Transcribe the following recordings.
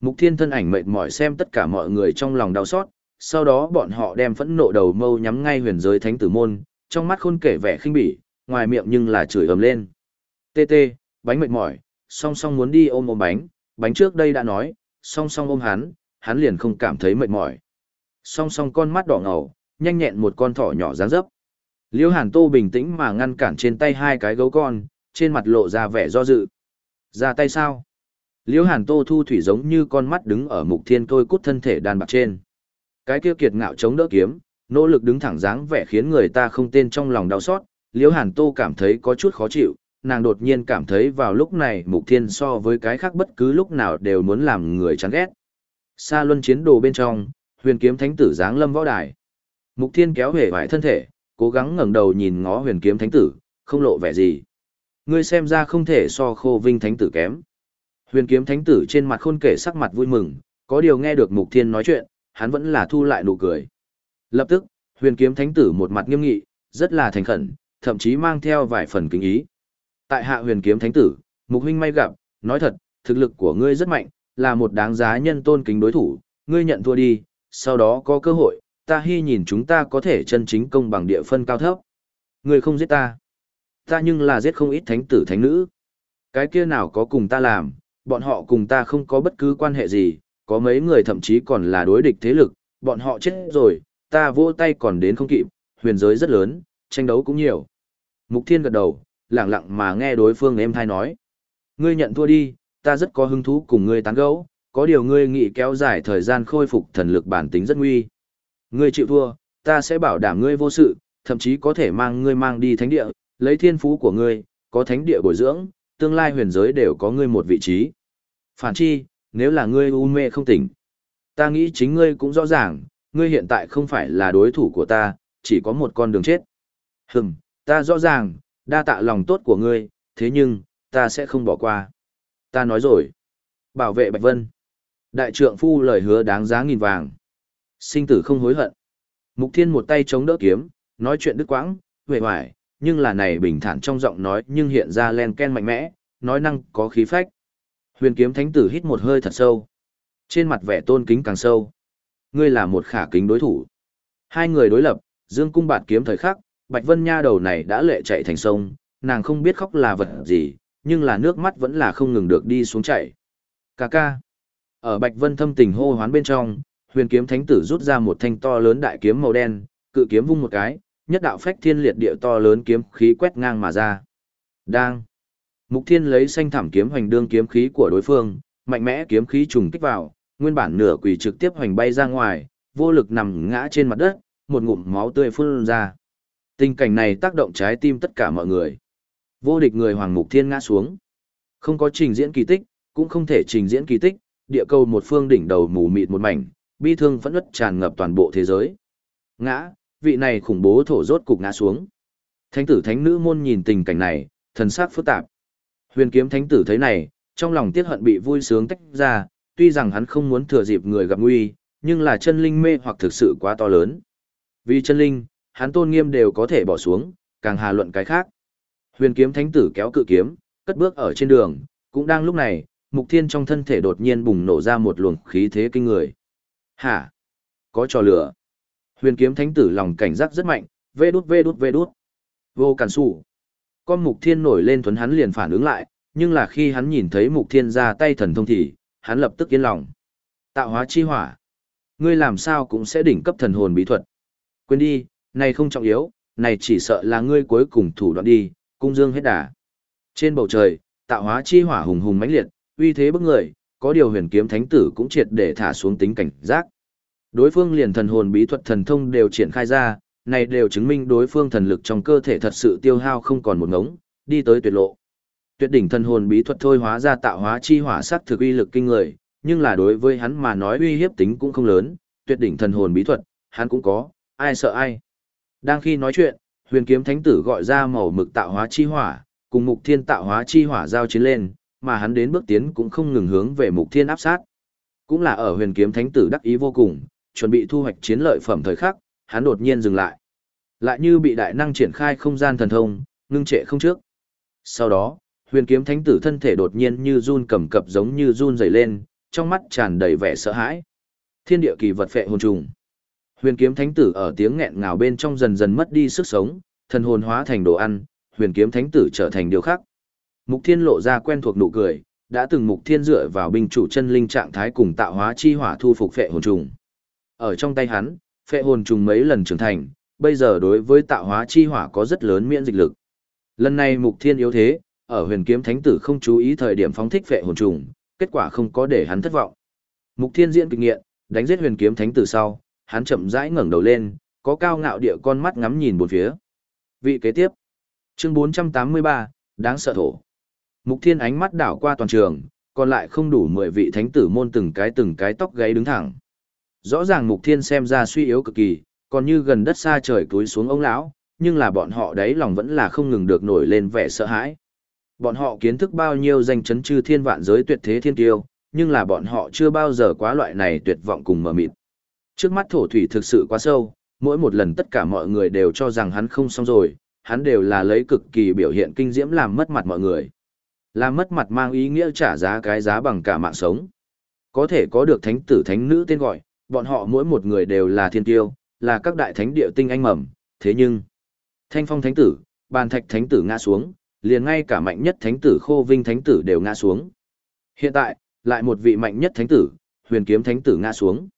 Mục thiên thân ảnh mệt mỏi xem tất cả mọi người trong lòng đau xót, sau đó bọn họ đem phẫn nộ đầu mâu nhắm ngay huyền giới thánh tử môn, trong mắt khôn kể vẻ khinh bỉ, ngoài miệng nhưng là chửi ầm lên. Tê tê, bánh mệt mỏi, song song muốn đi ôm ôm bánh, bánh trước đây đã nói, song song ôm hắn, hắn liền không cảm thấy mệt mỏi. Song song con mắt đỏ ngầu, nhanh nhẹn một con thỏ nhỏ dáng dấp. Liễu Hàn Tô bình tĩnh mà ngăn cản trên tay hai cái gấu con, trên mặt lộ ra vẻ do dự. Ra tay sao? Liễu Hàn Tô thu thủy giống như con mắt đứng ở mục thiên tôi cút thân thể đàn bạc trên. Cái kia kiệt ngạo chống đỡ kiếm, nỗ lực đứng thẳng dáng vẻ khiến người ta không tên trong lòng đau xót. Liễu Hàn Tô cảm thấy có chút khó chịu, nàng đột nhiên cảm thấy vào lúc này mục thiên so với cái khác bất cứ lúc nào đều muốn làm người chán ghét. Sa luân chiến đồ bên trong, huyền kiếm thánh tử giáng lâm võ đài. Mục thiên kéo hể vải thân thể, cố gắng ngẩng đầu nhìn ngó huyền kiếm thánh tử, không lộ vẻ gì. Ngươi xem ra không thể so khô vinh thánh tử kém. Huyền kiếm thánh tử trên mặt khôn kể sắc mặt vui mừng, có điều nghe được mục thiên nói chuyện, hắn vẫn là thu lại nụ cười. Lập tức, huyền kiếm thánh tử một mặt nghiêm nghị, rất là thành khẩn, thậm chí mang theo vài phần kính ý. Tại hạ huyền kiếm thánh tử, mục huynh may gặp, nói thật, thực lực của ngươi rất mạnh, là một đáng giá nhân tôn kính đối thủ, ngươi nhận thua đi, sau đó có cơ hội, ta hy nhìn chúng ta có thể chân chính công bằng địa phân cao thấp. Ngươi không giết ta. Ta nhưng là giết không ít thánh tử thánh nữ. Cái kia nào có cùng ta làm, bọn họ cùng ta không có bất cứ quan hệ gì, có mấy người thậm chí còn là đối địch thế lực, bọn họ chết rồi, ta vỗ tay còn đến không kịp, huyền giới rất lớn, tranh đấu cũng nhiều. Mục Thiên gật đầu, lặng lặng mà nghe đối phương em thai nói. Ngươi nhận thua đi, ta rất có hứng thú cùng ngươi tán gẫu, có điều ngươi nghĩ kéo dài thời gian khôi phục thần lực bản tính rất nguy. Ngươi chịu thua, ta sẽ bảo đảm ngươi vô sự, thậm chí có thể mang ngươi mang đi thánh địa, lấy thiên phú của ngươi, có thánh địa bồi dưỡng, tương lai huyền giới đều có ngươi một vị trí. Phản chi, nếu là ngươi u mê không tỉnh, ta nghĩ chính ngươi cũng rõ ràng, ngươi hiện tại không phải là đối thủ của ta, chỉ có một con đường chết. Hừm, ta rõ ràng, đa tạ lòng tốt của ngươi, thế nhưng, ta sẽ không bỏ qua. Ta nói rồi. Bảo vệ Bạch Vân. Đại trượng phu lời hứa đáng giá nghìn vàng. Sinh tử không hối hận. Mục Thiên một tay chống đỡ kiếm, nói chuyện đứt quãng, huệ hoài, nhưng là này bình thản trong giọng nói nhưng hiện ra len ken mạnh mẽ, nói năng có khí phách. Huyền kiếm thánh tử hít một hơi thật sâu. Trên mặt vẻ tôn kính càng sâu. Ngươi là một khả kính đối thủ. Hai người đối lập, dương cung bạt kiếm thời khắc, Bạch Vân Nha đầu này đã lệ chạy thành sông, nàng không biết khóc là vật gì, nhưng là nước mắt vẫn là không ngừng được đi xuống chảy. Cà ca. Ở Bạch Vân thâm tình hô hoán bên trong, huyền kiếm thánh tử rút ra một thanh to lớn đại kiếm màu đen, cự kiếm vung một cái, nhất đạo phách thiên liệt địa to lớn kiếm khí quét ngang mà ra. Đang. Mục Thiên lấy xanh thảm kiếm hoành đương kiếm khí của đối phương, mạnh mẽ kiếm khí trùng kích vào, nguyên bản nửa quỷ trực tiếp hoành bay ra ngoài, vô lực nằm ngã trên mặt đất, một ngụm máu tươi phun ra. Tình cảnh này tác động trái tim tất cả mọi người. Vô địch người Hoàng Mục Thiên ngã xuống. Không có trình diễn kỳ tích, cũng không thể trình diễn kỳ tích, địa cầu một phương đỉnh đầu mù mịt một mảnh, bi thương phẫn ướt tràn ngập toàn bộ thế giới. Ngã, vị này khủng bố thổ rốt cục ngã xuống. Thánh tử thánh nữ môn nhìn tình cảnh này, thần sắc phức tạp. Huyền kiếm thánh tử thấy này, trong lòng tiếc hận bị vui sướng tách ra, tuy rằng hắn không muốn thừa dịp người gặp nguy, nhưng là chân linh mê hoặc thực sự quá to lớn. Vì chân linh, hắn tôn nghiêm đều có thể bỏ xuống, càng hà luận cái khác. Huyền kiếm thánh tử kéo cự kiếm, cất bước ở trên đường, cũng đang lúc này, mục thiên trong thân thể đột nhiên bùng nổ ra một luồng khí thế kinh người. Hả? Có trò lửa. Huyền kiếm thánh tử lòng cảnh giác rất mạnh, vê đút vê đút vê đút. Vô cản sủ. Con mục thiên nổi lên thuấn hắn liền phản ứng lại, nhưng là khi hắn nhìn thấy mục thiên ra tay thần thông thì, hắn lập tức yên lòng. Tạo hóa chi hỏa. Ngươi làm sao cũng sẽ đỉnh cấp thần hồn bí thuật. Quên đi, này không trọng yếu, này chỉ sợ là ngươi cuối cùng thủ đoạn đi, cung dương hết đà. Trên bầu trời, tạo hóa chi hỏa hùng hùng mãnh liệt, uy thế bức người, có điều huyền kiếm thánh tử cũng triệt để thả xuống tính cảnh giác. Đối phương liền thần hồn bí thuật thần thông đều triển khai ra, này đều chứng minh đối phương thần lực trong cơ thể thật sự tiêu hao không còn một ngống, đi tới tuyệt lộ. Tuyệt đỉnh thần hồn bí thuật thôi hóa ra tạo hóa chi hỏa sắc thực uy lực kinh người, nhưng là đối với hắn mà nói uy hiếp tính cũng không lớn, tuyệt đỉnh thần hồn bí thuật, hắn cũng có, ai sợ ai. Đang khi nói chuyện, huyền kiếm thánh tử gọi ra màu mực tạo hóa chi hỏa, cùng mục thiên tạo hóa chi hỏa giao chiến lên, mà hắn đến bước tiến cũng không ngừng hướng về mục thiên áp sát. Cũng là ở huyền kiếm thánh tử đắc ý vô cùng, chuẩn bị thu hoạch chiến lợi phẩm thời khắc, hắn đột nhiên dừng lại. Lại như bị đại năng triển khai không gian thần thông, ngưng trệ không trước. Sau đó, huyền kiếm thánh tử thân thể đột nhiên như run cầm cập giống như run dày lên, trong mắt tràn đầy vẻ sợ hãi. Thiên địa kỳ vật phệ hồn trùng. Huyền kiếm thánh tử ở tiếng nghẹn ngào bên trong dần dần mất đi sức sống, thần hồn hóa thành đồ ăn, huyền kiếm thánh tử trở thành điều khác. Mục Thiên lộ ra quen thuộc nụ cười, đã từng Mục Thiên dựa vào binh chủ chân linh trạng thái cùng tạo hóa chi hỏa thu phục phệ hồn trùng. Ở trong tay hắn, phệ hồn trùng mấy lần trưởng thành, bây giờ đối với tạo hóa chi hỏa có rất lớn miễn dịch lực. Lần này Mục Thiên yếu thế, ở huyền kiếm thánh tử không chú ý thời điểm phóng thích phệ hồn trùng, kết quả không có để hắn thất vọng. Mục Thiên diễn kinh nghiệm, đánh giết huyền kiếm thánh tử sau, hắn chậm rãi ngẩng đầu lên, có cao ngạo địa con mắt ngắm nhìn bốn phía. Vị kế tiếp. Chương 483, đáng sợ thổ. Mục Thiên ánh mắt đảo qua toàn trường, còn lại không đủ 10 vị thánh tử môn từng cái từng cái tóc gáy đứng thẳng. Rõ ràng Mục Thiên xem ra suy yếu cực kỳ, còn như gần đất xa trời túi xuống ông lão, nhưng là bọn họ đấy lòng vẫn là không ngừng được nổi lên vẻ sợ hãi. Bọn họ kiến thức bao nhiêu danh chấn chư thiên vạn giới tuyệt thế thiên tiêu, nhưng là bọn họ chưa bao giờ quá loại này tuyệt vọng cùng mờ mịt. Trước mắt thổ thủy thực sự quá sâu, mỗi một lần tất cả mọi người đều cho rằng hắn không xong rồi, hắn đều là lấy cực kỳ biểu hiện kinh diễm làm mất mặt mọi người. Làm mất mặt mang ý nghĩa trả giá cái giá bằng cả mạng sống. Có thể có được thánh tử thánh nữ tên gọi, bọn họ mỗi một người đều là thiên tiêu, là các đại thánh địa tinh anh mầm, thế nhưng Thanh Phong thánh tử, Bàn Thạch thánh tử ngã xuống, liền ngay cả mạnh nhất thánh tử Khô Vinh thánh tử đều ngã xuống. Hiện tại, lại một vị mạnh nhất thánh tử, Huyền Kiếm thánh tử ngã xuống.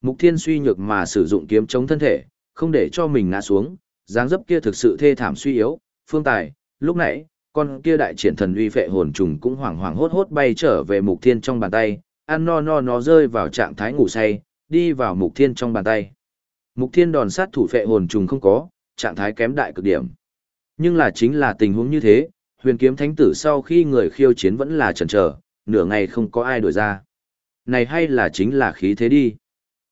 Mục Thiên suy nhược mà sử dụng kiếm chống thân thể, không để cho mình ngã xuống, dáng dấp kia thực sự thê thảm suy yếu, phương tài, lúc nãy, con kia đại triển thần uy phệ hồn trùng cũng hoảng hoảng hốt hốt bay trở về Mục Thiên trong bàn tay, ăn no no nó rơi vào trạng thái ngủ say, đi vào Mục Thiên trong bàn tay. Mục Thiên đòn sát thủ phệ hồn trùng không có, trạng thái kém đại cực điểm. Nhưng là chính là tình huống như thế, huyền kiếm thánh tử sau khi người khiêu chiến vẫn là chần chờ, nửa ngày không có ai đổi ra. Này hay là chính là khí thế đi.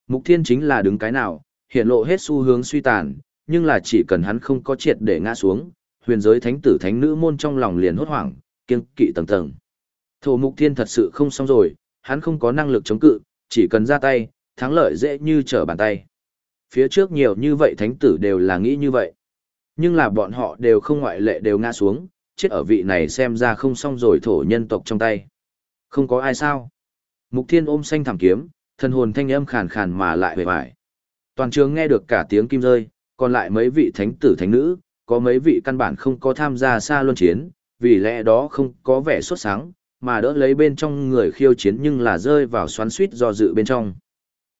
Mục thiên chính là đứng cái nào, hiện lộ hết xu hướng suy tàn, nhưng là chỉ cần hắn không có triệt để ngã xuống, huyền giới thánh tử thánh nữ môn trong lòng liền hốt hoảng, kiêng kỵ tầng tầng. Thổ mục thiên thật sự không xong rồi, hắn không có năng lực chống cự, chỉ cần ra tay, thắng lợi dễ như trở bàn tay. Phía trước nhiều như vậy thánh tử đều là nghĩ như vậy. Nhưng là bọn họ đều không ngoại lệ đều ngã xuống, chết ở vị này xem ra không xong rồi thổ nhân tộc trong tay. Không có ai sao. Mục thiên ôm xanh thảm kiếm, thần hồn thanh âm khàn khàn mà lại về vải. Toàn trường nghe được cả tiếng kim rơi, còn lại mấy vị thánh tử thánh nữ, có mấy vị căn bản không có tham gia xa luân chiến, vì lẽ đó không có vẻ xuất sáng, mà đỡ lấy bên trong người khiêu chiến nhưng là rơi vào xoắn suýt do dự bên trong.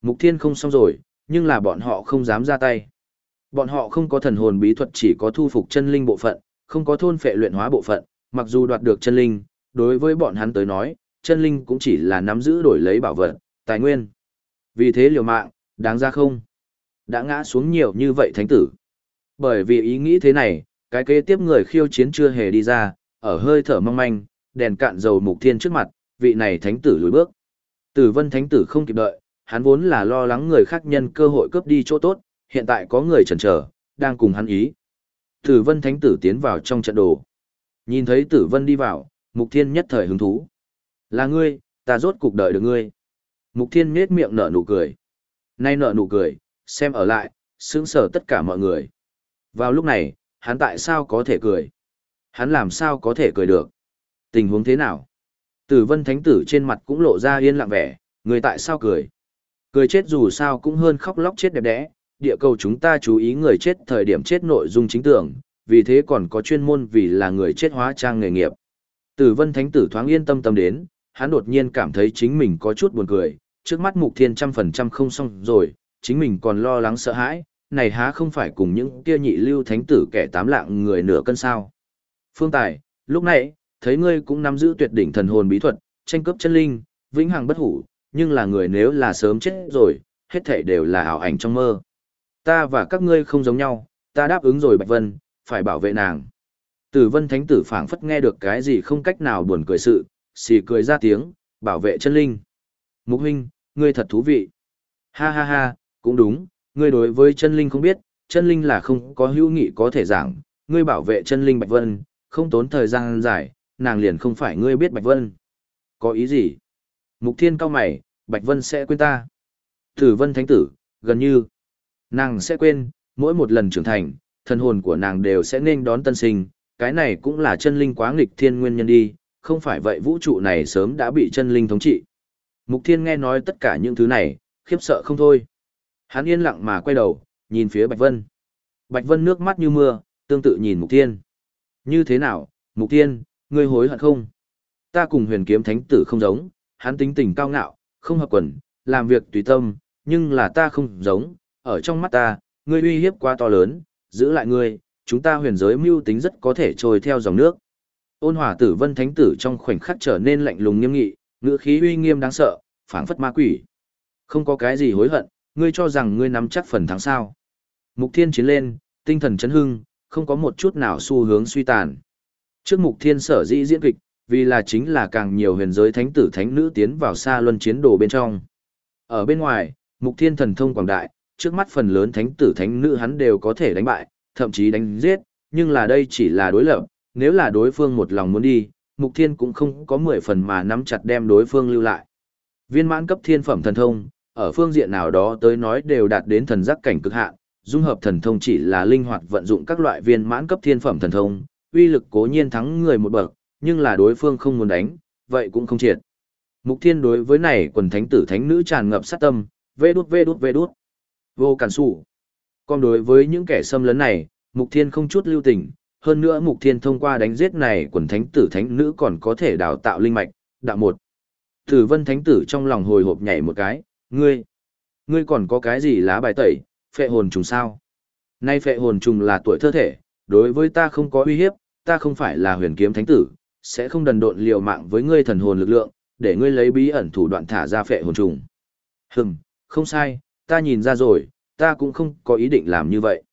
Mục thiên không xong rồi, nhưng là bọn họ không dám ra tay. Bọn họ không có thần hồn bí thuật chỉ có thu phục chân linh bộ phận, không có thôn phệ luyện hóa bộ phận, mặc dù đoạt được chân linh, đối với bọn hắn tới nói, chân linh cũng chỉ là nắm giữ đổi lấy bảo vật, tài nguyên. Vì thế liều mạng, đáng ra không? Đã ngã xuống nhiều như vậy thánh tử. Bởi vì ý nghĩ thế này, cái kế tiếp người khiêu chiến chưa hề đi ra, ở hơi thở mong manh, đèn cạn dầu mục thiên trước mặt, vị này thánh tử lùi bước. Tử vân thánh tử không kịp đợi, hắn vốn là lo lắng người khác nhân cơ hội cướp đi chỗ tốt, hiện tại có người chần chờ, đang cùng hắn ý. Tử vân thánh tử tiến vào trong trận đồ. Nhìn thấy tử vân đi vào, mục thiên nhất thời hứng thú. Là ngươi, ta rốt cục đợi được ngươi. Mục thiên nết miệng nở nụ cười. Nay nở nụ cười, xem ở lại, sướng sở tất cả mọi người. Vào lúc này, hắn tại sao có thể cười? Hắn làm sao có thể cười được? Tình huống thế nào? Tử vân thánh tử trên mặt cũng lộ ra yên lặng vẻ, người tại sao cười? Cười chết dù sao cũng hơn khóc lóc chết đẹp đẽ, địa cầu chúng ta chú ý người chết thời điểm chết nội dung chính tưởng, vì thế còn có chuyên môn vì là người chết hóa trang nghề nghiệp. Tử vân thánh tử thoáng yên tâm tâm đến, hắn đột nhiên cảm thấy chính mình có chút buồn cười, trước mắt mục thiên trăm phần trăm không xong rồi, chính mình còn lo lắng sợ hãi, này há không phải cùng những kia nhị lưu thánh tử kẻ tám lạng người nửa cân sao. Phương Tài, lúc nãy, thấy ngươi cũng nắm giữ tuyệt đỉnh thần hồn bí thuật, tranh cướp chân linh, vĩnh hằng bất hủ, nhưng là người nếu là sớm chết rồi, hết thảy đều là ảo ảnh trong mơ. Ta và các ngươi không giống nhau, ta đáp ứng rồi Bạch Vân, phải bảo vệ nàng. Tử Vân Thánh tử phảng phất nghe được cái gì không cách nào buồn cười sự, xì cười ra tiếng, bảo vệ chân linh. Mục huynh, ngươi thật thú vị. Ha ha ha, cũng đúng, ngươi đối với chân linh không biết, chân linh là không có hữu nghị có thể giảng, ngươi bảo vệ chân linh Bạch Vân, không tốn thời gian dài, nàng liền không phải ngươi biết Bạch Vân. Có ý gì? Mục thiên cao mày, Bạch Vân sẽ quên ta. Tử Vân Thánh tử, gần như, nàng sẽ quên, mỗi một lần trưởng thành, thần hồn của nàng đều sẽ nên đón tân sinh, cái này cũng là chân linh quá nghịch thiên nguyên nhân đi, không phải vậy vũ trụ này sớm đã bị chân linh thống trị. Mục Thiên nghe nói tất cả những thứ này, khiếp sợ không thôi. Hắn yên lặng mà quay đầu, nhìn phía Bạch Vân. Bạch Vân nước mắt như mưa, tương tự nhìn Mục Thiên. Như thế nào, Mục Thiên, ngươi hối hận không? Ta cùng huyền kiếm thánh tử không giống, hắn tính tình cao ngạo, không hợp quần, làm việc tùy tâm, nhưng là ta không giống, ở trong mắt ta, ngươi uy hiếp quá to lớn, giữ lại ngươi, chúng ta huyền giới mưu tính rất có thể trôi theo dòng nước. Ôn hòa tử vân thánh tử trong khoảnh khắc trở nên lạnh lùng nghiêm nghị, ngữ khí uy nghiêm đáng sợ, phảng phất ma quỷ. Không có cái gì hối hận, ngươi cho rằng ngươi nắm chắc phần thắng sao. Mục thiên chiến lên, tinh thần chấn hưng, không có một chút nào xu hướng suy tàn. Trước mục thiên sở dĩ diễn kịch, vì là chính là càng nhiều huyền giới thánh tử thánh nữ tiến vào xa luân chiến đồ bên trong. Ở bên ngoài, mục thiên thần thông quảng đại, trước mắt phần lớn thánh tử thánh nữ hắn đều có thể đánh bại, thậm chí đánh giết, nhưng là đây chỉ là đối lập, nếu là đối phương một lòng muốn đi, mục thiên cũng không có 10 phần mà nắm chặt đem đối phương lưu lại. Viên mãn cấp thiên phẩm thần thông, ở phương diện nào đó tới nói đều đạt đến thần giác cảnh cực hạn, dung hợp thần thông chỉ là linh hoạt vận dụng các loại viên mãn cấp thiên phẩm thần thông, uy lực cố nhiên thắng người một bậc, nhưng là đối phương không muốn đánh, vậy cũng không triệt. Mục Thiên đối với này quần thánh tử thánh nữ tràn ngập sát tâm, vê đút vê đút vê đút. Vô cản sủ. Còn đối với những kẻ xâm lấn này, Mục Thiên không chút lưu tình, hơn nữa Mục Thiên thông qua đánh giết này quần thánh tử thánh nữ còn có thể đào tạo linh mạch, đạo một. Tử vân thánh tử trong lòng hồi hộp nhảy một cái, ngươi, ngươi còn có cái gì lá bài tẩy, phệ hồn trùng sao? Nay phệ hồn trùng là tuổi thơ thể, đối với ta không có uy hiếp, ta không phải là huyền kiếm thánh tử, sẽ không đần độn liều mạng với ngươi thần hồn lực lượng, để ngươi lấy bí ẩn thủ đoạn thả ra phệ hồn trùng. Hừm, không sai, ta nhìn ra rồi, ta cũng không có ý định làm như vậy.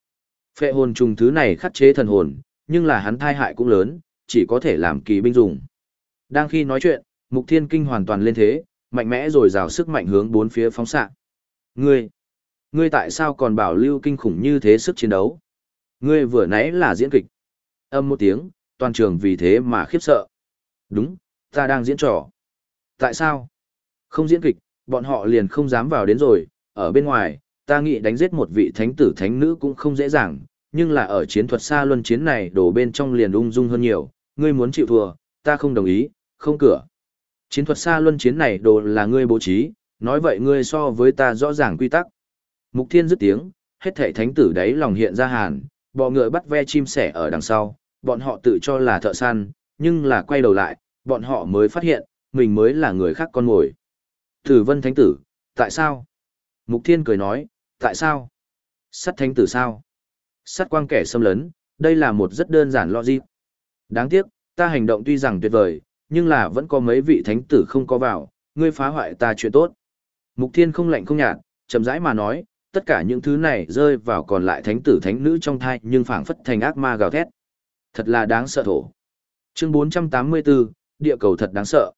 Phệ hồn trùng thứ này khắc chế thần hồn, nhưng là hắn thai hại cũng lớn, chỉ có thể làm kỳ binh dùng. Đang khi nói chuyện, Mục Thiên Kinh hoàn toàn lên thế, mạnh mẽ rồi rào sức mạnh hướng bốn phía phóng xạ. Ngươi, ngươi tại sao còn bảo lưu kinh khủng như thế sức chiến đấu? Ngươi vừa nãy là diễn kịch. Âm một tiếng, toàn trường vì thế mà khiếp sợ. Đúng, ta đang diễn trò. Tại sao? Không diễn kịch, bọn họ liền không dám vào đến rồi, ở bên ngoài, ta nghĩ đánh giết một vị thánh tử thánh nữ cũng không dễ dàng, nhưng là ở chiến thuật xa luân chiến này đổ bên trong liền ung dung hơn nhiều, ngươi muốn chịu thua, ta không đồng ý, không cửa. Chiến thuật xa luân chiến này đồ là ngươi bố trí, nói vậy ngươi so với ta rõ ràng quy tắc. Mục thiên dứt tiếng, hết thảy thánh tử đấy lòng hiện ra hàn, bọ ngựa bắt ve chim sẻ ở đằng sau, bọn họ tự cho là thợ săn, nhưng là quay đầu lại, bọn họ mới phát hiện, mình mới là người khác con mồi. Tử vân thánh tử, tại sao? Mục thiên cười nói, tại sao? Sắt thánh tử sao? Sắt quang kẻ xâm lấn, đây là một rất đơn giản logic. Đáng tiếc, ta hành động tuy rằng tuyệt vời, nhưng là vẫn có mấy vị thánh tử không có vào, ngươi phá hoại ta chuyện tốt. Mục thiên không lạnh không nhạt, chậm rãi mà nói, tất cả những thứ này rơi vào còn lại thánh tử thánh nữ trong thai nhưng phảng phất thành ác ma gào thét. Thật là đáng sợ thổ. Chương 484, địa cầu thật đáng sợ.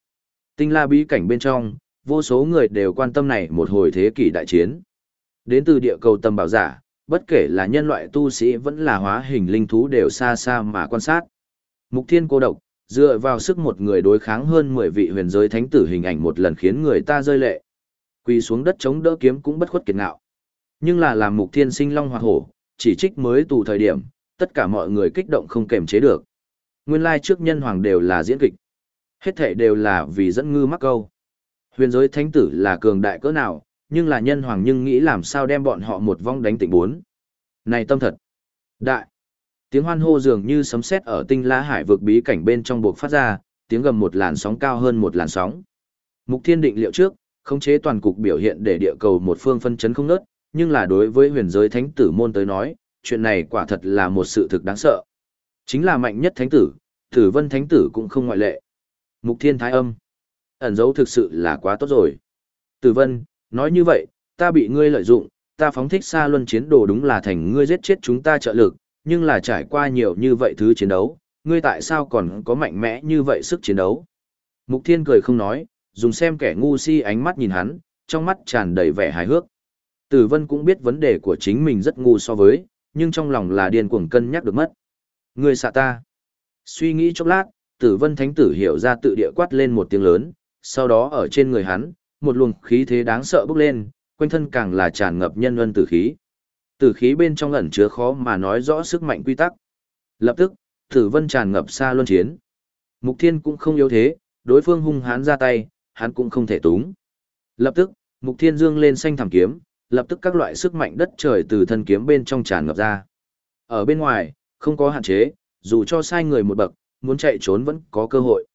Tinh la bí cảnh bên trong, vô số người đều quan tâm này một hồi thế kỷ đại chiến. Đến từ địa cầu tầm bảo giả, bất kể là nhân loại tu sĩ vẫn là hóa hình linh thú đều xa xa mà quan sát. Mục thiên cô độc, dựa vào sức một người đối kháng hơn 10 vị huyền giới thánh tử hình ảnh một lần khiến người ta rơi lệ. Quỳ xuống đất chống đỡ kiếm cũng bất khuất kiệt ngạo. Nhưng là làm mục thiên sinh long hoặc hổ, chỉ trích mới tù thời điểm, tất cả mọi người kích động không kềm chế được. Nguyên lai trước nhân hoàng đều là diễn kịch. Hết thể đều là vì dẫn ngư mắc câu. Huyền giới thánh tử là cường đại cỡ nào, nhưng là nhân hoàng nhưng nghĩ làm sao đem bọn họ một vong đánh tỉnh bốn. Này tâm thật! Đại! Tiếng hoan hô dường như sấm sét ở tinh la hải vực bí cảnh bên trong buộc phát ra, tiếng gầm một làn sóng cao hơn một làn sóng. Mục thiên định liệu trước, khống chế toàn cục biểu hiện để địa cầu một phương phân chấn không nớt, nhưng là đối với huyền giới thánh tử môn tới nói, chuyện này quả thật là một sự thực đáng sợ. Chính là mạnh nhất thánh tử, tử vân thánh tử cũng không ngoại lệ. Mục thiên thái âm. Ẩn dấu thực sự là quá tốt rồi. Tử vân, nói như vậy, ta bị ngươi lợi dụng, ta phóng thích xa luân chiến đồ đúng là thành ngươi giết chết chúng ta trợ lực, nhưng là trải qua nhiều như vậy thứ chiến đấu, ngươi tại sao còn có mạnh mẽ như vậy sức chiến đấu? Mục Thiên cười không nói, dùng xem kẻ ngu si ánh mắt nhìn hắn, trong mắt tràn đầy vẻ hài hước. Tử Vân cũng biết vấn đề của chính mình rất ngu so với, nhưng trong lòng là điên cuồng cân nhắc được mất. người xạ ta. Suy nghĩ chốc lát, Tử Vân Thánh Tử hiểu ra tự địa quát lên một tiếng lớn, sau đó ở trên người hắn, một luồng khí thế đáng sợ bốc lên, quanh thân càng là tràn ngập nhân luân tử khí. Tử khí bên trong ẩn chứa khó mà nói rõ sức mạnh quy tắc. Lập tức, Tử Vân tràn ngập xa luân chiến. Mục Thiên cũng không yếu thế, đối phương hung hãn ra tay, hắn cũng không thể túng. Lập tức, Mục Thiên Dương lên xanh thảm kiếm, lập tức các loại sức mạnh đất trời từ thân kiếm bên trong tràn ngập ra. Ở bên ngoài, không có hạn chế, dù cho sai người một bậc, muốn chạy trốn vẫn có cơ hội.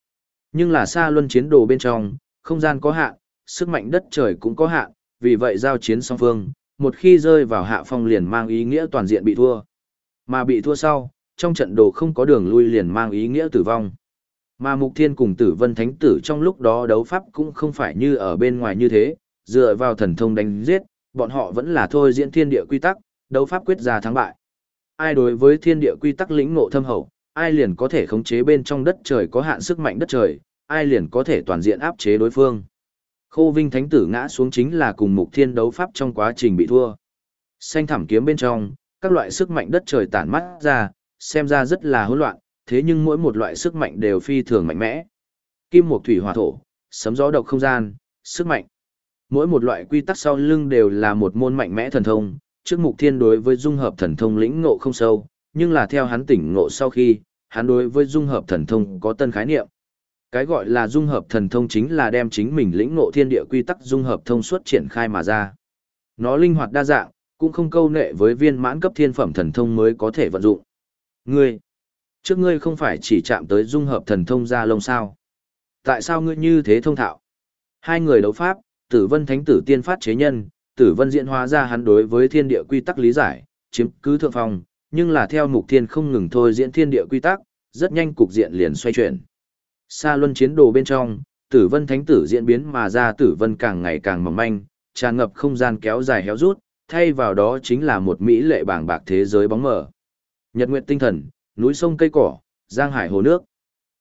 Nhưng là xa luân chiến đồ bên trong, không gian có hạn, sức mạnh đất trời cũng có hạn, vì vậy giao chiến song phương, một khi rơi vào hạ phong liền mang ý nghĩa toàn diện bị thua. Mà bị thua sau, trong trận đồ không có đường lui liền mang ý nghĩa tử vong. Mà Mục Thiên cùng Tử Vân Thánh Tử trong lúc đó đấu pháp cũng không phải như ở bên ngoài như thế, dựa vào thần thông đánh giết, bọn họ vẫn là thôi diễn thiên địa quy tắc, đấu pháp quyết ra thắng bại. Ai đối với thiên địa quy tắc lĩnh ngộ thâm hậu, ai liền có thể khống chế bên trong đất trời có hạn sức mạnh đất trời, ai liền có thể toàn diện áp chế đối phương. Khô Vinh Thánh Tử ngã xuống chính là cùng Mục Thiên đấu pháp trong quá trình bị thua. Xanh thảm kiếm bên trong, các loại sức mạnh đất trời tản mắt ra, xem ra rất là hỗn loạn, thế nhưng mỗi một loại sức mạnh đều phi thường mạnh mẽ. Kim mộc thủy hỏa thổ, sấm gió độc không gian, sức mạnh. Mỗi một loại quy tắc sau lưng đều là một môn mạnh mẽ thần thông, trước mục thiên đối với dung hợp thần thông lĩnh ngộ không sâu, nhưng là theo hắn tỉnh ngộ sau khi, hắn đối với dung hợp thần thông có tân khái niệm. Cái gọi là dung hợp thần thông chính là đem chính mình lĩnh ngộ thiên địa quy tắc dung hợp thông suốt triển khai mà ra. Nó linh hoạt đa dạng, cũng không câu nệ với viên mãn cấp thiên phẩm thần thông mới có thể vận dụng. Ngươi, trước ngươi không phải chỉ chạm tới dung hợp thần thông ra lông sao? Tại sao ngươi như thế thông thạo? Hai người đấu pháp, Tử Vân Thánh tử tiên phát chế nhân, Tử Vân diễn hóa ra hắn đối với thiên địa quy tắc lý giải, chiếm cứ thượng phong, nhưng là theo mục thiên không ngừng thôi diễn thiên địa quy tắc, rất nhanh cục diện liền xoay chuyển. Sa luân chiến đồ bên trong, Tử Vân Thánh tử diễn biến mà ra Tử Vân càng ngày càng mỏng manh, tràn ngập không gian kéo dài héo rút, thay vào đó chính là một mỹ lệ bảng bạc thế giới bóng mờ. Nhật nguyệt tinh thần, núi sông cây cỏ, giang hải hồ nước.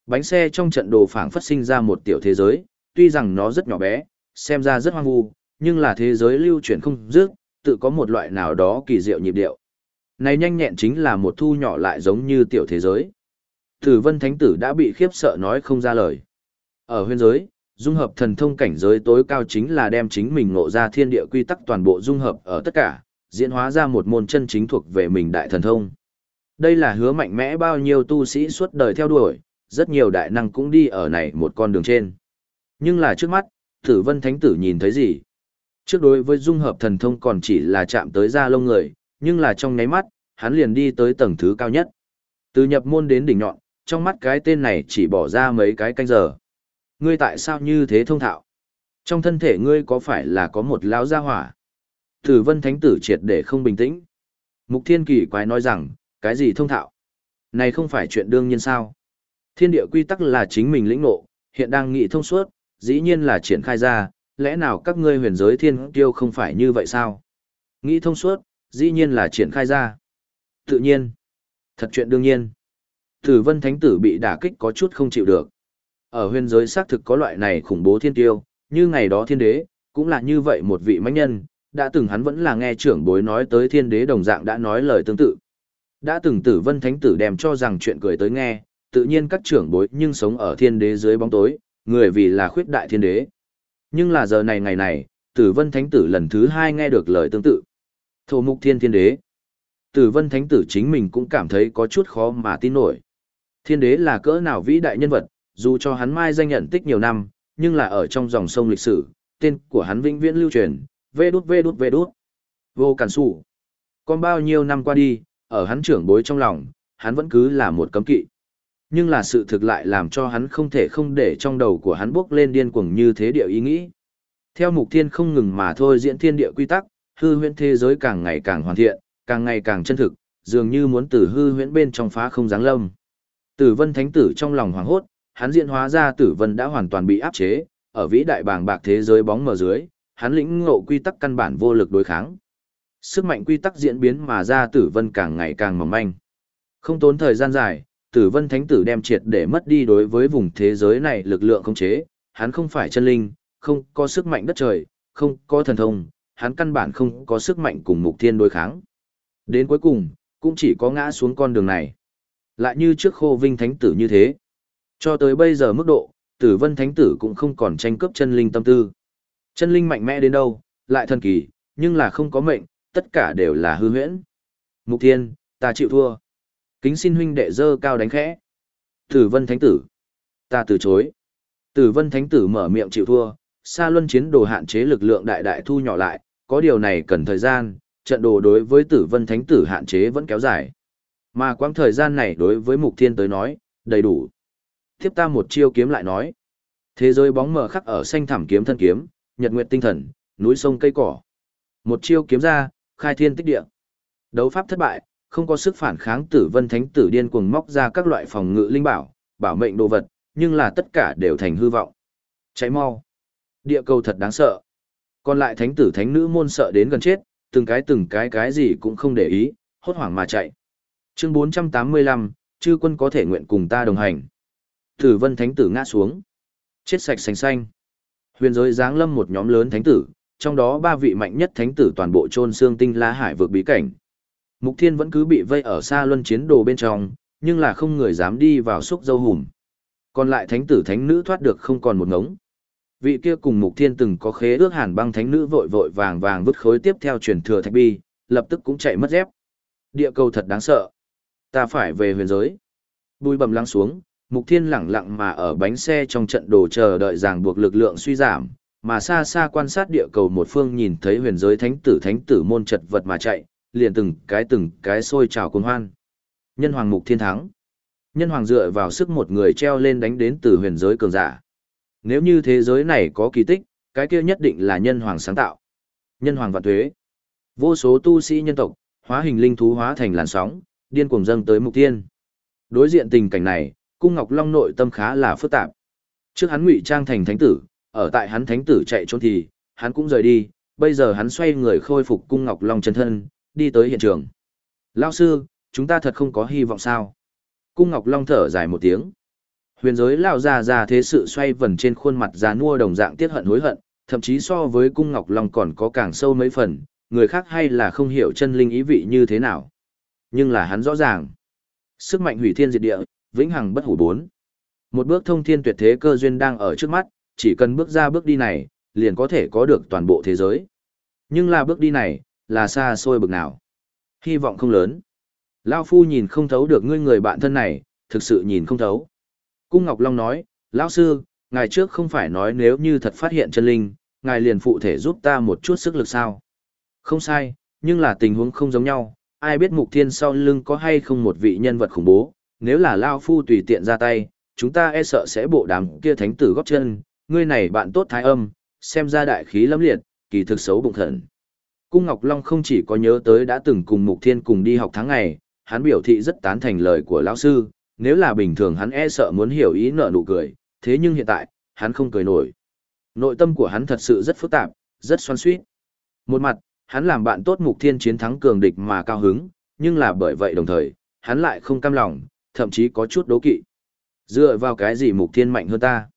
Bánh xe trong trận đồ phảng phất sinh ra một tiểu thế giới, tuy rằng nó rất nhỏ bé, xem ra rất hoang vu, nhưng là thế giới lưu chuyển không dứt, tự có một loại nào đó kỳ diệu nhịp điệu. Này nhanh nhẹn chính là một thu nhỏ lại giống như tiểu thế giới. Tử vân thánh tử đã bị khiếp sợ nói không ra lời. Ở huyên giới, dung hợp thần thông cảnh giới tối cao chính là đem chính mình ngộ ra thiên địa quy tắc toàn bộ dung hợp ở tất cả, diễn hóa ra một môn chân chính thuộc về mình đại thần thông. Đây là hứa mạnh mẽ bao nhiêu tu sĩ suốt đời theo đuổi, rất nhiều đại năng cũng đi ở này một con đường trên. Nhưng là trước mắt, Tử Vân Thánh Tử nhìn thấy gì? Trước đối với dung hợp thần thông còn chỉ là chạm tới da lông người, nhưng là trong nháy mắt, hắn liền đi tới tầng thứ cao nhất. Từ nhập môn đến đỉnh nhọn, trong mắt cái tên này chỉ bỏ ra mấy cái canh giờ. Ngươi tại sao như thế thông thạo? Trong thân thể ngươi có phải là có một lão gia hỏa? Tử Vân Thánh Tử triệt để không bình tĩnh. Mục Thiên Kỳ quái nói rằng, cái gì thông thạo? Này không phải chuyện đương nhiên sao? Thiên địa quy tắc là chính mình lĩnh ngộ, hiện đang nghị thông suốt, dĩ nhiên là triển khai ra, lẽ nào các ngươi huyền giới thiên tiêu không phải như vậy sao? Nghĩ thông suốt, dĩ nhiên là triển khai ra. Tự nhiên. Thật chuyện đương nhiên. Tử vân thánh tử bị đả kích có chút không chịu được. Ở huyền giới xác thực có loại này khủng bố thiên tiêu, như ngày đó thiên đế, cũng là như vậy một vị mãnh nhân, đã từng hắn vẫn là nghe trưởng bối nói tới thiên đế đồng dạng đã nói lời tương tự. Đã từng tử vân thánh tử đem cho rằng chuyện cười tới nghe, tự nhiên các trưởng bối nhưng sống ở thiên đế dưới bóng tối, người vì là khuyết đại thiên đế. Nhưng là giờ này ngày này, tử vân thánh tử lần thứ hai nghe được lời tương tự. Thổ mục thiên thiên đế. Tử vân thánh tử chính mình cũng cảm thấy có chút khó mà tin nổi. Thiên đế là cỡ nào vĩ đại nhân vật, dù cho hắn mai danh nhận tích nhiều năm, nhưng là ở trong dòng sông lịch sử, tên của hắn vĩnh viễn lưu truyền, vê đút vê đút vê đút. Vô cản sủ. Còn bao nhiêu năm qua đi, ở hắn trưởng bối trong lòng, hắn vẫn cứ là một cấm kỵ. Nhưng là sự thực lại làm cho hắn không thể không để trong đầu của hắn bước lên điên cuồng như thế địa ý nghĩ. Theo mục thiên không ngừng mà thôi diễn thiên địa quy tắc, hư huyễn thế giới càng ngày càng hoàn thiện, càng ngày càng chân thực, dường như muốn từ hư huyễn bên trong phá không giáng lâm. Tử vân thánh tử trong lòng hoàng hốt, hắn diễn hóa ra tử vân đã hoàn toàn bị áp chế, ở vĩ đại bàng bạc thế giới bóng mờ dưới, hắn lĩnh ngộ quy tắc căn bản vô lực đối kháng. Sức mạnh quy tắc diễn biến mà ra tử vân càng ngày càng mỏng manh. Không tốn thời gian dài, tử vân thánh tử đem triệt để mất đi đối với vùng thế giới này lực lượng không chế, hắn không phải chân linh, không có sức mạnh đất trời, không có thần thông, hắn căn bản không có sức mạnh cùng mục thiên đối kháng. Đến cuối cùng, cũng chỉ có ngã xuống con đường này. Lại như trước khô vinh thánh tử như thế. Cho tới bây giờ mức độ, tử vân thánh tử cũng không còn tranh cướp chân linh tâm tư. Chân linh mạnh mẽ đến đâu, lại thần kỳ, nhưng là không có mệnh, tất cả đều là hư huyễn. Mục thiên, ta chịu thua. Kính xin huynh đệ dơ cao đánh khẽ. Tử vân thánh tử. Ta từ chối. Tử vân thánh tử mở miệng chịu thua, xa luân chiến đồ hạn chế lực lượng đại đại thu nhỏ lại, có điều này cần thời gian, trận đồ đối với tử vân thánh tử hạn chế vẫn kéo dài. Mà quãng thời gian này đối với mục thiên tới nói, đầy đủ. Tiếp ta một chiêu kiếm lại nói. Thế giới bóng mờ khắc ở xanh thảm kiếm thân kiếm, nhật nguyệt tinh thần, núi sông cây cỏ. Một chiêu kiếm ra, khai thiên tích địa. Đấu pháp thất bại, không có sức phản kháng tử vân thánh tử điên cuồng móc ra các loại phòng ngự linh bảo, bảo mệnh đồ vật, nhưng là tất cả đều thành hư vọng. Cháy mau. Địa cầu thật đáng sợ. Còn lại thánh tử thánh nữ môn sợ đến gần chết, từng cái từng cái cái gì cũng không để ý, hốt hoảng mà chạy. Chương 485, chư quân có thể nguyện cùng ta đồng hành. Tử vân thánh tử ngã xuống. Chết sạch xanh xanh. Huyền giới giáng lâm một nhóm lớn thánh tử, trong đó ba vị mạnh nhất thánh tử toàn bộ chôn xương tinh la hải vượt bí cảnh. Mục Thiên vẫn cứ bị vây ở xa luân chiến đồ bên trong, nhưng là không người dám đi vào xúc dâu hùm. Còn lại thánh tử thánh nữ thoát được không còn một ngống. Vị kia cùng Mục Thiên từng có khế ước hàn băng thánh nữ vội vội vàng vàng vứt khối tiếp theo truyền thừa thạch bi, lập tức cũng chạy mất dép. Địa cầu thật đáng sợ. Ta phải về huyền giới. Bùi bầm lắng xuống, Mục Thiên lẳng lặng mà ở bánh xe trong trận đồ chờ đợi ràng buộc lực lượng suy giảm, mà xa xa quan sát địa cầu một phương nhìn thấy huyền giới thánh tử thánh tử môn chật vật mà chạy, liền từng cái từng cái sôi trào cuồng hoan. Nhân hoàng mục thiên thắng. Nhân hoàng dựa vào sức một người treo lên đánh đến từ huyền giới cường giả. Nếu như thế giới này có kỳ tích, cái kia nhất định là nhân hoàng sáng tạo. Nhân hoàng vạn thuế. Vô số tu sĩ nhân tộc, hóa hình linh thú hóa thành làn sóng, điên cuồng dâng tới mục tiên. Đối diện tình cảnh này, cung ngọc long nội tâm khá là phức tạp. Trước hắn ngụy trang thành thánh tử, ở tại hắn thánh tử chạy trốn thì, hắn cũng rời đi, bây giờ hắn xoay người khôi phục cung ngọc long chân thân, đi tới hiện trường. Lao sư, chúng ta thật không có hy vọng sao? Cung ngọc long thở dài một tiếng. Huyền giới lao ra ra thế sự xoay vần trên khuôn mặt già nua đồng dạng tiết hận hối hận, thậm chí so với cung ngọc long còn có càng sâu mấy phần, người khác hay là không hiểu chân linh ý vị như thế nào. Nhưng là hắn rõ ràng. Sức mạnh hủy thiên diệt địa, vĩnh hằng bất hủ bốn. Một bước thông thiên tuyệt thế cơ duyên đang ở trước mắt, chỉ cần bước ra bước đi này, liền có thể có được toàn bộ thế giới. Nhưng là bước đi này, là xa xôi bực nào. Hy vọng không lớn. Lao Phu nhìn không thấu được ngươi người bạn thân này, thực sự nhìn không thấu. Cung Ngọc Long nói, Lão Sư, ngài trước không phải nói nếu như thật phát hiện chân linh, ngài liền phụ thể giúp ta một chút sức lực sao. Không sai, nhưng là tình huống không giống nhau, ai biết mục thiên sau lưng có hay không một vị nhân vật khủng bố, nếu là Lao Phu tùy tiện ra tay, chúng ta e sợ sẽ bộ đám kia thánh tử góp chân, ngươi này bạn tốt thái âm, xem ra đại khí lâm liệt, kỳ thực xấu bụng thần. Cung Ngọc Long không chỉ có nhớ tới đã từng cùng Mục Thiên cùng đi học tháng ngày, hắn biểu thị rất tán thành lời của lão sư, nếu là bình thường hắn e sợ muốn hiểu ý nở nụ cười, thế nhưng hiện tại, hắn không cười nổi. Nội tâm của hắn thật sự rất phức tạp, rất xoan xuýt. Một mặt, hắn làm bạn tốt Mục Thiên chiến thắng cường địch mà cao hứng, nhưng là bởi vậy đồng thời, hắn lại không cam lòng, thậm chí có chút đố kỵ. Dựa vào cái gì Mục Thiên mạnh hơn ta?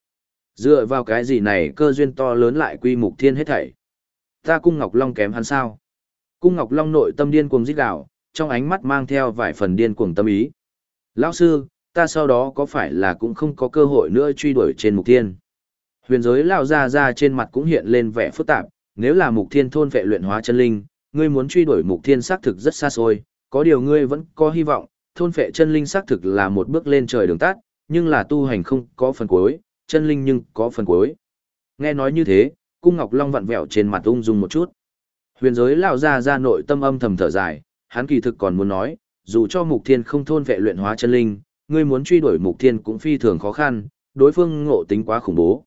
Dựa vào cái gì này cơ duyên to lớn lại quy Mục Thiên hết thảy? Ta cung Ngọc Long kém hắn sao? Cung Ngọc Long nội tâm điên cuồng rít gào, trong ánh mắt mang theo vài phần điên cuồng tâm ý. Lão sư, ta sau đó có phải là cũng không có cơ hội nữa truy đuổi trên mục thiên? Huyền giới lao ra ra trên mặt cũng hiện lên vẻ phức tạp, nếu là mục thiên thôn vệ luyện hóa chân linh, ngươi muốn truy đuổi mục thiên xác thực rất xa xôi, có điều ngươi vẫn có hy vọng, thôn vệ chân linh xác thực là một bước lên trời đường tắt, nhưng là tu hành không có phần cuối, chân linh nhưng có phần cuối. Nghe nói như thế, cung ngọc long vặn vẹo trên mặt ung dung một chút. Huyền giới lao ra ra nội tâm âm thầm thở dài, hắn kỳ thực còn muốn nói, dù cho mục thiên không thôn vệ luyện hóa chân linh, ngươi muốn truy đuổi mục thiên cũng phi thường khó khăn, đối phương ngộ tính quá khủng bố.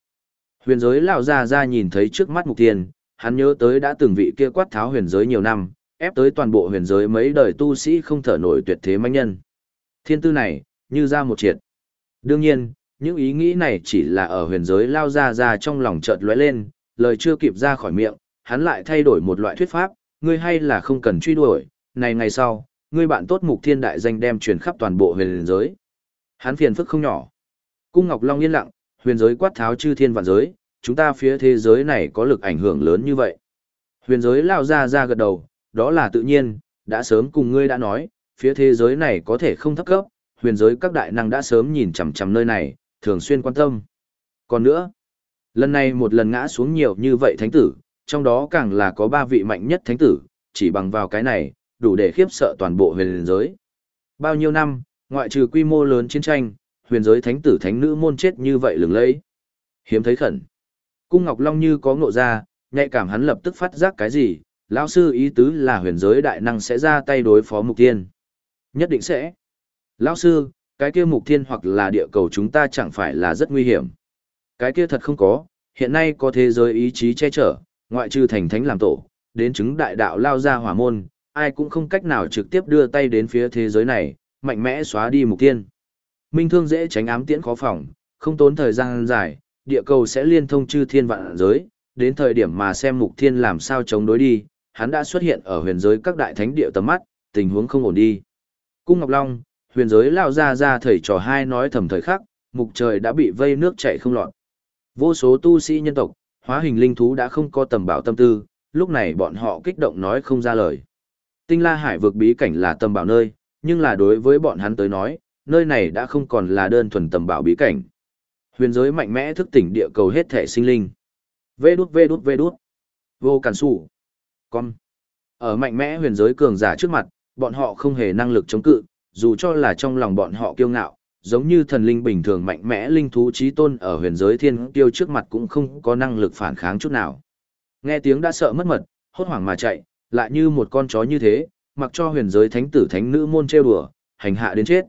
Huyền giới lao ra ra nhìn thấy trước mắt mục thiên, hắn nhớ tới đã từng vị kia quát tháo huyền giới nhiều năm, ép tới toàn bộ huyền giới mấy đời tu sĩ không thở nổi tuyệt thế manh nhân. Thiên tư này, như ra một triệt. Đương nhiên, những ý nghĩ này chỉ là ở huyền giới lao ra ra trong lòng chợt lóe lên lời chưa kịp ra khỏi miệng, hắn lại thay đổi một loại thuyết pháp, ngươi hay là không cần truy đuổi, này ngày sau, ngươi bạn tốt mục thiên đại danh đem truyền khắp toàn bộ huyền giới. Hắn phiền phức không nhỏ. Cung Ngọc Long yên lặng, huyền giới quát tháo chư thiên vạn giới, chúng ta phía thế giới này có lực ảnh hưởng lớn như vậy. Huyền giới lao ra ra gật đầu, đó là tự nhiên, đã sớm cùng ngươi đã nói, phía thế giới này có thể không thấp cấp, huyền giới các đại năng đã sớm nhìn chằm chằm nơi này, thường xuyên quan tâm. Còn nữa, Lần này một lần ngã xuống nhiều như vậy thánh tử, trong đó càng là có ba vị mạnh nhất thánh tử, chỉ bằng vào cái này, đủ để khiếp sợ toàn bộ huyền giới. Bao nhiêu năm, ngoại trừ quy mô lớn chiến tranh, huyền giới thánh tử thánh nữ môn chết như vậy lừng lẫy. Hiếm thấy khẩn. Cung Ngọc Long như có ngộ ra, nhạy cảm hắn lập tức phát giác cái gì, lão sư ý tứ là huyền giới đại năng sẽ ra tay đối phó mục thiên. Nhất định sẽ. Lão sư, cái kia mục thiên hoặc là địa cầu chúng ta chẳng phải là rất nguy hiểm. Cái kia thật không có, hiện nay có thế giới ý chí che chở, ngoại trừ thành thánh làm tổ, đến chứng đại đạo lao ra hỏa môn, ai cũng không cách nào trực tiếp đưa tay đến phía thế giới này, mạnh mẽ xóa đi mục thiên. Minh thương dễ tránh ám tiễn khó phòng, không tốn thời gian dài, địa cầu sẽ liên thông chư thiên vạn giới, đến thời điểm mà xem mục thiên làm sao chống đối đi, hắn đã xuất hiện ở huyền giới các đại thánh địa tầm mắt, tình huống không ổn đi. Cung Ngọc Long, huyền giới lao ra ra thầy trò hai nói thầm thời khắc, mục trời đã bị vây nước chảy không lọt. Vô số tu sĩ nhân tộc, hóa hình linh thú đã không có tầm bảo tâm tư, lúc này bọn họ kích động nói không ra lời. Tinh La Hải vực bí cảnh là tầm bảo nơi, nhưng là đối với bọn hắn tới nói, nơi này đã không còn là đơn thuần tầm bảo bí cảnh. Huyền giới mạnh mẽ thức tỉnh địa cầu hết thể sinh linh. Vê đút vê đút vê đút. Vô cản sủ. Con. Ở mạnh mẽ huyền giới cường giả trước mặt, bọn họ không hề năng lực chống cự, dù cho là trong lòng bọn họ kiêu ngạo, giống như thần linh bình thường mạnh mẽ linh thú trí tôn ở huyền giới thiên tiêu trước mặt cũng không có năng lực phản kháng chút nào. Nghe tiếng đã sợ mất mật, hốt hoảng mà chạy, lại như một con chó như thế, mặc cho huyền giới thánh tử thánh nữ môn trêu đùa, hành hạ đến chết.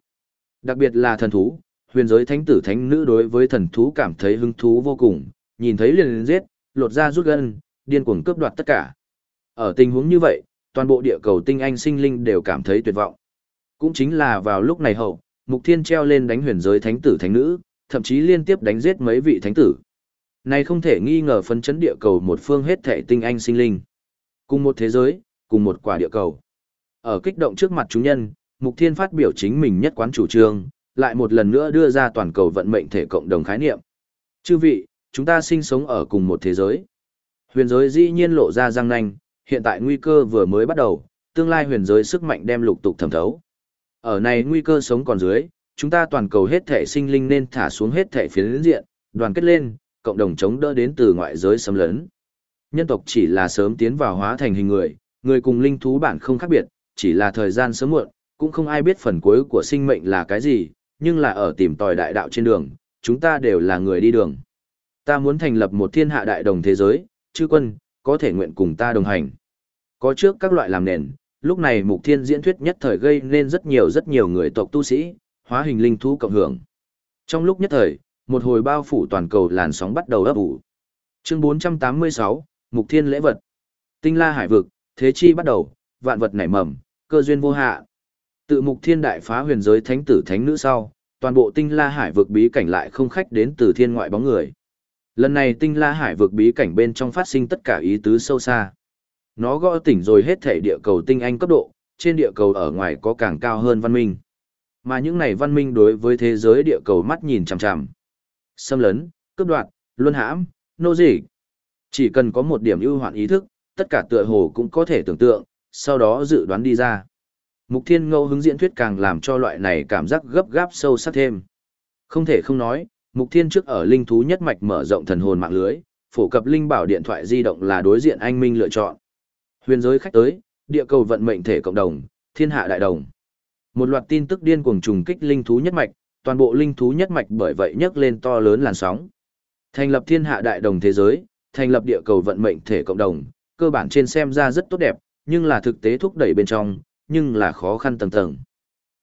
Đặc biệt là thần thú, huyền giới thánh tử thánh nữ đối với thần thú cảm thấy hứng thú vô cùng, nhìn thấy liền giết, lột ra rút gân, điên cuồng cướp đoạt tất cả. Ở tình huống như vậy, toàn bộ địa cầu tinh anh sinh linh đều cảm thấy tuyệt vọng. Cũng chính là vào lúc này hậu, Mục Thiên treo lên đánh huyền giới thánh tử thánh nữ, thậm chí liên tiếp đánh giết mấy vị thánh tử. Này không thể nghi ngờ phấn chấn địa cầu một phương hết thể tinh anh sinh linh. Cùng một thế giới, cùng một quả địa cầu. Ở kích động trước mặt chúng nhân, Mục Thiên phát biểu chính mình nhất quán chủ trương, lại một lần nữa đưa ra toàn cầu vận mệnh thể cộng đồng khái niệm. Chư vị, chúng ta sinh sống ở cùng một thế giới. Huyền giới dĩ nhiên lộ ra răng nanh, hiện tại nguy cơ vừa mới bắt đầu, tương lai huyền giới sức mạnh đem lục tục thẩm thấu. Ở này nguy cơ sống còn dưới, chúng ta toàn cầu hết thể sinh linh nên thả xuống hết thể phiến diện, đoàn kết lên, cộng đồng chống đỡ đến từ ngoại giới xâm lấn. Nhân tộc chỉ là sớm tiến vào hóa thành hình người, người cùng linh thú bản không khác biệt, chỉ là thời gian sớm muộn, cũng không ai biết phần cuối của sinh mệnh là cái gì, nhưng là ở tìm tòi đại đạo trên đường, chúng ta đều là người đi đường. Ta muốn thành lập một thiên hạ đại đồng thế giới, chư quân, có thể nguyện cùng ta đồng hành. Có trước các loại làm nền, lúc này mục thiên diễn thuyết nhất thời gây nên rất nhiều rất nhiều người tộc tu sĩ, hóa hình linh thú cộng hưởng. Trong lúc nhất thời, một hồi bao phủ toàn cầu làn sóng bắt đầu ấp ủ. Chương 486, Mục Thiên lễ vật. Tinh La Hải vực, thế chi bắt đầu, vạn vật nảy mầm, cơ duyên vô hạ. Tự Mục Thiên đại phá huyền giới thánh tử thánh nữ sau, toàn bộ Tinh La Hải vực bí cảnh lại không khách đến từ thiên ngoại bóng người. Lần này Tinh La Hải vực bí cảnh bên trong phát sinh tất cả ý tứ sâu xa. Nó gõ tỉnh rồi hết thể địa cầu tinh anh cấp độ, trên địa cầu ở ngoài có càng cao hơn văn minh. Mà những này văn minh đối với thế giới địa cầu mắt nhìn chằm chằm. Xâm lấn, cướp đoạt, luân hãm, nô dịch. Chỉ cần có một điểm ưu hoạn ý thức, tất cả tựa hồ cũng có thể tưởng tượng, sau đó dự đoán đi ra. Mục Thiên Ngẫu hứng diễn thuyết càng làm cho loại này cảm giác gấp gáp sâu sắc thêm. Không thể không nói, Mục Thiên trước ở linh thú nhất mạch mở rộng thần hồn mạng lưới, phổ cập linh bảo điện thoại di động là đối diện anh minh lựa chọn. Huyền giới khách tới, địa cầu vận mệnh thể cộng đồng, thiên hạ đại đồng. Một loạt tin tức điên cuồng trùng kích linh thú nhất mạch, toàn bộ linh thú nhất mạch bởi vậy nhấc lên to lớn làn sóng. Thành lập thiên hạ đại đồng thế giới, thành lập địa cầu vận mệnh thể cộng đồng, cơ bản trên xem ra rất tốt đẹp, nhưng là thực tế thúc đẩy bên trong, nhưng là khó khăn tầng tầng.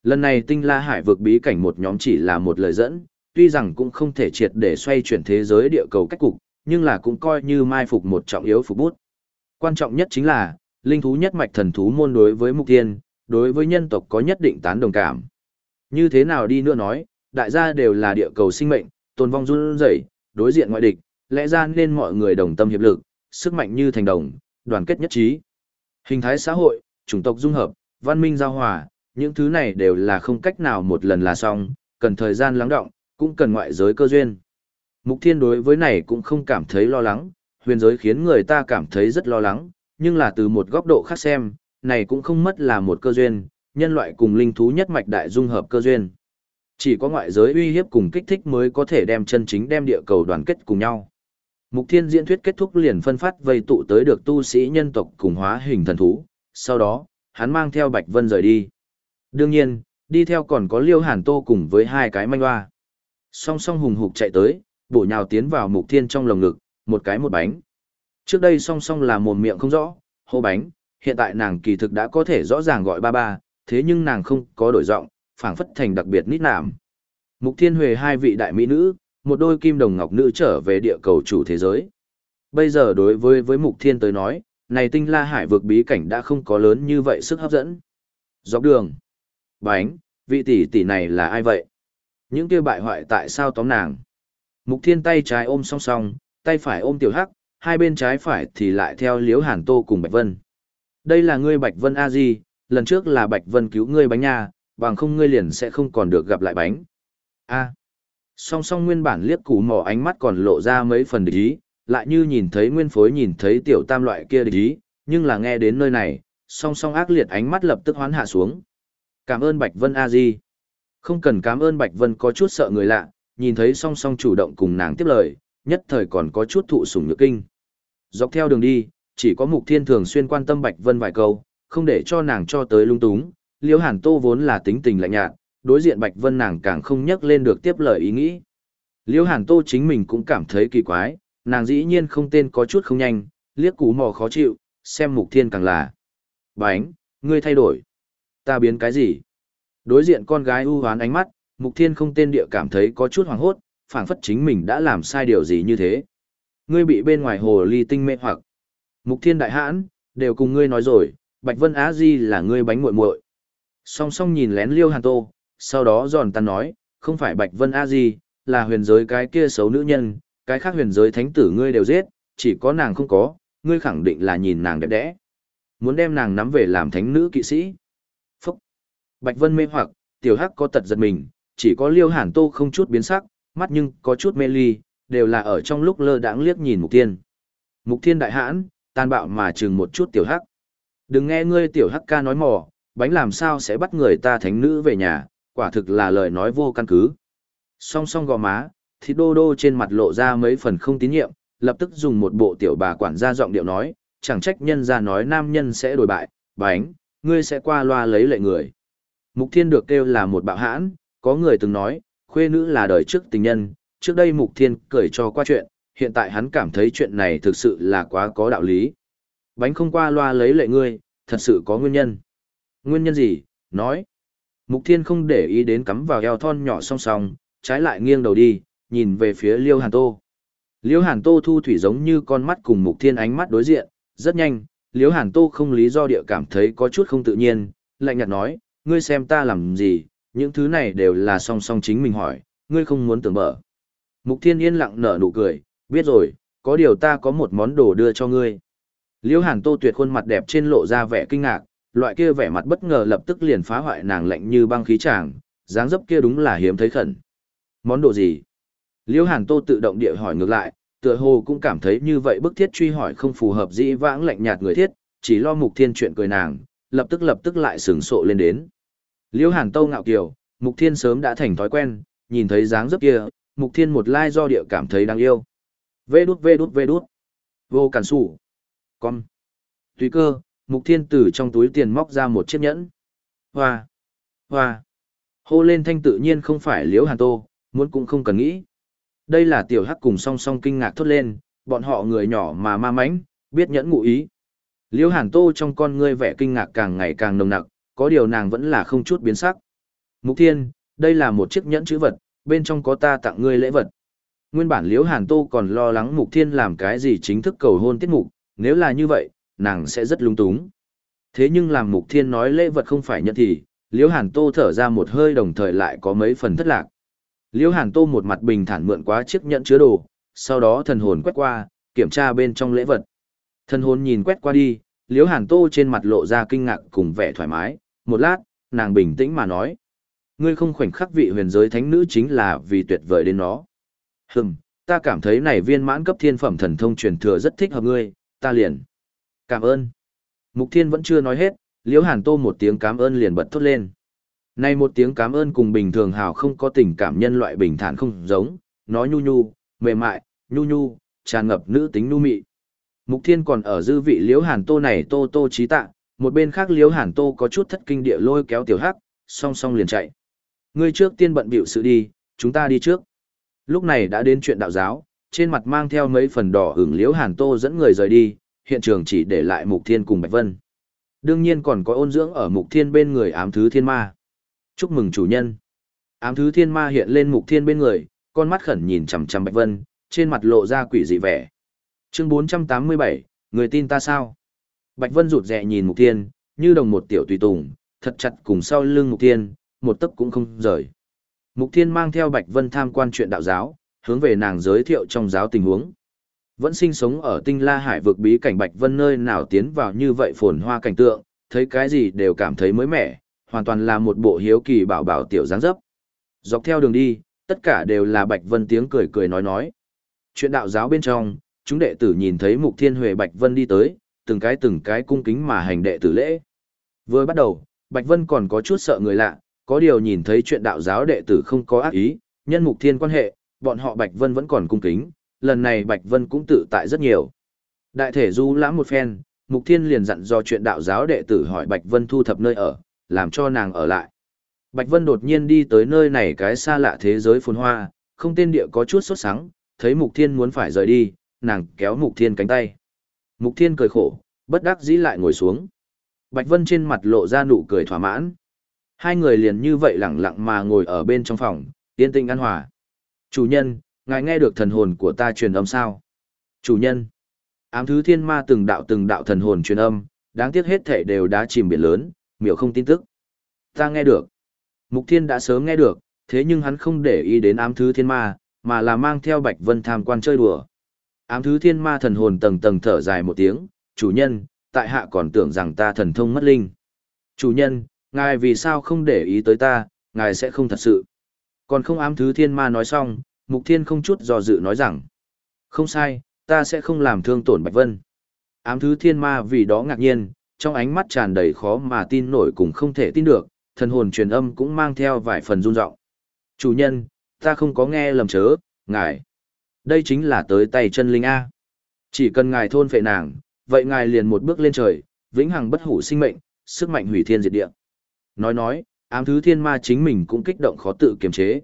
Lần này tinh la hải vượt bí cảnh một nhóm chỉ là một lời dẫn, tuy rằng cũng không thể triệt để xoay chuyển thế giới địa cầu cách cục, nhưng là cũng coi như mai phục một trọng yếu phục bút. Quan trọng nhất chính là, linh thú nhất mạch thần thú môn đối với mục tiên, đối với nhân tộc có nhất định tán đồng cảm. Như thế nào đi nữa nói, đại gia đều là địa cầu sinh mệnh, tồn vong run rẩy, đối diện ngoại địch, lẽ ra nên mọi người đồng tâm hiệp lực, sức mạnh như thành đồng, đoàn kết nhất trí. Hình thái xã hội, chủng tộc dung hợp, văn minh giao hòa, những thứ này đều là không cách nào một lần là xong, cần thời gian lắng động, cũng cần ngoại giới cơ duyên. Mục Thiên đối với này cũng không cảm thấy lo lắng, huyền giới khiến người ta cảm thấy rất lo lắng, nhưng là từ một góc độ khác xem, này cũng không mất là một cơ duyên, nhân loại cùng linh thú nhất mạch đại dung hợp cơ duyên. Chỉ có ngoại giới uy hiếp cùng kích thích mới có thể đem chân chính đem địa cầu đoàn kết cùng nhau. Mục Thiên diễn thuyết kết thúc liền phân phát vây tụ tới được tu sĩ nhân tộc cùng hóa hình thần thú, sau đó, hắn mang theo Bạch Vân rời đi. Đương nhiên, đi theo còn có Liêu Hàn Tô cùng với hai cái manh hoa. Song song hùng hục chạy tới, bổ nhào tiến vào Mục Thiên trong lồng ngực, một cái một bánh. Trước đây song song là mồm miệng không rõ, hô bánh, hiện tại nàng kỳ thực đã có thể rõ ràng gọi ba ba, thế nhưng nàng không có đổi giọng, phảng phất thành đặc biệt nít nạm. Mục Thiên Huệ hai vị đại mỹ nữ, một đôi kim đồng ngọc nữ trở về địa cầu chủ thế giới. Bây giờ đối với với Mục Thiên tới nói, này tinh la hải vực bí cảnh đã không có lớn như vậy sức hấp dẫn. Dọc đường. Bánh, vị tỷ tỷ này là ai vậy? Những kia bại hoại tại sao tóm nàng? Mục Thiên tay trái ôm song song, tay phải ôm tiểu hắc, hai bên trái phải thì lại theo liếu Hàn Tô cùng Bạch Vân. Đây là ngươi Bạch Vân A Di, lần trước là Bạch Vân cứu ngươi bánh nha, bằng không ngươi liền sẽ không còn được gặp lại bánh. A. Song song nguyên bản liếc củ mỏ ánh mắt còn lộ ra mấy phần địch ý, lại như nhìn thấy nguyên phối nhìn thấy tiểu tam loại kia địch ý, nhưng là nghe đến nơi này, song song ác liệt ánh mắt lập tức hoán hạ xuống. Cảm ơn Bạch Vân A Di. Không cần cảm ơn Bạch Vân có chút sợ người lạ, nhìn thấy song song chủ động cùng nàng tiếp lời, nhất thời còn có chút thụ sủng nhược kinh. Dọc theo đường đi, chỉ có Mục Thiên thường xuyên quan tâm Bạch Vân vài câu, không để cho nàng cho tới lung túng. Liễu Hàn Tô vốn là tính tình lạnh nhạt, đối diện Bạch Vân nàng càng không nhắc lên được tiếp lời ý nghĩ. Liễu Hàn Tô chính mình cũng cảm thấy kỳ quái, nàng dĩ nhiên không tên có chút không nhanh, liếc cú mò khó chịu, xem Mục Thiên càng là. Bánh, ngươi thay đổi. Ta biến cái gì? Đối diện con gái u hoán ánh mắt, Mục Thiên không tên địa cảm thấy có chút hoảng hốt, phảng phất chính mình đã làm sai điều gì như thế. Ngươi bị bên ngoài hồ ly tinh mê hoặc. Mục Thiên đại hãn, đều cùng ngươi nói rồi, Bạch Vân Á Di là ngươi bánh muội muội. Song song nhìn lén Liêu Hàn Tô, sau đó giòn tan nói, không phải Bạch Vân A Di, là huyền giới cái kia xấu nữ nhân, cái khác huyền giới thánh tử ngươi đều giết, chỉ có nàng không có, ngươi khẳng định là nhìn nàng đẹp đẽ. Muốn đem nàng nắm về làm thánh nữ kỵ sĩ. Phúc! Bạch Vân mê hoặc, tiểu hắc có tật giật mình, chỉ có Liêu Hàn Tô không chút biến sắc, mắt nhưng có chút mê ly, đều là ở trong lúc lơ đãng liếc nhìn Mục Thiên. Mục Thiên đại hãn, tàn bạo mà chừng một chút tiểu hắc. Đừng nghe ngươi tiểu hắc ca nói mò, bánh làm sao sẽ bắt người ta thánh nữ về nhà, quả thực là lời nói vô căn cứ. Song song gò má, thì đô đô trên mặt lộ ra mấy phần không tín nhiệm, lập tức dùng một bộ tiểu bà quản gia giọng điệu nói, chẳng trách nhân ra nói nam nhân sẽ đổi bại, bánh, ngươi sẽ qua loa lấy lệ người. Mục thiên được kêu là một bạo hãn, có người từng nói, khuê nữ là đời trước tình nhân, trước đây mục thiên cười cho qua chuyện, hiện tại hắn cảm thấy chuyện này thực sự là quá có đạo lý. Bánh không qua loa lấy lệ ngươi, thật sự có nguyên nhân. Nguyên nhân gì? Nói. Mục Thiên không để ý đến cắm vào eo thon nhỏ song song, trái lại nghiêng đầu đi, nhìn về phía Liêu Hàn Tô. Liêu Hàn Tô thu thủy giống như con mắt cùng Mục Thiên ánh mắt đối diện, rất nhanh, Liêu Hàn Tô không lý do địa cảm thấy có chút không tự nhiên, lạnh nhạt nói, ngươi xem ta làm gì, những thứ này đều là song song chính mình hỏi, ngươi không muốn tưởng bở. Mục Thiên yên lặng nở nụ cười, biết rồi, có điều ta có một món đồ đưa cho ngươi. Liêu Hàn Tô tuyệt khuôn mặt đẹp trên lộ ra vẻ kinh ngạc, loại kia vẻ mặt bất ngờ lập tức liền phá hoại nàng lạnh như băng khí tràng, dáng dấp kia đúng là hiếm thấy khẩn. Món đồ gì? Liêu Hàn Tô tự động địa hỏi ngược lại, tựa hồ cũng cảm thấy như vậy bức thiết truy hỏi không phù hợp dĩ vãng lạnh nhạt người thiết, chỉ lo Mục Thiên chuyện cười nàng, lập tức lập tức lại sừng sộ lên đến. Liễu Hàn Tô ngạo kiều, Mục Thiên sớm đã thành thói quen, nhìn thấy dáng dấp kia, Mục Thiên một lai do địa cảm thấy đáng yêu. Vê đút vê đút vê đút. Vô cản sủ. Con. Tùy cơ, Mục Thiên từ trong túi tiền móc ra một chiếc nhẫn. Hoa! Hoa! Hô lên thanh tự nhiên không phải Liễu Hàn Tô, muốn cũng không cần nghĩ. Đây là tiểu hắc cùng song song kinh ngạc thốt lên, bọn họ người nhỏ mà ma mãnh, biết nhẫn ngụ ý. Liễu Hàn Tô trong con ngươi vẻ kinh ngạc càng ngày càng nồng nặc, có điều nàng vẫn là không chút biến sắc. Mục Thiên, đây là một chiếc nhẫn chữ vật, bên trong có ta tặng ngươi lễ vật. Nguyên bản Liễu Hàn Tô còn lo lắng Mục Thiên làm cái gì chính thức cầu hôn tiết mục, nếu là như vậy, nàng sẽ rất lung túng. Thế nhưng làm mục thiên nói lễ vật không phải nhẫn thì, liễu hàn tô thở ra một hơi đồng thời lại có mấy phần thất lạc. Liễu hàn tô một mặt bình thản mượn quá chiếc nhẫn chứa đồ, sau đó thần hồn quét qua, kiểm tra bên trong lễ vật. Thần hồn nhìn quét qua đi, liễu hàn tô trên mặt lộ ra kinh ngạc cùng vẻ thoải mái, một lát, nàng bình tĩnh mà nói. Ngươi không khoảnh khắc vị huyền giới thánh nữ chính là vì tuyệt vời đến nó. Hừm, ta cảm thấy này viên mãn cấp thiên phẩm thần thông truyền thừa rất thích hợp ngươi, ta liền. Cảm ơn. Mục Thiên vẫn chưa nói hết, Liễu Hàn Tô một tiếng cảm ơn liền bật thốt lên. Này một tiếng cảm ơn cùng bình thường hào không có tình cảm nhân loại bình thản không giống, nó nhu nhu, mềm mại, nhu nhu, tràn ngập nữ tính nhu mị. Mục Thiên còn ở dư vị Liễu Hàn Tô này tô tô trí tạ, một bên khác Liễu Hàn Tô có chút thất kinh địa lôi kéo tiểu hắc, song song liền chạy. Ngươi trước tiên bận bịu sự đi, chúng ta đi trước. Lúc này đã đến chuyện đạo giáo, trên mặt mang theo mấy phần đỏ hưởng liễu hàn tô dẫn người rời đi, hiện trường chỉ để lại Mục Thiên cùng Bạch Vân. Đương nhiên còn có ôn dưỡng ở Mục Thiên bên người ám thứ thiên ma. Chúc mừng chủ nhân. Ám thứ thiên ma hiện lên Mục Thiên bên người, con mắt khẩn nhìn chằm chằm Bạch Vân, trên mặt lộ ra quỷ dị vẻ. Chương 487, người tin ta sao? Bạch Vân rụt rè nhìn Mục Thiên, như đồng một tiểu tùy tùng, thật chặt cùng sau lưng Mục Thiên, một tấc cũng không rời. Mục Thiên mang theo Bạch Vân tham quan chuyện đạo giáo, hướng về nàng giới thiệu trong giáo tình huống. Vẫn sinh sống ở tinh la hải vực bí cảnh Bạch Vân nơi nào tiến vào như vậy phồn hoa cảnh tượng, thấy cái gì đều cảm thấy mới mẻ, hoàn toàn là một bộ hiếu kỳ bảo bảo tiểu dáng dấp. Dọc theo đường đi, tất cả đều là Bạch Vân tiếng cười cười nói nói. Chuyện đạo giáo bên trong, chúng đệ tử nhìn thấy Mục Thiên Huệ Bạch Vân đi tới, từng cái từng cái cung kính mà hành đệ tử lễ. Vừa bắt đầu, Bạch Vân còn có chút sợ người lạ, có điều nhìn thấy chuyện đạo giáo đệ tử không có ác ý, nhân Mục Thiên quan hệ, bọn họ Bạch Vân vẫn còn cung kính, lần này Bạch Vân cũng tự tại rất nhiều. Đại thể du lãm một phen, Mục Thiên liền dặn do chuyện đạo giáo đệ tử hỏi Bạch Vân thu thập nơi ở, làm cho nàng ở lại. Bạch Vân đột nhiên đi tới nơi này cái xa lạ thế giới phồn hoa, không tên địa có chút sốt sắng, thấy Mục Thiên muốn phải rời đi, nàng kéo Mục Thiên cánh tay. Mục Thiên cười khổ, bất đắc dĩ lại ngồi xuống. Bạch Vân trên mặt lộ ra nụ cười thỏa mãn. Hai người liền như vậy lặng lặng mà ngồi ở bên trong phòng, yên tĩnh an hòa. Chủ nhân, ngài nghe được thần hồn của ta truyền âm sao? Chủ nhân, ám thứ thiên ma từng đạo từng đạo thần hồn truyền âm, đáng tiếc hết thể đều đã chìm biển lớn, miểu không tin tức. Ta nghe được. Mục thiên đã sớm nghe được, thế nhưng hắn không để ý đến ám thứ thiên ma, mà là mang theo bạch vân tham quan chơi đùa. Ám thứ thiên ma thần hồn tầng tầng thở dài một tiếng, chủ nhân, tại hạ còn tưởng rằng ta thần thông mất linh. Chủ nhân, ngài vì sao không để ý tới ta, ngài sẽ không thật sự. Còn không ám thứ thiên ma nói xong, mục thiên không chút do dự nói rằng. Không sai, ta sẽ không làm thương tổn Bạch Vân. Ám thứ thiên ma vì đó ngạc nhiên, trong ánh mắt tràn đầy khó mà tin nổi cùng không thể tin được, thần hồn truyền âm cũng mang theo vài phần run rộng. Chủ nhân, ta không có nghe lầm chớ, ngài. Đây chính là tới tay chân linh A. Chỉ cần ngài thôn phệ nàng, vậy ngài liền một bước lên trời, vĩnh hằng bất hủ sinh mệnh, sức mạnh hủy thiên diệt địa. Nói nói, ám thứ thiên ma chính mình cũng kích động khó tự kiềm chế.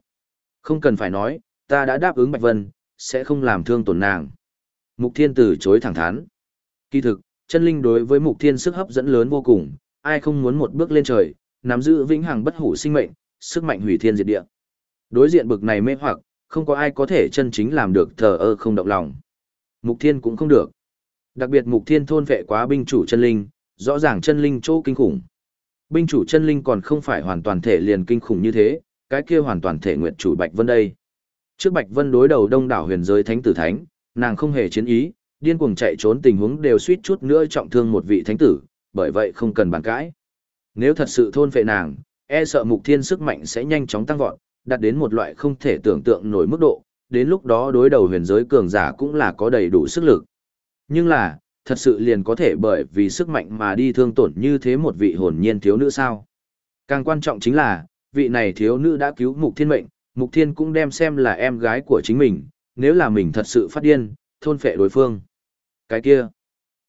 Không cần phải nói, ta đã đáp ứng Bạch Vân, sẽ không làm thương tổn nàng. Mục Thiên từ chối thẳng thắn. Kỳ thực, chân linh đối với Mục Thiên sức hấp dẫn lớn vô cùng, ai không muốn một bước lên trời, nắm giữ vĩnh hằng bất hủ sinh mệnh, sức mạnh hủy thiên diệt địa. Đối diện bực này mê hoặc, không có ai có thể chân chính làm được thờ ơ không động lòng. Mục Thiên cũng không được. Đặc biệt Mục Thiên thôn vệ quá binh chủ chân linh, rõ ràng chân linh chỗ kinh khủng. Binh chủ chân linh còn không phải hoàn toàn thể liền kinh khủng như thế, cái kia hoàn toàn thể nguyện chủ Bạch Vân đây. Trước Bạch Vân đối đầu đông đảo huyền giới thánh tử thánh, nàng không hề chiến ý, điên cuồng chạy trốn tình huống đều suýt chút nữa trọng thương một vị thánh tử, bởi vậy không cần bàn cãi. Nếu thật sự thôn phệ nàng, e sợ mục thiên sức mạnh sẽ nhanh chóng tăng vọt, đạt đến một loại không thể tưởng tượng nổi mức độ, đến lúc đó đối đầu huyền giới cường giả cũng là có đầy đủ sức lực. Nhưng là, thật sự liền có thể bởi vì sức mạnh mà đi thương tổn như thế một vị hồn nhiên thiếu nữ sao. Càng quan trọng chính là, vị này thiếu nữ đã cứu mục thiên mệnh, mục thiên cũng đem xem là em gái của chính mình, nếu là mình thật sự phát điên, thôn phệ đối phương. Cái kia,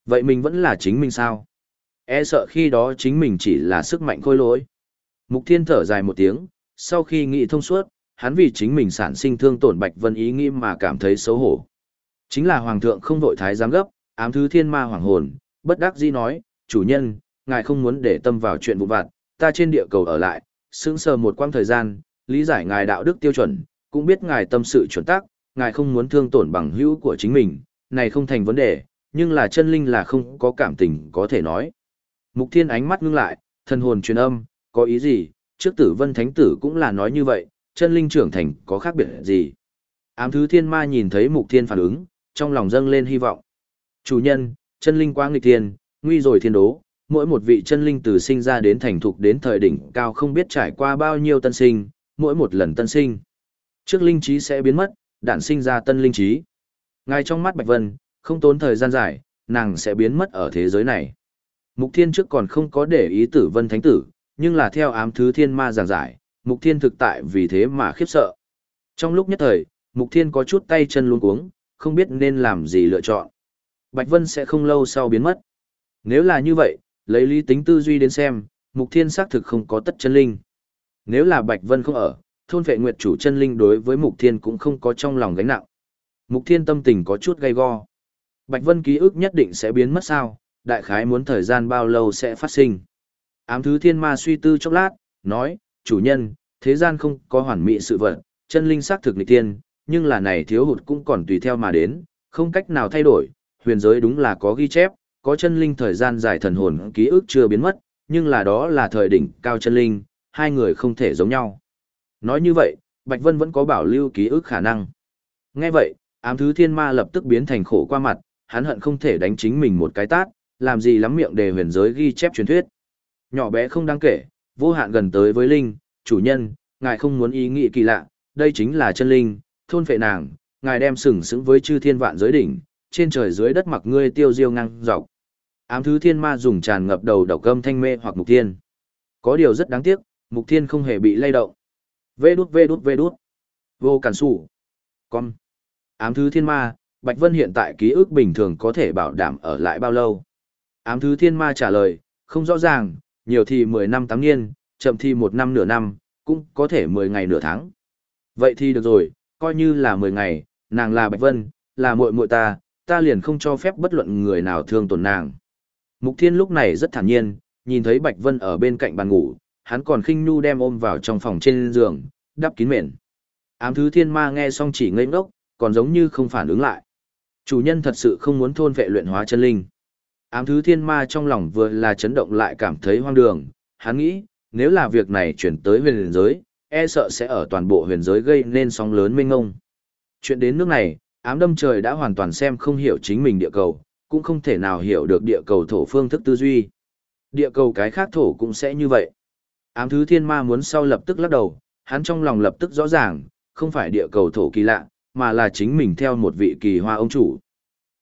vậy mình vẫn là chính mình sao? E sợ khi đó chính mình chỉ là sức mạnh khôi lỗi. Mục thiên thở dài một tiếng, sau khi nghĩ thông suốt, hắn vì chính mình sản sinh thương tổn Bạch Vân ý nghĩ mà cảm thấy xấu hổ. Chính là Hoàng thượng không vội thái giám gấp, ám thứ thiên ma hoàng hồn, bất đắc dĩ nói, chủ nhân, ngài không muốn để tâm vào chuyện vụ vặt, ta trên địa cầu ở lại, sững sờ một quãng thời gian, lý giải ngài đạo đức tiêu chuẩn, cũng biết ngài tâm sự chuẩn tắc, ngài không muốn thương tổn bằng hữu của chính mình, này không thành vấn đề, nhưng là chân linh là không có cảm tình có thể nói. Mục thiên ánh mắt ngưng lại, thân hồn truyền âm, có ý gì, trước tử vân thánh tử cũng là nói như vậy, chân linh trưởng thành có khác biệt gì. Ám thứ thiên ma nhìn thấy mục thiên phản ứng, trong lòng dâng lên hy vọng. Chủ nhân, chân linh quá nghịch thiên, nguy rồi thiên đố, mỗi một vị chân linh từ sinh ra đến thành thục đến thời đỉnh cao không biết trải qua bao nhiêu tân sinh, mỗi một lần tân sinh. Trước linh trí sẽ biến mất, đản sinh ra tân linh trí. Ngay trong mắt Bạch Vân, không tốn thời gian dài, nàng sẽ biến mất ở thế giới này. Mục Thiên trước còn không có để ý tử vân thánh tử, nhưng là theo ám thứ thiên ma giảng giải, Mục Thiên thực tại vì thế mà khiếp sợ. Trong lúc nhất thời, Mục Thiên có chút tay chân luôn cuống, không biết nên làm gì lựa chọn. Bạch Vân sẽ không lâu sau biến mất. Nếu là như vậy, lấy lý tính tư duy đến xem, Mục Thiên xác thực không có tất chân linh. Nếu là Bạch Vân không ở, thôn vệ nguyệt chủ chân linh đối với Mục Thiên cũng không có trong lòng gánh nặng. Mục Thiên tâm tình có chút gay go. Bạch Vân ký ức nhất định sẽ biến mất sao, đại khái muốn thời gian bao lâu sẽ phát sinh. Ám thứ thiên ma suy tư chốc lát, nói, chủ nhân, thế gian không có hoàn mỹ sự vật, chân linh xác thực nịch tiên, nhưng là này thiếu hụt cũng còn tùy theo mà đến, không cách nào thay đổi, huyền giới đúng là có ghi chép, có chân linh thời gian dài thần hồn ký ức chưa biến mất, nhưng là đó là thời đỉnh cao chân linh, hai người không thể giống nhau. Nói như vậy, Bạch Vân vẫn có bảo lưu ký ức khả năng. Nghe vậy, ám thứ thiên ma lập tức biến thành khổ qua mặt, hắn hận không thể đánh chính mình một cái tát, làm gì lắm miệng đề huyền giới ghi chép truyền thuyết. Nhỏ bé không đáng kể, vô hạn gần tới với linh, chủ nhân, ngài không muốn ý nghĩ kỳ lạ, đây chính là chân linh, thôn phệ nàng, ngài đem sừng sững với chư thiên vạn giới đỉnh, trên trời dưới đất mặc ngươi tiêu diêu ngang dọc. Ám thứ thiên ma dùng tràn ngập đầu độc cơm thanh mê hoặc mục thiên. Có điều rất đáng tiếc, mục thiên không hề bị lay động. Vê đút vê đút vê đút. Vô cản sủ. Con. Ám thứ thiên ma, Bạch Vân hiện tại ký ức bình thường có thể bảo đảm ở lại bao lâu? Ám thứ thiên ma trả lời, không rõ ràng, nhiều thì 10 năm 8 niên, chậm thì 1 năm nửa năm, cũng có thể 10 ngày nửa tháng. Vậy thì được rồi, coi như là 10 ngày, nàng là Bạch Vân, là muội muội ta, ta liền không cho phép bất luận người nào thương tổn nàng. Mục Thiên lúc này rất thản nhiên, nhìn thấy Bạch Vân ở bên cạnh bàn ngủ, hắn còn khinh nu đem ôm vào trong phòng trên giường, đắp kín mền. Ám thứ thiên ma nghe xong chỉ ngây ngốc, còn giống như không phản ứng lại. Chủ nhân thật sự không muốn thôn vệ luyện hóa chân linh. Ám thứ thiên ma trong lòng vừa là chấn động lại cảm thấy hoang đường, hắn nghĩ, nếu là việc này chuyển tới huyền giới, e sợ sẽ ở toàn bộ huyền giới gây nên sóng lớn mênh ngông. Chuyện đến nước này, ám đâm trời đã hoàn toàn xem không hiểu chính mình địa cầu, cũng không thể nào hiểu được địa cầu thổ phương thức tư duy. Địa cầu cái khác thổ cũng sẽ như vậy. Ám thứ thiên ma muốn sau lập tức lắc đầu, hắn trong lòng lập tức rõ ràng, không phải địa cầu thổ kỳ lạ, mà là chính mình theo một vị kỳ hoa ông chủ.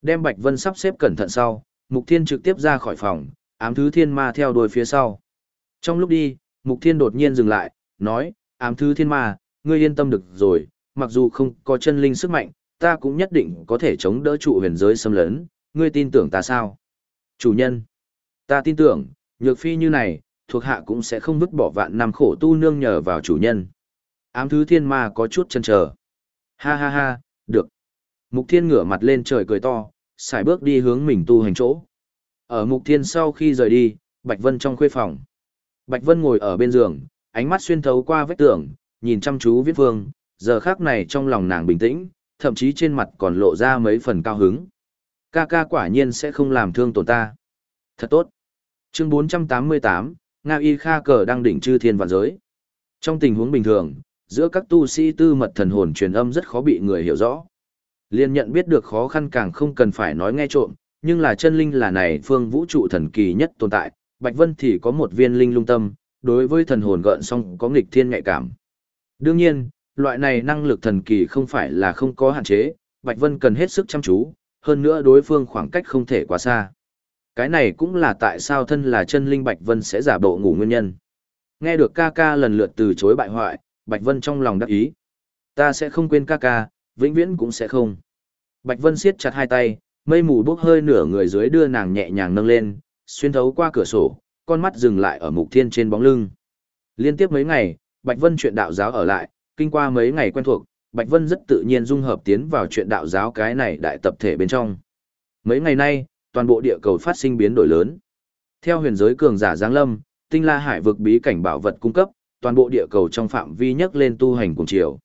Đem Bạch Vân sắp xếp cẩn thận sau, Mục Thiên trực tiếp ra khỏi phòng, ám thứ thiên ma theo đuôi phía sau. Trong lúc đi, Mục Thiên đột nhiên dừng lại, nói, ám thứ thiên ma, ngươi yên tâm được rồi, mặc dù không có chân linh sức mạnh, ta cũng nhất định có thể chống đỡ trụ huyền giới xâm lấn, ngươi tin tưởng ta sao? Chủ nhân, ta tin tưởng, nhược phi như này, thuộc hạ cũng sẽ không vứt bỏ vạn năm khổ tu nương nhờ vào chủ nhân. Ám thứ thiên ma có chút chân chờ. Ha ha ha, được. Mục thiên ngửa mặt lên trời cười to, xài bước đi hướng mình tu hành chỗ. Ở mục thiên sau khi rời đi, Bạch Vân trong khuê phòng. Bạch Vân ngồi ở bên giường, ánh mắt xuyên thấu qua vách tường, nhìn chăm chú viết phương, giờ khác này trong lòng nàng bình tĩnh, thậm chí trên mặt còn lộ ra mấy phần cao hứng. Ca ca quả nhiên sẽ không làm thương tổn ta. Thật tốt. Chương 488, Nga Y Kha cờ đang đỉnh chư thiên vạn giới. Trong tình huống bình thường, giữa các tu sĩ tư mật thần hồn truyền âm rất khó bị người hiểu rõ. Liên nhận biết được khó khăn càng không cần phải nói nghe trộm, nhưng là chân linh là này phương vũ trụ thần kỳ nhất tồn tại, Bạch Vân thì có một viên linh lung tâm, đối với thần hồn gợn song có nghịch thiên nhạy cảm. Đương nhiên, loại này năng lực thần kỳ không phải là không có hạn chế, Bạch Vân cần hết sức chăm chú, hơn nữa đối phương khoảng cách không thể quá xa. Cái này cũng là tại sao thân là chân linh Bạch Vân sẽ giả bộ ngủ nguyên nhân. Nghe được ca ca lần lượt từ chối bại hoại, Bạch Vân trong lòng đắc ý. Ta sẽ không quên ca ca, vĩnh viễn cũng sẽ không. Bạch Vân siết chặt hai tay, mây mù bốc hơi nửa người dưới đưa nàng nhẹ nhàng nâng lên, xuyên thấu qua cửa sổ, con mắt dừng lại ở mục thiên trên bóng lưng. Liên tiếp mấy ngày, Bạch Vân chuyện đạo giáo ở lại, kinh qua mấy ngày quen thuộc, Bạch Vân rất tự nhiên dung hợp tiến vào chuyện đạo giáo cái này đại tập thể bên trong. Mấy ngày nay, toàn bộ địa cầu phát sinh biến đổi lớn. Theo huyền giới cường giả Giáng Lâm, tinh la hải vực bí cảnh bảo vật cung cấp, toàn bộ địa cầu trong phạm vi nhấc lên tu hành cùng chiều.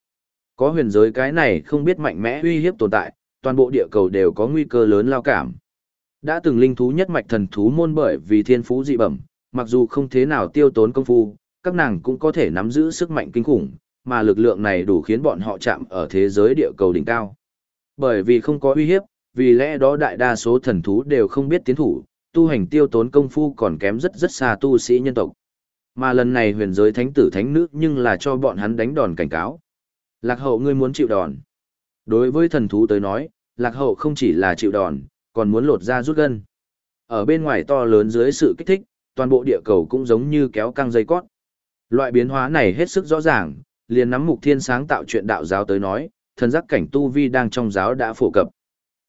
Có huyền giới cái này không biết mạnh mẽ uy hiếp tồn tại, toàn bộ địa cầu đều có nguy cơ lớn lao cảm. Đã từng linh thú nhất mạch thần thú môn bởi vì thiên phú dị bẩm, mặc dù không thế nào tiêu tốn công phu, các nàng cũng có thể nắm giữ sức mạnh kinh khủng, mà lực lượng này đủ khiến bọn họ chạm ở thế giới địa cầu đỉnh cao. Bởi vì không có uy hiếp, vì lẽ đó đại đa số thần thú đều không biết tiến thủ, tu hành tiêu tốn công phu còn kém rất rất xa tu sĩ nhân tộc. Mà lần này huyền giới thánh tử thánh nữ nhưng là cho bọn hắn đánh đòn cảnh cáo. Lạc hậu ngươi muốn chịu đòn. Đối với thần thú tới nói, lạc hậu không chỉ là chịu đòn, còn muốn lột ra rút gân. Ở bên ngoài to lớn dưới sự kích thích, toàn bộ địa cầu cũng giống như kéo căng dây cót. Loại biến hóa này hết sức rõ ràng, liền nắm mục thiên sáng tạo chuyện đạo giáo tới nói, thần giác cảnh tu vi đang trong giáo đã phổ cập.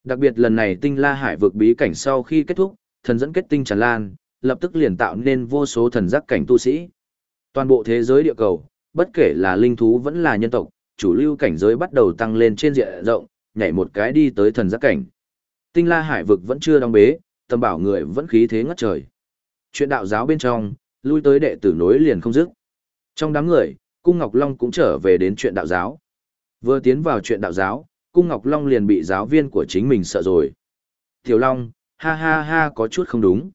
Đặc biệt lần này tinh la hải vực bí cảnh sau khi kết thúc, thần dẫn kết tinh tràn lan, lập tức liền tạo nên vô số thần giác cảnh tu sĩ. Toàn bộ thế giới địa cầu, bất kể là linh thú vẫn là nhân tộc, chủ lưu cảnh giới bắt đầu tăng lên trên diện rộng, nhảy một cái đi tới thần giác cảnh. Tinh la hải vực vẫn chưa đóng bế, tầm bảo người vẫn khí thế ngất trời. Chuyện đạo giáo bên trong, lui tới đệ tử nối liền không dứt. Trong đám người, Cung Ngọc Long cũng trở về đến chuyện đạo giáo. Vừa tiến vào chuyện đạo giáo, Cung Ngọc Long liền bị giáo viên của chính mình sợ rồi. Tiểu Long, ha ha ha có chút không đúng.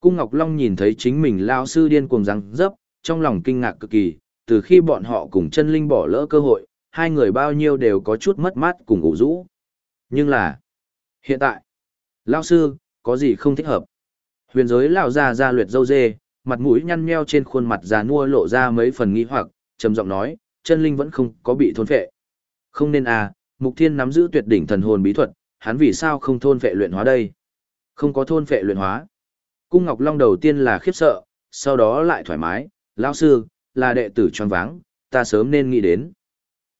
Cung Ngọc Long nhìn thấy chính mình lao sư điên cuồng răng dấp, trong lòng kinh ngạc cực kỳ, từ khi bọn họ cùng chân linh bỏ lỡ cơ hội, hai người bao nhiêu đều có chút mất mát cùng ngủ rũ. Nhưng là, hiện tại, lao sư, có gì không thích hợp? Huyền giới lao ra ra luyện dâu dê, mặt mũi nhăn nheo trên khuôn mặt già nua lộ ra mấy phần nghi hoặc, trầm giọng nói, chân linh vẫn không có bị thôn phệ. Không nên à, Mục Thiên nắm giữ tuyệt đỉnh thần hồn bí thuật, hắn vì sao không thôn phệ luyện hóa đây? Không có thôn phệ luyện hóa. Cung Ngọc Long đầu tiên là khiếp sợ, sau đó lại thoải mái, lão sư, là đệ tử tròn váng, ta sớm nên nghĩ đến.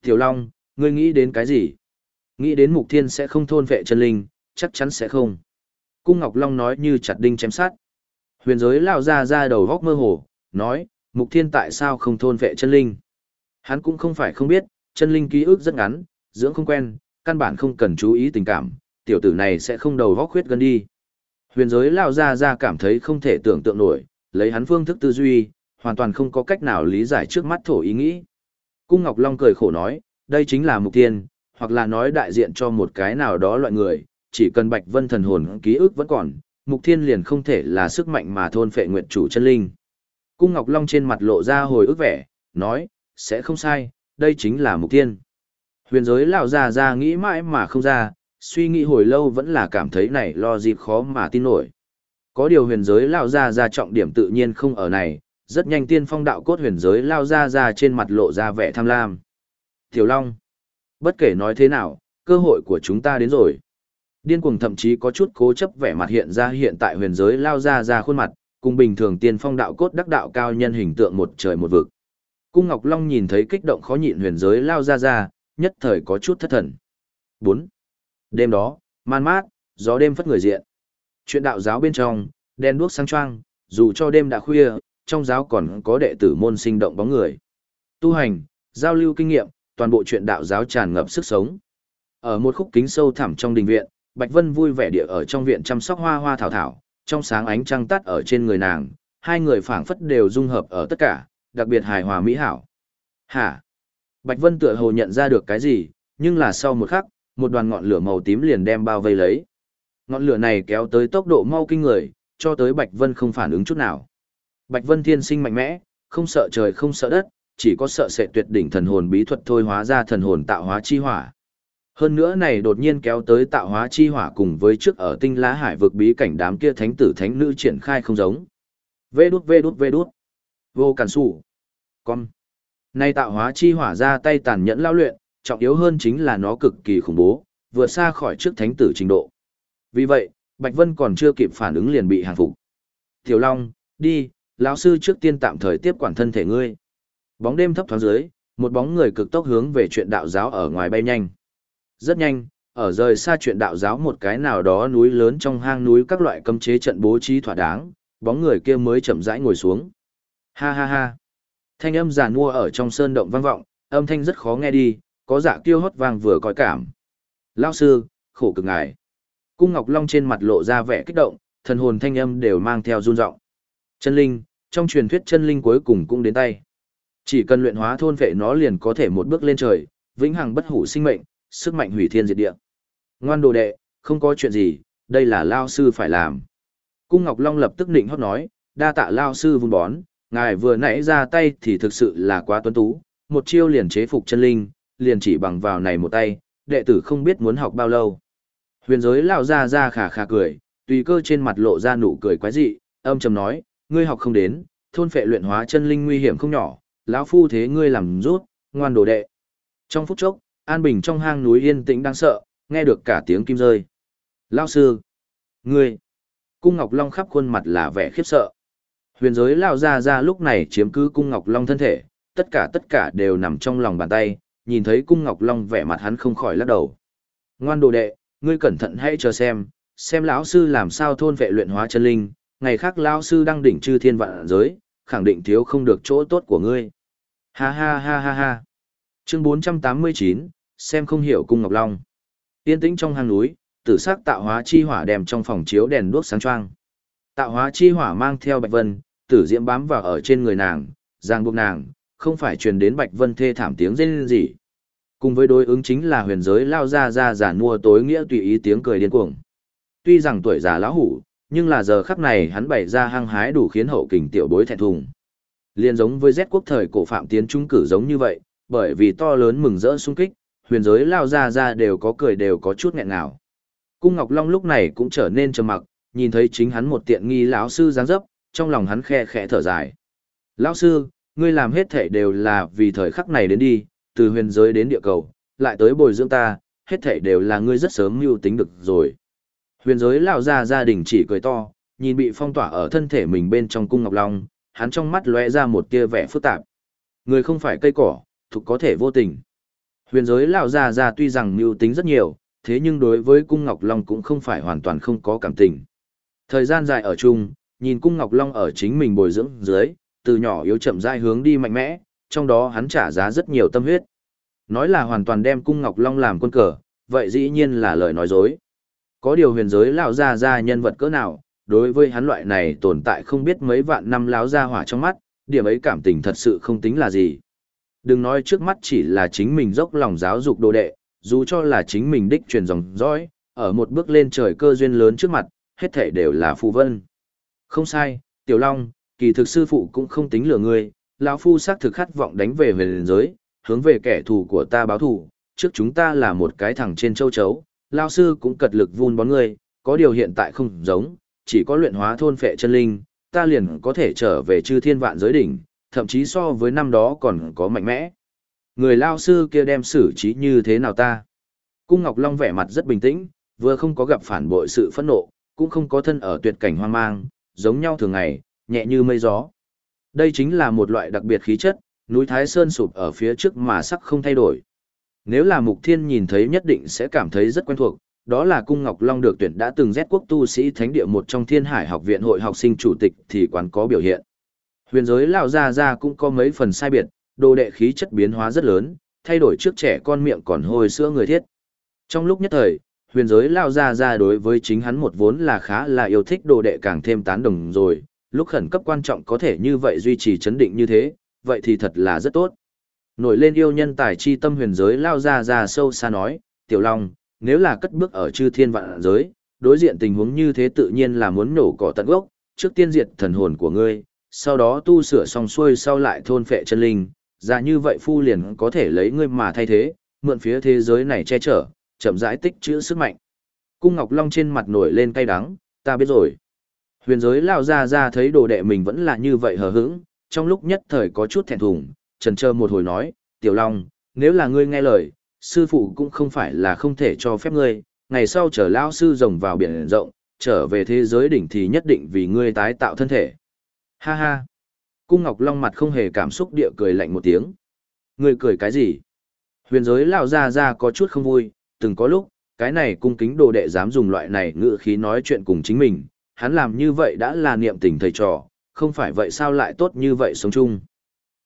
Tiểu Long, ngươi nghĩ đến cái gì? Nghĩ đến Mục Thiên sẽ không thôn vệ chân linh, chắc chắn sẽ không. Cung Ngọc Long nói như chặt đinh chém sát. Huyền giới lao ra ra đầu góc mơ hồ, nói, Mục Thiên tại sao không thôn vệ chân linh? Hắn cũng không phải không biết, chân linh ký ức rất ngắn, dưỡng không quen, căn bản không cần chú ý tình cảm, tiểu tử này sẽ không đầu góc khuyết gần đi. Huyền giới lao ra ra cảm thấy không thể tưởng tượng nổi, lấy hắn phương thức tư duy, hoàn toàn không có cách nào lý giải trước mắt thổ ý nghĩ. Cung Ngọc Long cười khổ nói, đây chính là mục tiên, hoặc là nói đại diện cho một cái nào đó loại người, chỉ cần Bạch Vân thần hồn ký ức vẫn còn, mục thiên liền không thể là sức mạnh mà thôn phệ nguyện chủ chân linh. Cung Ngọc Long trên mặt lộ ra hồi ức vẻ, nói, sẽ không sai, đây chính là mục tiên. Huyền giới lão già ra nghĩ mãi mà không ra, suy nghĩ hồi lâu vẫn là cảm thấy này lo dịp khó mà tin nổi. Có điều huyền giới lão già ra trọng điểm tự nhiên không ở này, rất nhanh tiên phong đạo cốt huyền giới lao ra ra trên mặt lộ ra vẻ tham lam. Tiểu Long, bất kể nói thế nào, cơ hội của chúng ta đến rồi. Điên cuồng thậm chí có chút cố chấp vẻ mặt hiện ra hiện tại huyền giới lao ra ra khuôn mặt, cùng bình thường tiên phong đạo cốt đắc đạo cao nhân hình tượng một trời một vực. Cung Ngọc Long nhìn thấy kích động khó nhịn huyền giới lao ra ra, nhất thời có chút thất thần. 4. Đêm đó, man mát, gió đêm phất người diện. Chuyện đạo giáo bên trong, đen đuốc sáng choang, dù cho đêm đã khuya, trong giáo còn có đệ tử môn sinh động bóng người. Tu hành, giao lưu kinh nghiệm, toàn bộ chuyện đạo giáo tràn ngập sức sống. Ở một khúc kính sâu thẳm trong đình viện, Bạch Vân vui vẻ địa ở trong viện chăm sóc hoa hoa thảo thảo, trong sáng ánh trăng tắt ở trên người nàng, hai người phảng phất đều dung hợp ở tất cả, đặc biệt hài hòa mỹ hảo. Hả? Bạch Vân tựa hồ nhận ra được cái gì, nhưng là sau một khắc, một đoàn ngọn lửa màu tím liền đem bao vây lấy. Ngọn lửa này kéo tới tốc độ mau kinh người, cho tới Bạch Vân không phản ứng chút nào. Bạch Vân thiên sinh mạnh mẽ, không sợ trời không sợ đất, chỉ có sợ sẽ tuyệt đỉnh thần hồn bí thuật thôi hóa ra thần hồn tạo hóa chi hỏa. Hơn nữa này đột nhiên kéo tới tạo hóa chi hỏa cùng với trước ở tinh lá hải vực bí cảnh đám kia thánh tử thánh nữ triển khai không giống. Vê đút vê đút vê đút. Vô cản sủ. Con. Nay tạo hóa chi hỏa ra tay tàn nhẫn lao luyện, trọng yếu hơn chính là nó cực kỳ khủng bố, vừa xa khỏi trước thánh tử trình độ. Vì vậy, Bạch Vân còn chưa kịp phản ứng liền bị hàng phục. Tiểu Long, đi, lão sư trước tiên tạm thời tiếp quản thân thể ngươi. Bóng đêm thấp thoáng dưới, một bóng người cực tốc hướng về chuyện đạo giáo ở ngoài bay nhanh. Rất nhanh, ở rời xa chuyện đạo giáo một cái nào đó núi lớn trong hang núi các loại cấm chế trận bố trí thỏa đáng, bóng người kia mới chậm rãi ngồi xuống. Ha ha ha. Thanh âm giàn mua ở trong sơn động vang vọng, âm thanh rất khó nghe đi, có dạ kêu hót vang vừa coi cảm. lão sư, khổ cực ngài. Cung Ngọc Long trên mặt lộ ra vẻ kích động, thần hồn thanh âm đều mang theo run rộng. Chân linh, trong truyền thuyết chân linh cuối cùng cũng đến tay. Chỉ cần luyện hóa thôn vệ nó liền có thể một bước lên trời, vĩnh hằng bất hủ sinh mệnh, sức mạnh hủy thiên diệt địa. Ngoan đồ đệ, không có chuyện gì, đây là lao sư phải làm. Cung Ngọc Long lập tức định hót nói, đa tạ lao sư vun bón, ngài vừa nãy ra tay thì thực sự là quá tuấn tú, một chiêu liền chế phục chân linh, liền chỉ bằng vào này một tay, đệ tử không biết muốn học bao lâu. Huyền giới lao ra ra khả khả cười, tùy cơ trên mặt lộ ra nụ cười quái dị, âm trầm nói, ngươi học không đến, thôn phệ luyện hóa chân linh nguy hiểm không nhỏ, lão phu thế ngươi làm rút, ngoan đồ đệ. Trong phút chốc, an bình trong hang núi yên tĩnh đang sợ, nghe được cả tiếng kim rơi. Lão sư, ngươi. Cung Ngọc Long khắp khuôn mặt là vẻ khiếp sợ. Huyền giới lao ra ra lúc này chiếm cứ cung Ngọc Long thân thể, tất cả tất cả đều nằm trong lòng bàn tay, nhìn thấy cung Ngọc Long vẻ mặt hắn không khỏi lắc đầu. Ngoan đồ đệ, ngươi cẩn thận hãy chờ xem, xem lão sư làm sao thôn vệ luyện hóa chân linh, ngày khác lão sư đang đỉnh chư thiên vạn giới, khẳng định thiếu không được chỗ tốt của ngươi. Ha ha ha ha ha. Chương 489, xem không hiểu cung Ngọc Long. Yên tĩnh trong hang núi, tử sắc tạo hóa chi hỏa đèm trong phòng chiếu đèn đuốc sáng choang. Tạo hóa chi hỏa mang theo Bạch Vân, tử diễm bám vào ở trên người nàng, giang buộc nàng, không phải truyền đến Bạch Vân thê thảm tiếng rên gì. Cùng với đối ứng chính là huyền giới lao ra ra giả mua tối nghĩa tùy ý tiếng cười điên cuồng. Tuy rằng tuổi già lão hủ, nhưng là giờ khắc này hắn bày ra hăng hái đủ khiến hậu kình tiểu bối thẹn thùng. Liên giống với Z quốc thời cổ phạm tiến trung cử giống như vậy, bởi vì to lớn mừng rỡ sung kích, huyền giới lao ra ra đều có cười đều có chút nghẹn ngào. Cung Ngọc Long lúc này cũng trở nên trầm mặc, nhìn thấy chính hắn một tiện nghi lão sư dáng dấp, trong lòng hắn khe khẽ thở dài. Lão sư, ngươi làm hết thể đều là vì thời khắc này đến đi, từ huyền giới đến địa cầu, lại tới bồi dưỡng ta, hết thể đều là ngươi rất sớm mưu tính được rồi. Huyền giới lão gia gia đình chỉ cười to, nhìn bị phong tỏa ở thân thể mình bên trong cung Ngọc Long, hắn trong mắt lóe ra một tia vẻ phức tạp. Người không phải cây cỏ, thuộc có thể vô tình. Huyền giới lão gia gia tuy rằng mưu tính rất nhiều, thế nhưng đối với cung Ngọc Long cũng không phải hoàn toàn không có cảm tình. Thời gian dài ở chung, nhìn cung Ngọc Long ở chính mình bồi dưỡng dưới, từ nhỏ yếu chậm rãi hướng đi mạnh mẽ, trong đó hắn trả giá rất nhiều tâm huyết. Nói là hoàn toàn đem cung Ngọc Long làm quân cờ, vậy dĩ nhiên là lời nói dối. Có điều huyền giới lão gia gia nhân vật cỡ nào, đối với hắn loại này tồn tại không biết mấy vạn năm lão gia hỏa trong mắt, điểm ấy cảm tình thật sự không tính là gì. Đừng nói trước mắt chỉ là chính mình dốc lòng giáo dục đồ đệ, dù cho là chính mình đích truyền dòng dõi, ở một bước lên trời cơ duyên lớn trước mặt, hết thảy đều là phù vân. Không sai, Tiểu Long, kỳ thực sư phụ cũng không tính lừa ngươi, lão phu xác thực khát vọng đánh về huyền giới, hướng về kẻ thù của ta báo thù, trước chúng ta là một cái thằng trên châu chấu, lão sư cũng cật lực vun bón ngươi, có điều hiện tại không giống, chỉ có luyện hóa thôn phệ chân linh, ta liền có thể trở về chư thiên vạn giới đỉnh, thậm chí so với năm đó còn có mạnh mẽ. Người lao sư kia đem xử trí như thế nào ta? Cung Ngọc Long vẻ mặt rất bình tĩnh, vừa không có gặp phản bội sự phẫn nộ, cũng không có thân ở tuyệt cảnh hoang mang, giống nhau thường ngày, nhẹ như mây gió. Đây chính là một loại đặc biệt khí chất, núi Thái Sơn sụp ở phía trước mà sắc không thay đổi. Nếu là Mục Thiên nhìn thấy nhất định sẽ cảm thấy rất quen thuộc, đó là Cung Ngọc Long được tuyển đã từng rét quốc tu sĩ thánh địa một trong Thiên Hải học viện hội học sinh chủ tịch thì quán có biểu hiện. Huyền giới lão gia gia cũng có mấy phần sai biệt, đồ đệ khí chất biến hóa rất lớn, thay đổi trước trẻ con miệng còn hồi sữa người thiết. Trong lúc nhất thời, huyền giới lao ra ra đối với chính hắn một vốn là khá là yêu thích đồ đệ càng thêm tán đồng rồi, lúc khẩn cấp quan trọng có thể như vậy duy trì chấn định như thế, vậy thì thật là rất tốt. Nổi lên yêu nhân tài chi tâm huyền giới lao ra ra sâu xa nói, tiểu long, nếu là cất bước ở chư thiên vạn giới, đối diện tình huống như thế tự nhiên là muốn nổ cỏ tận gốc, trước tiên diệt thần hồn của ngươi, sau đó tu sửa xong xuôi sau lại thôn phệ chân linh, ra như vậy phu liền có thể lấy ngươi mà thay thế, mượn phía thế giới này che chở, chậm rãi tích trữ sức mạnh. Cung Ngọc Long trên mặt nổi lên cay đắng, ta biết rồi. Huyền giới lao ra ra thấy đồ đệ mình vẫn là như vậy hờ hững, trong lúc nhất thời có chút thẹn thùng, trần chờ một hồi nói, Tiểu Long, nếu là ngươi nghe lời, sư phụ cũng không phải là không thể cho phép ngươi, ngày sau trở lao sư rồng vào biển rộng, trở về thế giới đỉnh thì nhất định vì ngươi tái tạo thân thể. Ha ha. Cung Ngọc Long mặt không hề cảm xúc địa cười lạnh một tiếng. Ngươi cười cái gì? Huyền giới lao ra ra có chút không vui, từng có lúc, cái này cung kính đồ đệ dám dùng loại này ngữ khí nói chuyện cùng chính mình, hắn làm như vậy đã là niệm tình thầy trò, không phải vậy sao lại tốt như vậy sống chung.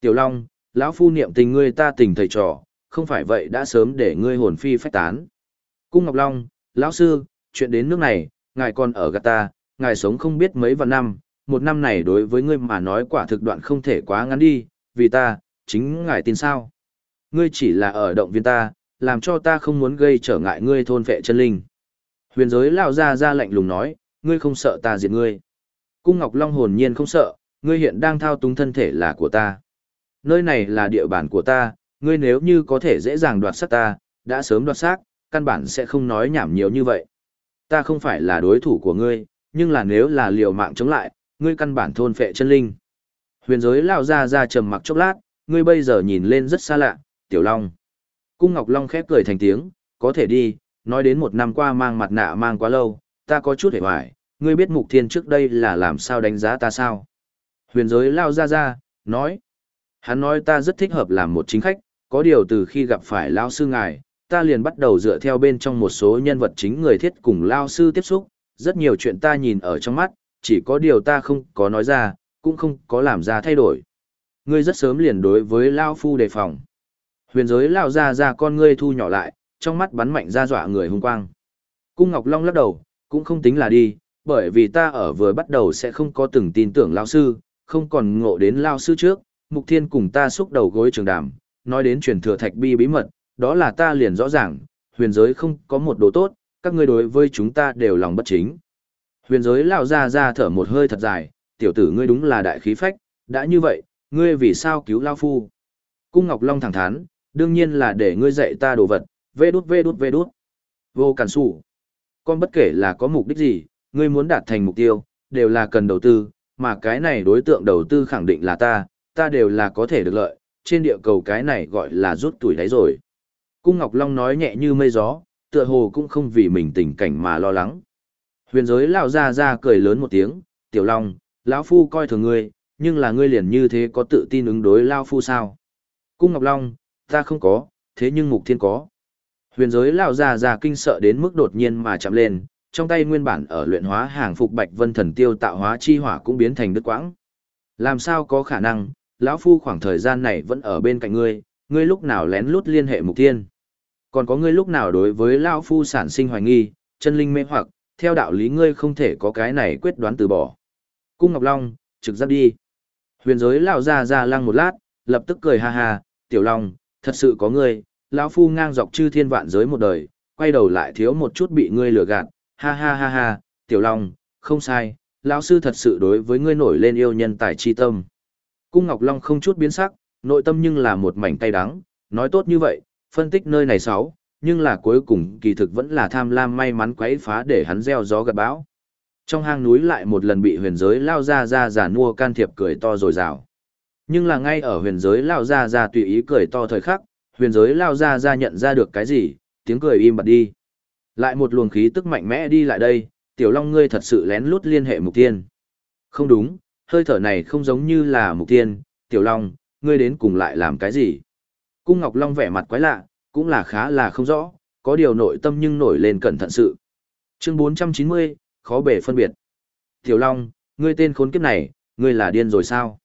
Tiểu Long, lão phu niệm tình ngươi ta tình thầy trò, không phải vậy đã sớm để ngươi hồn phi phách tán. Cung Ngọc Long, lão sư, chuyện đến nước này, ngài còn ở gạt ta, ngài sống không biết mấy vạn năm, một năm này đối với ngươi mà nói quả thực đoạn không thể quá ngắn đi, vì ta, chính ngài tin sao. Ngươi chỉ là ở động viên ta, làm cho ta không muốn gây trở ngại ngươi thôn vệ chân linh. Huyền giới lao ra ra lạnh lùng nói, ngươi không sợ ta diệt ngươi. Cung Ngọc Long hồn nhiên không sợ, ngươi hiện đang thao túng thân thể là của ta. Nơi này là địa bàn của ta, ngươi nếu như có thể dễ dàng đoạt sát ta, đã sớm đoạt xác, căn bản sẽ không nói nhảm nhiều như vậy. Ta không phải là đối thủ của ngươi, nhưng là nếu là liều mạng chống lại, ngươi căn bản thôn phệ chân linh. Huyền giới lao ra ra trầm mặc chốc lát, ngươi bây giờ nhìn lên rất xa lạ, tiểu long. Cung Ngọc Long khép cười thành tiếng, có thể đi, nói đến một năm qua mang mặt nạ mang quá lâu, ta có chút hề hoài, ngươi biết mục thiên trước đây là làm sao đánh giá ta sao? Huyền giới lao ra ra, nói. Hắn nói ta rất thích hợp làm một chính khách, có điều từ khi gặp phải lao sư ngài, ta liền bắt đầu dựa theo bên trong một số nhân vật chính người thiết cùng lao sư tiếp xúc, rất nhiều chuyện ta nhìn ở trong mắt, chỉ có điều ta không có nói ra, cũng không có làm ra thay đổi. Ngươi rất sớm liền đối với lao phu đề phòng. Huyền giới lao ra ra con ngươi thu nhỏ lại, trong mắt bắn mạnh ra dọa người hung quang. Cung Ngọc Long lắc đầu, cũng không tính là đi, bởi vì ta ở vừa bắt đầu sẽ không có từng tin tưởng lao sư, không còn ngộ đến lao sư trước, Mục Thiên cùng ta xúc đầu gối trường đàm, nói đến truyền thừa thạch bi bí mật, đó là ta liền rõ ràng, huyền giới không có một đồ tốt, các ngươi đối với chúng ta đều lòng bất chính. Huyền giới lao ra ra thở một hơi thật dài, tiểu tử ngươi đúng là đại khí phách, đã như vậy, ngươi vì sao cứu lao phu? Cung Ngọc Long thẳng thắn, đương nhiên là để ngươi dạy ta đồ vật, vê đút vê đút vê đút. Vô cản sủ. Con bất kể là có mục đích gì, ngươi muốn đạt thành mục tiêu, đều là cần đầu tư, mà cái này đối tượng đầu tư khẳng định là ta, ta đều là có thể được lợi, trên địa cầu cái này gọi là rút tuổi đáy rồi. Cung Ngọc Long nói nhẹ như mây gió, tựa hồ cũng không vì mình tình cảnh mà lo lắng. Huyền giới lão ra ra cười lớn một tiếng, tiểu long, lão phu coi thường ngươi, nhưng là ngươi liền như thế có tự tin ứng đối lão phu sao? Cung Ngọc Long, ta không có, thế nhưng mục thiên có. Huyền giới lão ra ra kinh sợ đến mức đột nhiên mà chạm lên, trong tay nguyên bản ở luyện hóa hàng phục bạch vân thần tiêu tạo hóa chi hỏa cũng biến thành đứt quãng. Làm sao có khả năng, lão phu khoảng thời gian này vẫn ở bên cạnh ngươi, ngươi lúc nào lén lút liên hệ mục tiên, Còn có ngươi lúc nào đối với lão phu sản sinh hoài nghi, chân linh mê hoặc, theo đạo lý ngươi không thể có cái này quyết đoán từ bỏ. Cung Ngọc Long, trực giác đi. Huyền giới lão ra ra lăng một lát, lập tức cười ha ha, tiểu long, thật sự có ngươi, lão phu ngang dọc chư thiên vạn giới một đời, quay đầu lại thiếu một chút bị ngươi lừa gạt, ha ha ha ha, tiểu long, không sai, lão sư thật sự đối với ngươi nổi lên yêu nhân tài chi tâm. Cung Ngọc Long không chút biến sắc, nội tâm nhưng là một mảnh tay đắng, nói tốt như vậy, phân tích nơi này xấu, nhưng là cuối cùng kỳ thực vẫn là tham lam may mắn quấy phá để hắn gieo gió gặt bão. Trong hang núi lại một lần bị huyền giới lao ra ra giả mua can thiệp cười to rồi rào. Nhưng là ngay ở huyền giới lao ra ra tùy ý cười to thời khắc, huyền giới lao ra ra nhận ra được cái gì, tiếng cười im bặt đi. Lại một luồng khí tức mạnh mẽ đi lại đây, tiểu long ngươi thật sự lén lút liên hệ mục tiên. Không đúng, hơi thở này không giống như là mục tiên, tiểu long, ngươi đến cùng lại làm cái gì? Cung Ngọc Long vẻ mặt quái lạ, cũng là khá là không rõ, có điều nội tâm nhưng nổi lên cẩn thận sự. Chương 490, khó bể phân biệt. Tiểu Long, ngươi tên khốn kiếp này, ngươi là điên rồi sao?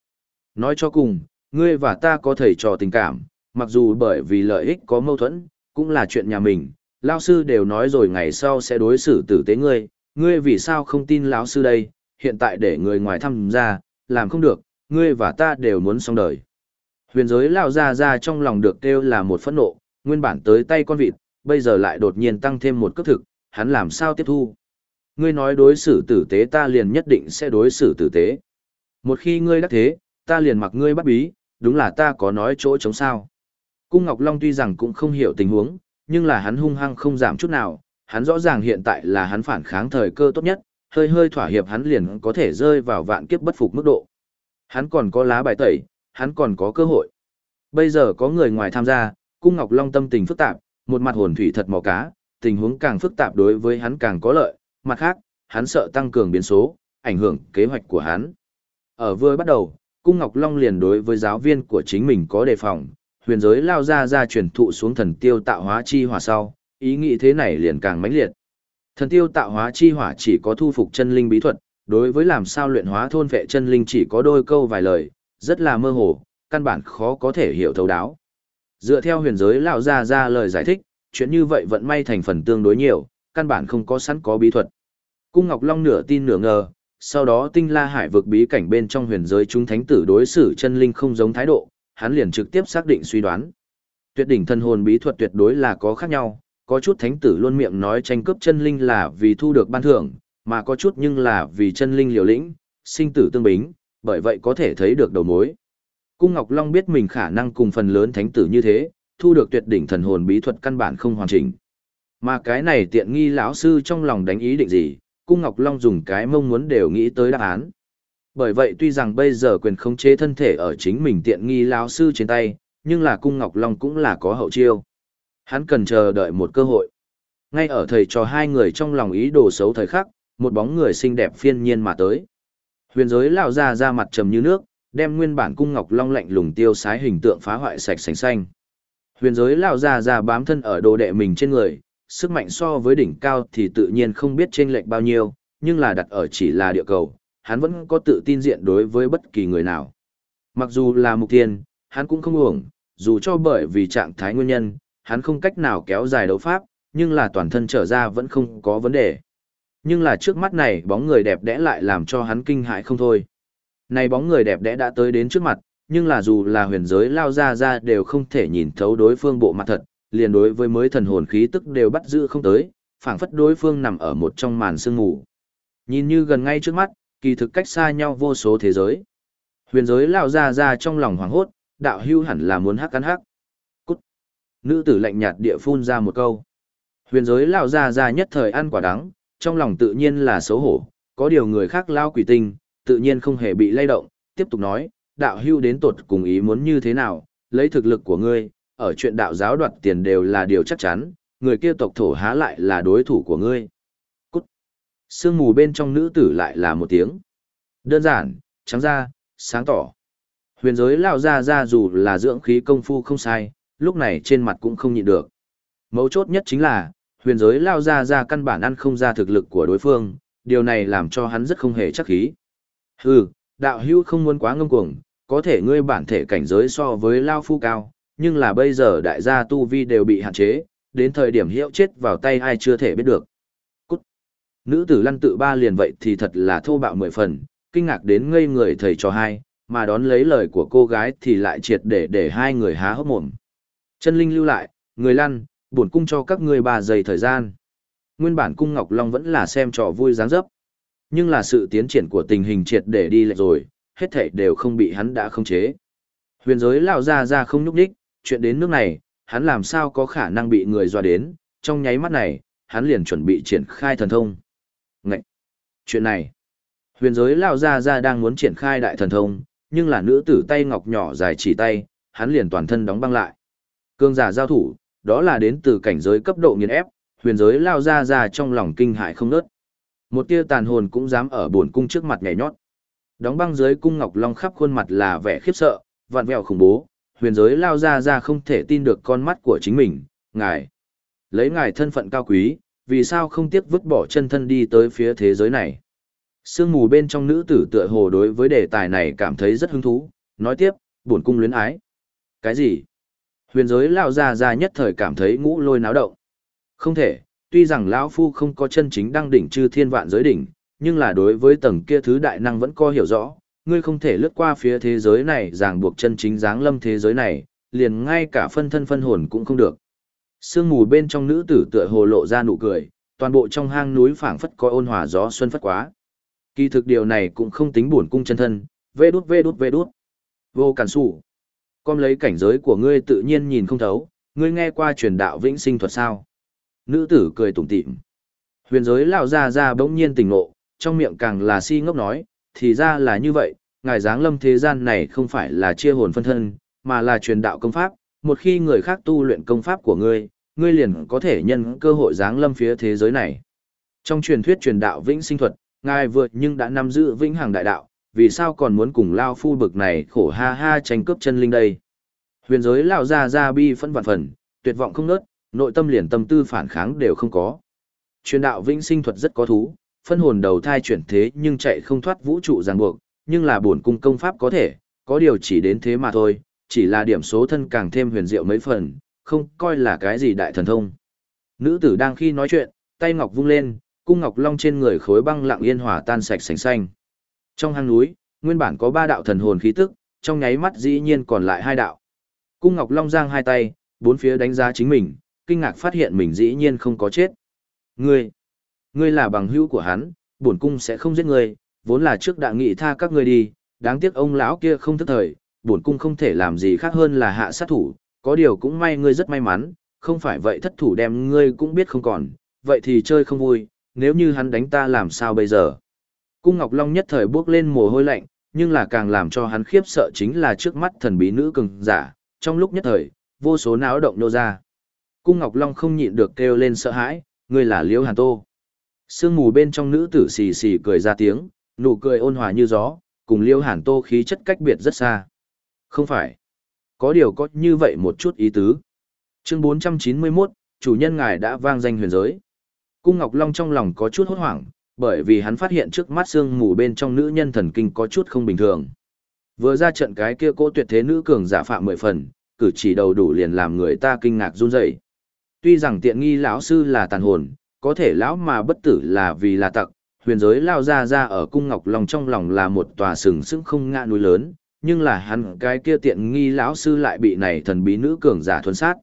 Nói cho cùng, ngươi và ta có thầy trò tình cảm, mặc dù bởi vì lợi ích có mâu thuẫn, cũng là chuyện nhà mình. Lao sư đều nói rồi ngày sau sẽ đối xử tử tế ngươi, ngươi vì sao không tin lão sư đây, hiện tại để người ngoài thăm ra, làm không được, ngươi và ta đều muốn xong đời. Huyền giới lao ra ra trong lòng được kêu là một phẫn nộ, nguyên bản tới tay con vịt, bây giờ lại đột nhiên tăng thêm một cấp thực, hắn làm sao tiếp thu. Ngươi nói đối xử tử tế ta liền nhất định sẽ đối xử tử tế. Một khi ngươi đắc thế, ta liền mặc ngươi bắt bí, đúng là ta có nói chỗ chống sao. Cung Ngọc Long tuy rằng cũng không hiểu tình huống, nhưng là hắn hung hăng không giảm chút nào, hắn rõ ràng hiện tại là hắn phản kháng thời cơ tốt nhất, hơi hơi thỏa hiệp hắn liền có thể rơi vào vạn kiếp bất phục mức độ. Hắn còn có lá bài tẩy, hắn còn có cơ hội. Bây giờ có người ngoài tham gia, Cung Ngọc Long tâm tình phức tạp, một mặt hồn thủy thật mò cá, tình huống càng phức tạp đối với hắn càng có lợi, mặt khác, hắn sợ tăng cường biến số, ảnh hưởng kế hoạch của hắn. Ở vừa bắt đầu, Cung Ngọc Long liền đối với giáo viên của chính mình có đề phòng, huyền giới lao ra ra truyền thụ xuống thần tiêu tạo hóa chi Hòa sau, ý nghĩ thế này liền càng mãnh liệt. Thần tiêu tạo hóa chi hỏa chỉ có thu phục chân linh bí thuật, đối với làm sao luyện hóa thôn vệ chân linh chỉ có đôi câu vài lời, rất là mơ hồ, căn bản khó có thể hiểu thấu đáo. Dựa theo huyền giới lão ra ra lời giải thích, chuyện như vậy vẫn may thành phần tương đối nhiều, căn bản không có sẵn có bí thuật. Cung Ngọc Long nửa tin nửa ngờ, sau đó tinh la hải vực bí cảnh bên trong huyền giới chúng thánh tử đối xử chân linh không giống thái độ, hắn liền trực tiếp xác định suy đoán. Tuyệt đỉnh thân hồn bí thuật tuyệt đối là có khác nhau, có chút thánh tử luôn miệng nói tranh cướp chân linh là vì thu được ban thưởng, mà có chút nhưng là vì chân linh liều lĩnh, sinh tử tương bính, bởi vậy có thể thấy được đầu mối. Cung Ngọc Long biết mình khả năng cùng phần lớn thánh tử như thế, thu được tuyệt đỉnh thần hồn bí thuật căn bản không hoàn chỉnh. Mà cái này tiện nghi lão sư trong lòng đánh ý định gì, Cung Ngọc Long dùng cái mong muốn đều nghĩ tới đáp án. Bởi vậy tuy rằng bây giờ quyền khống chế thân thể ở chính mình tiện nghi lão sư trên tay, nhưng là Cung Ngọc Long cũng là có hậu chiêu. Hắn cần chờ đợi một cơ hội. Ngay ở thầy trò hai người trong lòng ý đồ xấu thời khắc, một bóng người xinh đẹp phiên nhiên mà tới. Huyền giới lão ra ra mặt trầm như nước, đem nguyên bản cung ngọc long lạnh lùng tiêu sái hình tượng phá hoại sạch sành xanh. Huyền giới lão ra ra bám thân ở đồ đệ mình trên người, sức mạnh so với đỉnh cao thì tự nhiên không biết chênh lệch bao nhiêu, nhưng là đặt ở chỉ là địa cầu, hắn vẫn có tự tin diện đối với bất kỳ người nào. Mặc dù là mục tiên, hắn cũng không uổng, dù cho bởi vì trạng thái nguyên nhân, hắn không cách nào kéo dài đấu pháp, nhưng là toàn thân trở ra vẫn không có vấn đề. Nhưng là trước mắt này bóng người đẹp đẽ lại làm cho hắn kinh hãi không thôi. Này bóng người đẹp đẽ đã tới đến trước mặt, nhưng là dù là huyền giới lao ra ra đều không thể nhìn thấu đối phương bộ mặt thật, liền đối với mới thần hồn khí tức đều bắt giữ không tới, phảng phất đối phương nằm ở một trong màn sương mù. Nhìn như gần ngay trước mắt, kỳ thực cách xa nhau vô số thế giới. Huyền giới lao ra ra trong lòng hoảng hốt, đạo hưu hẳn là muốn hắc cắn hắc. Nữ tử lạnh nhạt địa phun ra một câu. Huyền giới lao ra ra nhất thời ăn quả đắng, trong lòng tự nhiên là xấu hổ, có điều người khác lao quỷ tinh, tự nhiên không hề bị lay động, tiếp tục nói, đạo hưu đến tột cùng ý muốn như thế nào, lấy thực lực của ngươi, ở chuyện đạo giáo đoạt tiền đều là điều chắc chắn, người kia tộc thổ há lại là đối thủ của ngươi. Cút. Sương mù bên trong nữ tử lại là một tiếng. Đơn giản, trắng ra, sáng tỏ. Huyền giới lao ra ra dù là dưỡng khí công phu không sai, lúc này trên mặt cũng không nhịn được. Mấu chốt nhất chính là, huyền giới lao ra ra căn bản ăn không ra thực lực của đối phương, điều này làm cho hắn rất không hề chắc khí. Hừ, đạo hưu không muốn quá ngông cuồng, có thể ngươi bản thể cảnh giới so với lao phu cao, nhưng là bây giờ đại gia tu vi đều bị hạn chế, đến thời điểm hiệu chết vào tay ai chưa thể biết được. Cút. Nữ tử lăn tự ba liền vậy thì thật là thô bạo mười phần, kinh ngạc đến ngây người thầy cho hai, mà đón lấy lời của cô gái thì lại triệt để để hai người há hốc mồm. Chân linh lưu lại, người lăn, bổn cung cho các ngươi ba giây thời gian. Nguyên bản cung Ngọc Long vẫn là xem trò vui dáng dấp. Nhưng là sự tiến triển của tình hình triệt để đi lệch rồi, hết thảy đều không bị hắn đã khống chế. Huyền giới lão ra ra không nhúc đích, chuyện đến nước này, hắn làm sao có khả năng bị người dọa đến, trong nháy mắt này, hắn liền chuẩn bị triển khai thần thông. Ngậy! Chuyện này, huyền giới lão ra ra đang muốn triển khai đại thần thông, nhưng là nữ tử tay ngọc nhỏ dài chỉ tay, hắn liền toàn thân đóng băng lại. Cương giả giao thủ, đó là đến từ cảnh giới cấp độ nghiền ép, huyền giới lao ra ra trong lòng kinh hại không nớt. Một tia tàn hồn cũng dám ở buồn cung trước mặt nhảy nhót. Đóng băng dưới cung ngọc long khắp khuôn mặt là vẻ khiếp sợ, vạn vẹo khủng bố, huyền giới lao ra ra không thể tin được con mắt của chính mình, ngài. Lấy ngài thân phận cao quý, vì sao không tiếc vứt bỏ chân thân đi tới phía thế giới này. Sương mù bên trong nữ tử tựa hồ đối với đề tài này cảm thấy rất hứng thú, nói tiếp, buồn cung luyến ái. Cái gì? Huyền giới lao ra ra nhất thời cảm thấy ngũ lôi náo động. Không thể, tuy rằng lão phu không có chân chính đăng đỉnh chư thiên vạn giới đỉnh, nhưng là đối với tầng kia thứ đại năng vẫn có hiểu rõ, ngươi không thể lướt qua phía thế giới này ràng buộc chân chính dáng lâm thế giới này, liền ngay cả phân thân phân hồn cũng không được. Sương mù bên trong nữ tử tựa hồ lộ ra nụ cười, toàn bộ trong hang núi phảng phất có ôn hòa gió xuân phất quá. Kỳ thực điều này cũng không tính buồn cung chân thân, vê đút vê đút vê đút. Vô cản sủ. Con lấy cảnh giới của ngươi tự nhiên nhìn không thấu, ngươi nghe qua truyền đạo vĩnh sinh thuật sao? Nữ tử cười tủm tỉm. Huyền giới lão ra ra bỗng nhiên tỉnh ngộ, trong miệng càng là si ngốc nói, thì ra là như vậy, ngài giáng lâm thế gian này không phải là chia hồn phân thân, mà là truyền đạo công pháp, một khi người khác tu luyện công pháp của ngươi, ngươi liền có thể nhân cơ hội giáng lâm phía thế giới này. Trong truyền thuyết truyền đạo vĩnh sinh thuật, ngài vượt nhưng đã nắm giữ vĩnh hằng đại đạo, vì sao còn muốn cùng lao phu bực này khổ ha ha tranh cướp chân linh đây. Huyền giới lão ra ra bi phân vạn phần, tuyệt vọng không nớt, nội tâm liền tâm tư phản kháng đều không có. Truyền đạo vĩnh sinh thuật rất có thú, phân hồn đầu thai chuyển thế nhưng chạy không thoát vũ trụ ràng buộc, nhưng là bổn cung công pháp có thể, có điều chỉ đến thế mà thôi, chỉ là điểm số thân càng thêm huyền diệu mấy phần, không coi là cái gì đại thần thông. Nữ tử đang khi nói chuyện, tay ngọc vung lên, cung ngọc long trên người khối băng lặng yên hòa tan sạch sành xanh. Trong hang núi, nguyên bản có ba đạo thần hồn khí tức, trong nháy mắt dĩ nhiên còn lại hai đạo. Cung ngọc long giang hai tay, bốn phía đánh giá chính mình, kinh ngạc phát hiện mình dĩ nhiên không có chết. Ngươi, ngươi là bằng hữu của hắn, bổn cung sẽ không giết ngươi, vốn là trước đã nghị tha các ngươi đi, đáng tiếc ông lão kia không thức thời, bổn cung không thể làm gì khác hơn là hạ sát thủ, có điều cũng may ngươi rất may mắn, không phải vậy thất thủ đem ngươi cũng biết không còn, vậy thì chơi không vui, nếu như hắn đánh ta làm sao bây giờ. Cung Ngọc Long nhất thời bước lên mồ hôi lạnh, nhưng là càng làm cho hắn khiếp sợ chính là trước mắt thần bí nữ cường giả, trong lúc nhất thời, vô số náo động nô ra. Cung Ngọc Long không nhịn được kêu lên sợ hãi, ngươi là Liễu Hàn Tô. Sương mù bên trong nữ tử xì xì cười ra tiếng, nụ cười ôn hòa như gió, cùng Liễu Hàn Tô khí chất cách biệt rất xa. Không phải. Có điều có như vậy một chút ý tứ. Chương 491, chủ nhân ngài đã vang danh huyền giới. Cung Ngọc Long trong lòng có chút hốt hoảng, bởi vì hắn phát hiện trước mắt sương mù bên trong nữ nhân thần kinh có chút không bình thường. Vừa ra trận cái kia cố tuyệt thế nữ cường giả phạm mười phần, cử chỉ đầu đủ liền làm người ta kinh ngạc run rẩy. Tuy rằng tiện nghi lão sư là tàn hồn, có thể lão mà bất tử là vì là tặc, huyền giới lao ra ra ở cung ngọc long trong lòng là một tòa sừng sững không ngã núi lớn, nhưng là hắn cái kia tiện nghi lão sư lại bị này thần bí nữ cường giả thuần sát.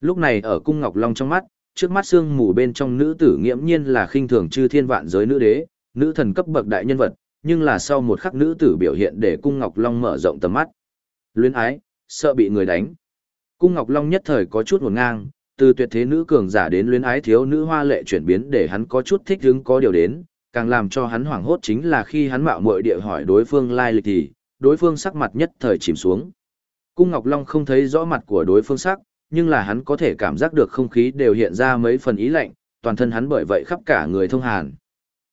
Lúc này ở cung ngọc long trong mắt, trước mắt xương mù bên trong nữ tử nghiễm nhiên là khinh thường chư thiên vạn giới nữ đế, nữ thần cấp bậc đại nhân vật, nhưng là sau một khắc nữ tử biểu hiện để cung ngọc long mở rộng tầm mắt. Luyến ái, sợ bị người đánh. Cung ngọc long nhất thời có chút hồn ngang, từ tuyệt thế nữ cường giả đến luyến ái thiếu nữ hoa lệ chuyển biến để hắn có chút thích hứng có điều đến, càng làm cho hắn hoảng hốt chính là khi hắn mạo muội địa hỏi đối phương lai lịch thì, đối phương sắc mặt nhất thời chìm xuống. Cung Ngọc Long không thấy rõ mặt của đối phương sắc, nhưng là hắn có thể cảm giác được không khí đều hiện ra mấy phần ý lạnh, toàn thân hắn bởi vậy khắp cả người thông hàn.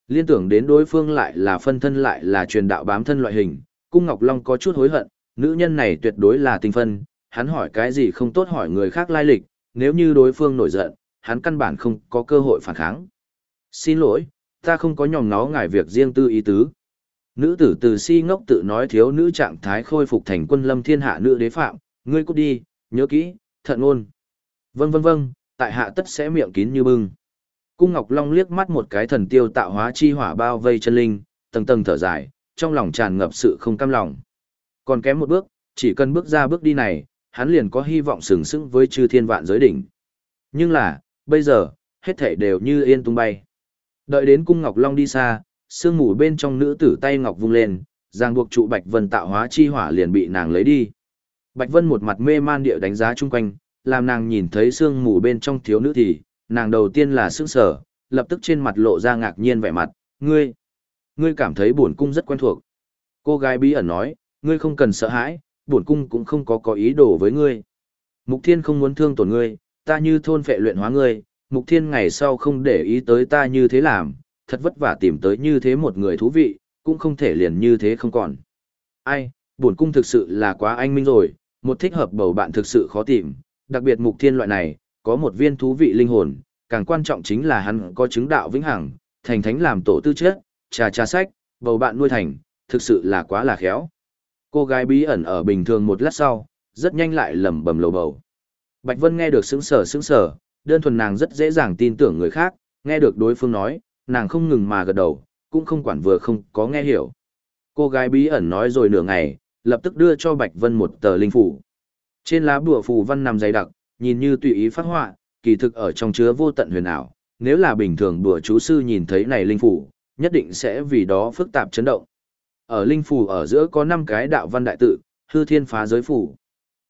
Liên tưởng đến đối phương lại là phân thân lại là truyền đạo bám thân loại hình, Cung Ngọc Long có chút hối hận, nữ nhân này tuyệt đối là tinh phân, hắn hỏi cái gì không tốt hỏi người khác lai lịch, nếu như đối phương nổi giận, hắn căn bản không có cơ hội phản kháng. Xin lỗi, ta không có nhòm nó ngài việc riêng tư ý tứ. Nữ tử từ si ngốc tự nói thiếu nữ trạng thái khôi phục thành quân lâm thiên hạ nữ đế phạm, ngươi cút đi, nhớ kỹ, thận ôn. Vâng vâng vâng, tại hạ tất sẽ miệng kín như bưng. Cung Ngọc Long liếc mắt một cái thần tiêu tạo hóa chi hỏa bao vây chân linh, tầng tầng thở dài, trong lòng tràn ngập sự không cam lòng. Còn kém một bước, chỉ cần bước ra bước đi này, hắn liền có hy vọng sừng sững với chư thiên vạn giới đỉnh. Nhưng là, bây giờ, hết thảy đều như yên tung bay. Đợi đến cung Ngọc Long đi xa, sương mù bên trong nữ tử tay ngọc vung lên, giang buộc trụ Bạch Vân tạo hóa chi hỏa liền bị nàng lấy đi. Bạch Vân một mặt mê man địa đánh giá chung quanh, làm nàng nhìn thấy sương mù bên trong thiếu nữ thì, nàng đầu tiên là sững sở, lập tức trên mặt lộ ra ngạc nhiên vẻ mặt, ngươi, ngươi cảm thấy buồn cung rất quen thuộc. Cô gái bí ẩn nói, ngươi không cần sợ hãi, buồn cung cũng không có có ý đồ với ngươi. Mục Thiên không muốn thương tổn ngươi, ta như thôn phệ luyện hóa ngươi, Mục Thiên ngày sau không để ý tới ta như thế làm, thật vất vả tìm tới như thế một người thú vị, cũng không thể liền như thế không còn. Ai, buồn cung thực sự là quá anh minh rồi, một thích hợp bầu bạn thực sự khó tìm, đặc biệt Mục Thiên loại này, có một viên thú vị linh hồn, càng quan trọng chính là hắn có chứng đạo vĩnh hằng, thành thánh làm tổ tư chất, trà trà sách, bầu bạn nuôi thành, thực sự là quá là khéo. Cô gái bí ẩn ở bình thường một lát sau, rất nhanh lại lẩm bẩm lầu bầu. Bạch Vân nghe được sững sờ sững sờ, đơn thuần nàng rất dễ dàng tin tưởng người khác, nghe được đối phương nói, nàng không ngừng mà gật đầu, cũng không quản vừa không có nghe hiểu. Cô gái bí ẩn nói rồi nửa ngày, lập tức đưa cho Bạch Vân một tờ linh phủ. Trên lá bùa phù văn nằm dày đặc, nhìn như tùy ý phát họa, kỳ thực ở trong chứa vô tận huyền ảo, nếu là bình thường bùa chú sư nhìn thấy này linh phủ, nhất định sẽ vì đó phức tạp chấn động. Ở linh phủ ở giữa có 5 cái đạo văn đại tự, hư thiên phá giới phủ.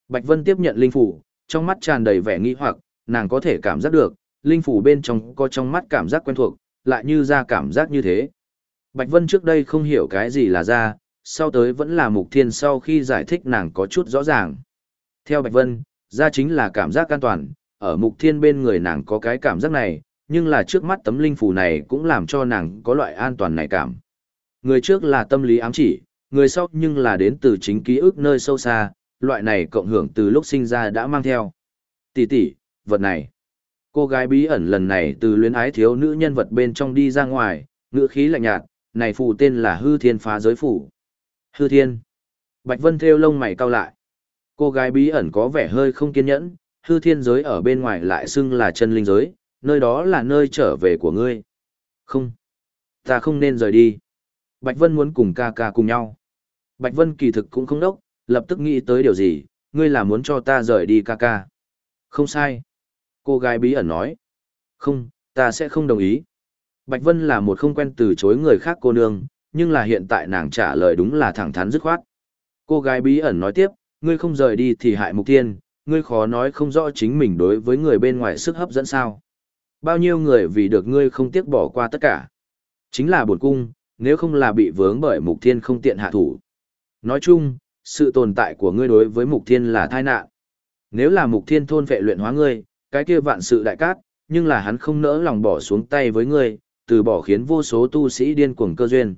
Bạch Vân tiếp nhận linh phủ, trong mắt tràn đầy vẻ nghi hoặc, nàng có thể cảm giác được, linh phủ bên trong có trong mắt cảm giác quen thuộc, lại như ra cảm giác như thế. Bạch Vân trước đây không hiểu cái gì là ra, sau tới vẫn là mục thiên sau khi giải thích nàng có chút rõ ràng. Theo Bạch Vân, ra chính là cảm giác an toàn, ở mục thiên bên người nàng có cái cảm giác này, nhưng là trước mắt tấm linh phủ này cũng làm cho nàng có loại an toàn này cảm. Người trước là tâm lý ám chỉ, người sau nhưng là đến từ chính ký ức nơi sâu xa, loại này cộng hưởng từ lúc sinh ra đã mang theo. Tỷ tỷ, vật này. Cô gái bí ẩn lần này từ luyến ái thiếu nữ nhân vật bên trong đi ra ngoài, ngữ khí lạnh nhạt, này phù tên là hư thiên phá giới phủ. Hư thiên. Bạch Vân theo lông mày cau lại. Cô gái bí ẩn có vẻ hơi không kiên nhẫn, hư thiên giới ở bên ngoài lại xưng là chân linh giới, nơi đó là nơi trở về của ngươi. Không. Ta không nên rời đi. Bạch Vân muốn cùng ca ca cùng nhau. Bạch Vân kỳ thực cũng không đốc, lập tức nghĩ tới điều gì, ngươi là muốn cho ta rời đi ca ca. Không sai. Cô gái bí ẩn nói. Không, ta sẽ không đồng ý. Bạch Vân là một không quen từ chối người khác cô nương, nhưng là hiện tại nàng trả lời đúng là thẳng thắn dứt khoát. Cô gái bí ẩn nói tiếp, ngươi không rời đi thì hại mục tiên, ngươi khó nói không rõ chính mình đối với người bên ngoài sức hấp dẫn sao. Bao nhiêu người vì được ngươi không tiếc bỏ qua tất cả. Chính là buồn cung, nếu không là bị vướng bởi mục thiên không tiện hạ thủ. Nói chung, sự tồn tại của ngươi đối với mục thiên là tai nạn. Nếu là mục thiên thôn vệ luyện hóa ngươi, cái kia vạn sự đại cát, nhưng là hắn không nỡ lòng bỏ xuống tay với ngươi, từ bỏ khiến vô số tu sĩ điên cuồng cơ duyên.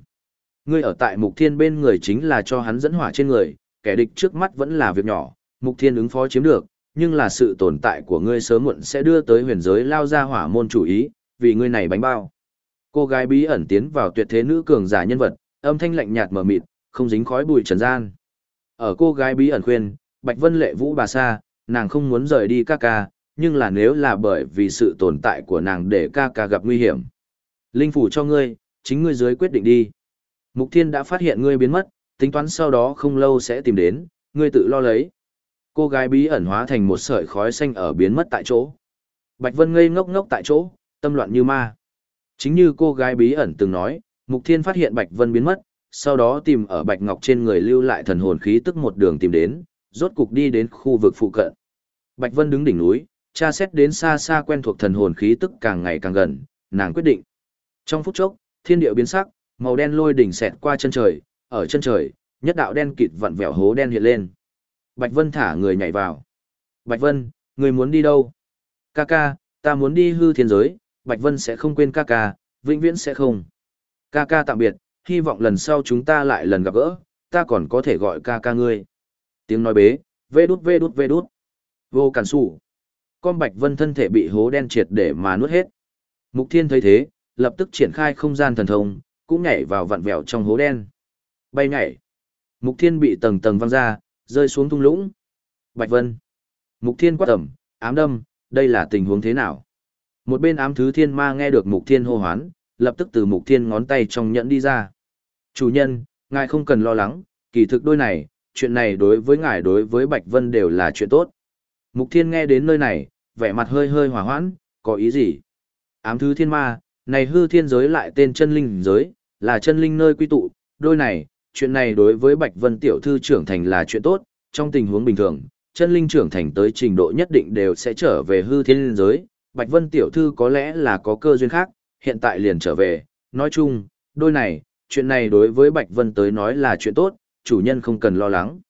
Ngươi ở tại mục thiên bên người chính là cho hắn dẫn hỏa trên người, kẻ địch trước mắt vẫn là việc nhỏ, mục thiên ứng phó chiếm được, nhưng là sự tồn tại của ngươi sớm muộn sẽ đưa tới huyền giới lao ra hỏa môn chủ ý, vì ngươi này bánh bao. Cô gái bí ẩn tiến vào tuyệt thế nữ cường giả nhân vật, âm thanh lạnh nhạt mờ mịt, không dính khói bụi trần gian. Ở cô gái bí ẩn khuyên, Bạch Vân Lệ Vũ bà sa, nàng không muốn rời đi ca ca, nhưng là nếu là bởi vì sự tồn tại của nàng để ca ca gặp nguy hiểm. Linh phủ cho ngươi, chính ngươi dưới quyết định đi. Mục Thiên đã phát hiện ngươi biến mất, tính toán sau đó không lâu sẽ tìm đến, ngươi tự lo lấy. Cô gái bí ẩn hóa thành một sợi khói xanh ở biến mất tại chỗ. Bạch Vân ngây ngốc ngốc tại chỗ, tâm loạn như ma. Chính như cô gái bí ẩn từng nói, Mục Thiên phát hiện Bạch Vân biến mất, sau đó tìm ở Bạch Ngọc trên người lưu lại thần hồn khí tức một đường tìm đến, rốt cục đi đến khu vực phụ cận. Bạch Vân đứng đỉnh núi, tra xét đến xa xa quen thuộc thần hồn khí tức càng ngày càng gần, nàng quyết định. Trong phút chốc, thiên địa biến sắc, màu đen lôi đỉnh xẹt qua chân trời, ở chân trời, nhất đạo đen kịt vặn vẹo hố đen hiện lên. Bạch Vân thả người nhảy vào. Bạch Vân, người muốn đi đâu? Ca ca, ta muốn đi hư thiên giới, Bạch Vân sẽ không quên ca ca, vĩnh viễn sẽ không. Ca ca tạm biệt, hy vọng lần sau chúng ta lại lần gặp gỡ, ta còn có thể gọi ca ca ngươi. Tiếng nói bế, vê đút vê đút vê đút. Vô cản sủ. Con Bạch Vân thân thể bị hố đen triệt để mà nuốt hết. Mục Thiên thấy thế, lập tức triển khai không gian thần thông, cũng nhảy vào vặn vẹo trong hố đen. Bay nhảy. Mục Thiên bị tầng tầng văng ra, rơi xuống thung lũng. Bạch Vân. Mục Thiên quát tầm, ám đâm, đây là tình huống thế nào? Một bên ám thứ thiên ma nghe được Mục Thiên hô hoán, lập tức từ Mục Thiên ngón tay trong nhẫn đi ra. Chủ nhân, ngài không cần lo lắng, kỳ thực đôi này, chuyện này đối với ngài đối với Bạch Vân đều là chuyện tốt. Mục Thiên nghe đến nơi này, vẻ mặt hơi hơi hỏa hoãn, có ý gì? Ám thứ thiên ma, này hư thiên giới lại tên chân linh giới, là chân linh nơi quy tụ, đôi này, chuyện này đối với Bạch Vân tiểu thư trưởng thành là chuyện tốt, trong tình huống bình thường, chân linh trưởng thành tới trình độ nhất định đều sẽ trở về hư thiên giới, Bạch Vân tiểu thư có lẽ là có cơ duyên khác, hiện tại liền trở về, nói chung, đôi này, chuyện này đối với Bạch Vân tới nói là chuyện tốt, chủ nhân không cần lo lắng.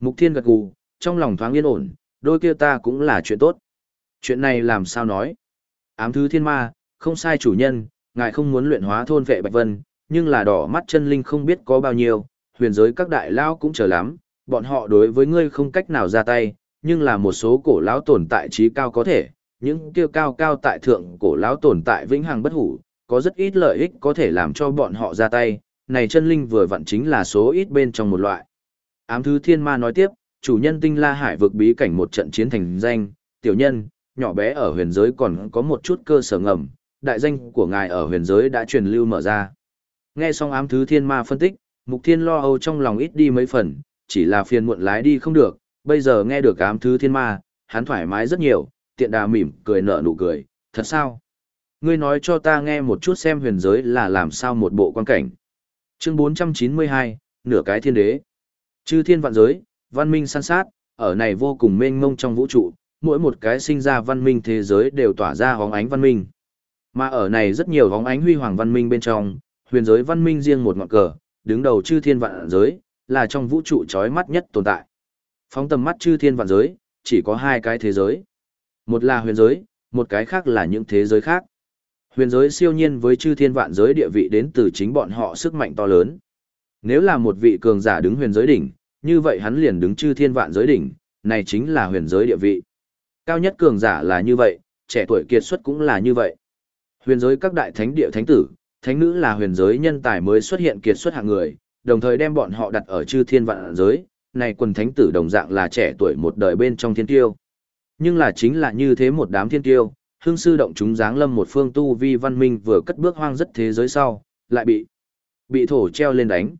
Mục Thiên gật gù, trong lòng thoáng yên ổn, đôi kia ta cũng là chuyện tốt. Chuyện này làm sao nói? Ám thứ thiên ma, không sai chủ nhân, ngài không muốn luyện hóa thôn vệ Bạch Vân, nhưng là đỏ mắt chân linh không biết có bao nhiêu, huyền giới các đại lao cũng chờ lắm, bọn họ đối với ngươi không cách nào ra tay, nhưng là một số cổ lão tồn tại trí cao có thể, những kia cao cao tại thượng cổ lão tồn tại vĩnh hằng bất hủ, có rất ít lợi ích có thể làm cho bọn họ ra tay, này chân linh vừa vặn chính là số ít bên trong một loại. Ám thứ thiên ma nói tiếp, chủ nhân tinh la hải vực bí cảnh một trận chiến thành danh, tiểu nhân, nhỏ bé ở huyền giới còn có một chút cơ sở ngầm, đại danh của ngài ở huyền giới đã truyền lưu mở ra. Nghe xong ám thứ thiên ma phân tích, mục thiên lo âu trong lòng ít đi mấy phần, chỉ là phiền muộn lái đi không được, bây giờ nghe được ám thứ thiên ma, hắn thoải mái rất nhiều, tiện đà mỉm, cười nở nụ cười, thật sao? Ngươi nói cho ta nghe một chút xem huyền giới là làm sao một bộ quan cảnh. Chương 492, nửa cái thiên đế. Chư thiên vạn giới, văn minh san sát, ở này vô cùng mênh mông trong vũ trụ, mỗi một cái sinh ra văn minh thế giới đều tỏa ra hóng ánh văn minh. Mà ở này rất nhiều hóng ánh huy hoàng văn minh bên trong, huyền giới văn minh riêng một ngọn cờ, đứng đầu chư thiên vạn giới, là trong vũ trụ chói mắt nhất tồn tại. Phóng tầm mắt chư thiên vạn giới, chỉ có hai cái thế giới. Một là huyền giới, một cái khác là những thế giới khác. Huyền giới siêu nhiên với chư thiên vạn giới địa vị đến từ chính bọn họ sức mạnh to lớn. Nếu là một vị cường giả đứng huyền giới đỉnh, như vậy hắn liền đứng chư thiên vạn giới đỉnh, này chính là huyền giới địa vị. Cao nhất cường giả là như vậy, trẻ tuổi kiệt xuất cũng là như vậy. Huyền giới các đại thánh địa thánh tử, thánh nữ là huyền giới nhân tài mới xuất hiện kiệt xuất hạng người, đồng thời đem bọn họ đặt ở chư thiên vạn giới, này quần thánh tử đồng dạng là trẻ tuổi một đời bên trong thiên tiêu. Nhưng là chính là như thế một đám thiên tiêu, hương sư động chúng dáng lâm một phương tu vi văn minh vừa cất bước hoang rất thế giới sau, lại bị bị thổ treo lên đánh.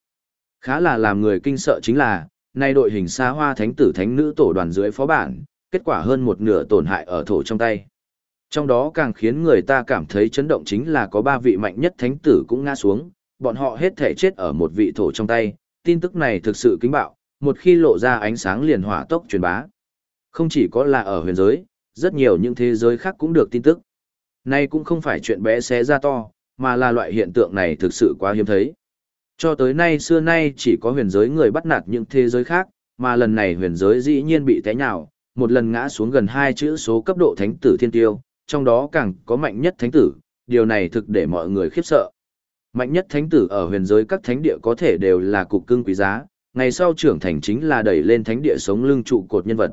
Khá là làm người kinh sợ chính là, nay đội hình xa hoa thánh tử thánh nữ tổ đoàn dưới phó bản, kết quả hơn một nửa tổn hại ở thổ trong tay. Trong đó càng khiến người ta cảm thấy chấn động chính là có ba vị mạnh nhất thánh tử cũng ngã xuống, bọn họ hết thể chết ở một vị thổ trong tay, tin tức này thực sự kính bạo, một khi lộ ra ánh sáng liền hỏa tốc truyền bá. Không chỉ có là ở huyền giới, rất nhiều những thế giới khác cũng được tin tức. Nay cũng không phải chuyện bé xé ra to, mà là loại hiện tượng này thực sự quá hiếm thấy. Cho tới nay xưa nay chỉ có huyền giới người bắt nạt những thế giới khác, mà lần này huyền giới dĩ nhiên bị té nhào, một lần ngã xuống gần hai chữ số cấp độ thánh tử thiên tiêu, trong đó càng có mạnh nhất thánh tử, điều này thực để mọi người khiếp sợ. Mạnh nhất thánh tử ở huyền giới các thánh địa có thể đều là cục cưng quý giá, ngày sau trưởng thành chính là đẩy lên thánh địa sống lưng trụ cột nhân vật.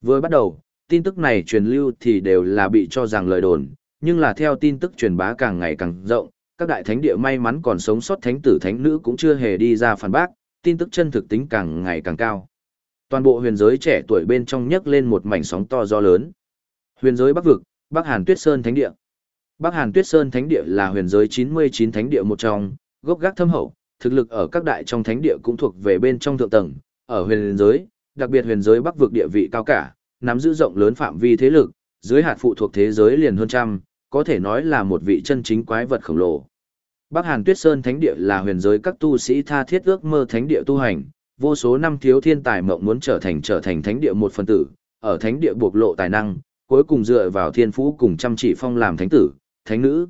Vừa bắt đầu, tin tức này truyền lưu thì đều là bị cho rằng lời đồn, nhưng là theo tin tức truyền bá càng ngày càng rộng, các đại thánh địa may mắn còn sống sót thánh tử thánh nữ cũng chưa hề đi ra phản bác, tin tức chân thực tính càng ngày càng cao. Toàn bộ huyền giới trẻ tuổi bên trong nhấc lên một mảnh sóng to gió lớn. Huyền giới Bắc vực, Bắc Hàn Tuyết Sơn Thánh địa. Bắc Hàn Tuyết Sơn Thánh địa là huyền giới 99 thánh địa một trong, gốc gác thâm hậu, thực lực ở các đại trong thánh địa cũng thuộc về bên trong thượng tầng, ở huyền giới, đặc biệt huyền giới Bắc vực địa vị cao cả, nắm giữ rộng lớn phạm vi thế lực, dưới hạt phụ thuộc thế giới liền hơn trăm, có thể nói là một vị chân chính quái vật khổng lồ. Bắc Hàn Tuyết Sơn Thánh địa là huyền giới các tu sĩ tha thiết ước mơ thánh địa tu hành, vô số năm thiếu thiên tài mộng muốn trở thành trở thành thánh địa một phần tử, ở thánh địa bộc lộ tài năng, cuối cùng dựa vào thiên phú cùng chăm chỉ phong làm thánh tử, thánh nữ.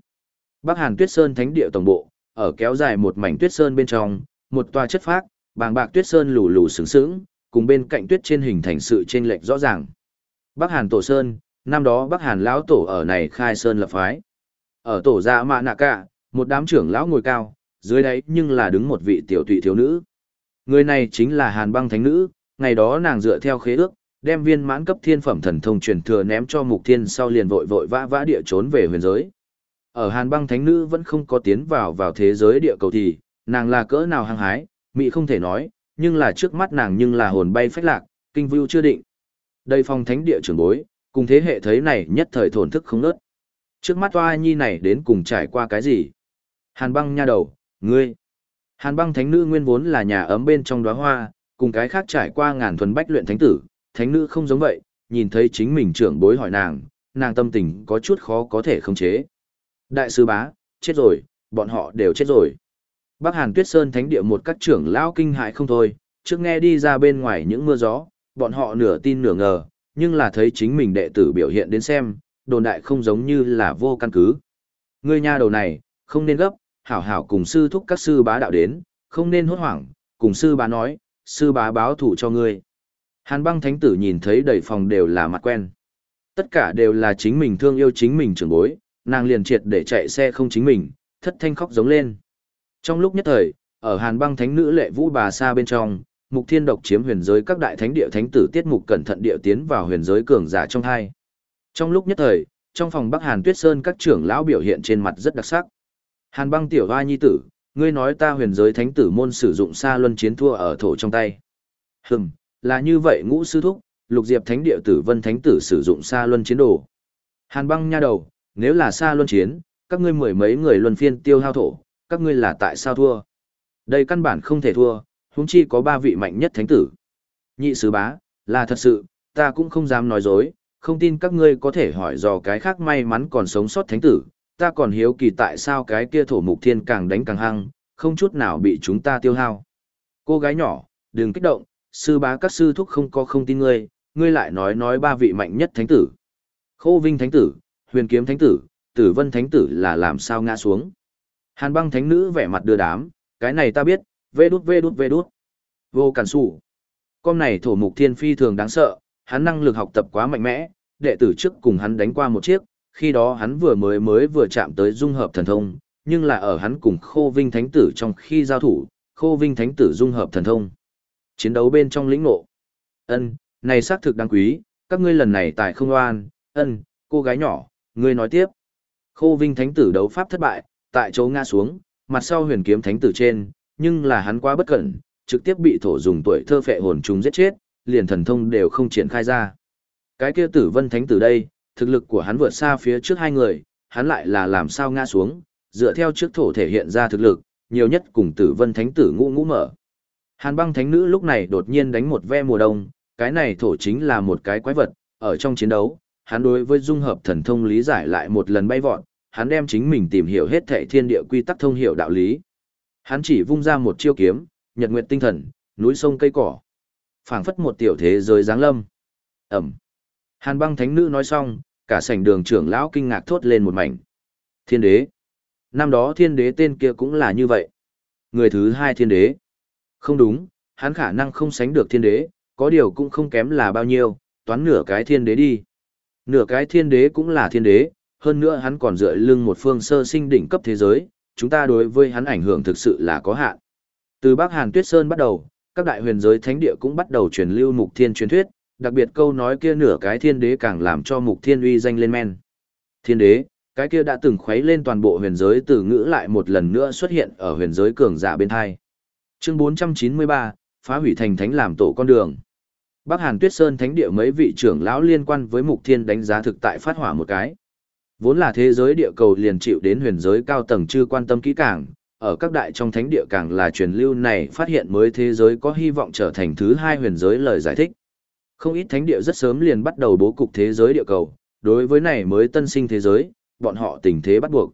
Bắc Hàn Tuyết Sơn Thánh địa tổng bộ, ở kéo dài một mảnh tuyết sơn bên trong, một tòa chất phác, bàng bạc tuyết sơn lù lù sướng sướng, cùng bên cạnh tuyết trên hình thành sự chênh lệch rõ ràng. Bắc Hàn Tổ Sơn, năm đó Bắc Hàn lão tổ ở này khai sơn lập phái. Ở tổ gia Mã Nạ Cả, một đám trưởng lão ngồi cao, dưới đấy nhưng là đứng một vị tiểu tụy thiếu nữ. Người này chính là Hàn Băng Thánh nữ, ngày đó nàng dựa theo khế ước, đem viên mãn cấp thiên phẩm thần thông truyền thừa ném cho Mục Thiên sau liền vội vội vã vã địa trốn về huyền giới. Ở Hàn Băng Thánh nữ vẫn không có tiến vào vào thế giới địa cầu thì, nàng là cỡ nào hăng hái, mỹ không thể nói, nhưng là trước mắt nàng nhưng là hồn bay phách lạc, kinh vưu chưa định. Đây phong thánh địa trưởng bối, cùng thế hệ thấy này nhất thời thổn thức không nớt. Trước mắt toa nhi này đến cùng trải qua cái gì? Hàn băng nha đầu, ngươi. Hàn băng thánh nữ nguyên vốn là nhà ấm bên trong đóa hoa, cùng cái khác trải qua ngàn thuần bách luyện thánh tử, thánh nữ không giống vậy, nhìn thấy chính mình trưởng bối hỏi nàng, nàng tâm tình có chút khó có thể khống chế. Đại sư bá, chết rồi, bọn họ đều chết rồi. Bắc Hàn Tuyết Sơn thánh địa một các trưởng lão kinh hại không thôi, trước nghe đi ra bên ngoài những mưa gió, bọn họ nửa tin nửa ngờ, nhưng là thấy chính mình đệ tử biểu hiện đến xem, đồn đại không giống như là vô căn cứ. Ngươi nha đầu này, không nên gấp, hảo hảo cùng sư thúc các sư bá đạo đến, không nên hốt hoảng, cùng sư bá nói, sư bá báo thủ cho ngươi. Hàn băng thánh tử nhìn thấy đầy phòng đều là mặt quen. Tất cả đều là chính mình thương yêu chính mình trưởng bối, nàng liền triệt để chạy xe không chính mình, thất thanh khóc giống lên. Trong lúc nhất thời, ở hàn băng thánh nữ lệ vũ bà xa bên trong, mục thiên độc chiếm huyền giới các đại thánh địa thánh tử tiết mục cẩn thận địa tiến vào huyền giới cường giả trong hai. Trong lúc nhất thời, trong phòng Bắc Hàn Tuyết Sơn các trưởng lão biểu hiện trên mặt rất đặc sắc. Hàn băng tiểu hoa nhi tử, ngươi nói ta huyền giới thánh tử môn sử dụng xa luân chiến thua ở thổ trong tay. Hừm, là như vậy ngũ sư thúc, lục diệp thánh địa tử vân thánh tử sử dụng xa luân chiến đồ. Hàn băng nha đầu, nếu là xa luân chiến, các ngươi mười mấy người luân phiên tiêu hao thổ, các ngươi là tại sao thua? Đây căn bản không thể thua, huống chi có ba vị mạnh nhất thánh tử. Nhị sứ bá, là thật sự, ta cũng không dám nói dối, không tin các ngươi có thể hỏi dò cái khác may mắn còn sống sót thánh tử, ta còn hiếu kỳ tại sao cái kia thổ mục thiên càng đánh càng hăng, không chút nào bị chúng ta tiêu hao. Cô gái nhỏ, đừng kích động, sư bá các sư thúc không có không tin ngươi, ngươi lại nói nói ba vị mạnh nhất thánh tử. Khô Vinh thánh tử, Huyền Kiếm thánh tử, Tử Vân thánh tử là làm sao ngã xuống. Hàn băng thánh nữ vẻ mặt đưa đám, cái này ta biết, vê đút vê đút vê đút. Vô cản sủ. Con này thổ mục thiên phi thường đáng sợ, hắn năng lực học tập quá mạnh mẽ, đệ tử trước cùng hắn đánh qua một chiếc, khi đó hắn vừa mới mới vừa chạm tới dung hợp thần thông, nhưng là ở hắn cùng Khô Vinh Thánh Tử trong khi giao thủ, Khô Vinh Thánh Tử dung hợp thần thông. Chiến đấu bên trong lĩnh ngộ. Ân, này xác thực đáng quý, các ngươi lần này tại không oan, ân, cô gái nhỏ, ngươi nói tiếp. Khô Vinh Thánh Tử đấu pháp thất bại, tại chỗ ngã xuống, mặt sau huyền kiếm Thánh Tử trên, nhưng là hắn quá bất cẩn, trực tiếp bị thổ dùng tuổi thơ phệ hồn trùng giết chết, liền thần thông đều không triển khai ra. Cái kia tử vân thánh tử đây, thực lực của hắn vượt xa phía trước hai người, hắn lại là làm sao ngã xuống, dựa theo trước thổ thể hiện ra thực lực, nhiều nhất cùng tử vân thánh tử ngũ ngũ mở. Hàn băng thánh nữ lúc này đột nhiên đánh một ve mùa đông, cái này thổ chính là một cái quái vật, ở trong chiến đấu, hắn đối với dung hợp thần thông lý giải lại một lần bay vọt, hắn đem chính mình tìm hiểu hết thệ thiên địa quy tắc thông hiểu đạo lý. Hắn chỉ vung ra một chiêu kiếm, nhật nguyệt tinh thần, núi sông cây cỏ. phảng phất một tiểu thế giới giáng lâm. Ẩm. Hàn băng thánh nữ nói xong, cả sảnh đường trưởng lão kinh ngạc thốt lên một mảnh. Thiên đế. Năm đó thiên đế tên kia cũng là như vậy. Người thứ hai thiên đế. Không đúng, hắn khả năng không sánh được thiên đế, có điều cũng không kém là bao nhiêu, toán nửa cái thiên đế đi. Nửa cái thiên đế cũng là thiên đế, hơn nữa hắn còn dựa lưng một phương sơ sinh đỉnh cấp thế giới, chúng ta đối với hắn ảnh hưởng thực sự là có hạn. Từ Bắc Hàn Tuyết Sơn bắt đầu, các đại huyền giới thánh địa cũng bắt đầu truyền lưu mục thiên truyền thuyết, đặc biệt câu nói kia nửa cái thiên đế càng làm cho mục thiên uy danh lên men. Thiên đế, cái kia đã từng khuấy lên toàn bộ huyền giới từ ngữ lại một lần nữa xuất hiện ở huyền giới cường giả bên thai. Chương 493, phá hủy thành thánh làm tổ con đường. Bắc Hàn Tuyết Sơn Thánh địa mấy vị trưởng lão liên quan với Mục Thiên đánh giá thực tại phát hỏa một cái. Vốn là thế giới địa cầu liền chịu đến huyền giới cao tầng chưa quan tâm kỹ càng, ở các đại trong thánh địa càng là truyền lưu này phát hiện mới thế giới có hy vọng trở thành thứ hai huyền giới lời giải thích. Không ít thánh địa rất sớm liền bắt đầu bố cục thế giới địa cầu, đối với này mới tân sinh thế giới, bọn họ tình thế bắt buộc.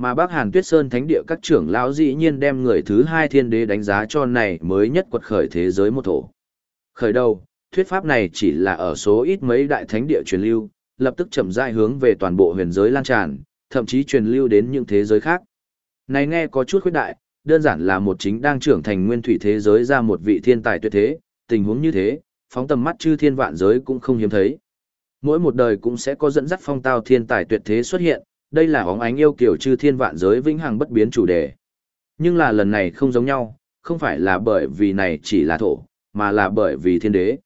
Mà bác Hàn Tuyết Sơn thánh địa các trưởng lão dĩ nhiên đem người thứ hai thiên đế đánh giá cho này mới nhất quật khởi thế giới một thổ. Khởi đầu, thuyết pháp này chỉ là ở số ít mấy đại thánh địa truyền lưu, lập tức chậm rãi hướng về toàn bộ huyền giới lan tràn, thậm chí truyền lưu đến những thế giới khác. Này nghe có chút khuyết đại, đơn giản là một chính đang trưởng thành nguyên thủy thế giới ra một vị thiên tài tuyệt thế, tình huống như thế, phóng tầm mắt chư thiên vạn giới cũng không hiếm thấy. Mỗi một đời cũng sẽ có dẫn dắt phong tao thiên tài tuyệt thế xuất hiện, đây là óng ánh yêu kiểu chư thiên vạn giới vĩnh hằng bất biến chủ đề. Nhưng là lần này không giống nhau, không phải là bởi vì này chỉ là thổ, mà là bởi vì thiên đế.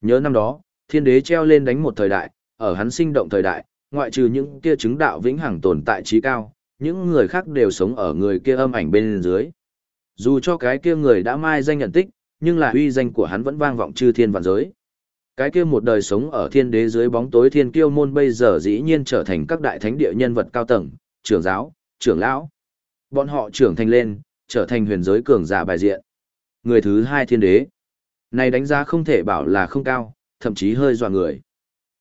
Nhớ năm đó, thiên đế treo lên đánh một thời đại, ở hắn sinh động thời đại, ngoại trừ những kia chứng đạo vĩnh hằng tồn tại trí cao, những người khác đều sống ở người kia âm ảnh bên dưới. Dù cho cái kia người đã mai danh nhận tích, nhưng là uy danh của hắn vẫn vang vọng chư thiên vạn giới. Cái kia một đời sống ở thiên đế dưới bóng tối thiên kiêu môn bây giờ dĩ nhiên trở thành các đại thánh địa nhân vật cao tầng, trưởng giáo, trưởng lão. Bọn họ trưởng thành lên, trở thành huyền giới cường giả bài diện. Người thứ hai thiên đế. Này đánh giá không thể bảo là không cao, thậm chí hơi dọa người.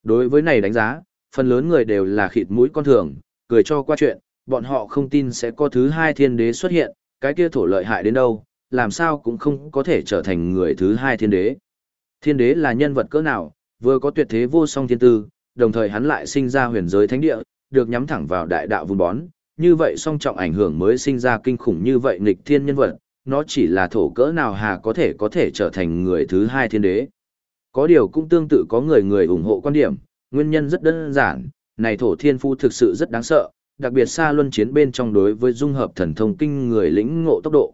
Đối với này đánh giá, phần lớn người đều là khịt mũi con thường, cười cho qua chuyện, bọn họ không tin sẽ có thứ hai thiên đế xuất hiện, cái kia thổ lợi hại đến đâu, làm sao cũng không có thể trở thành người thứ hai thiên đế. Thiên đế là nhân vật cỡ nào, vừa có tuyệt thế vô song thiên tư, đồng thời hắn lại sinh ra huyền giới thánh địa, được nhắm thẳng vào đại đạo vun bón, như vậy song trọng ảnh hưởng mới sinh ra kinh khủng như vậy nghịch thiên nhân vật, nó chỉ là thổ cỡ nào hà có thể có thể trở thành người thứ hai thiên đế. Có điều cũng tương tự có người người ủng hộ quan điểm, nguyên nhân rất đơn giản, này thổ thiên phu thực sự rất đáng sợ, đặc biệt xa luân chiến bên trong đối với dung hợp thần thông kinh người lĩnh ngộ tốc độ.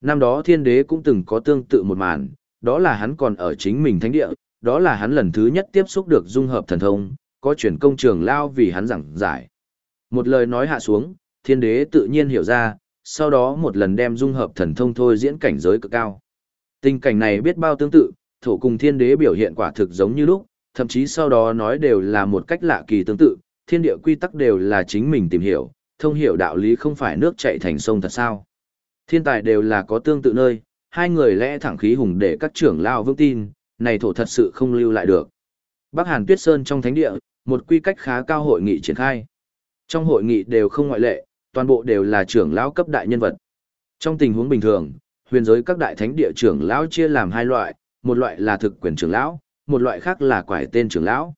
Năm đó thiên đế cũng từng có tương tự một màn, đó là hắn còn ở chính mình thánh địa, đó là hắn lần thứ nhất tiếp xúc được dung hợp thần thông, có chuyển công trường lao vì hắn giảng giải. Một lời nói hạ xuống, thiên đế tự nhiên hiểu ra, sau đó một lần đem dung hợp thần thông thôi diễn cảnh giới cực cao. Tình cảnh này biết bao tương tự, thổ cùng thiên đế biểu hiện quả thực giống như lúc, thậm chí sau đó nói đều là một cách lạ kỳ tương tự, thiên địa quy tắc đều là chính mình tìm hiểu, thông hiểu đạo lý không phải nước chảy thành sông thật sao. Thiên tài đều là có tương tự nơi, hai người lẽ thẳng khí hùng để các trưởng lao vững tin, này thổ thật sự không lưu lại được. Bắc Hàn Tuyết Sơn trong thánh địa, một quy cách khá cao hội nghị triển khai. Trong hội nghị đều không ngoại lệ, toàn bộ đều là trưởng lão cấp đại nhân vật. Trong tình huống bình thường, huyền giới các đại thánh địa trưởng lão chia làm hai loại, một loại là thực quyền trưởng lão, một loại khác là quải tên trưởng lão.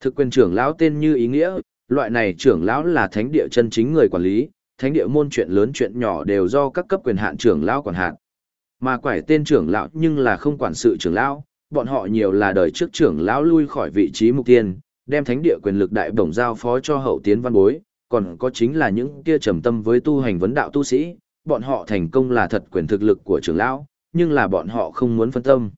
Thực quyền trưởng lão tên như ý nghĩa, loại này trưởng lão là thánh địa chân chính người quản lý, thánh địa môn chuyện lớn chuyện nhỏ đều do các cấp quyền hạn trưởng lão quản hạt mà quải tên trưởng lão nhưng là không quản sự trưởng lão, bọn họ nhiều là đời trước trưởng lão lui khỏi vị trí mục tiên, đem thánh địa quyền lực đại bổng giao phó cho hậu tiến văn bối, còn có chính là những kia trầm tâm với tu hành vấn đạo tu sĩ, bọn họ thành công là thật quyền thực lực của trưởng lão, nhưng là bọn họ không muốn phân tâm.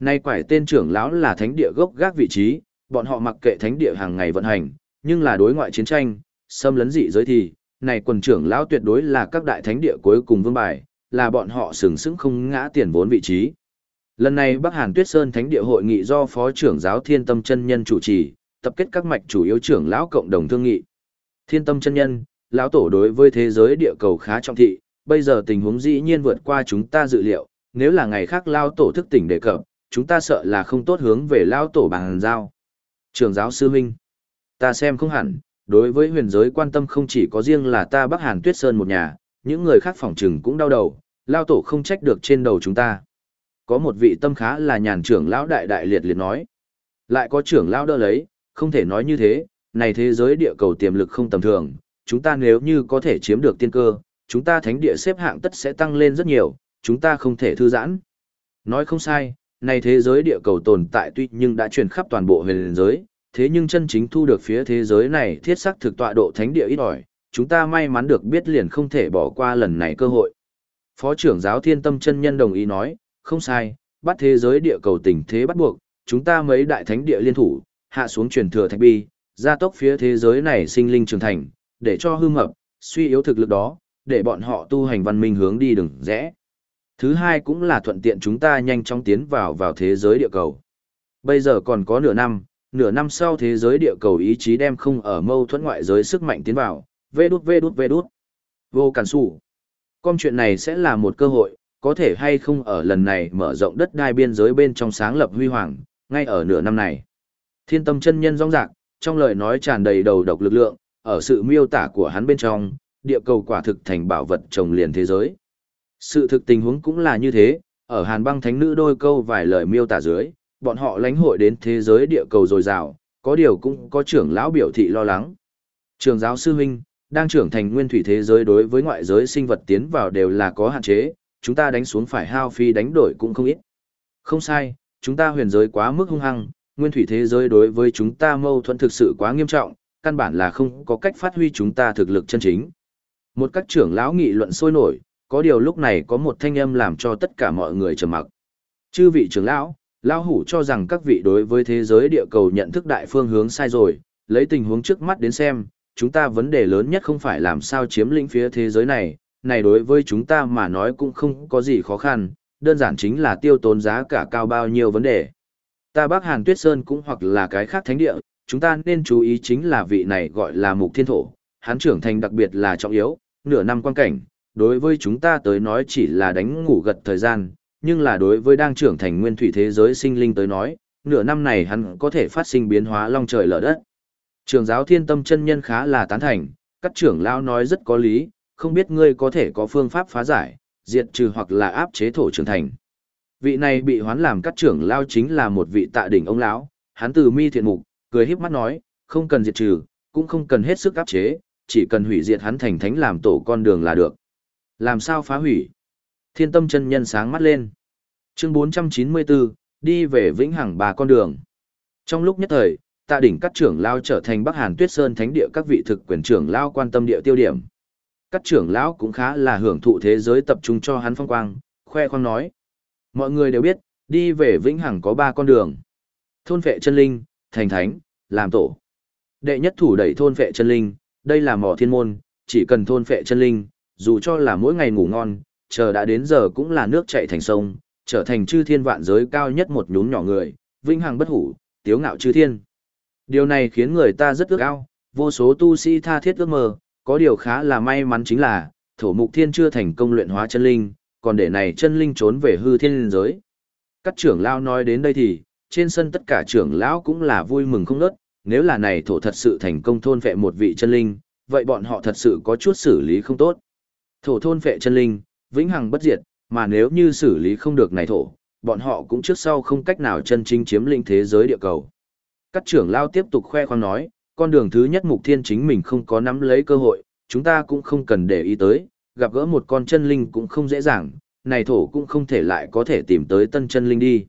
Nay quải tên trưởng lão là thánh địa gốc gác vị trí, bọn họ mặc kệ thánh địa hàng ngày vận hành, nhưng là đối ngoại chiến tranh, xâm lấn dị giới thì, này quần trưởng lão tuyệt đối là các đại thánh địa cuối cùng vương bài, là bọn họ sừng sững không ngã tiền vốn vị trí. Lần này Bắc Hàn Tuyết Sơn Thánh địa hội nghị do Phó trưởng giáo Thiên Tâm chân nhân chủ trì, tập kết các mạch chủ yếu trưởng lão cộng đồng thương nghị. Thiên Tâm chân nhân, lão tổ đối với thế giới địa cầu khá trọng thị, bây giờ tình huống dĩ nhiên vượt qua chúng ta dự liệu, nếu là ngày khác lão tổ thức tỉnh đề cập, chúng ta sợ là không tốt hướng về lão tổ bằng giao. Trưởng giáo sư huynh, ta xem không hẳn, đối với huyền giới quan tâm không chỉ có riêng là ta Bắc Hàn Tuyết Sơn một nhà, những người khác phỏng trừng cũng đau đầu, lao tổ không trách được trên đầu chúng ta. Có một vị tâm khá là nhàn trưởng lão đại đại liệt liệt nói. Lại có trưởng lão đỡ lấy, không thể nói như thế, này thế giới địa cầu tiềm lực không tầm thường, chúng ta nếu như có thể chiếm được tiên cơ, chúng ta thánh địa xếp hạng tất sẽ tăng lên rất nhiều, chúng ta không thể thư giãn. Nói không sai, này thế giới địa cầu tồn tại tuy nhưng đã truyền khắp toàn bộ huyền giới, thế nhưng chân chính thu được phía thế giới này thiết sắc thực tọa độ thánh địa ít ỏi, chúng ta may mắn được biết liền không thể bỏ qua lần này cơ hội. Phó trưởng giáo thiên tâm chân nhân đồng ý nói, không sai, bắt thế giới địa cầu tình thế bắt buộc, chúng ta mấy đại thánh địa liên thủ, hạ xuống truyền thừa thạch bi, gia tốc phía thế giới này sinh linh trưởng thành, để cho hư mập, suy yếu thực lực đó, để bọn họ tu hành văn minh hướng đi đừng rẽ. Thứ hai cũng là thuận tiện chúng ta nhanh chóng tiến vào vào thế giới địa cầu. Bây giờ còn có nửa năm, nửa năm sau thế giới địa cầu ý chí đem không ở mâu thuẫn ngoại giới sức mạnh tiến vào, vê đút vê đút vê đút. Vô cản sủ. Con chuyện này sẽ là một cơ hội, có thể hay không ở lần này mở rộng đất đai biên giới bên trong sáng lập huy hoàng, ngay ở nửa năm này. Thiên tâm chân nhân rong rạc, trong lời nói tràn đầy đầu độc lực lượng, ở sự miêu tả của hắn bên trong, địa cầu quả thực thành bảo vật trồng liền thế giới. Sự thực tình huống cũng là như thế, ở Hàn băng thánh nữ đôi câu vài lời miêu tả dưới, bọn họ lãnh hội đến thế giới địa cầu dồi dào, có điều cũng có trưởng lão biểu thị lo lắng. Trường giáo sư huynh, đang trưởng thành nguyên thủy thế giới đối với ngoại giới sinh vật tiến vào đều là có hạn chế, chúng ta đánh xuống phải hao phí đánh đổi cũng không ít. Không sai, chúng ta huyền giới quá mức hung hăng, nguyên thủy thế giới đối với chúng ta mâu thuẫn thực sự quá nghiêm trọng, căn bản là không có cách phát huy chúng ta thực lực chân chính. Một các trưởng lão nghị luận sôi nổi, có điều lúc này có một thanh âm làm cho tất cả mọi người trầm mặc. Chư vị trưởng lão, lão hủ cho rằng các vị đối với thế giới địa cầu nhận thức đại phương hướng sai rồi, lấy tình huống trước mắt đến xem, chúng ta vấn đề lớn nhất không phải làm sao chiếm lĩnh phía thế giới này, này đối với chúng ta mà nói cũng không có gì khó khăn, đơn giản chính là tiêu tốn giá cả cao bao nhiêu vấn đề. Ta Bắc Hàn Tuyết Sơn cũng hoặc là cái khác thánh địa, chúng ta nên chú ý chính là vị này gọi là mục thiên thổ, hắn trưởng thành đặc biệt là trọng yếu, nửa năm quan cảnh, đối với chúng ta tới nói chỉ là đánh ngủ gật thời gian, nhưng là đối với đang trưởng thành nguyên thủy thế giới sinh linh tới nói, nửa năm này hắn có thể phát sinh biến hóa long trời lở đất. Trường giáo thiên tâm chân nhân khá là tán thành, các trưởng lão nói rất có lý, không biết ngươi có thể có phương pháp phá giải, diệt trừ hoặc là áp chế thổ trưởng thành. Vị này bị hoán làm các trưởng lao chính là một vị tạ đỉnh ông lão, hắn từ mi thiện mục, cười híp mắt nói, không cần diệt trừ, cũng không cần hết sức áp chế, chỉ cần hủy diệt hắn thành thánh làm tổ con đường là được. Làm sao phá hủy? Thiên tâm chân nhân sáng mắt lên. Chương 494, đi về vĩnh hằng ba con đường. Trong lúc nhất thời, tạ đỉnh các trưởng lao trở thành Bắc Hàn Tuyết Sơn thánh địa các vị thực quyền trưởng lao quan tâm địa tiêu điểm. Các trưởng lão cũng khá là hưởng thụ thế giới tập trung cho hắn phong quang, khoe khoang nói. Mọi người đều biết, đi về vĩnh hằng có ba con đường. Thôn vệ chân linh, thành thánh, làm tổ. Đệ nhất thủ đẩy thôn vệ chân linh, đây là mỏ thiên môn, chỉ cần thôn vệ chân linh, dù cho là mỗi ngày ngủ ngon, chờ đã đến giờ cũng là nước chảy thành sông, trở thành chư thiên vạn giới cao nhất một nhún nhỏ người, vĩnh hằng bất hủ, tiếu ngạo chư thiên. Điều này khiến người ta rất ước ao, vô số tu sĩ tha thiết ước mơ, có điều khá là may mắn chính là, thổ mục thiên chưa thành công luyện hóa chân linh, còn để này chân linh trốn về hư thiên linh giới. Các trưởng lão nói đến đây thì, trên sân tất cả trưởng lão cũng là vui mừng không nớt, nếu là này thổ thật sự thành công thôn vệ một vị chân linh, vậy bọn họ thật sự có chút xử lý không tốt. Thổ thôn vệ chân linh, vĩnh hằng bất diệt, mà nếu như xử lý không được này thổ, bọn họ cũng trước sau không cách nào chân chính chiếm lĩnh thế giới địa cầu. Các trưởng lao tiếp tục khoe khoang nói, con đường thứ nhất mục thiên chính mình không có nắm lấy cơ hội, chúng ta cũng không cần để ý tới, gặp gỡ một con chân linh cũng không dễ dàng, này thổ cũng không thể lại có thể tìm tới tân chân linh đi.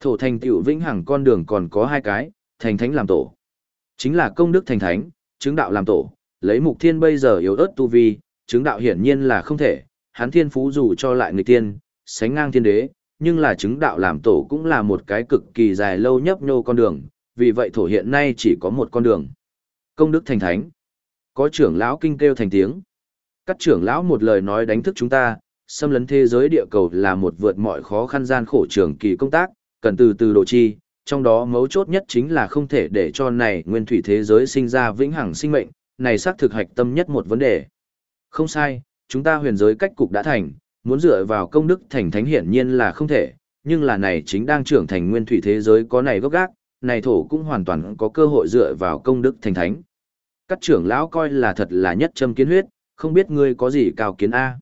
Thổ thành tựu vĩnh hằng con đường còn có hai cái, thành thánh làm tổ. Chính là công đức thành thánh, chứng đạo làm tổ, lấy mục thiên bây giờ yếu ớt tu vi, chứng đạo hiển nhiên là không thể, hắn thiên phú dù cho lại người tiên, sánh ngang thiên đế, nhưng là chứng đạo làm tổ cũng là một cái cực kỳ dài lâu nhấp nhô con đường, vì vậy thổ hiện nay chỉ có một con đường. Công đức thành thánh. Có trưởng lão kinh kêu thành tiếng. Các trưởng lão một lời nói đánh thức chúng ta, xâm lấn thế giới địa cầu là một vượt mọi khó khăn gian khổ trường kỳ công tác, cần từ từ độ chi, trong đó mấu chốt nhất chính là không thể để cho này nguyên thủy thế giới sinh ra vĩnh hằng sinh mệnh, này xác thực hạch tâm nhất một vấn đề. Không sai, chúng ta huyền giới cách cục đã thành, muốn dựa vào công đức thành thánh hiển nhiên là không thể, nhưng là này chính đang trưởng thành nguyên thủy thế giới có này gốc gác, này thổ cũng hoàn toàn có cơ hội dựa vào công đức thành thánh. Các trưởng lão coi là thật là nhất châm kiến huyết, không biết ngươi có gì cao kiến A.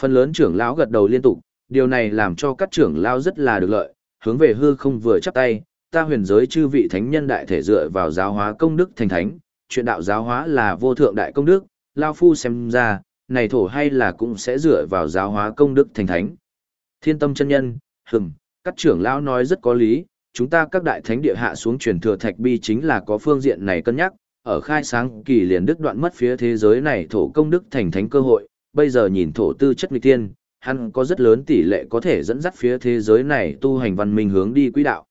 Phần lớn trưởng lão gật đầu liên tục, điều này làm cho các trưởng lão rất là được lợi, hướng về hư không vừa chắp tay, ta huyền giới chư vị thánh nhân đại thể dựa vào giáo hóa công đức thành thánh, chuyện đạo giáo hóa là vô thượng đại công đức, lão phu xem ra, này thổ hay là cũng sẽ dựa vào giáo hóa công đức thành thánh. Thiên tâm chân nhân, hừm, các trưởng lão nói rất có lý, chúng ta các đại thánh địa hạ xuống truyền thừa thạch bi chính là có phương diện này cân nhắc, ở khai sáng kỳ liền đức đoạn mất phía thế giới này thổ công đức thành thánh cơ hội, bây giờ nhìn thổ tư chất nghịch tiên, hắn có rất lớn tỷ lệ có thể dẫn dắt phía thế giới này tu hành văn minh hướng đi quỹ đạo.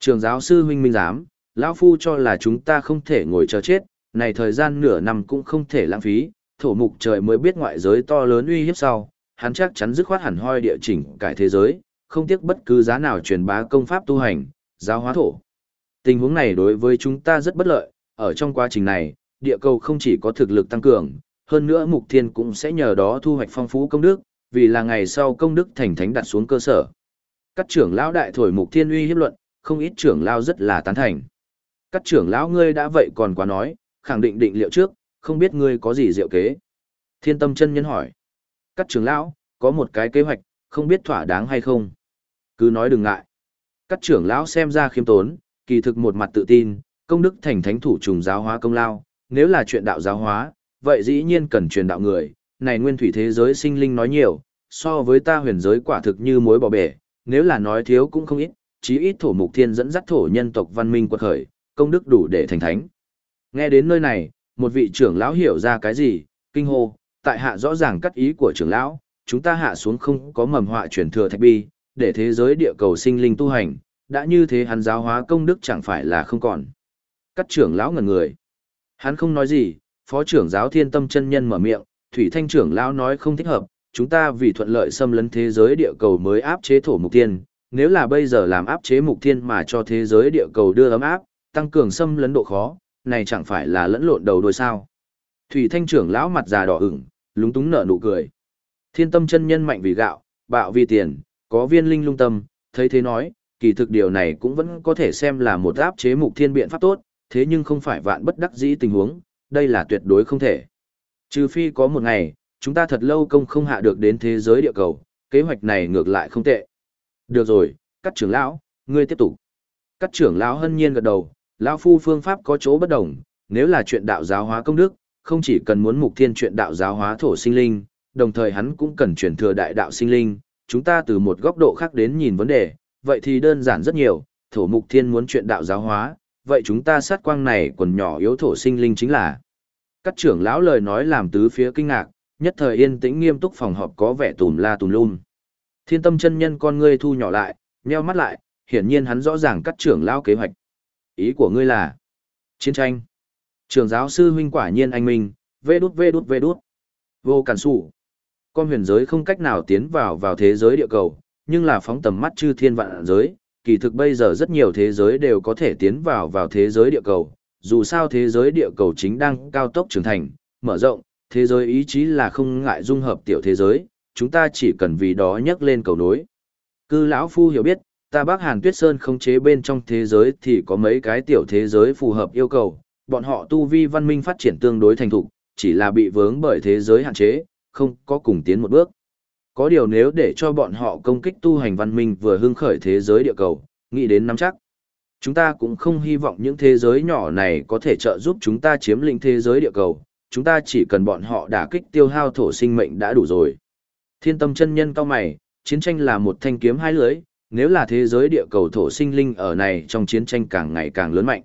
Trường giáo sư huynh minh giám, lão phu cho là chúng ta không thể ngồi chờ chết, này thời gian nửa năm cũng không thể lãng phí, thổ mục trời mới biết ngoại giới to lớn uy hiếp sau, hắn chắc chắn dứt khoát hẳn hoi địa chỉnh cải thế giới, không tiếc bất cứ giá nào truyền bá công pháp tu hành, giáo hóa thổ. Tình huống này đối với chúng ta rất bất lợi, ở trong quá trình này, địa cầu không chỉ có thực lực tăng cường, hơn nữa mục thiên cũng sẽ nhờ đó thu hoạch phong phú công đức, vì là ngày sau công đức thành thánh đặt xuống cơ sở. Các trưởng lão đại thổi mục thiên uy hiếp luận, không ít trưởng lão rất là tán thành. Các trưởng lão ngươi đã vậy còn quá nói, khẳng định định liệu trước, không biết ngươi có gì diệu kế. Thiên tâm chân nhân hỏi. Các trưởng lão, có một cái kế hoạch, không biết thỏa đáng hay không. Cứ nói đừng ngại. Các trưởng lão xem ra khiêm tốn, kỳ thực một mặt tự tin, công đức thành thánh thủ trùng giáo hóa công lao, nếu là chuyện đạo giáo hóa, vậy dĩ nhiên cần truyền đạo người, này nguyên thủy thế giới sinh linh nói nhiều, so với ta huyền giới quả thực như mối bỏ bể, nếu là nói thiếu cũng không ít, chí ít thổ mục thiên dẫn dắt thổ nhân tộc văn minh quật khởi, công đức đủ để thành thánh. Nghe đến nơi này, một vị trưởng lão hiểu ra cái gì, kinh hô, tại hạ rõ ràng cắt ý của trưởng lão, chúng ta hạ xuống không có mầm họa truyền thừa thạch bi, để thế giới địa cầu sinh linh tu hành, đã như thế hắn giáo hóa công đức chẳng phải là không còn. Cắt trưởng lão ngẩn người. Hắn không nói gì, phó trưởng giáo thiên tâm chân nhân mở miệng, thủy thanh trưởng lão nói không thích hợp, chúng ta vì thuận lợi xâm lấn thế giới địa cầu mới áp chế thổ mục tiên, nếu là bây giờ làm áp chế mục tiên mà cho thế giới địa cầu đưa ấm áp, tăng cường xâm lấn độ khó, này chẳng phải là lẫn lộn đầu đôi sao. Thủy thanh trưởng lão mặt già đỏ ửng, lúng túng nở nụ cười. Thiên tâm chân nhân mạnh vì gạo, bạo vì tiền, có viên linh lung tâm, thấy thế nói, kỳ thực điều này cũng vẫn có thể xem là một áp chế mục thiên biện pháp tốt, thế nhưng không phải vạn bất đắc dĩ tình huống, đây là tuyệt đối không thể. Trừ phi có một ngày, chúng ta thật lâu công không hạ được đến thế giới địa cầu, kế hoạch này ngược lại không tệ. Được rồi, các trưởng lão, ngươi tiếp tục. Các trưởng lão hân nhiên gật đầu, lão phu phương pháp có chỗ bất đồng, nếu là chuyện đạo giáo hóa công đức, không chỉ cần muốn mục thiên chuyện đạo giáo hóa thổ sinh linh, đồng thời hắn cũng cần truyền thừa đại đạo sinh linh, chúng ta từ một góc độ khác đến nhìn vấn đề, vậy thì đơn giản rất nhiều, thổ mục thiên muốn chuyện đạo giáo hóa, vậy chúng ta sát quang này quần nhỏ yếu thổ sinh linh chính là. Các trưởng lão lời nói làm tứ phía kinh ngạc, nhất thời yên tĩnh nghiêm túc phòng họp có vẻ tùm la tùm lum. Thiên tâm chân nhân con ngươi thu nhỏ lại, nheo mắt lại, hiển nhiên hắn rõ ràng các trưởng lão kế hoạch. Ý của ngươi là chiến tranh. trường giáo sư huynh quả nhiên anh minh, vê đút vê đút vê đút. Vô cản sủ. Con huyền giới không cách nào tiến vào vào thế giới địa cầu, nhưng là phóng tầm mắt chư thiên vạn giới, kỳ thực bây giờ rất nhiều thế giới đều có thể tiến vào vào thế giới địa cầu, dù sao thế giới địa cầu chính đang cao tốc trưởng thành, mở rộng, thế giới ý chí là không ngại dung hợp tiểu thế giới, chúng ta chỉ cần vì đó nhắc lên cầu nối. Cư lão phu hiểu biết, ta bác Hàn Tuyết Sơn không chế bên trong thế giới thì có mấy cái tiểu thế giới phù hợp yêu cầu, bọn họ tu vi văn minh phát triển tương đối thành thục, chỉ là bị vướng bởi thế giới hạn chế, không có cùng tiến một bước. Có điều nếu để cho bọn họ công kích tu hành văn minh vừa hưng khởi thế giới địa cầu, nghĩ đến nắm chắc. Chúng ta cũng không hy vọng những thế giới nhỏ này có thể trợ giúp chúng ta chiếm lĩnh thế giới địa cầu, chúng ta chỉ cần bọn họ đả kích tiêu hao thổ sinh mệnh đã đủ rồi. Thiên tâm chân nhân cao mày, chiến tranh là một thanh kiếm hai lưới, nếu là thế giới địa cầu thổ sinh linh ở này trong chiến tranh càng ngày càng lớn mạnh.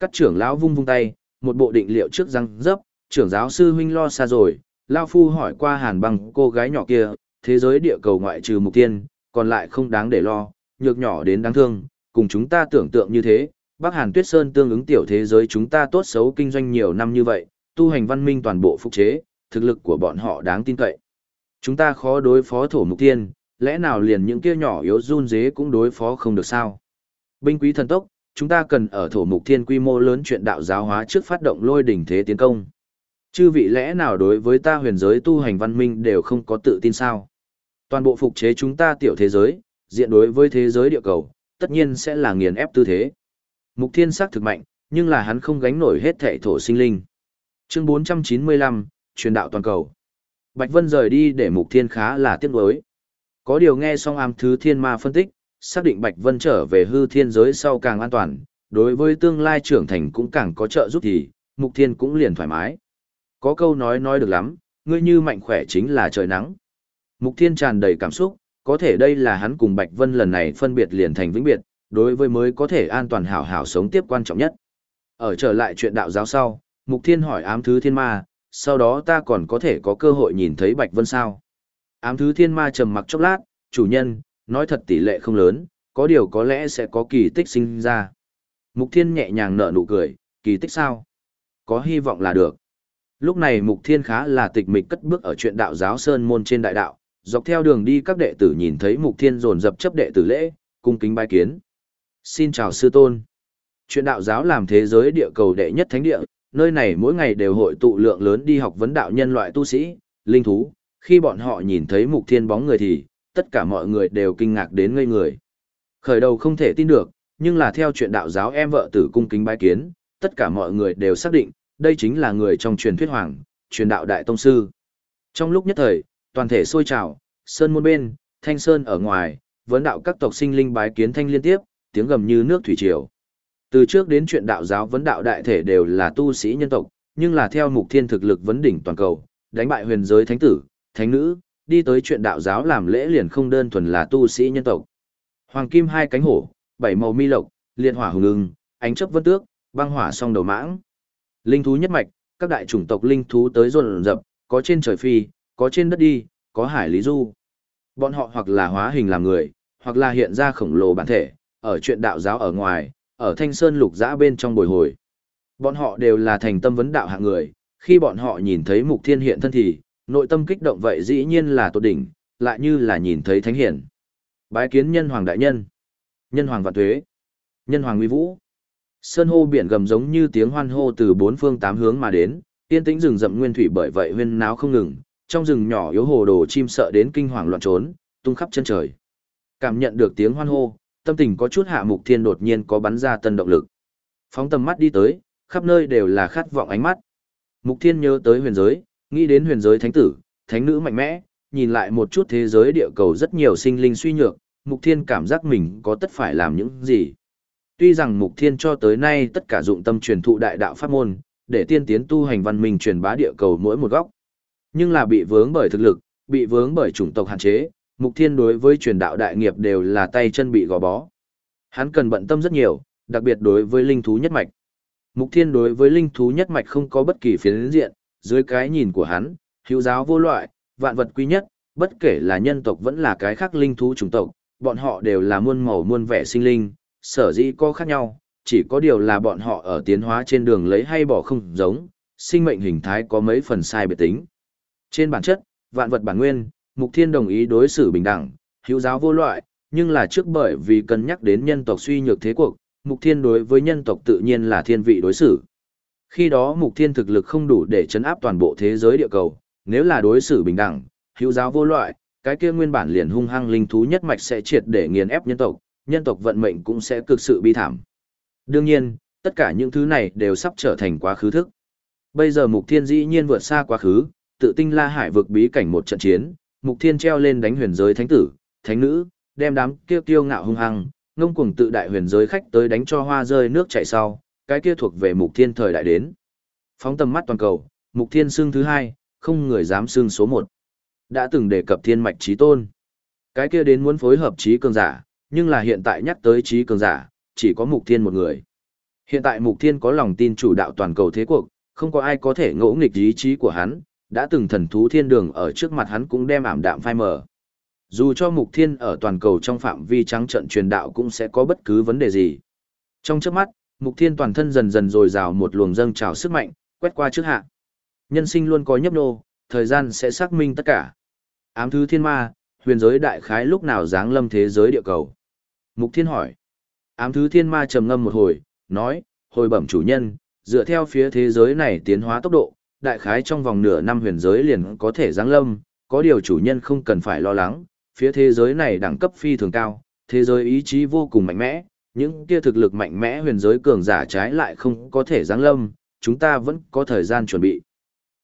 Các trưởng lão vung vung tay, một bộ định liệu trước răng dấp, trưởng giáo sư huynh lo xa rồi, lão Phu hỏi qua hàn băng cô gái nhỏ kia, thế giới địa cầu ngoại trừ mục tiên, còn lại không đáng để lo, nhược nhỏ đến đáng thương, cùng chúng ta tưởng tượng như thế, Bắc Hàn Tuyết Sơn tương ứng tiểu thế giới chúng ta tốt xấu kinh doanh nhiều năm như vậy, tu hành văn minh toàn bộ phục chế, thực lực của bọn họ đáng tin cậy. Chúng ta khó đối phó thổ mục tiên, lẽ nào liền những kia nhỏ yếu run dế cũng đối phó không được sao? Binh quý thần tốc, chúng ta cần ở thổ mục thiên quy mô lớn chuyện đạo giáo hóa trước phát động lôi đỉnh thế tiến công. Chư vị lẽ nào đối với ta huyền giới tu hành văn minh đều không có tự tin sao? Toàn bộ phục chế chúng ta tiểu thế giới, diện đối với thế giới địa cầu, tất nhiên sẽ là nghiền ép tư thế. Mục thiên sắc thực mạnh, nhưng là hắn không gánh nổi hết thệ thổ sinh linh. Chương 495, truyền đạo toàn cầu. Bạch Vân rời đi để Mục Thiên khá là tiếc nuối. Có điều nghe xong ám thứ thiên ma phân tích, xác định Bạch Vân trở về hư thiên giới sau càng an toàn, đối với tương lai trưởng thành cũng càng có trợ giúp thì, Mục Thiên cũng liền thoải mái. Có câu nói nói được lắm, ngươi như mạnh khỏe chính là trời nắng. Mục Thiên tràn đầy cảm xúc, có thể đây là hắn cùng Bạch Vân lần này phân biệt liền thành vĩnh biệt, đối với mới có thể an toàn hảo hảo sống tiếp quan trọng nhất. Ở trở lại chuyện đạo giáo sau, Mục Thiên hỏi ám thứ thiên ma, sau đó ta còn có thể có cơ hội nhìn thấy Bạch Vân sao? Ám thứ thiên ma trầm mặc chốc lát, chủ nhân, nói thật tỷ lệ không lớn, có điều có lẽ sẽ có kỳ tích sinh ra. Mục Thiên nhẹ nhàng nở nụ cười, kỳ tích sao? Có hy vọng là được. Lúc này Mục Thiên khá là tịch mịch cất bước ở chuyện đạo giáo Sơn Môn trên đại đạo, dọc theo đường đi các đệ tử nhìn thấy Mục Thiên dồn dập chấp đệ tử lễ, cung kính bái kiến. Xin chào sư tôn. Chuyện đạo giáo làm thế giới địa cầu đệ nhất thánh địa, nơi này mỗi ngày đều hội tụ lượng lớn đi học vấn đạo nhân loại tu sĩ, linh thú, khi bọn họ nhìn thấy mục thiên bóng người thì, tất cả mọi người đều kinh ngạc đến ngây người. Khởi đầu không thể tin được, nhưng là theo chuyện đạo giáo em vợ tử cung kính bái kiến, tất cả mọi người đều xác định, đây chính là người trong truyền thuyết hoàng, truyền đạo đại tông sư. Trong lúc nhất thời, toàn thể sôi trào, sơn môn bên, thanh sơn ở ngoài, vấn đạo các tộc sinh linh bái kiến thanh liên tiếp, tiếng gầm như nước thủy triều. Từ trước đến chuyện đạo giáo vấn đạo đại thể đều là tu sĩ nhân tộc, nhưng là theo mục thiên thực lực vấn đỉnh toàn cầu, đánh bại huyền giới thánh tử, thánh nữ, đi tới chuyện đạo giáo làm lễ liền không đơn thuần là tu sĩ nhân tộc. Hoàng kim hai cánh hổ, bảy màu mi lộc, liên hỏa hùng ưng, ánh chấp vân tước, băng hỏa song đầu mãng. Linh thú nhất mạch, các đại chủng tộc linh thú tới rộn rập, có trên trời phi, có trên đất đi, có hải lý du. Bọn họ hoặc là hóa hình làm người, hoặc là hiện ra khổng lồ bản thể, ở chuyện đạo giáo ở ngoài, ở thanh sơn lục giã bên trong bồi hồi. Bọn họ đều là thành tâm vấn đạo hạng người, khi bọn họ nhìn thấy mục thiên hiện thân thì, nội tâm kích động vậy dĩ nhiên là tốt đỉnh, lại như là nhìn thấy thánh hiển. Bái kiến nhân hoàng đại nhân, nhân hoàng vạn tuế, nhân hoàng uy vũ. Sơn hô biển gầm giống như tiếng hoan hô từ bốn phương tám hướng mà đến, tiên tĩnh rừng rậm nguyên thủy bởi vậy huyên náo không ngừng, trong rừng nhỏ yếu hồ đồ chim sợ đến kinh hoàng loạn trốn, tung khắp chân trời. Cảm nhận được tiếng hoan hô, tâm tình có chút hạ mục thiên đột nhiên có bắn ra tân động lực. Phóng tầm mắt đi tới, khắp nơi đều là khát vọng ánh mắt. Mục thiên nhớ tới huyền giới, nghĩ đến huyền giới thánh tử, thánh nữ mạnh mẽ, nhìn lại một chút thế giới địa cầu rất nhiều sinh linh suy nhược, mục thiên cảm giác mình có tất phải làm những gì. Tuy rằng mục thiên cho tới nay tất cả dụng tâm truyền thụ đại đạo pháp môn, để tiên tiến tu hành văn minh truyền bá địa cầu mỗi một góc. Nhưng là bị vướng bởi thực lực, bị vướng bởi chủng tộc hạn chế, Mục Thiên đối với truyền đạo đại nghiệp đều là tay chân bị gò bó. Hắn cần bận tâm rất nhiều, đặc biệt đối với linh thú nhất mạch. Mục Thiên đối với linh thú nhất mạch không có bất kỳ phiến diện, dưới cái nhìn của hắn, hữu giáo vô loại, vạn vật quý nhất, bất kể là nhân tộc vẫn là cái khác linh thú chủng tộc, bọn họ đều là muôn màu muôn vẻ sinh linh, sở dĩ có khác nhau, chỉ có điều là bọn họ ở tiến hóa trên đường lấy hay bỏ không giống, sinh mệnh hình thái có mấy phần sai biệt tính. Trên bản chất, vạn vật bản nguyên, Mục Thiên đồng ý đối xử bình đẳng, hữu giáo vô loại, nhưng là trước bởi vì cân nhắc đến nhân tộc suy nhược thế cuộc, Mục Thiên đối với nhân tộc tự nhiên là thiên vị đối xử. Khi đó Mục Thiên thực lực không đủ để chấn áp toàn bộ thế giới địa cầu, nếu là đối xử bình đẳng, hữu giáo vô loại, cái kia nguyên bản liền hung hăng linh thú nhất mạch sẽ triệt để nghiền ép nhân tộc, nhân tộc vận mệnh cũng sẽ cực sự bi thảm. Đương nhiên, tất cả những thứ này đều sắp trở thành quá khứ thức. Bây giờ Mục Thiên dĩ nhiên vượt xa quá khứ, tự tinh la hải vực bí cảnh một trận chiến, Mục Thiên treo lên đánh huyền giới thánh tử, thánh nữ, đem đám kia kiêu ngạo hung hăng, ngông cuồng tự đại huyền giới khách tới đánh cho hoa rơi nước chảy sau, cái kia thuộc về Mục Thiên thời đại đến. Phóng tầm mắt toàn cầu, Mục Thiên xương thứ hai, không người dám xương số một. Đã từng đề cập thiên mạch trí tôn. Cái kia đến muốn phối hợp trí cường giả, nhưng là hiện tại nhắc tới trí cường giả, chỉ có Mục Thiên một người. Hiện tại Mục Thiên có lòng tin chủ đạo toàn cầu thế cuộc, không có ai có thể ngỗ nghịch ý chí của hắn, đã từng thần thú thiên đường ở trước mặt hắn cũng đem ảm đạm phai mờ. Dù cho mục thiên ở toàn cầu trong phạm vi trắng trận truyền đạo cũng sẽ có bất cứ vấn đề gì. Trong trước mắt, mục thiên toàn thân dần dần dồi dào một luồng dâng trào sức mạnh, quét qua trước hạ. Nhân sinh luôn có nhấp nô, thời gian sẽ xác minh tất cả. Ám thứ thiên ma, huyền giới đại khái lúc nào giáng lâm thế giới địa cầu. Mục thiên hỏi. Ám thứ thiên ma trầm ngâm một hồi, nói, hồi bẩm chủ nhân, dựa theo phía thế giới này tiến hóa tốc độ, đại khái trong vòng nửa năm huyền giới liền có thể giáng lâm, có điều chủ nhân không cần phải lo lắng, phía thế giới này đẳng cấp phi thường cao, thế giới ý chí vô cùng mạnh mẽ, những kia thực lực mạnh mẽ huyền giới cường giả trái lại không có thể giáng lâm, chúng ta vẫn có thời gian chuẩn bị.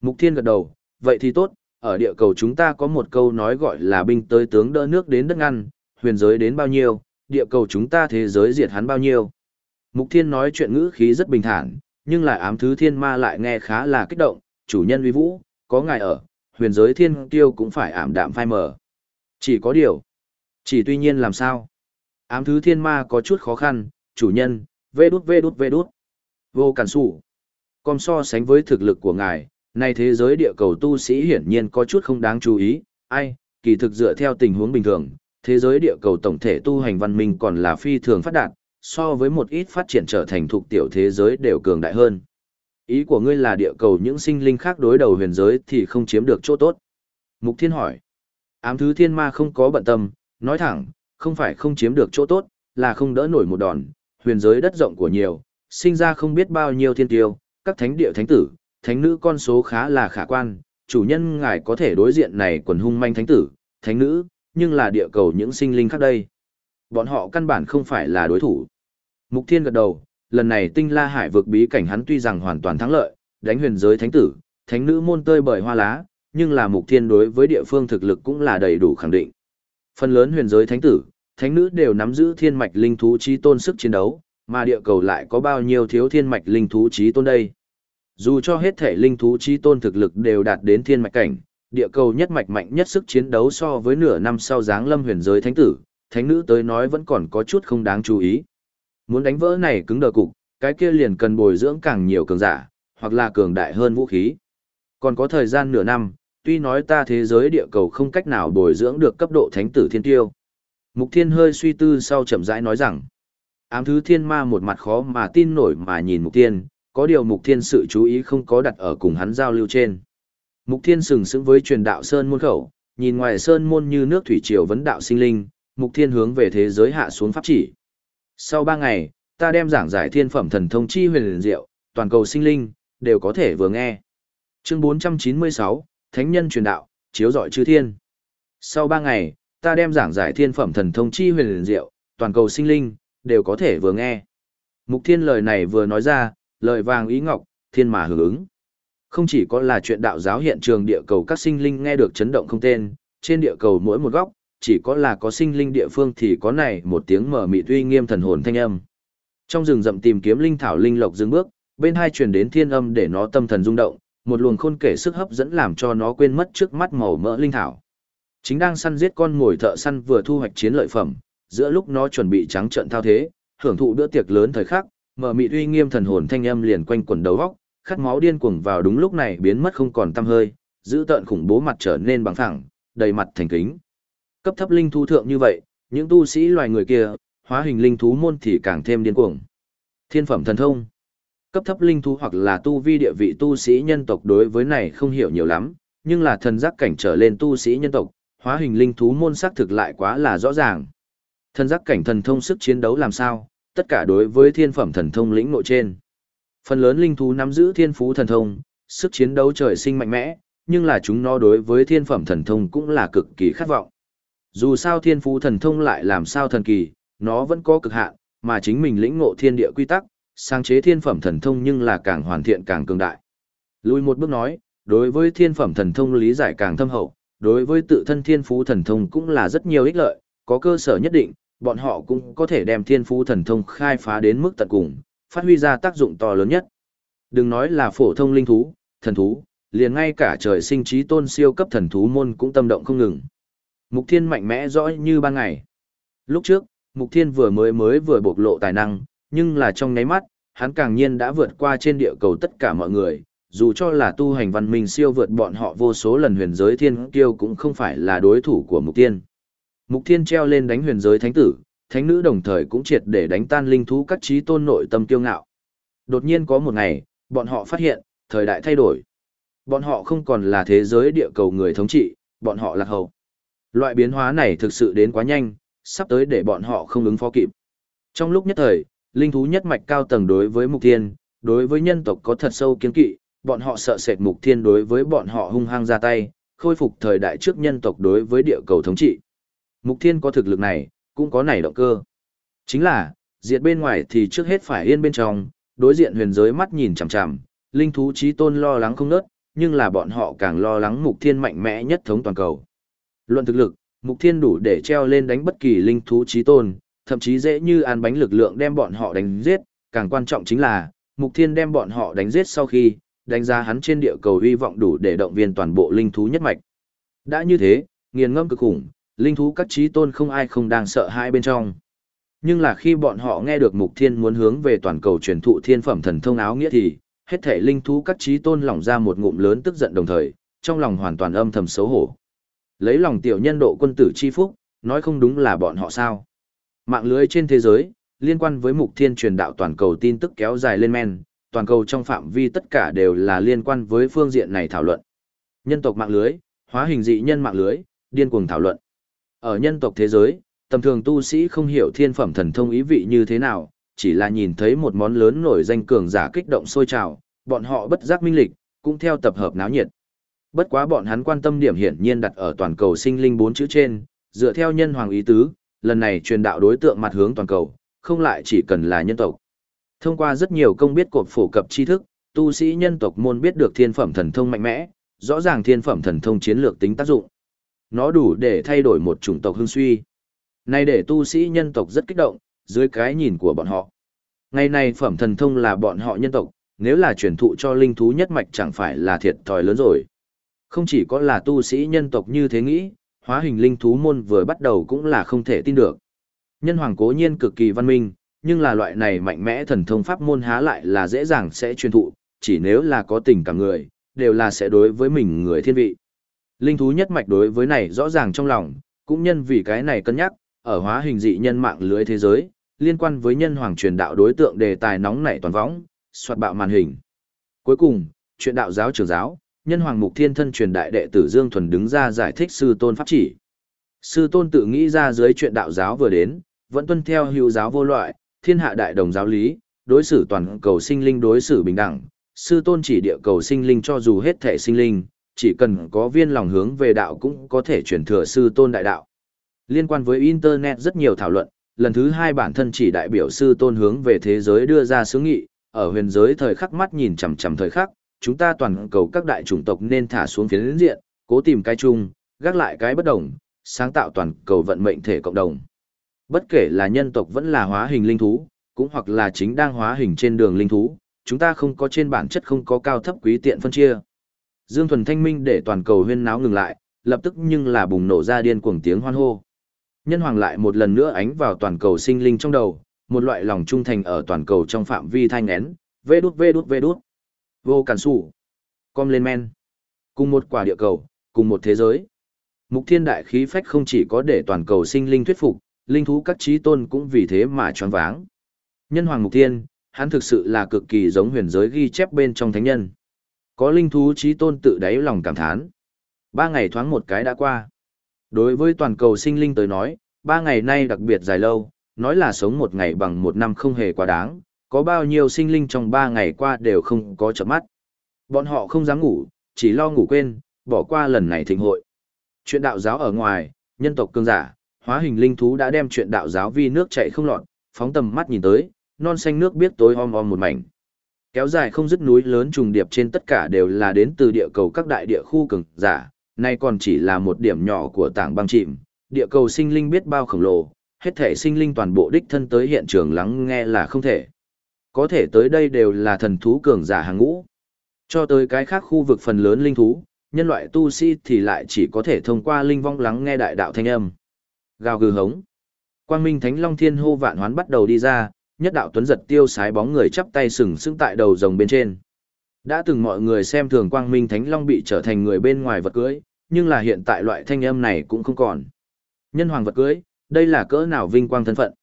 Mục Thiên gật đầu, vậy thì tốt, ở địa cầu chúng ta có một câu nói gọi là binh tới tướng đỡ nước đến đất ngăn, huyền giới đến bao nhiêu, địa cầu chúng ta thế giới diệt hắn bao nhiêu. Mục Thiên nói chuyện ngữ khí rất bình thản, nhưng lại ám thứ thiên ma lại nghe khá là kích động, chủ nhân uy vũ, có ngài ở, huyền giới thiên tiêu cũng phải ảm đạm phai mờ. Chỉ có điều. Chỉ tuy nhiên làm sao? Ám thứ thiên ma có chút khó khăn, chủ nhân, vê đút vê đút vê đút. Vô cản sủ. Còn so sánh với thực lực của ngài, nay thế giới địa cầu tu sĩ hiển nhiên có chút không đáng chú ý, ai, kỳ thực dựa theo tình huống bình thường, thế giới địa cầu tổng thể tu hành văn minh còn là phi thường phát đạt, so với một ít phát triển trở thành thuộc tiểu thế giới đều cường đại hơn. Ý của ngươi là địa cầu những sinh linh khác đối đầu huyền giới thì không chiếm được chỗ tốt. Mục Thiên hỏi. Ám thứ thiên ma không có bận tâm, nói thẳng, không phải không chiếm được chỗ tốt, là không đỡ nổi một đòn, huyền giới đất rộng của nhiều, sinh ra không biết bao nhiêu thiên tiêu, các thánh địa thánh tử, thánh nữ con số khá là khả quan, chủ nhân ngài có thể đối diện này quần hung manh thánh tử, thánh nữ, nhưng là địa cầu những sinh linh khác đây. Bọn họ căn bản không phải là đối thủ. Mục Thiên gật đầu, lần này tinh la hải vực bí cảnh hắn tuy rằng hoàn toàn thắng lợi, đánh huyền giới thánh tử, thánh nữ môn tơi bởi hoa lá, nhưng là mục thiên đối với địa phương thực lực cũng là đầy đủ khẳng định. Phần lớn huyền giới thánh tử, thánh nữ đều nắm giữ thiên mạch linh thú chí tôn sức chiến đấu, mà địa cầu lại có bao nhiêu thiếu thiên mạch linh thú chí tôn đây. Dù cho hết thể linh thú chí tôn thực lực đều đạt đến thiên mạch cảnh, địa cầu nhất mạch mạnh nhất sức chiến đấu so với nửa năm sau giáng lâm huyền giới thánh tử, thánh nữ tới nói vẫn còn có chút không đáng chú ý. Muốn đánh vỡ này cứng đờ cục, cái kia liền cần bồi dưỡng càng nhiều cường giả, hoặc là cường đại hơn vũ khí. Còn có thời gian nửa năm, tuy nói ta thế giới địa cầu không cách nào bồi dưỡng được cấp độ thánh tử thiên tiêu. Mục Thiên hơi suy tư sau chậm rãi nói rằng, ám thứ thiên ma một mặt khó mà tin nổi mà nhìn Mục Thiên, có điều Mục Thiên sự chú ý không có đặt ở cùng hắn giao lưu trên. Mục Thiên sừng sững với truyền đạo Sơn môn khẩu, nhìn ngoài Sơn môn như nước thủy triều vấn đạo sinh linh, Mục Thiên hướng về thế giới hạ xuống pháp chỉ. Sau ba ngày, ta đem giảng giải thiên phẩm thần thông chi huyền diệu, toàn cầu sinh linh, đều có thể vừa nghe. Chương 496, Thánh nhân truyền đạo, chiếu dọi chư thiên. Sau ba ngày, ta đem giảng giải thiên phẩm thần thông chi huyền diệu, toàn cầu sinh linh, đều có thể vừa nghe. Mục thiên lời này vừa nói ra, lời vàng ý ngọc, thiên mà hưởng ứng. Không chỉ có là chuyện đạo giáo hiện trường địa cầu các sinh linh nghe được chấn động không tên, trên địa cầu mỗi một góc, chỉ có là có sinh linh địa phương thì có này một tiếng mở mị uy nghiêm thần hồn thanh âm. Trong rừng rậm tìm kiếm linh thảo linh lộc dừng bước, bên hai truyền đến thiên âm để nó tâm thần rung động, một luồng khôn kể sức hấp dẫn làm cho nó quên mất trước mắt màu mỡ linh thảo. Chính đang săn giết con ngồi thợ săn vừa thu hoạch chiến lợi phẩm, giữa lúc nó chuẩn bị trắng trận thao thế, hưởng thụ bữa tiệc lớn thời khắc, mở mị uy nghiêm thần hồn thanh âm liền quanh quẩn đầu góc, khát máu điên cuồng vào đúng lúc này biến mất không còn tăm hơi, giữ tợn khủng bố mặt trở nên bằng phẳng, đầy mặt thành kính. Cấp thấp linh thú thượng như vậy, những tu sĩ loài người kia, hóa hình linh thú môn thì càng thêm điên cuồng. Thiên phẩm thần thông. Cấp thấp linh thú hoặc là tu vi địa vị tu sĩ nhân tộc đối với này không hiểu nhiều lắm, nhưng là thần giác cảnh trở lên tu sĩ nhân tộc, hóa hình linh thú môn sắc thực lại quá là rõ ràng. Thần giác cảnh thần thông sức chiến đấu làm sao, tất cả đối với thiên phẩm thần thông lĩnh nội trên. Phần lớn linh thú nắm giữ thiên phú thần thông, sức chiến đấu trời sinh mạnh mẽ, nhưng là chúng nó đối với thiên phẩm thần thông cũng là cực kỳ khát vọng. Dù sao thiên phú thần thông lại làm sao thần kỳ, nó vẫn có cực hạn, mà chính mình lĩnh ngộ thiên địa quy tắc, sáng chế thiên phẩm thần thông nhưng là càng hoàn thiện càng cường đại. Lùi một bước nói, đối với thiên phẩm thần thông lý giải càng thâm hậu, đối với tự thân thiên phú thần thông cũng là rất nhiều ích lợi, có cơ sở nhất định, bọn họ cũng có thể đem thiên phú thần thông khai phá đến mức tận cùng, phát huy ra tác dụng to lớn nhất. Đừng nói là phổ thông linh thú, thần thú, liền ngay cả trời sinh trí tôn siêu cấp thần thú môn cũng tâm động không ngừng. Mục Thiên mạnh mẽ rõ như ban ngày. Lúc trước, Mục Thiên vừa mới mới vừa bộc lộ tài năng, nhưng là trong nháy mắt, hắn càng nhiên đã vượt qua trên địa cầu tất cả mọi người, dù cho là tu hành văn minh siêu vượt bọn họ vô số lần huyền giới thiên kiêu cũng không phải là đối thủ của Mục Thiên. Mục Thiên treo lên đánh huyền giới thánh tử, thánh nữ đồng thời cũng triệt để đánh tan linh thú các trí tôn nội tâm kiêu ngạo. Đột nhiên có một ngày, bọn họ phát hiện, thời đại thay đổi. Bọn họ không còn là thế giới địa cầu người thống trị, bọn họ lạc hậu. Loại biến hóa này thực sự đến quá nhanh, sắp tới để bọn họ không ứng phó kịp. Trong lúc nhất thời, linh thú nhất mạch cao tầng đối với mục thiên, đối với nhân tộc có thật sâu kiến kỵ, bọn họ sợ sệt mục thiên đối với bọn họ hung hăng ra tay, khôi phục thời đại trước nhân tộc đối với địa cầu thống trị. Mục thiên có thực lực này, cũng có nảy động cơ. Chính là, diệt bên ngoài thì trước hết phải yên bên trong, đối diện huyền giới mắt nhìn chằm chằm, linh thú trí tôn lo lắng không nớt, nhưng là bọn họ càng lo lắng mục thiên mạnh mẽ nhất thống toàn cầu. Luận thực lực, mục thiên đủ để treo lên đánh bất kỳ linh thú trí tôn, thậm chí dễ như ăn bánh lực lượng đem bọn họ đánh giết, càng quan trọng chính là, mục thiên đem bọn họ đánh giết sau khi, đánh giá hắn trên địa cầu hy vọng đủ để động viên toàn bộ linh thú nhất mạch. Đã như thế, nghiền ngâm cực khủng, linh thú các trí tôn không ai không đang sợ hãi bên trong. Nhưng là khi bọn họ nghe được mục thiên muốn hướng về toàn cầu truyền thụ thiên phẩm thần thông áo nghĩa thì, hết thể linh thú các trí tôn lỏng ra một ngụm lớn tức giận đồng thời, trong lòng hoàn toàn âm thầm xấu hổ. Lấy lòng tiểu nhân độ quân tử chi phúc, nói không đúng là bọn họ sao. Mạng lưới trên thế giới, liên quan với mục thiên truyền đạo toàn cầu tin tức kéo dài lên men, toàn cầu trong phạm vi tất cả đều là liên quan với phương diện này thảo luận. Nhân tộc mạng lưới, hóa hình dị nhân mạng lưới, điên cuồng thảo luận. Ở nhân tộc thế giới, tầm thường tu sĩ không hiểu thiên phẩm thần thông ý vị như thế nào, chỉ là nhìn thấy một món lớn nổi danh cường giả kích động sôi trào, bọn họ bất giác minh lịch, cũng theo tập hợp náo nhiệt. Bất quá bọn hắn quan tâm điểm hiển nhiên đặt ở toàn cầu sinh linh bốn chữ trên, dựa theo nhân hoàng ý tứ, lần này truyền đạo đối tượng mặt hướng toàn cầu, không lại chỉ cần là nhân tộc. Thông qua rất nhiều công biết cột phổ cập tri thức, tu sĩ nhân tộc môn biết được thiên phẩm thần thông mạnh mẽ, rõ ràng thiên phẩm thần thông chiến lược tính tác dụng. Nó đủ để thay đổi một chủng tộc hưng suy. Này để tu sĩ nhân tộc rất kích động, dưới cái nhìn của bọn họ. Ngày nay phẩm thần thông là bọn họ nhân tộc, nếu là truyền thụ cho linh thú nhất mạch chẳng phải là thiệt thòi lớn rồi. Không chỉ có là tu sĩ nhân tộc như thế nghĩ, hóa hình linh thú môn vừa bắt đầu cũng là không thể tin được. Nhân hoàng cố nhiên cực kỳ văn minh, nhưng là loại này mạnh mẽ thần thông pháp môn há lại là dễ dàng sẽ truyền thụ, chỉ nếu là có tình cảm người, đều là sẽ đối với mình người thiên vị. Linh thú nhất mạch đối với này rõ ràng trong lòng, cũng nhân vì cái này cân nhắc, ở hóa hình dị nhân mạng lưới thế giới, liên quan với nhân hoàng truyền đạo đối tượng đề tài nóng nảy toàn võng, soạt bạo màn hình. Cuối cùng, chuyện đạo giáo trưởng giáo, nhân hoàng mục thiên thân truyền đại đệ tử Dương Thuần đứng ra giải thích sư tôn pháp chỉ. Sư tôn tự nghĩ ra dưới chuyện đạo giáo vừa đến, vẫn tuân theo hữu giáo vô loại, thiên hạ đại đồng giáo lý, đối xử toàn cầu sinh linh đối xử bình đẳng. Sư tôn chỉ địa cầu sinh linh cho dù hết thể sinh linh, chỉ cần có viên lòng hướng về đạo cũng có thể chuyển thừa sư tôn đại đạo. Liên quan với Internet rất nhiều thảo luận, lần thứ hai bản thân chỉ đại biểu sư tôn hướng về thế giới đưa ra sướng nghị, ở huyền giới thời khắc mắt nhìn chằm chằm thời khắc, chúng ta toàn cầu các đại chủng tộc nên thả xuống phiến diện, cố tìm cái chung, gác lại cái bất đồng, sáng tạo toàn cầu vận mệnh thể cộng đồng. Bất kể là nhân tộc vẫn là hóa hình linh thú, cũng hoặc là chính đang hóa hình trên đường linh thú, chúng ta không có trên bản chất không có cao thấp quý tiện phân chia. Dương Thuần Thanh Minh để toàn cầu huyên náo ngừng lại, lập tức nhưng là bùng nổ ra điên cuồng tiếng hoan hô. Nhân hoàng lại một lần nữa ánh vào toàn cầu sinh linh trong đầu, một loại lòng trung thành ở toàn cầu trong phạm vi thanh én, vê đút vê đút vê đút. Vô cản sủ. Com lên men. Cùng một quả địa cầu, cùng một thế giới. Mục thiên đại khí phách không chỉ có để toàn cầu sinh linh thuyết phục, linh thú các trí tôn cũng vì thế mà choáng váng. Nhân hoàng mục thiên, hắn thực sự là cực kỳ giống huyền giới ghi chép bên trong thánh nhân. Có linh thú trí tôn tự đáy lòng cảm thán. Ba ngày thoáng một cái đã qua. Đối với toàn cầu sinh linh tới nói, ba ngày nay đặc biệt dài lâu, nói là sống một ngày bằng một năm không hề quá đáng, có bao nhiêu sinh linh trong ba ngày qua đều không có chợp mắt. Bọn họ không dám ngủ, chỉ lo ngủ quên, bỏ qua lần này thịnh hội. Chuyện đạo giáo ở ngoài, nhân tộc cương giả, hóa hình linh thú đã đem chuyện đạo giáo vi nước chảy không lọt, phóng tầm mắt nhìn tới, non xanh nước biết tối om om một mảnh. Kéo dài không dứt núi lớn trùng điệp trên tất cả đều là đến từ địa cầu các đại địa khu cường giả, nay còn chỉ là một điểm nhỏ của tảng băng chìm, địa cầu sinh linh biết bao khổng lồ, hết thể sinh linh toàn bộ đích thân tới hiện trường lắng nghe là không thể. Có thể tới đây đều là thần thú cường giả hàng ngũ. Cho tới cái khác khu vực phần lớn linh thú, nhân loại tu sĩ thì lại chỉ có thể thông qua linh vong lắng nghe đại đạo thanh âm. Gào gừ hống. Quang Minh Thánh Long Thiên hô vạn hoán bắt đầu đi ra, nhất đạo tuấn giật tiêu sái bóng người chắp tay sừng sững tại đầu rồng bên trên. Đã từng mọi người xem thường Quang Minh Thánh Long bị trở thành người bên ngoài vật cưới, nhưng là hiện tại loại thanh âm này cũng không còn. Nhân hoàng vật cưới, đây là cỡ nào vinh quang thân phận.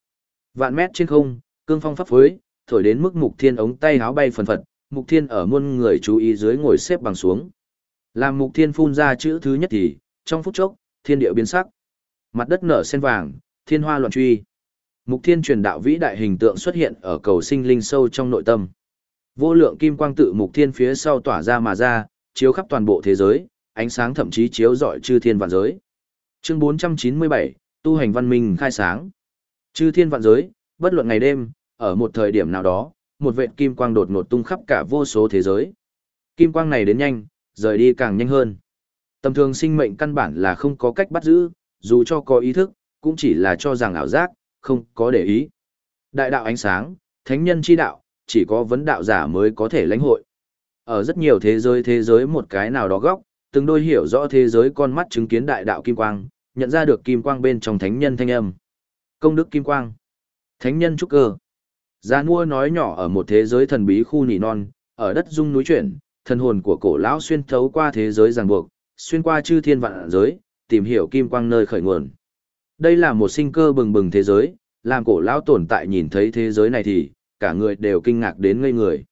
Vạn mét trên không, cương phong pháp phối, thổi đến mức mục thiên ống tay háo bay phần phật, mục thiên ở muôn người chú ý dưới ngồi xếp bằng xuống. Làm mục thiên phun ra chữ thứ nhất thì, trong phút chốc, thiên địa biến sắc. Mặt đất nở sen vàng, thiên hoa loạn truy. Mục thiên truyền đạo vĩ đại hình tượng xuất hiện ở cầu sinh linh sâu trong nội tâm. Vô lượng kim quang tự mục thiên phía sau tỏa ra mà ra, chiếu khắp toàn bộ thế giới, ánh sáng thậm chí chiếu rọi chư thiên vạn giới. Chương 497, tu hành văn minh khai sáng. Chư thiên vạn giới, bất luận ngày đêm, ở một thời điểm nào đó, một vệt kim quang đột ngột tung khắp cả vô số thế giới. Kim quang này đến nhanh, rời đi càng nhanh hơn. Tầm thường sinh mệnh căn bản là không có cách bắt giữ, dù cho có ý thức, cũng chỉ là cho rằng ảo giác, không có để ý. Đại đạo ánh sáng, thánh nhân chi đạo, chỉ có vấn đạo giả mới có thể lãnh hội. Ở rất nhiều thế giới thế giới một cái nào đó góc, từng đôi hiểu rõ thế giới con mắt chứng kiến đại đạo kim quang, nhận ra được kim quang bên trong thánh nhân thanh âm. Công đức kim quang. Thánh nhân trúc cơ. Gia Nua nói nhỏ ở một thế giới thần bí khu nỉ non, ở đất dung núi chuyển, thần hồn của cổ lão xuyên thấu qua thế giới ràng buộc, xuyên qua chư thiên vạn giới, tìm hiểu kim quang nơi khởi nguồn. Đây là một sinh cơ bừng bừng thế giới, làm cổ lão tồn tại nhìn thấy thế giới này thì, cả người đều kinh ngạc đến ngây người.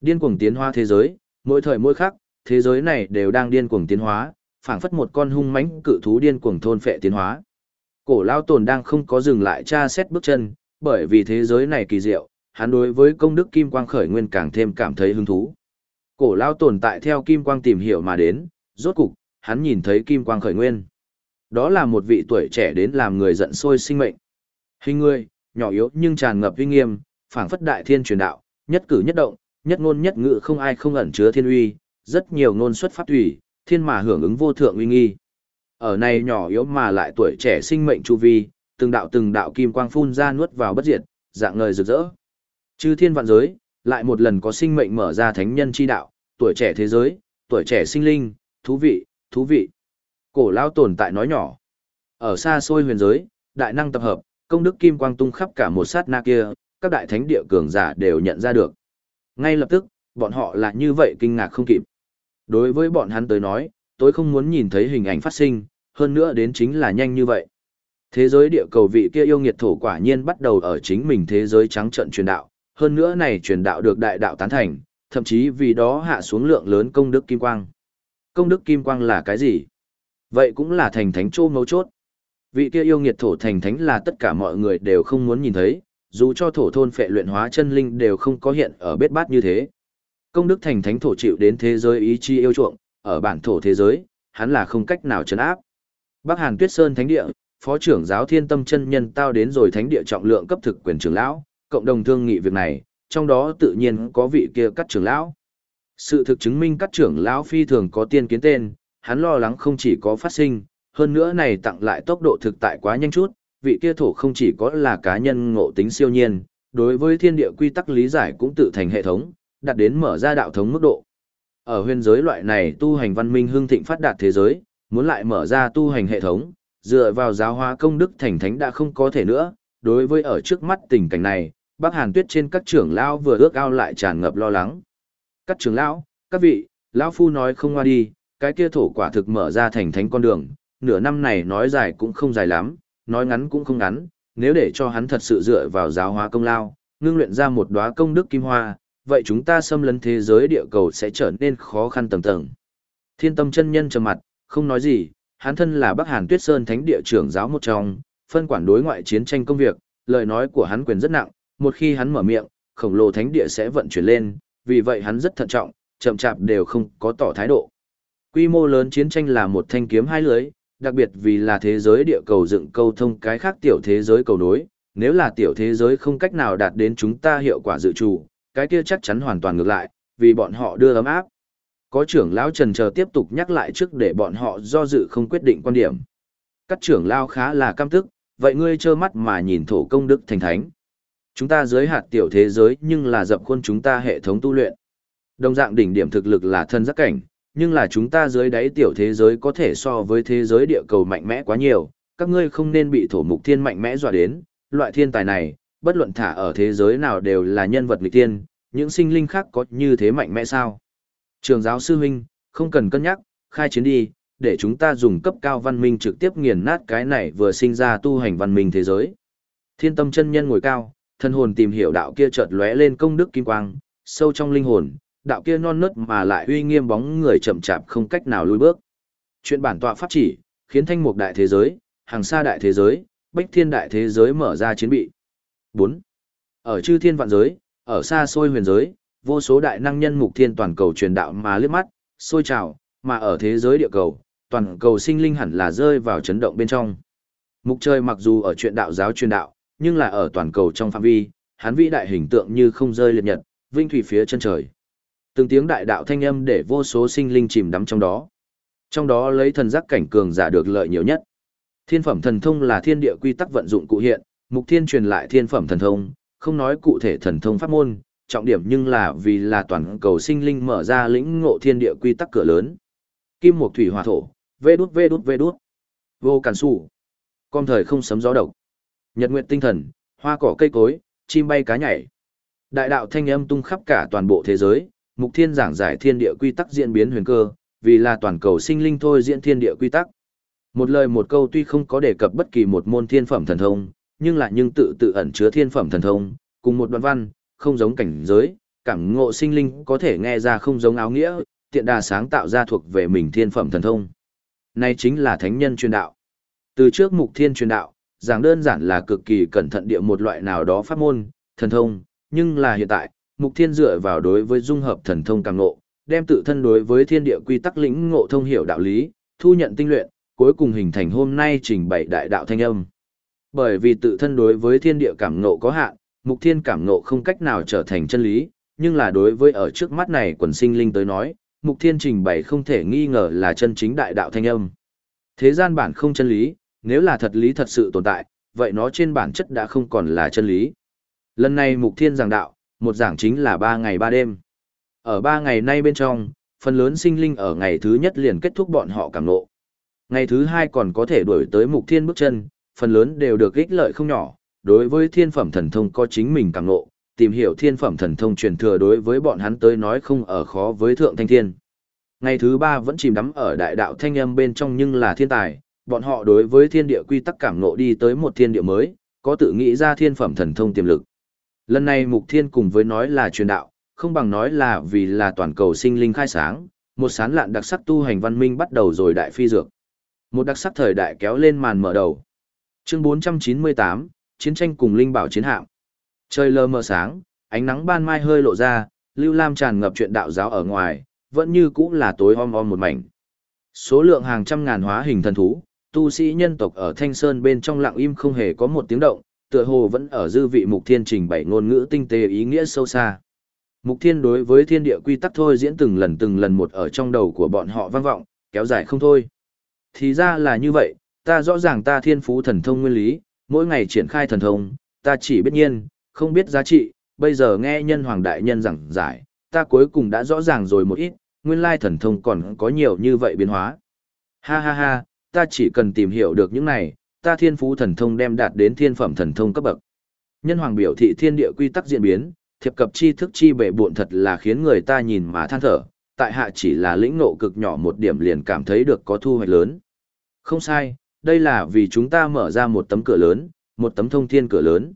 Điên cuồng tiến hóa thế giới, mỗi thời mỗi khắc, thế giới này đều đang điên cuồng tiến hóa, phảng phất một con hung mãnh cự thú điên cuồng thôn phệ tiến hóa. Cổ lão tồn đang không có dừng lại tra xét bước chân, bởi vì thế giới này kỳ diệu, hắn đối với công đức kim quang khởi nguyên càng thêm cảm thấy hứng thú. Cổ lao tồn tại theo kim quang tìm hiểu mà đến, rốt cục, hắn nhìn thấy kim quang khởi nguyên. Đó là một vị tuổi trẻ đến làm người giận sôi sinh mệnh. Hình người, nhỏ yếu nhưng tràn ngập uy nghiêm, phảng phất đại thiên truyền đạo, nhất cử nhất động, nhất ngôn nhất ngữ không ai không ẩn chứa thiên uy, rất nhiều ngôn xuất phát thủy, thiên mà hưởng ứng vô thượng uy nghi. Ở này nhỏ yếu mà lại tuổi trẻ sinh mệnh chu vi, từng đạo từng đạo kim quang phun ra nuốt vào bất diệt, dạng ngời rực rỡ. Chư thiên vạn giới, lại một lần có sinh mệnh mở ra thánh nhân chi đạo, tuổi trẻ thế giới, tuổi trẻ sinh linh, thú vị, thú vị. Cổ lao tồn tại nói nhỏ. Ở xa xôi huyền giới, đại năng tập hợp, công đức kim quang tung khắp cả một sát na kia, các đại thánh địa cường giả đều nhận ra được. Ngay lập tức, bọn họ là như vậy kinh ngạc không kịp. Đối với bọn hắn tới nói, tôi không muốn nhìn thấy hình ảnh phát sinh, hơn nữa đến chính là nhanh như vậy. Thế giới địa cầu vị kia yêu nghiệt thổ quả nhiên bắt đầu ở chính mình thế giới trắng trận truyền đạo, hơn nữa này truyền đạo được đại đạo tán thành, thậm chí vì đó hạ xuống lượng lớn công đức kim quang. Công đức kim quang là cái gì? Vậy cũng là thành thánh chô mấu chốt. Vị kia yêu nghiệt thổ thành thánh là tất cả mọi người đều không muốn nhìn thấy, dù cho thổ thôn phệ luyện hóa chân linh đều không có hiện ở bết bát như thế. Công đức thành thánh thổ chịu đến thế giới ý chi yêu chuộng, ở bản thổ thế giới, hắn là không cách nào chấn áp. Bắc Hàn Tuyết Sơn Thánh Địa, Phó trưởng giáo Thiên Tâm chân nhân tao đến rồi Thánh Địa trọng lượng cấp thực quyền trưởng lão, cộng đồng thương nghị việc này, trong đó tự nhiên có vị kia cắt trưởng lão. Sự thực chứng minh cắt trưởng lão phi thường có tiên kiến tên, hắn lo lắng không chỉ có phát sinh, hơn nữa này tặng lại tốc độ thực tại quá nhanh chút, vị kia thổ không chỉ có là cá nhân ngộ tính siêu nhiên, đối với thiên địa quy tắc lý giải cũng tự thành hệ thống, đạt đến mở ra đạo thống mức độ. Ở huyền giới loại này tu hành văn minh hương thịnh phát đạt thế giới, muốn lại mở ra tu hành hệ thống, dựa vào giáo hóa công đức thành thánh đã không có thể nữa, đối với ở trước mắt tình cảnh này, Bắc Hàn Tuyết trên các trưởng lão vừa ước ao lại tràn ngập lo lắng. Các trưởng lão, các vị, lão phu nói không ngoa đi, cái kia thổ quả thực mở ra thành thánh con đường, nửa năm này nói dài cũng không dài lắm, nói ngắn cũng không ngắn, nếu để cho hắn thật sự dựa vào giáo hóa công lao, ngưng luyện ra một đóa công đức kim hoa, vậy chúng ta xâm lấn thế giới địa cầu sẽ trở nên khó khăn tầng tầng. Thiên tâm chân nhân trầm mặt, không nói gì, hắn thân là Bắc Hàn Tuyết Sơn Thánh địa trưởng giáo một trong, phân quản đối ngoại chiến tranh công việc, lời nói của hắn quyền rất nặng, một khi hắn mở miệng, khổng lồ thánh địa sẽ vận chuyển lên, vì vậy hắn rất thận trọng, chậm chạp đều không có tỏ thái độ. Quy mô lớn chiến tranh là một thanh kiếm hai lưới, đặc biệt vì là thế giới địa cầu dựng câu thông cái khác tiểu thế giới cầu nối, nếu là tiểu thế giới không cách nào đạt đến chúng ta hiệu quả dự trù, cái kia chắc chắn hoàn toàn ngược lại, vì bọn họ đưa ấm áp. Có trưởng lão Trần chờ tiếp tục nhắc lại trước để bọn họ do dự không quyết định quan điểm. Các trưởng lão khá là cam tức, vậy ngươi trơ mắt mà nhìn thổ công đức thành thánh. Chúng ta dưới hạt tiểu thế giới nhưng là dập khuôn chúng ta hệ thống tu luyện. Đồng dạng đỉnh điểm thực lực là thân giác cảnh, nhưng là chúng ta dưới đáy tiểu thế giới có thể so với thế giới địa cầu mạnh mẽ quá nhiều, các ngươi không nên bị thổ mục thiên mạnh mẽ dọa đến, loại thiên tài này, bất luận thả ở thế giới nào đều là nhân vật nghịch tiên, những sinh linh khác có như thế mạnh mẽ sao? Trường giáo sư huynh, không cần cân nhắc, khai chiến đi, để chúng ta dùng cấp cao văn minh trực tiếp nghiền nát cái này vừa sinh ra tu hành văn minh thế giới. Thiên tâm chân nhân ngồi cao, thân hồn tìm hiểu đạo kia chợt lóe lên công đức kim quang, sâu trong linh hồn, đạo kia non nớt mà lại uy nghiêm bóng người chậm chạp không cách nào lùi bước. Chuyện bản tọa pháp chỉ, khiến thanh mục đại thế giới, hàng xa đại thế giới, bách thiên đại thế giới mở ra chiến bị. 4. Ở chư thiên vạn giới, ở xa xôi huyền giới, vô số đại năng nhân mục thiên toàn cầu truyền đạo mà liếc mắt, sôi trào, mà ở thế giới địa cầu, toàn cầu sinh linh hẳn là rơi vào chấn động bên trong. Mục trời mặc dù ở chuyện đạo giáo truyền đạo, nhưng là ở toàn cầu trong phạm vi, hắn vĩ đại hình tượng như không rơi liệt nhật, vinh thủy phía chân trời. Từng tiếng đại đạo thanh âm để vô số sinh linh chìm đắm trong đó. Trong đó lấy thần giác cảnh cường giả được lợi nhiều nhất. Thiên phẩm thần thông là thiên địa quy tắc vận dụng cụ hiện, mục thiên truyền lại thiên phẩm thần thông, không nói cụ thể thần thông pháp môn, trọng điểm nhưng là vì là toàn cầu sinh linh mở ra lĩnh ngộ thiên địa quy tắc cửa lớn. Kim mộc thủy hỏa thổ, vê đút vê đút vê đút. Vô cản sủ. Con thời không sấm gió độc. Nhật nguyện tinh thần, hoa cỏ cây cối, chim bay cá nhảy. Đại đạo thanh âm tung khắp cả toàn bộ thế giới, mục thiên giảng giải thiên địa quy tắc diễn biến huyền cơ, vì là toàn cầu sinh linh thôi diễn thiên địa quy tắc. Một lời một câu tuy không có đề cập bất kỳ một môn thiên phẩm thần thông, nhưng lại nhưng tự tự ẩn chứa thiên phẩm thần thông, cùng một đoạn văn, không giống cảnh giới, cảm ngộ sinh linh có thể nghe ra không giống áo nghĩa, tiện đà sáng tạo ra thuộc về mình thiên phẩm thần thông. Này chính là thánh nhân truyền đạo. Từ trước mục thiên truyền đạo, giảng đơn giản là cực kỳ cẩn thận địa một loại nào đó pháp môn, thần thông, nhưng là hiện tại, Mục Thiên dựa vào đối với dung hợp thần thông càng ngộ, đem tự thân đối với thiên địa quy tắc lĩnh ngộ thông hiểu đạo lý, thu nhận tinh luyện, cuối cùng hình thành hôm nay trình bày đại đạo thanh âm. Bởi vì tự thân đối với thiên địa cảm ngộ có hạn, Mục Thiên cảm ngộ không cách nào trở thành chân lý, nhưng là đối với ở trước mắt này quần sinh linh tới nói, Mục Thiên trình bày không thể nghi ngờ là chân chính đại đạo thanh âm. Thế gian bản không chân lý, nếu là thật lý thật sự tồn tại, vậy nó trên bản chất đã không còn là chân lý. Lần này Mục Thiên giảng đạo, một giảng chính là ba ngày ba đêm. Ở ba ngày nay bên trong, phần lớn sinh linh ở ngày thứ nhất liền kết thúc bọn họ cảm ngộ. Ngày thứ hai còn có thể đuổi tới Mục Thiên bước chân, phần lớn đều được ích lợi không nhỏ, đối với thiên phẩm thần thông có chính mình cảm ngộ, tìm hiểu thiên phẩm thần thông truyền thừa đối với bọn hắn tới nói không ở khó với thượng thanh thiên. Ngày thứ ba vẫn chìm đắm ở đại đạo thanh âm bên trong nhưng là thiên tài, bọn họ đối với thiên địa quy tắc cảm ngộ đi tới một thiên địa mới, có tự nghĩ ra thiên phẩm thần thông tiềm lực. Lần này mục thiên cùng với nói là truyền đạo, không bằng nói là vì là toàn cầu sinh linh khai sáng, một sán lạn đặc sắc tu hành văn minh bắt đầu rồi đại phi dược. Một đặc sắc thời đại kéo lên màn mở đầu. Chương 498, Chiến tranh cùng linh bảo chiến hạm. Trời lờ mờ sáng, ánh nắng ban mai hơi lộ ra, lưu lam tràn ngập chuyện đạo giáo ở ngoài, vẫn như cũ là tối om om một mảnh. Số lượng hàng trăm ngàn hóa hình thần thú, tu sĩ nhân tộc ở Thanh Sơn bên trong lặng im không hề có một tiếng động, tựa hồ vẫn ở dư vị mục thiên trình bày ngôn ngữ tinh tế ý nghĩa sâu xa. Mục thiên đối với thiên địa quy tắc thôi diễn từng lần từng lần một ở trong đầu của bọn họ vang vọng, kéo dài không thôi. Thì ra là như vậy, ta rõ ràng ta thiên phú thần thông nguyên lý, mỗi ngày triển khai thần thông, ta chỉ biết nhiên, không biết giá trị, bây giờ nghe nhân hoàng đại nhân giảng giải, ta cuối cùng đã rõ ràng rồi một ít, nguyên lai thần thông còn có nhiều như vậy biến hóa. Ha ha ha, ta chỉ cần tìm hiểu được những này, ta thiên phú thần thông đem đạt đến thiên phẩm thần thông cấp bậc. Nhân hoàng biểu thị thiên địa quy tắc diễn biến, thiệp cập chi thức chi bệ buộn thật là khiến người ta nhìn mà than thở, tại hạ chỉ là lĩnh ngộ cực nhỏ một điểm liền cảm thấy được có thu hoạch lớn. Không sai, đây là vì chúng ta mở ra một tấm cửa lớn, một tấm thông thiên cửa lớn.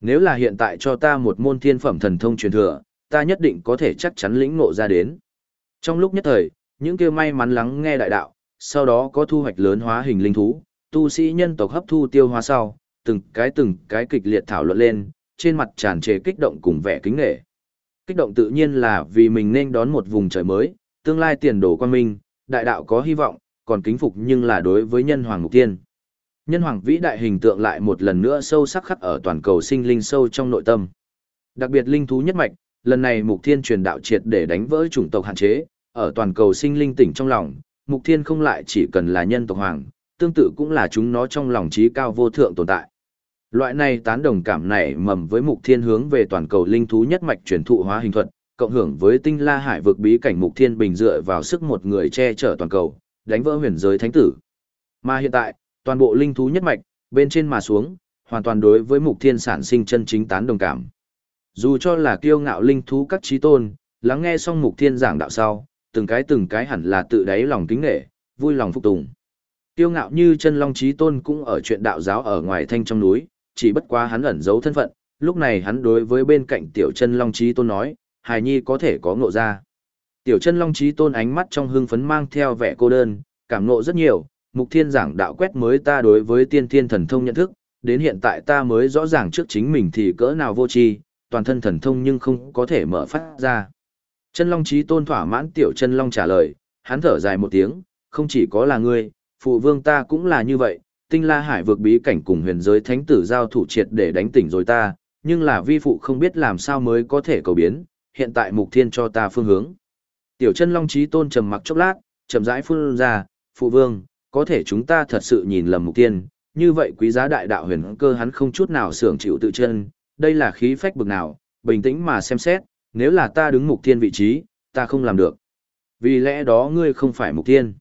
Nếu là hiện tại cho ta một môn thiên phẩm thần thông truyền thừa, ta nhất định có thể chắc chắn lĩnh ngộ ra đến. Trong lúc nhất thời, những kia may mắn lắng nghe đại đạo, sau đó có thu hoạch lớn hóa hình linh thú, tu sĩ nhân tộc hấp thu tiêu hóa sau, từng cái từng cái kịch liệt thảo luận lên, trên mặt tràn trề kích động cùng vẻ kính nghệ. Kích động tự nhiên là vì mình nên đón một vùng trời mới, tương lai tiền đồ quan minh, đại đạo có hy vọng, còn kính phục nhưng là đối với nhân hoàng mục tiên. Nhân hoàng vĩ đại hình tượng lại một lần nữa sâu sắc khắc ở toàn cầu sinh linh sâu trong nội tâm. Đặc biệt linh thú nhất mạch, lần này mục thiên truyền đạo triệt để đánh vỡ chủng tộc hạn chế, ở toàn cầu sinh linh tỉnh trong lòng, mục thiên không lại chỉ cần là nhân tộc hoàng, tương tự cũng là chúng nó trong lòng trí cao vô thượng tồn tại. Loại này tán đồng cảm này mầm với mục thiên hướng về toàn cầu linh thú nhất mạch truyền thụ hóa hình thuật, cộng hưởng với tinh la hải vực bí cảnh mục thiên bình dựa vào sức một người che chở toàn cầu, đánh vỡ huyền giới thánh tử. Mà hiện tại, toàn bộ linh thú nhất mạch, bên trên mà xuống, hoàn toàn đối với mục thiên sản sinh chân chính tán đồng cảm. Dù cho là kiêu ngạo linh thú các trí tôn, lắng nghe xong mục thiên giảng đạo sau, từng cái từng cái hẳn là tự đáy lòng kính nghệ, vui lòng phục tùng. Kiêu ngạo như chân long trí tôn cũng ở chuyện đạo giáo ở ngoài thanh trong núi, chỉ bất quá hắn ẩn giấu thân phận, lúc này hắn đối với bên cạnh tiểu chân long trí tôn nói, hài nhi có thể có ngộ ra. Tiểu chân long trí tôn ánh mắt trong hưng phấn mang theo vẻ cô đơn, cảm ngộ rất nhiều, mục thiên giảng đạo quét mới ta đối với tiên thiên thần thông nhận thức, đến hiện tại ta mới rõ ràng trước chính mình thì cỡ nào vô tri, toàn thân thần thông nhưng không có thể mở phát ra. Chân long trí tôn thỏa mãn tiểu chân long trả lời, hắn thở dài một tiếng, không chỉ có là ngươi, phụ vương ta cũng là như vậy, tinh la hải vượt bí cảnh cùng huyền giới thánh tử giao thủ triệt để đánh tỉnh rồi ta, nhưng là vi phụ không biết làm sao mới có thể cầu biến, hiện tại mục thiên cho ta phương hướng. Tiểu chân long trí tôn trầm mặc chốc lát, chậm rãi phun ra, phụ vương, có thể chúng ta thật sự nhìn lầm mục tiên, như vậy quý giá đại đạo huyền cơ hắn không chút nào sưởng chịu tự chân, đây là khí phách bực nào, bình tĩnh mà xem xét, nếu là ta đứng mục tiên vị trí, ta không làm được. Vì lẽ đó ngươi không phải mục tiên.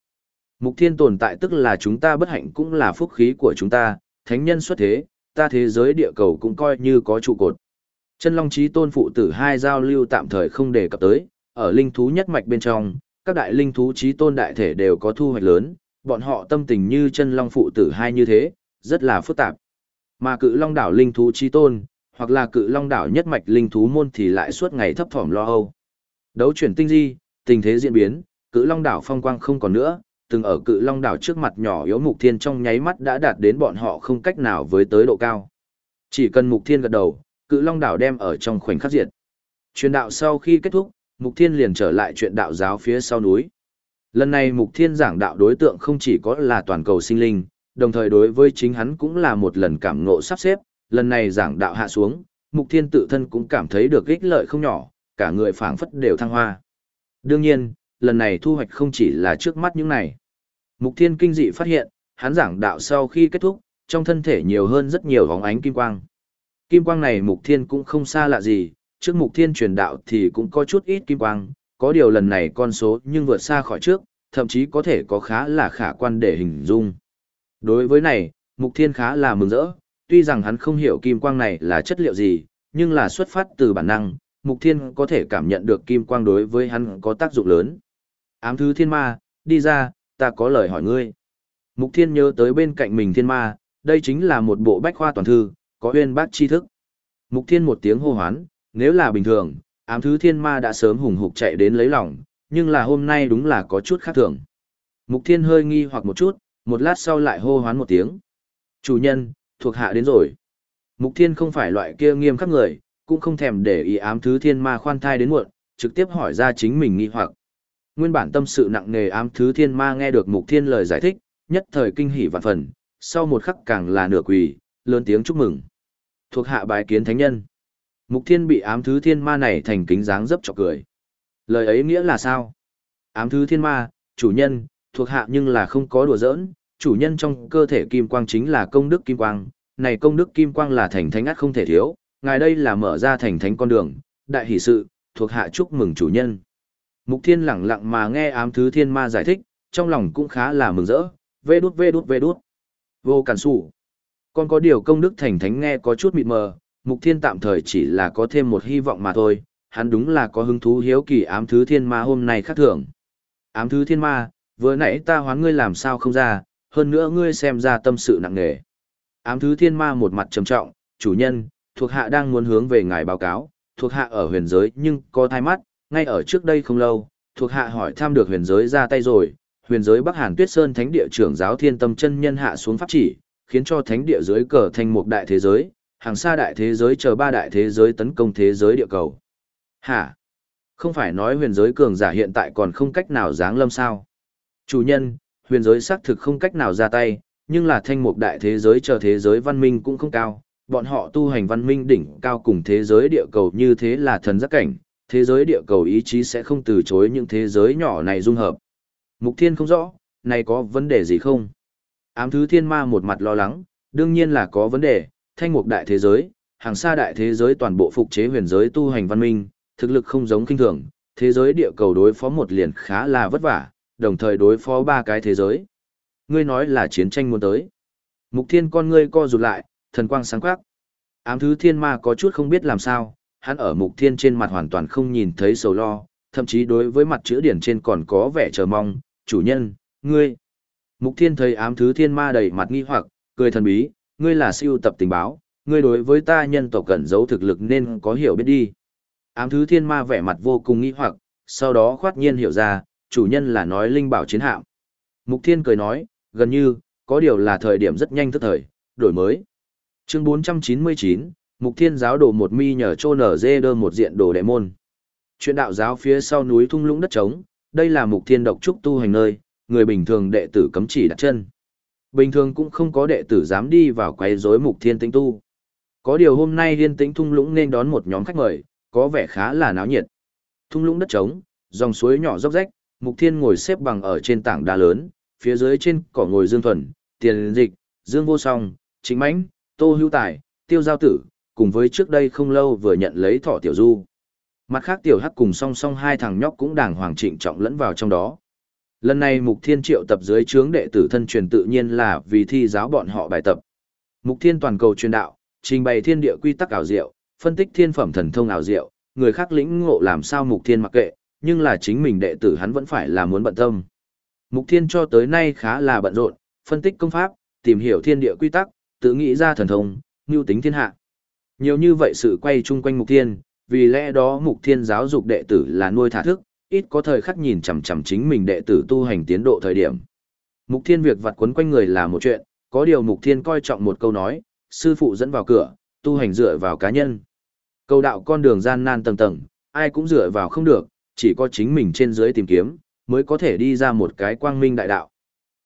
Mục tiên tồn tại tức là chúng ta bất hạnh cũng là phúc khí của chúng ta, thánh nhân xuất thế, ta thế giới địa cầu cũng coi như có trụ cột. Chân Long Chí Tôn phụ tử hai giao lưu tạm thời không đề cập tới, ở linh thú nhất mạch bên trong, các đại linh thú trí Tôn đại thể đều có thu hoạch lớn, bọn họ tâm tình như chân Long phụ tử hai như thế, rất là phức tạp. Mà cự Long đảo linh thú trí Tôn, hoặc là cự Long đảo nhất mạch linh thú môn thì lại suốt ngày thấp thỏm lo âu. Đấu chuyển tinh di, tình thế diễn biến, cự Long đảo phong quang không còn nữa, từng ở cự long đảo trước mặt nhỏ yếu mục thiên trong nháy mắt đã đạt đến bọn họ không cách nào với tới độ cao. Chỉ cần mục thiên gật đầu, cự long đảo đem ở trong khoảnh khắc diệt. Truyền đạo sau khi kết thúc, mục thiên liền trở lại chuyện đạo giáo phía sau núi. Lần này mục thiên giảng đạo đối tượng không chỉ có là toàn cầu sinh linh, đồng thời đối với chính hắn cũng là một lần cảm ngộ sắp xếp, lần này giảng đạo hạ xuống, mục thiên tự thân cũng cảm thấy được ích lợi không nhỏ, cả người phảng phất đều thăng hoa. Đương nhiên, lần này thu hoạch không chỉ là trước mắt những này. Mục thiên kinh dị phát hiện, hắn giảng đạo sau khi kết thúc, trong thân thể nhiều hơn rất nhiều vóng ánh kim quang. Kim quang này mục thiên cũng không xa lạ gì, trước mục thiên truyền đạo thì cũng có chút ít kim quang, có điều lần này con số nhưng vượt xa khỏi trước, thậm chí có thể có khá là khả quan để hình dung. Đối với này, mục thiên khá là mừng rỡ, tuy rằng hắn không hiểu kim quang này là chất liệu gì, nhưng là xuất phát từ bản năng, mục thiên có thể cảm nhận được kim quang đối với hắn có tác dụng lớn. Ám thứ thiên ma, đi ra, ta có lời hỏi ngươi. Mục thiên nhớ tới bên cạnh mình thiên ma, đây chính là một bộ bách khoa toàn thư, có huyên bác tri thức. Mục thiên một tiếng hô hoán, nếu là bình thường, ám thứ thiên ma đã sớm hùng hục chạy đến lấy lòng, nhưng là hôm nay đúng là có chút khác thường. Mục thiên hơi nghi hoặc một chút, một lát sau lại hô hoán một tiếng. Chủ nhân, thuộc hạ đến rồi. Mục thiên không phải loại kia nghiêm khắc người, cũng không thèm để ý ám thứ thiên ma khoan thai đến muộn, trực tiếp hỏi ra chính mình nghi hoặc. Nguyên bản tâm sự nặng nề ám thứ thiên ma nghe được mục thiên lời giải thích, nhất thời kinh hỉ vạn phần, sau một khắc càng là nửa quỳ, lớn tiếng chúc mừng. Thuộc hạ bái kiến thánh nhân. Mục thiên bị ám thứ thiên ma này thành kính dáng dấp chọc cười. Lời ấy nghĩa là sao? Ám thứ thiên ma, chủ nhân, thuộc hạ nhưng là không có đùa giỡn, chủ nhân trong cơ thể kim quang chính là công đức kim quang, này công đức kim quang là thành thánh ắt không thể thiếu, ngài đây là mở ra thành thánh con đường, đại hỷ sự, thuộc hạ chúc mừng chủ nhân. Mục thiên lặng lặng mà nghe ám thứ thiên ma giải thích, trong lòng cũng khá là mừng rỡ, vê đút vê đút vê đút. Vô cản sủ. Còn có điều công đức thành thánh nghe có chút mịt mờ, mục thiên tạm thời chỉ là có thêm một hy vọng mà thôi, hắn đúng là có hứng thú hiếu kỳ ám thứ thiên ma hôm nay khác thường. Ám thứ thiên ma, vừa nãy ta hoán ngươi làm sao không ra, hơn nữa ngươi xem ra tâm sự nặng nề. Ám thứ thiên ma một mặt trầm trọng, chủ nhân, thuộc hạ đang muốn hướng về ngài báo cáo, thuộc hạ ở huyền giới nhưng có thai mắt, ngay ở trước đây không lâu, thuộc hạ hỏi thăm được huyền giới ra tay rồi, huyền giới Bắc Hàn Tuyết Sơn Thánh địa trưởng giáo Thiên Tâm chân nhân hạ xuống pháp chỉ, khiến cho thánh địa dưới cờ thành một đại thế giới, hàng xa đại thế giới chờ ba đại thế giới tấn công thế giới địa cầu. Hả? Không phải nói huyền giới cường giả hiện tại còn không cách nào giáng lâm sao? Chủ nhân, huyền giới xác thực không cách nào ra tay, nhưng là thanh mục đại thế giới chờ thế giới văn minh cũng không cao, bọn họ tu hành văn minh đỉnh cao cùng thế giới địa cầu như thế là thần giác cảnh, thế giới địa cầu ý chí sẽ không từ chối những thế giới nhỏ này dung hợp. Mục thiên không rõ, này có vấn đề gì không? Ám thứ thiên ma một mặt lo lắng, đương nhiên là có vấn đề, thanh mục đại thế giới, hàng xa đại thế giới toàn bộ phục chế huyền giới tu hành văn minh, thực lực không giống kinh thường, thế giới địa cầu đối phó một liền khá là vất vả, đồng thời đối phó ba cái thế giới. Ngươi nói là chiến tranh muốn tới. Mục thiên con ngươi co rụt lại, thần quang sáng quắc. Ám thứ thiên ma có chút không biết làm sao, hắn ở mục thiên trên mặt hoàn toàn không nhìn thấy sầu lo, thậm chí đối với mặt chữ điển trên còn có vẻ chờ mong, chủ nhân, ngươi. Mục thiên thấy ám thứ thiên ma đầy mặt nghi hoặc, cười thần bí, ngươi là siêu tập tình báo, ngươi đối với ta nhân tộc cẩn giấu thực lực nên có hiểu biết đi. Ám thứ thiên ma vẻ mặt vô cùng nghi hoặc, sau đó khoát nhiên hiểu ra, chủ nhân là nói linh bảo chiến hạm. Mục thiên cười nói, gần như, có điều là thời điểm rất nhanh tức thời, đổi mới. Chương 499, Mục Thiên giáo đồ một mi nhờ trô nở dê đơ một diện đồ đệ môn. Chuyện đạo giáo phía sau núi thung lũng đất trống, đây là Mục Thiên độc trúc tu hành nơi, người bình thường đệ tử cấm chỉ đặt chân. Bình thường cũng không có đệ tử dám đi vào quấy rối Mục Thiên tĩnh tu. Có điều hôm nay liên tĩnh thung lũng nên đón một nhóm khách mời, có vẻ khá là náo nhiệt. Thung lũng đất trống, dòng suối nhỏ róc rách, Mục Thiên ngồi xếp bằng ở trên tảng đá lớn, phía dưới trên cỏ ngồi Dương Thuần, Tiền Dịch, Dương Vô Song, Chính Mãnh, Tô Hữu Tài, Tiêu Giao Tử, cùng với trước đây không lâu vừa nhận lấy thọ Tiểu Du. Mặt khác Tiểu Hắc cùng song song hai thằng nhóc cũng đàng hoàng trịnh trọng lẫn vào trong đó. Lần này Mục Thiên triệu tập dưới trướng đệ tử thân truyền tự nhiên là vì thi giáo bọn họ bài tập. Mục Thiên toàn cầu truyền đạo, trình bày thiên địa quy tắc ảo diệu, phân tích thiên phẩm thần thông ảo diệu, người khác lĩnh ngộ làm sao Mục Thiên mặc kệ, nhưng là chính mình đệ tử hắn vẫn phải là muốn bận tâm. Mục Thiên cho tới nay khá là bận rộn, phân tích công pháp, tìm hiểu thiên địa quy tắc, tự nghĩ ra thần thông, mưu tính thiên hạ. Nhiều như vậy sự quay chung quanh Mục Thiên, vì lẽ đó Mục Thiên giáo dục đệ tử là nuôi thả thức, ít có thời khắc nhìn chằm chằm chính mình đệ tử tu hành tiến độ thời điểm, Mục Thiên việc vặt quấn quanh người là một chuyện, có điều Mục Thiên coi trọng một câu nói, sư phụ dẫn vào cửa, tu hành dựa vào cá nhân. Câu đạo con đường gian nan tầng tầng, ai cũng dựa vào không được, chỉ có chính mình trên dưới tìm kiếm, mới có thể đi ra một cái quang minh đại đạo.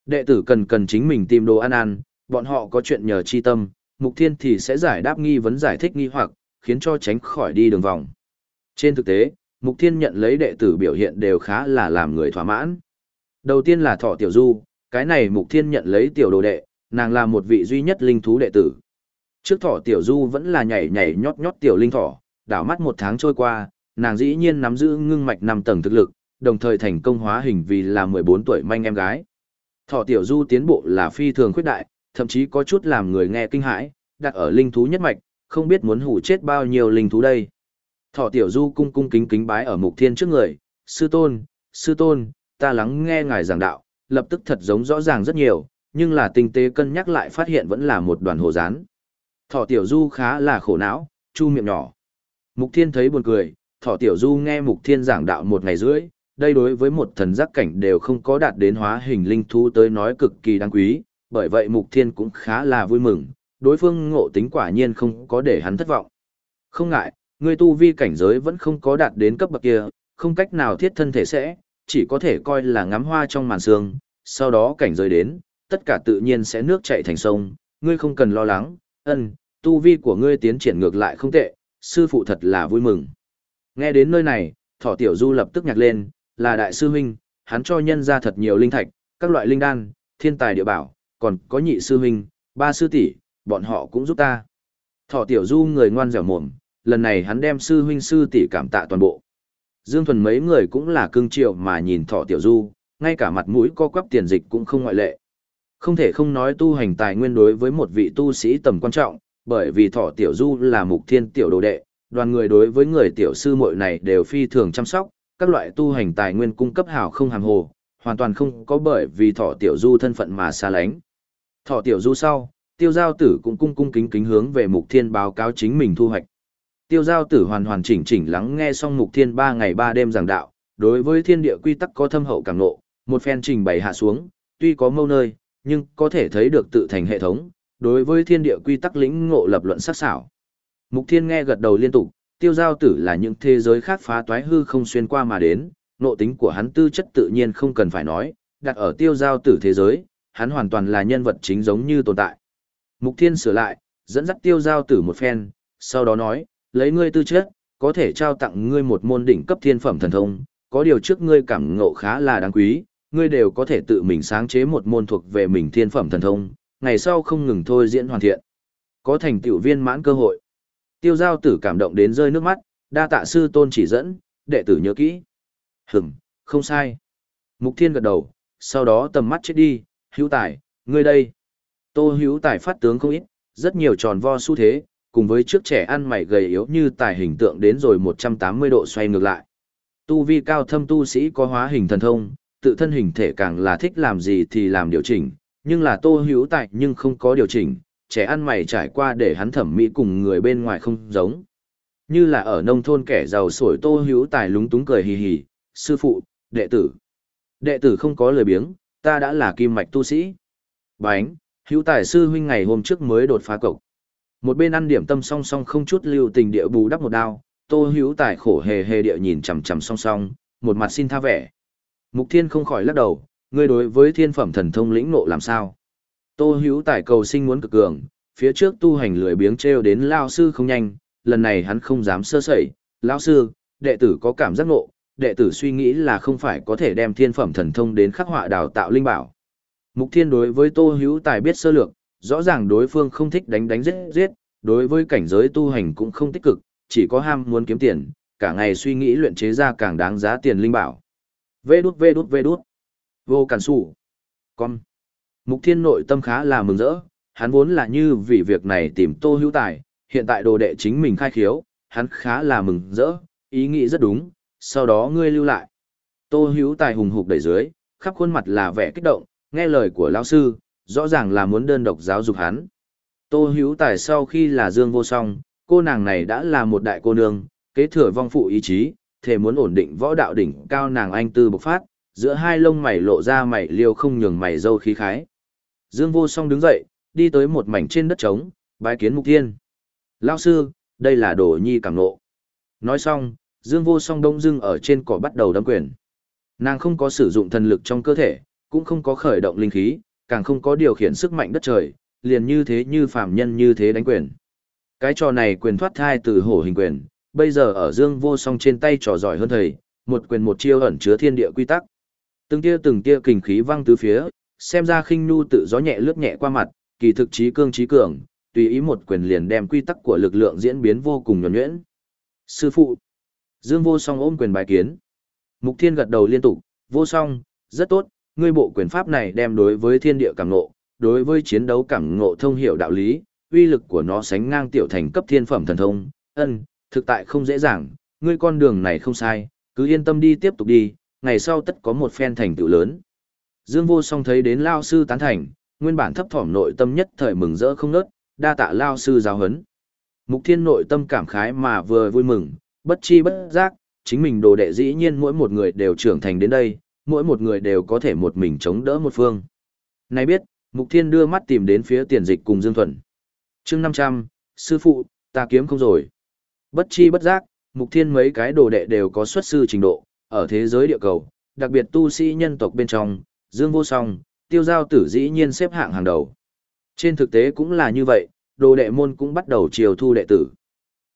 Đệ tử cần cần chính mình tìm đồ ăn ăn, bọn họ có chuyện nhờ chi tâm, Mục Thiên thì sẽ giải đáp nghi vấn giải thích nghi hoặc, khiến cho tránh khỏi đi đường vòng. Trên thực tế, Mục Thiên nhận lấy đệ tử biểu hiện đều khá là làm người thỏa mãn. Đầu tiên là Thọ Tiểu Du, cái này Mục Thiên nhận lấy tiểu đồ đệ, nàng là một vị duy nhất linh thú đệ tử. Trước Thọ Tiểu Du vẫn là nhảy nhảy nhót nhót tiểu linh thỏ, đảo mắt một tháng trôi qua, nàng dĩ nhiên nắm giữ ngưng mạch năm tầng thực lực, đồng thời thành công hóa hình vì là 14 tuổi manh em gái. Thọ Tiểu Du tiến bộ là phi thường khuyết đại, thậm chí có chút làm người nghe kinh hãi, đặt ở linh thú nhất mạch, không biết muốn hủ chết bao nhiêu linh thú đây. Thọ Tiểu Du cung cung kính kính bái ở Mục Thiên trước người, sư tôn, sư tôn, ta lắng nghe ngài giảng đạo, lập tức thật giống rõ ràng rất nhiều, nhưng là tinh tế cân nhắc lại phát hiện vẫn là một đoàn hồ rán. Thọ Tiểu Du khá là khổ não, chu miệng nhỏ. Mục Thiên thấy buồn cười, Thọ Tiểu Du nghe Mục Thiên giảng đạo một ngày rưỡi, đây đối với một thần giác cảnh đều không có đạt đến hóa hình linh thú tới nói cực kỳ đáng quý, bởi vậy Mục Thiên cũng khá là vui mừng, đối phương ngộ tính quả nhiên không có để hắn thất vọng. Không ngại, ngươi tu vi cảnh giới vẫn không có đạt đến cấp bậc kia, không cách nào thiết thân thể sẽ, chỉ có thể coi là ngắm hoa trong màn sương, sau đó cảnh giới đến, tất cả tự nhiên sẽ nước chảy thành sông, ngươi không cần lo lắng, ân, tu vi của ngươi tiến triển ngược lại không tệ, sư phụ thật là vui mừng. Nghe đến nơi này, thỏ tiểu du lập tức nhạc lên, là đại sư huynh, hắn cho nhân ra thật nhiều linh thạch, các loại linh đan, thiên tài địa bảo, còn có nhị sư huynh, ba sư tỷ, bọn họ cũng giúp ta. Thỏ tiểu du người ngoan dẻo mồm, lần này hắn đem sư huynh sư tỷ cảm tạ toàn bộ. Dương Thuần mấy người cũng là cưng triệu mà nhìn thọ tiểu du, ngay cả mặt mũi co quắp tiền dịch cũng không ngoại lệ. Không thể không nói tu hành tài nguyên đối với một vị tu sĩ tầm quan trọng, bởi vì thọ tiểu du là mục thiên tiểu đồ đệ, đoàn người đối với người tiểu sư muội này đều phi thường chăm sóc, các loại tu hành tài nguyên cung cấp hảo không hàm hồ, hoàn toàn không có bởi vì thọ tiểu du thân phận mà xa lánh. thọ tiểu du sau, tiêu giao tử cũng cung cung kính kính hướng về mục thiên báo cáo chính mình thu hoạch. Tiêu giao tử hoàn hoàn chỉnh chỉnh lắng nghe xong mục thiên ba ngày ba đêm giảng đạo, đối với thiên địa quy tắc có thâm hậu càng nộ, một phen trình bày hạ xuống, tuy có mâu nơi, nhưng có thể thấy được tự thành hệ thống, đối với thiên địa quy tắc lĩnh ngộ lập luận sắc sảo. Mục thiên nghe gật đầu liên tục, tiêu giao tử là những thế giới khác phá toái hư không xuyên qua mà đến, nộ tính của hắn tư chất tự nhiên không cần phải nói, đặt ở tiêu giao tử thế giới, hắn hoàn toàn là nhân vật chính giống như tồn tại. Mục thiên sửa lại, dẫn dắt tiêu giao tử một phen, sau đó nói, lấy ngươi tư chất, có thể trao tặng ngươi một môn đỉnh cấp thiên phẩm thần thông, có điều trước ngươi cảm ngộ khá là đáng quý, ngươi đều có thể tự mình sáng chế một môn thuộc về mình thiên phẩm thần thông, ngày sau không ngừng thôi diễn hoàn thiện. Có thành tựu viên mãn cơ hội. Tiêu giao tử cảm động đến rơi nước mắt, đa tạ sư tôn chỉ dẫn, đệ tử nhớ kỹ. Hửm, không sai. Mục thiên gật đầu, sau đó tầm mắt chết đi, hữu tài, ngươi đây. Tô hữu tài phát tướng không ít, rất nhiều tròn vo xu thế, cùng với trước trẻ ăn mày gầy yếu như tài hình tượng đến rồi 180 độ xoay ngược lại. Tu vi cao thâm tu sĩ có hóa hình thần thông, tự thân hình thể càng là thích làm gì thì làm điều chỉnh, nhưng là tô hữu tại nhưng không có điều chỉnh, trẻ ăn mày trải qua để hắn thẩm mỹ cùng người bên ngoài không giống. Như là ở nông thôn kẻ giàu sổi tô hữu tài lúng túng cười hì hì, sư phụ, đệ tử. Đệ tử không có lời biếng, ta đã là kim mạch tu sĩ. Bánh, hữu tài sư huynh ngày hôm trước mới đột phá cộc. Một bên ăn điểm tâm song song không chút lưu tình địa bù đắp một đao, tô hữu tài khổ hề hề địa nhìn chằm chằm song song, một mặt xin tha vẻ. Mục thiên không khỏi lắc đầu, ngươi đối với thiên phẩm thần thông lĩnh nộ làm sao? Tô hữu tài cầu sinh muốn cực cường, phía trước tu hành lười biếng treo đến lao sư không nhanh, lần này hắn không dám sơ sẩy, lao sư, đệ tử có cảm giác nộ, đệ tử suy nghĩ là không phải có thể đem thiên phẩm thần thông đến khắc họa đào tạo linh bảo. Mục thiên đối với tô hữu tài biết sơ lược, rõ ràng đối phương không thích đánh đánh giết giết, đối với cảnh giới tu hành cũng không tích cực, chỉ có ham muốn kiếm tiền, cả ngày suy nghĩ luyện chế ra càng đáng giá tiền linh bảo. Vê đút vê đút vê đút. Vô cản sủ. Con. Mục thiên nội tâm khá là mừng rỡ, hắn vốn là như vì việc này tìm tô hữu tài, hiện tại đồ đệ chính mình khai khiếu, hắn khá là mừng rỡ, ý nghĩ rất đúng, sau đó ngươi lưu lại. Tô hữu tài hùng hục đẩy dưới, khắp khuôn mặt là vẻ kích động, nghe lời của lão sư, rõ ràng là muốn đơn độc giáo dục hắn. Tô hữu tài sau khi là dương vô song, cô nàng này đã là một đại cô nương, kế thừa vong phụ ý chí, thể muốn ổn định võ đạo đỉnh cao nàng anh tư bộc phát, giữa hai lông mày lộ ra mày liêu không nhường mày dâu khí khái. Dương vô song đứng dậy, đi tới một mảnh trên đất trống, bái kiến mục thiên. Lao sư, đây là đồ nhi cảm nộ. Nói xong, Dương vô song đông dưng ở trên cỏ bắt đầu đấm quyền. Nàng không có sử dụng thần lực trong cơ thể, cũng không có khởi động linh khí, càng không có điều khiển sức mạnh đất trời, liền như thế như phàm nhân như thế đánh quyền. Cái trò này quyền thoát thai từ hổ hình quyền, bây giờ ở Dương Vô Song trên tay trò giỏi hơn thầy, một quyền một chiêu ẩn chứa thiên địa quy tắc. Từng tia từng tia kình khí văng tứ phía, xem ra khinh nu tự gió nhẹ lướt nhẹ qua mặt, kỳ thực trí cương trí cường, tùy ý một quyền liền đem quy tắc của lực lượng diễn biến vô cùng nhuần nhuyễn. Sư phụ, Dương Vô Song ôm quyền bài kiến. Mục Thiên gật đầu liên tục, Vô Song, rất tốt, ngươi bộ quyền pháp này đem đối với thiên địa cảm ngộ, đối với chiến đấu cảm ngộ thông hiểu đạo lý, uy lực của nó sánh ngang tiểu thành cấp thiên phẩm thần thông, ân, thực tại không dễ dàng, ngươi con đường này không sai, cứ yên tâm đi tiếp tục đi, ngày sau tất có một phen thành tựu lớn. Dương Vô Song thấy đến Lao Sư tán thành, nguyên bản thấp thỏm nội tâm nhất thời mừng rỡ không nớt, đa tạ Lao Sư giáo huấn. Mục Thiên nội tâm cảm khái mà vừa vui mừng, bất chi bất giác, chính mình đồ đệ dĩ nhiên mỗi một người đều trưởng thành đến đây, mỗi một người đều có thể một mình chống đỡ một phương. Này biết, Mục Thiên đưa mắt tìm đến phía tiền dịch cùng Dương Thuần. chương 500, sư phụ, ta kiếm không rồi. Bất chi bất giác, Mục Thiên mấy cái đồ đệ đều có xuất sư trình độ, ở thế giới địa cầu, đặc biệt tu sĩ nhân tộc bên trong, Dương Vô Song, tiêu giao tử dĩ nhiên xếp hạng hàng đầu. Trên thực tế cũng là như vậy, đồ đệ môn cũng bắt đầu chiều thu đệ tử.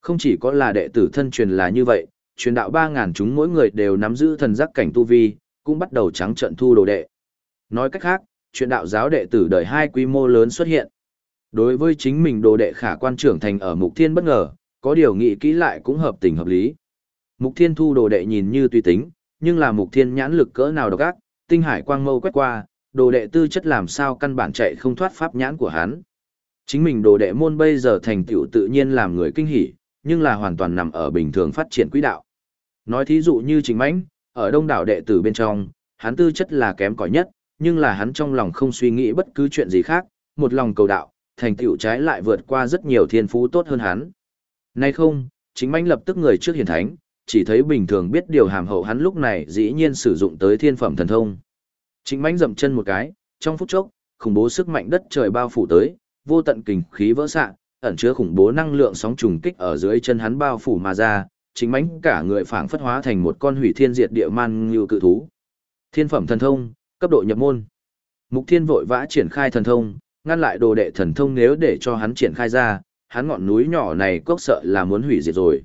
Không chỉ có là đệ tử thân truyền là như vậy, truyền đạo 3.000 chúng mỗi người đều nắm giữ thần giác cảnh tu vi, cũng bắt đầu trắng trận thu đồ đệ. Nói cách khác, chuyện đạo giáo đệ tử đời hai quy mô lớn xuất hiện. Đối với chính mình đồ đệ khả quan trưởng thành ở mục thiên bất ngờ, có điều nghĩ kỹ lại cũng hợp tình hợp lý. Mục thiên thu đồ đệ nhìn như tùy tính, nhưng là mục thiên nhãn lực cỡ nào độc ác, tinh hải quang mâu quét qua, đồ đệ tư chất làm sao căn bản chạy không thoát pháp nhãn của hắn. Chính mình đồ đệ môn bây giờ thành tựu tự nhiên làm người kinh hỉ, nhưng là hoàn toàn nằm ở bình thường phát triển quỹ đạo. Nói thí dụ như Trình Mãnh, ở đông đảo đệ tử bên trong, hắn tư chất là kém cỏi nhất, nhưng là hắn trong lòng không suy nghĩ bất cứ chuyện gì khác, một lòng cầu đạo, thành tựu trái lại vượt qua rất nhiều thiên phú tốt hơn hắn. Nay không, chính manh lập tức người trước hiển thánh, chỉ thấy bình thường biết điều hàm hậu hắn lúc này dĩ nhiên sử dụng tới thiên phẩm thần thông. Chính manh dậm chân một cái, trong phút chốc, khủng bố sức mạnh đất trời bao phủ tới, vô tận kình khí vỡ sạ, ẩn chứa khủng bố năng lượng sóng trùng kích ở dưới chân hắn bao phủ mà ra, chính Mánh cả người phảng phất hóa thành một con hủy thiên diệt địa man như cự thú. Thiên phẩm thần thông, cấp độ nhập môn. Mục Thiên vội vã triển khai thần thông, ngăn lại đồ đệ thần thông nếu để cho hắn triển khai ra, hắn ngọn núi nhỏ này cốc sợ là muốn hủy diệt rồi.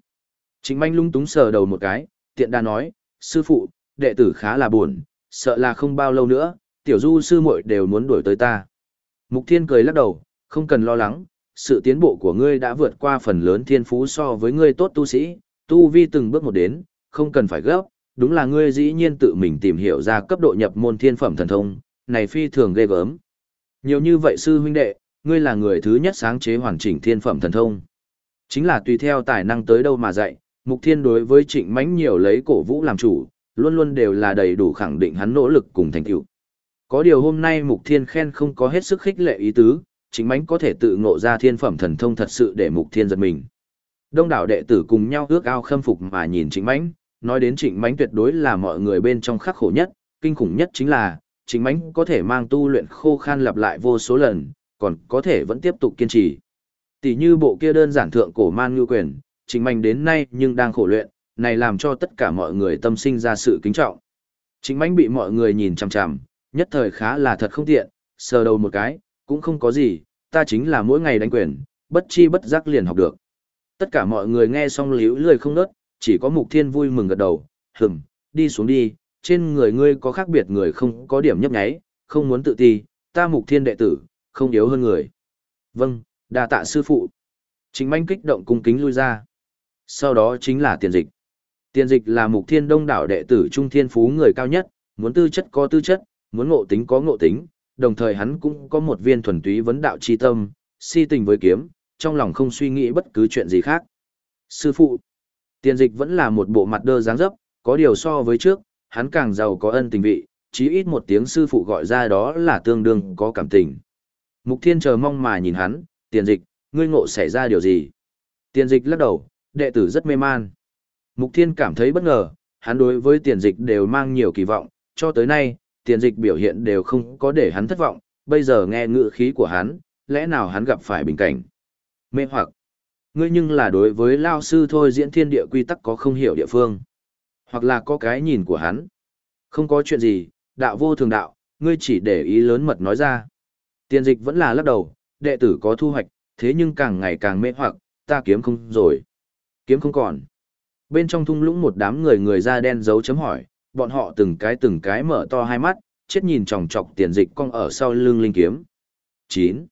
Chính manh lung túng sờ đầu một cái, tiện đa nói, sư phụ, đệ tử khá là buồn, sợ là không bao lâu nữa, tiểu du sư muội đều muốn đuổi tới ta. Mục Thiên cười lắc đầu, không cần lo lắng, sự tiến bộ của ngươi đã vượt qua phần lớn thiên phú so với ngươi tốt tu sĩ, tu vi từng bước một đến, không cần phải gấp, đúng là ngươi dĩ nhiên tự mình tìm hiểu ra cấp độ nhập môn thiên phẩm thần thông, này phi thường ghê gớm. Nhiều như vậy sư huynh đệ, ngươi là người thứ nhất sáng chế hoàn chỉnh thiên phẩm thần thông. Chính là tùy theo tài năng tới đâu mà dạy, Mục Thiên đối với Trịnh Mãnh nhiều lấy cổ vũ làm chủ, luôn luôn đều là đầy đủ khẳng định hắn nỗ lực cùng thành tựu. Có điều hôm nay Mục Thiên khen không có hết sức khích lệ ý tứ, chính mãnh có thể tự ngộ ra thiên phẩm thần thông thật sự để mục thiên giật mình. Đông đảo đệ tử cùng nhau ước ao khâm phục mà nhìn trịnh Mánh, nói đến trịnh Mánh tuyệt đối là mọi người bên trong khắc khổ nhất, kinh khủng nhất chính là, trịnh Mánh có thể mang tu luyện khô khan lặp lại vô số lần, còn có thể vẫn tiếp tục kiên trì. Tỷ như bộ kia đơn giản thượng cổ man ngư quyền, trịnh Mánh đến nay nhưng đang khổ luyện, này làm cho tất cả mọi người tâm sinh ra sự kính trọng. Trịnh Mánh bị mọi người nhìn chằm chằm, nhất thời khá là thật không tiện, sờ đầu một cái, cũng không có gì, ta chính là mỗi ngày đánh quyền, bất chi bất giác liền học được. Tất cả mọi người nghe xong liễu lười không nớt, chỉ có mục thiên vui mừng gật đầu, hừm, đi xuống đi, trên người ngươi có khác biệt người không có điểm nhấp nháy, không muốn tự ti, ta mục thiên đệ tử, không yếu hơn người. Vâng, đà tạ sư phụ. Chính manh kích động cung kính lui ra. Sau đó chính là tiền dịch. Tiền dịch là mục thiên đông đảo đệ tử trung thiên phú người cao nhất, muốn tư chất có tư chất, muốn ngộ tính có ngộ tính, đồng thời hắn cũng có một viên thuần túy vấn đạo chi tâm, si tình với kiếm, trong lòng không suy nghĩ bất cứ chuyện gì khác. Sư phụ, tiền dịch vẫn là một bộ mặt đơ dáng dấp, có điều so với trước, hắn càng giàu có ân tình vị, chí ít một tiếng sư phụ gọi ra đó là tương đương có cảm tình. Mục thiên chờ mong mà nhìn hắn, tiền dịch, ngươi ngộ xảy ra điều gì? Tiền dịch lắc đầu, đệ tử rất mê man. Mục thiên cảm thấy bất ngờ, hắn đối với tiền dịch đều mang nhiều kỳ vọng, cho tới nay, tiền dịch biểu hiện đều không có để hắn thất vọng, bây giờ nghe ngữ khí của hắn, lẽ nào hắn gặp phải bình cảnh. Mê hoặc, ngươi nhưng là đối với lao sư thôi diễn thiên địa quy tắc có không hiểu địa phương. Hoặc là có cái nhìn của hắn. Không có chuyện gì, đạo vô thường đạo, ngươi chỉ để ý lớn mật nói ra. Tiền dịch vẫn là lắc đầu, đệ tử có thu hoạch, thế nhưng càng ngày càng mê hoặc, ta kiếm không rồi. Kiếm không còn. Bên trong thung lũng một đám người người da đen dấu chấm hỏi, bọn họ từng cái từng cái mở to hai mắt, chết nhìn chòng chọc tiền dịch cong ở sau lưng linh kiếm. chín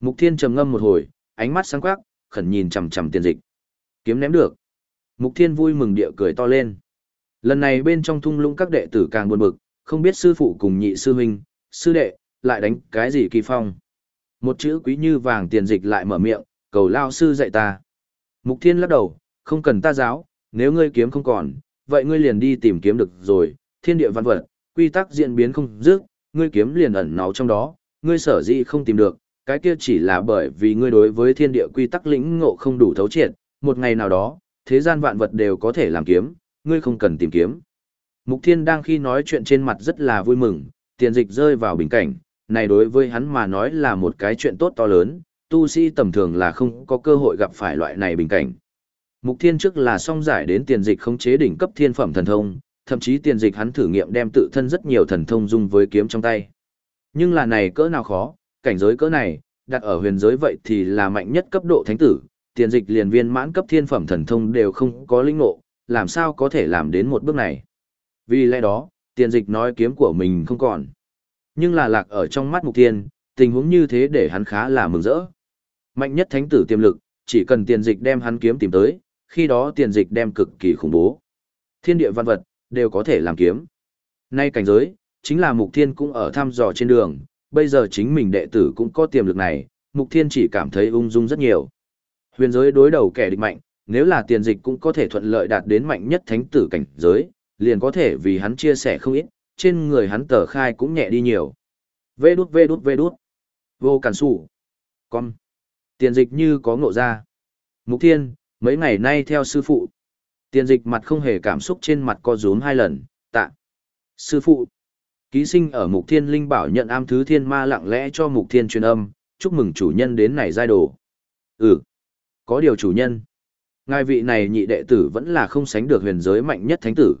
Mục Thiên trầm ngâm một hồi, ánh mắt sáng quắc, khẩn nhìn chằm chằm tiền dịch. Kiếm ném được. Mục Thiên vui mừng địa cười to lên. Lần này bên trong thung lũng các đệ tử càng buồn bực, không biết sư phụ cùng nhị sư huynh, sư đệ, lại đánh cái gì kỳ phong. Một chữ quý như vàng tiền dịch lại mở miệng, cầu lao sư dạy ta. Mục Thiên lắc đầu, không cần ta giáo, nếu ngươi kiếm không còn, vậy ngươi liền đi tìm kiếm được rồi, thiên địa văn vật, quy tắc diễn biến không dứt, ngươi kiếm liền ẩn náu trong đó, ngươi sở dĩ không tìm được, cái kia chỉ là bởi vì ngươi đối với thiên địa quy tắc lĩnh ngộ không đủ thấu triệt, một ngày nào đó, thế gian vạn vật đều có thể làm kiếm, ngươi không cần tìm kiếm. Mục Thiên đang khi nói chuyện trên mặt rất là vui mừng, tiền dịch rơi vào bình cảnh, này đối với hắn mà nói là một cái chuyện tốt to lớn, tu sĩ tầm thường là không có cơ hội gặp phải loại này bình cảnh. Mục Thiên trước là song giải đến tiền dịch khống chế đỉnh cấp thiên phẩm thần thông, thậm chí tiền dịch hắn thử nghiệm đem tự thân rất nhiều thần thông dung với kiếm trong tay. Nhưng là này cỡ nào khó, cảnh giới cỡ này, đặt ở huyền giới vậy thì là mạnh nhất cấp độ thánh tử, tiền dịch liền viên mãn cấp thiên phẩm thần thông đều không có linh ngộ, làm sao có thể làm đến một bước này. Vì lẽ đó, tiền dịch nói kiếm của mình không còn. Nhưng là lạc ở trong mắt mục tiên, tình huống như thế để hắn khá là mừng rỡ. Mạnh nhất thánh tử tiềm lực, chỉ cần tiền dịch đem hắn kiếm tìm tới, khi đó tiền dịch đem cực kỳ khủng bố. Thiên địa văn vật, đều có thể làm kiếm. Nay cảnh giới, chính là mục thiên cũng ở thăm dò trên đường, bây giờ chính mình đệ tử cũng có tiềm lực này, mục thiên chỉ cảm thấy ung dung rất nhiều. Huyền giới đối đầu kẻ địch mạnh, nếu là tiền dịch cũng có thể thuận lợi đạt đến mạnh nhất thánh tử cảnh giới, liền có thể vì hắn chia sẻ không ít, trên người hắn tờ khai cũng nhẹ đi nhiều. Vê đút vê đút vê đút. Vô cản sủ. Con. Tiền dịch như có ngộ ra. Mục thiên, mấy ngày nay theo sư phụ. Tiền dịch mặt không hề cảm xúc trên mặt co rúm hai lần, tạ. Sư phụ. Ký sinh ở mục thiên linh bảo nhận am thứ thiên ma lặng lẽ cho mục thiên truyền âm, chúc mừng chủ nhân đến này giai đồ. Ừ. Có điều chủ nhân. Ngài vị này nhị đệ tử vẫn là không sánh được huyền giới mạnh nhất thánh tử.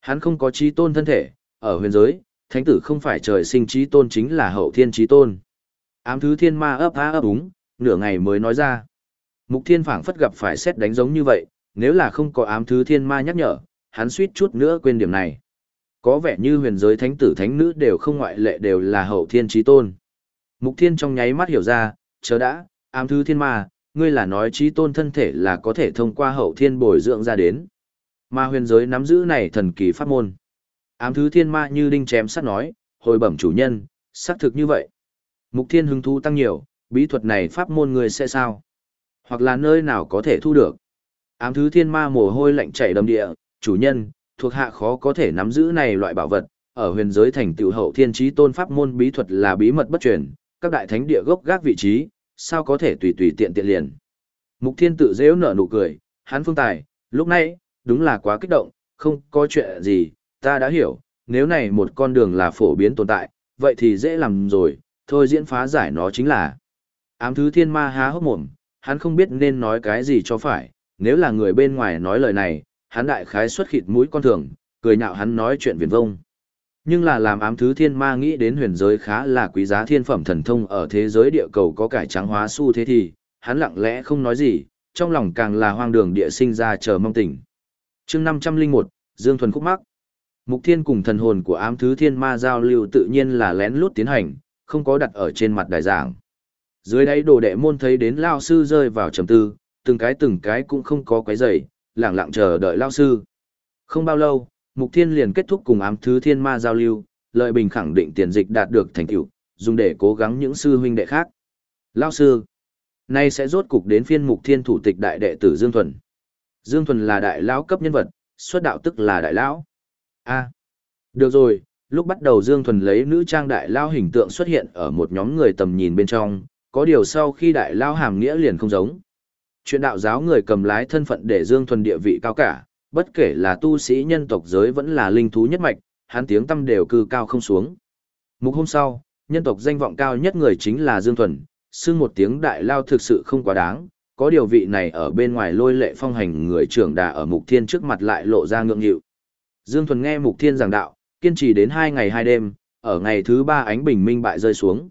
Hắn không có trí tôn thân thể, ở huyền giới, thánh tử không phải trời sinh trí tôn chính là hậu thiên trí tôn. Ám thứ thiên ma ấp á ấp úng, nửa ngày mới nói ra. Mục thiên phảng phất gặp phải xét đánh giống như vậy, nếu là không có ám thứ thiên ma nhắc nhở, hắn suýt chút nữa quên điểm này. Có vẻ như huyền giới thánh tử thánh nữ đều không ngoại lệ đều là hậu thiên trí tôn. Mục thiên trong nháy mắt hiểu ra, chớ đã, ám thứ thiên ma, ngươi là nói trí tôn thân thể là có thể thông qua hậu thiên bồi dưỡng ra đến. Mà huyền giới nắm giữ này thần kỳ pháp môn. Ám thứ thiên ma như đinh chém sắt nói, hồi bẩm chủ nhân, xác thực như vậy. Mục thiên hứng thú tăng nhiều, bí thuật này pháp môn người sẽ sao? Hoặc là nơi nào có thể thu được? Ám thứ thiên ma mồ hôi lạnh chảy đầm địa, chủ nhân, thuộc hạ khó có thể nắm giữ này loại bảo vật, ở huyền giới thành tựu hậu thiên trí tôn pháp môn bí thuật là bí mật bất truyền, các đại thánh địa gốc gác vị trí, sao có thể tùy tùy tiện tiện liền. Mục thiên tự dễ nở nụ cười, hắn phương tài, lúc nãy đúng là quá kích động, không có chuyện gì, ta đã hiểu, nếu này một con đường là phổ biến tồn tại, vậy thì dễ làm rồi, thôi diễn phá giải nó chính là. Ám thứ thiên ma há hốc mồm, hắn không biết nên nói cái gì cho phải, nếu là người bên ngoài nói lời này, hắn đại khái xuất khịt mũi con thường, cười nhạo hắn nói chuyện viển vông. Nhưng là làm ám thứ thiên ma nghĩ đến huyền giới khá là quý giá thiên phẩm thần thông ở thế giới địa cầu có cải trắng hóa su thế thì, hắn lặng lẽ không nói gì, trong lòng càng là hoang đường địa sinh ra chờ mong tỉnh. chương 501, Dương Thuần Khúc Mắc Mục thiên cùng thần hồn của ám thứ thiên ma giao lưu tự nhiên là lén lút tiến hành, không có đặt ở trên mặt đài giảng. Dưới đáy đồ đệ môn thấy đến lao sư rơi vào trầm tư, từng cái từng cái cũng không có quấy rầy, lặng lặng chờ đợi lao sư. Không bao lâu, Mục Thiên liền kết thúc cùng ám thứ thiên ma giao lưu, lợi bình khẳng định tiền dịch đạt được thành tựu, dùng để cố gắng những sư huynh đệ khác. Lao sư, nay sẽ rốt cục đến phiên Mục Thiên thủ tịch đại đệ tử Dương Thuần. Dương Thuần là đại lão cấp nhân vật, xuất đạo tức là đại lão. A. được rồi, lúc bắt đầu Dương Thuần lấy nữ trang đại lao hình tượng xuất hiện ở một nhóm người tầm nhìn bên trong, có điều sau khi đại lao hàm nghĩa liền không giống. Chuyện đạo giáo người cầm lái thân phận để Dương Thuần địa vị cao cả, bất kể là tu sĩ nhân tộc giới vẫn là linh thú nhất mạch, hắn tiếng tâm đều cư cao không xuống. Mục hôm sau, nhân tộc danh vọng cao nhất người chính là Dương Thuần, xưng một tiếng đại lao thực sự không quá đáng, có điều vị này ở bên ngoài lôi lệ phong hành người trưởng đà ở Mục Thiên trước mặt lại lộ ra ngượng nghịu. Dương Thuần nghe Mục Thiên giảng đạo, kiên trì đến hai ngày hai đêm, ở ngày thứ ba ánh bình minh bại rơi xuống.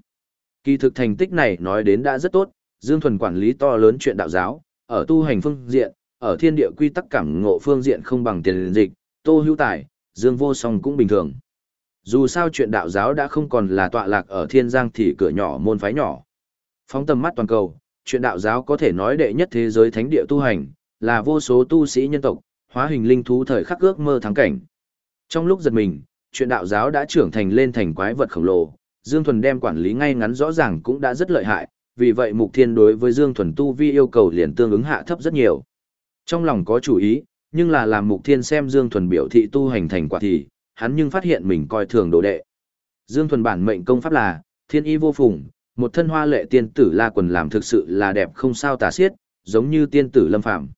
Kỳ thực thành tích này nói đến đã rất tốt, Dương Thuần quản lý to lớn chuyện đạo giáo, ở tu hành phương diện, ở thiên địa quy tắc cảm ngộ phương diện không bằng tiền dịch, tô hữu tài, Dương vô song cũng bình thường. Dù sao chuyện đạo giáo đã không còn là tọa lạc ở thiên giang thì cửa nhỏ môn phái nhỏ. Phóng tầm mắt toàn cầu, chuyện đạo giáo có thể nói đệ nhất thế giới thánh địa tu hành, là vô số tu sĩ nhân tộc, hóa hình linh thú thời khắc ước mơ thắng cảnh. Trong lúc giật mình, chuyện đạo giáo đã trưởng thành lên thành quái vật khổng lồ, Dương Thuần đem quản lý ngay ngắn rõ ràng cũng đã rất lợi hại, vì vậy Mục Thiên đối với Dương Thuần tu vi yêu cầu liền tương ứng hạ thấp rất nhiều. Trong lòng có chủ ý, nhưng là làm Mục Thiên xem Dương Thuần biểu thị tu hành thành quả thì, hắn nhưng phát hiện mình coi thường đồ đệ. Dương Thuần bản mệnh công pháp là Thiên Y vô phùng, một thân hoa lệ tiên tử La quần làm thực sự là đẹp không sao tả xiết, giống như tiên tử Lâm Phàm.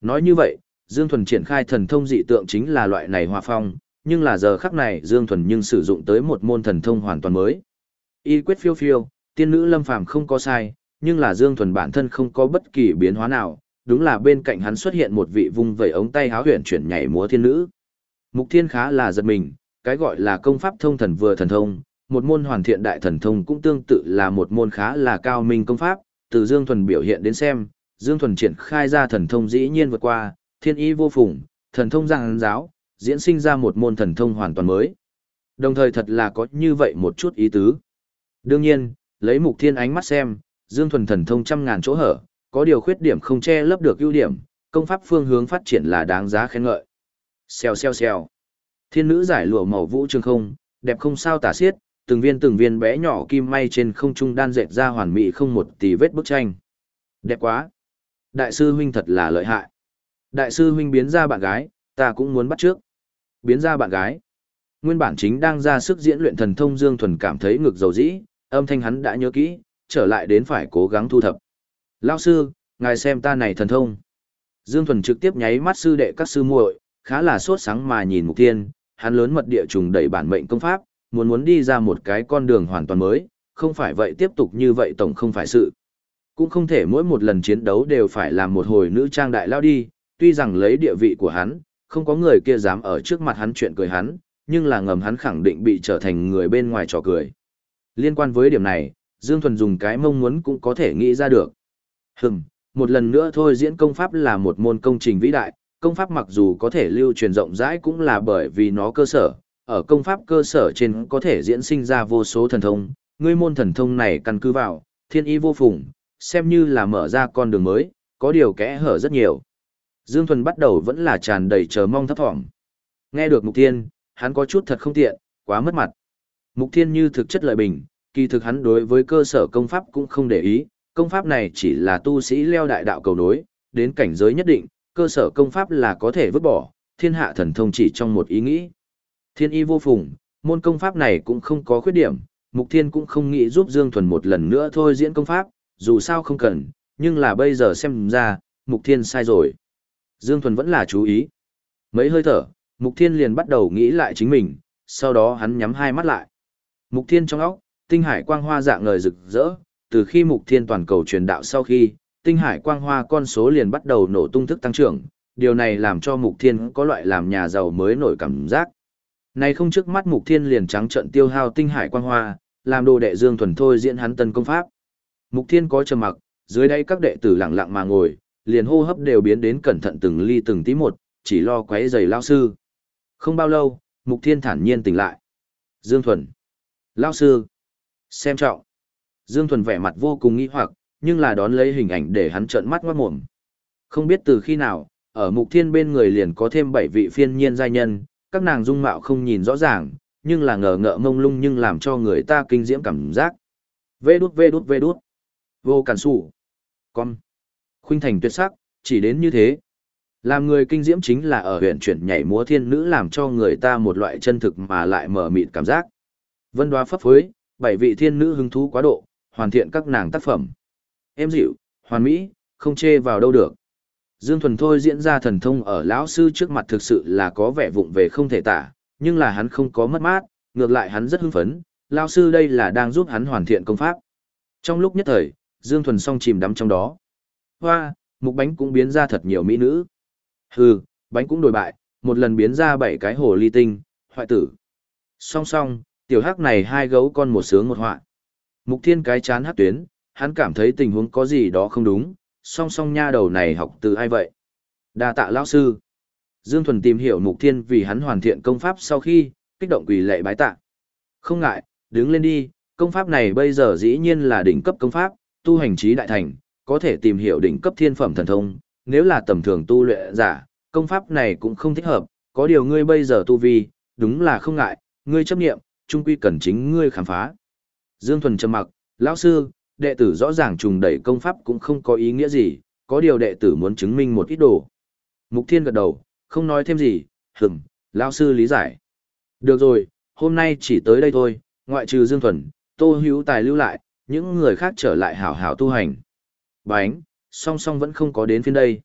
Nói như vậy, Dương Thuần triển khai thần thông dị tượng chính là loại này hoa phong, nhưng là giờ khắc này Dương Thuần nhưng sử dụng tới một môn thần thông hoàn toàn mới. Y quyết phiêu phiêu, tiên nữ lâm phàm không có sai, nhưng là Dương Thuần bản thân không có bất kỳ biến hóa nào, đúng là bên cạnh hắn xuất hiện một vị vung vẩy ống tay háo huyền chuyển nhảy múa thiên nữ. Mục Thiên khá là giật mình, cái gọi là công pháp thông thần vừa thần thông, một môn hoàn thiện đại thần thông cũng tương tự là một môn khá là cao minh công pháp, từ Dương Thuần biểu hiện đến xem, Dương Thuần triển khai ra thần thông dĩ nhiên vượt qua, thiên ý vô phùng, thần thông giang giáo, diễn sinh ra một môn thần thông hoàn toàn mới. Đồng thời thật là có như vậy một chút ý tứ. Đương nhiên, lấy mục thiên ánh mắt xem, Dương Thuần thần thông trăm ngàn chỗ hở, có điều khuyết điểm không che lấp được ưu điểm, công pháp phương hướng phát triển là đáng giá khen ngợi. Xèo xèo xèo. Thiên nữ giải lụa màu vũ trường không, đẹp không sao tả xiết, từng viên từng viên bé nhỏ kim may trên không trung đan dệt ra hoàn mỹ không một tì vết bức tranh. Đẹp quá. Đại sư huynh thật là lợi hại. Đại sư huynh biến ra bạn gái, ta cũng muốn bắt trước. Biến ra bạn gái. Nguyên bản chính đang ra sức diễn luyện thần thông Dương Thuần cảm thấy ngực dầu dĩ, âm thanh hắn đã nhớ kỹ, trở lại đến phải cố gắng thu thập. Lao sư, ngài xem ta này thần thông. Dương Thuần trực tiếp nháy mắt sư đệ các sư muội, khá là sốt sáng mà nhìn mục tiên, hắn lớn mật địa trùng đẩy bản mệnh công pháp, muốn muốn đi ra một cái con đường hoàn toàn mới, không phải vậy tiếp tục như vậy tổng không phải sự. Cũng không thể mỗi một lần chiến đấu đều phải làm một hồi nữ trang đại lao đi, tuy rằng lấy địa vị của hắn, không có người kia dám ở trước mặt hắn chuyện cười hắn, nhưng là ngầm hắn khẳng định bị trở thành người bên ngoài trò cười. Liên quan với điểm này, Dương Thuần dùng cái mong muốn cũng có thể nghĩ ra được. Hừm, một lần nữa thôi diễn công pháp là một môn công trình vĩ đại, công pháp mặc dù có thể lưu truyền rộng rãi cũng là bởi vì nó cơ sở, ở công pháp cơ sở trên có thể diễn sinh ra vô số thần thông, ngươi môn thần thông này căn cứ vào, thiên y vô phùng, xem như là mở ra con đường mới, có điều kẽ hở rất nhiều. Dương Thuần bắt đầu vẫn là tràn đầy chờ mong thấp thỏm. Nghe được Mục Thiên, hắn có chút thật không tiện, quá mất mặt. Mục Thiên như thực chất lợi bình, kỳ thực hắn đối với cơ sở công pháp cũng không để ý, công pháp này chỉ là tu sĩ leo đại đạo cầu nối, đến cảnh giới nhất định, cơ sở công pháp là có thể vứt bỏ, thiên hạ thần thông chỉ trong một ý nghĩ. Thiên y vô phùng, môn công pháp này cũng không có khuyết điểm, Mục Thiên cũng không nghĩ giúp Dương Thuần một lần nữa thôi diễn công pháp, dù sao không cần, nhưng là bây giờ xem ra, Mục Thiên sai rồi. Dương Thuần vẫn là chú ý. Mấy hơi thở, Mục Thiên liền bắt đầu nghĩ lại chính mình, sau đó hắn nhắm hai mắt lại. Mục Thiên trong óc, tinh hải quang hoa dạng ngời rực rỡ, từ khi Mục Thiên toàn cầu truyền đạo sau khi, tinh hải quang hoa con số liền bắt đầu nổ tung thức tăng trưởng, điều này làm cho Mục Thiên có loại làm nhà giàu mới nổi cảm giác. Này không trước mắt Mục Thiên liền trắng trận tiêu hao tinh hải quang hoa, làm đồ đệ Dương Thuần thôi diễn hắn tân công pháp. Mục Thiên có trầm mặc, dưới đây các đệ tử lặng lặng mà ngồi, liền hô hấp đều biến đến cẩn thận từng ly từng tí một, chỉ lo quấy giày lao sư. Không bao lâu, Mục Thiên thản nhiên tỉnh lại. Dương Thuần. Lao sư. Xem trọng. Dương Thuần vẻ mặt vô cùng nghi hoặc, nhưng là đón lấy hình ảnh để hắn trợn mắt ngoát mồm. Không biết từ khi nào, ở Mục Thiên bên người liền có thêm bảy vị phiên nhiên giai nhân, các nàng dung mạo không nhìn rõ ràng, nhưng là ngờ ngợ mông lung nhưng làm cho người ta kinh diễm cảm giác. Vê đút vê đút vê đút. Vô cản sủ. Con khuynh thành tuyệt sắc, chỉ đến như thế. Làm người kinh diễm chính là ở huyện chuyển nhảy múa thiên nữ làm cho người ta một loại chân thực mà lại mở mịt cảm giác. Vân đoá phấp phới, bảy vị thiên nữ hứng thú quá độ, hoàn thiện các nàng tác phẩm. Em dịu, hoàn mỹ, không chê vào đâu được. Dương Thuần thôi diễn ra thần thông ở lão sư trước mặt thực sự là có vẻ vụng về không thể tả, nhưng là hắn không có mất mát, ngược lại hắn rất hưng phấn, Lão sư đây là đang giúp hắn hoàn thiện công pháp. Trong lúc nhất thời, Dương Thuần song chìm đắm trong đó. Hoa, mục bánh cũng biến ra thật nhiều mỹ nữ. Hừ, bánh cũng đổi bại, một lần biến ra bảy cái hồ ly tinh, hoại tử. Song song, tiểu hắc này hai gấu con một sướng một họa. Mục thiên cái chán hắc tuyến, hắn cảm thấy tình huống có gì đó không đúng, song song nha đầu này học từ ai vậy? đa tạ lão sư. Dương Thuần tìm hiểu mục thiên vì hắn hoàn thiện công pháp sau khi, kích động quỳ lệ bái tạ. Không ngại, đứng lên đi, công pháp này bây giờ dĩ nhiên là đỉnh cấp công pháp, tu hành trí đại thành, có thể tìm hiểu đỉnh cấp thiên phẩm thần thông, nếu là tầm thường tu luyện giả, công pháp này cũng không thích hợp, có điều ngươi bây giờ tu vi, đúng là không ngại, ngươi chấp nghiệm, trung quy cần chính ngươi khám phá. Dương Thuần trầm mặc, lão sư, đệ tử rõ ràng trùng đẩy công pháp cũng không có ý nghĩa gì, có điều đệ tử muốn chứng minh một ít đồ. Mục Thiên gật đầu, không nói thêm gì, hừm, lão sư lý giải. Được rồi, hôm nay chỉ tới đây thôi, ngoại trừ Dương Thuần, Tô Hữu Tài lưu lại, những người khác trở lại hảo hảo tu hành. Bánh, song song vẫn không có đến phiên đây.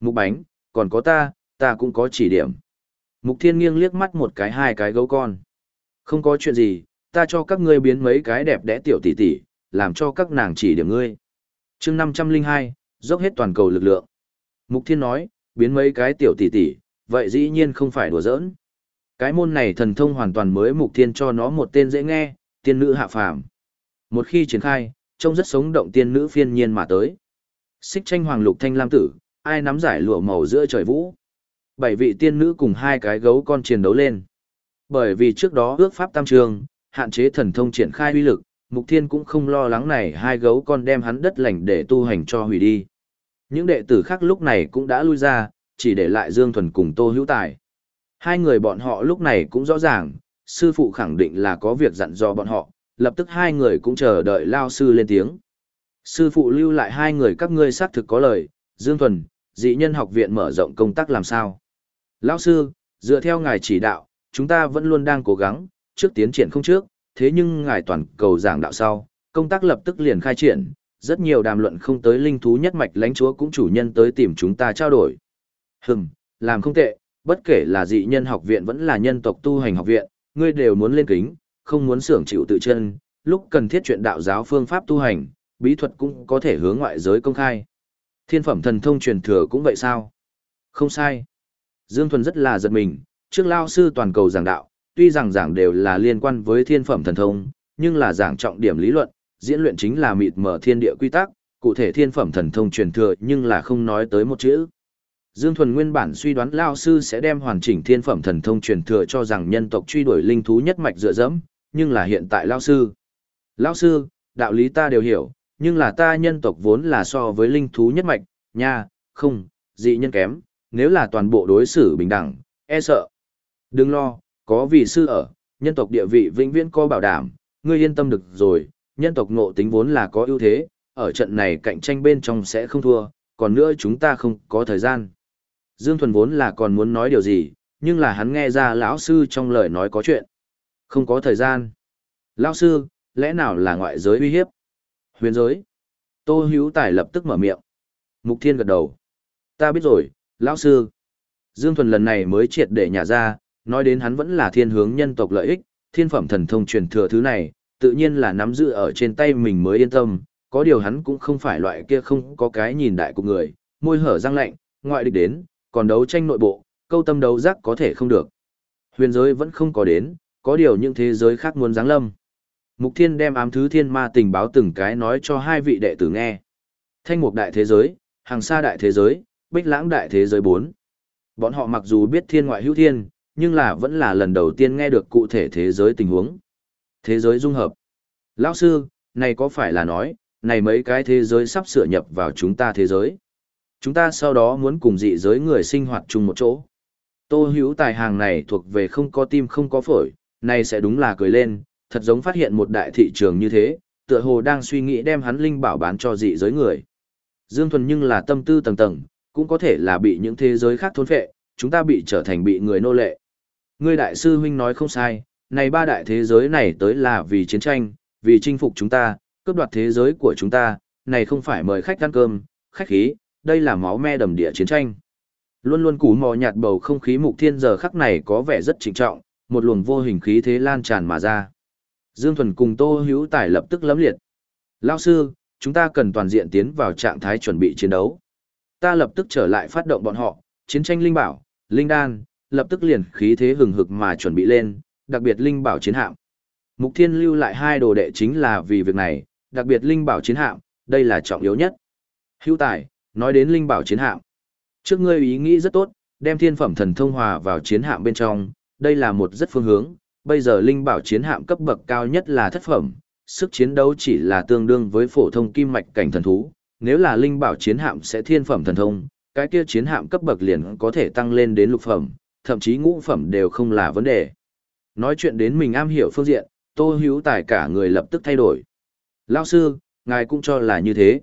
Mục bánh, còn có ta, ta cũng có chỉ điểm. Mục Thiên nghiêng liếc mắt một cái hai cái gấu con. Không có chuyện gì, ta cho các ngươi biến mấy cái đẹp đẽ tiểu tỷ tỷ, làm cho các nàng chỉ điểm ngươi. chương 502, dốc hết toàn cầu lực lượng. Mục Thiên nói, biến mấy cái tiểu tỷ tỷ, vậy dĩ nhiên không phải đùa giỡn. Cái môn này thần thông hoàn toàn mới Mục Thiên cho nó một tên dễ nghe, tiên nữ hạ phàm. Một khi triển khai, trông rất sống động tiên nữ phiên nhiên mà tới. Xích tranh hoàng lục thanh lam tử, ai nắm giải lụa màu giữa trời vũ. Bảy vị tiên nữ cùng hai cái gấu con chiến đấu lên. Bởi vì trước đó ước pháp tam trường, hạn chế thần thông triển khai uy lực, Mục Thiên cũng không lo lắng này hai gấu con đem hắn đất lành để tu hành cho hủy đi. Những đệ tử khác lúc này cũng đã lui ra, chỉ để lại Dương Thuần cùng Tô Hữu Tài. Hai người bọn họ lúc này cũng rõ ràng, sư phụ khẳng định là có việc dặn dò bọn họ, lập tức hai người cũng chờ đợi lao sư lên tiếng. Sư phụ lưu lại hai người các ngươi xác thực có lời, Dương Thuần, dị nhân học viện mở rộng công tác làm sao. Lao sư, dựa theo ngài chỉ đạo, chúng ta vẫn luôn đang cố gắng, trước tiến triển không trước, thế nhưng ngài toàn cầu giảng đạo sau, công tác lập tức liền khai triển, rất nhiều đàm luận không tới linh thú nhất mạch lãnh chúa cũng chủ nhân tới tìm chúng ta trao đổi. Hừm, làm không tệ, bất kể là dị nhân học viện vẫn là nhân tộc tu hành học viện, ngươi đều muốn lên kính, không muốn sưởng chịu tự chân, lúc cần thiết chuyện đạo giáo phương pháp tu hành, bí thuật cũng có thể hướng ngoại giới công khai. Thiên phẩm thần thông truyền thừa cũng vậy sao? Không sai. Dương Thuần rất là giật mình, trước lao sư toàn cầu giảng đạo, tuy rằng giảng đều là liên quan với thiên phẩm thần thông, nhưng là giảng trọng điểm lý luận, diễn luyện chính là mịt mở thiên địa quy tắc, cụ thể thiên phẩm thần thông truyền thừa nhưng là không nói tới một chữ. Dương Thuần nguyên bản suy đoán Lao Sư sẽ đem hoàn chỉnh thiên phẩm thần thông truyền thừa cho rằng nhân tộc truy đuổi linh thú nhất mạch dựa dẫm, nhưng là hiện tại Lao Sư. Lao Sư, đạo lý ta đều hiểu, nhưng là ta nhân tộc vốn là so với linh thú nhất mạch, nha, không, dị nhân kém, nếu là toàn bộ đối xử bình đẳng, e sợ. Đừng lo, có vị sư ở, nhân tộc địa vị vĩnh viễn có bảo đảm, ngươi yên tâm được rồi, nhân tộc ngộ tính vốn là có ưu thế, ở trận này cạnh tranh bên trong sẽ không thua, còn nữa chúng ta không có thời gian. Dương Thuần vốn là còn muốn nói điều gì, nhưng là hắn nghe ra lão sư trong lời nói có chuyện. Không có thời gian. Lão sư, lẽ nào là ngoại giới uy hiếp? Huyền giới. Tô Hữu Tài lập tức mở miệng. Mục Thiên gật đầu. Ta biết rồi, lão sư. Dương Thuần lần này mới triệt để nhả ra, nói đến hắn vẫn là thiên hướng nhân tộc lợi ích, thiên phẩm thần thông truyền thừa thứ này, tự nhiên là nắm giữ ở trên tay mình mới yên tâm, có điều hắn cũng không phải loại kia không có cái nhìn đại của người, môi hở răng lạnh, ngoại địch đến, còn đấu tranh nội bộ, câu tâm đấu giác có thể không được. Huyền giới vẫn không có đến, có điều những thế giới khác muốn giáng lâm. Mục Thiên đem ám thứ thiên ma tình báo từng cái nói cho hai vị đệ tử nghe. Thanh mục đại thế giới, hàng sa đại thế giới, bích lãng đại thế giới 4. Bọn họ mặc dù biết thiên ngoại hữu thiên, nhưng là vẫn là lần đầu tiên nghe được cụ thể thế giới tình huống. Thế giới dung hợp. Lão sư, này có phải là nói, này mấy cái thế giới sắp sửa nhập vào chúng ta thế giới. Chúng ta sau đó muốn cùng dị giới người sinh hoạt chung một chỗ. Tô hữu tài hàng này thuộc về không có tim không có phổi, này sẽ đúng là cười lên, thật giống phát hiện một đại thị trường như thế, tựa hồ đang suy nghĩ đem hắn linh bảo bán cho dị giới người. Dương Thuần nhưng là tâm tư tầng tầng, cũng có thể là bị những thế giới khác thôn phệ, chúng ta bị trở thành bị người nô lệ. Ngươi đại sư huynh nói không sai, này ba đại thế giới này tới là vì chiến tranh, vì chinh phục chúng ta, cướp đoạt thế giới của chúng ta, này không phải mời khách ăn cơm, khách khí, đây là máu me đầm địa chiến tranh. Luôn luôn cú mò nhạt bầu không khí mục thiên giờ khắc này có vẻ rất trịnh trọng, một luồng vô hình khí thế lan tràn mà ra. Dương Thuần cùng Tô Hữu Tài lập tức lấm liệt. Lao sư, chúng ta cần toàn diện tiến vào trạng thái chuẩn bị chiến đấu. Ta lập tức trở lại phát động bọn họ, chiến tranh linh bảo, linh đan, lập tức liền khí thế hừng hực mà chuẩn bị lên, đặc biệt linh bảo chiến hạm. Mục Thiên lưu lại hai đồ đệ chính là vì việc này, đặc biệt linh bảo chiến hạm, đây là trọng yếu nhất. Hữu Tài, nói đến linh bảo chiến hạm. Trước ngươi ý nghĩ rất tốt, đem thiên phẩm thần thông hòa vào chiến hạm bên trong, đây là một rất phương hướng, bây giờ linh bảo chiến hạm cấp bậc cao nhất là thất phẩm, sức chiến đấu chỉ là tương đương với phổ thông kim mạch cảnh thần thú, nếu là linh bảo chiến hạm sẽ thiên phẩm thần thông, cái kia chiến hạm cấp bậc liền có thể tăng lên đến lục phẩm, thậm chí ngũ phẩm đều không là vấn đề. Nói chuyện đến mình am hiểu phương diện, Tô Hữu Tài cả người lập tức thay đổi. Lao sư, ngài cũng cho là như thế.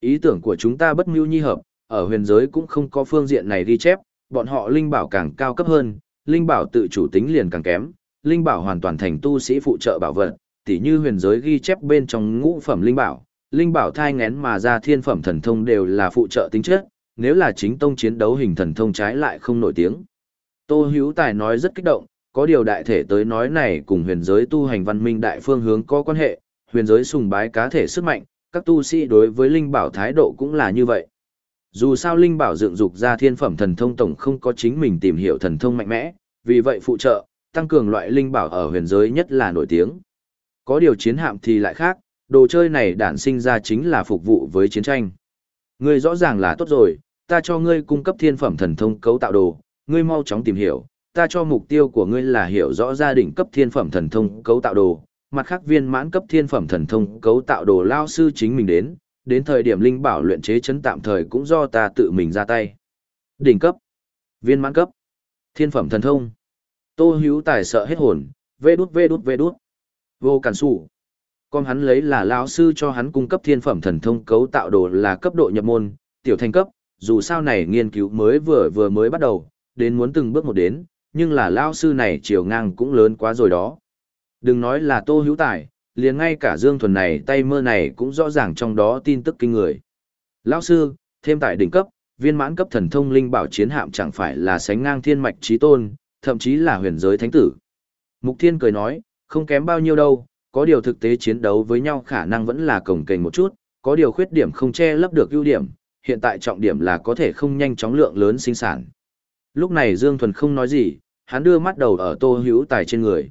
Ý tưởng của chúng ta bất mưu nhi hợp, ở huyền giới cũng không có phương diện này ghi chép, bọn họ linh bảo càng cao cấp hơn, linh bảo tự chủ tính liền càng kém, linh bảo hoàn toàn thành tu sĩ phụ trợ bảo vật, tỉ như huyền giới ghi chép bên trong ngũ phẩm linh bảo, linh bảo thai ngén mà ra thiên phẩm thần thông đều là phụ trợ tính chất, nếu là chính tông chiến đấu hình thần thông trái lại không nổi tiếng. Tô Hữu Tài nói rất kích động, có điều đại thể tới nói này cùng huyền giới tu hành văn minh đại phương hướng có quan hệ, huyền giới sùng bái cá thể sức mạnh, các tu sĩ đối với linh bảo thái độ cũng là như vậy. Dù sao linh bảo dựng dục ra thiên phẩm thần thông tổng không có chính mình tìm hiểu thần thông mạnh mẽ, vì vậy phụ trợ, tăng cường loại linh bảo ở huyền giới nhất là nổi tiếng. Có điều chiến hạm thì lại khác, đồ chơi này đản sinh ra chính là phục vụ với chiến tranh. Ngươi rõ ràng là tốt rồi, ta cho ngươi cung cấp thiên phẩm thần thông cấu tạo đồ, ngươi mau chóng tìm hiểu, ta cho mục tiêu của ngươi là hiểu rõ gia đình cấp thiên phẩm thần thông cấu tạo đồ, mặt khác viên mãn cấp thiên phẩm thần thông cấu tạo đồ lao sư chính mình đến, đến thời điểm linh bảo luyện chế chấn tạm thời cũng do ta tự mình ra tay. Đỉnh cấp, viên mãn cấp, thiên phẩm thần thông. Tô hữu tài sợ hết hồn, vê đút vê đút vê đút. Vô cản sủ. Con hắn lấy là lão sư cho hắn cung cấp thiên phẩm thần thông cấu tạo đồ là cấp độ nhập môn, tiểu thành cấp, dù sao này nghiên cứu mới vừa vừa mới bắt đầu, đến muốn từng bước một đến, nhưng là lão sư này chiều ngang cũng lớn quá rồi đó. Đừng nói là tô hữu tài, liền ngay cả Dương Thuần này tay mơ này cũng rõ ràng trong đó tin tức kinh người. Lão sư, thêm tại đỉnh cấp, viên mãn cấp thần thông linh bảo chiến hạm chẳng phải là sánh ngang thiên mạch trí tôn, thậm chí là huyền giới thánh tử. Mục Thiên cười nói, không kém bao nhiêu đâu, có điều thực tế chiến đấu với nhau khả năng vẫn là cồng kềnh một chút, có điều khuyết điểm không che lấp được ưu điểm, hiện tại trọng điểm là có thể không nhanh chóng lượng lớn sinh sản. Lúc này Dương Thuần không nói gì, hắn đưa mắt đầu ở Tô Hữu Tài trên người.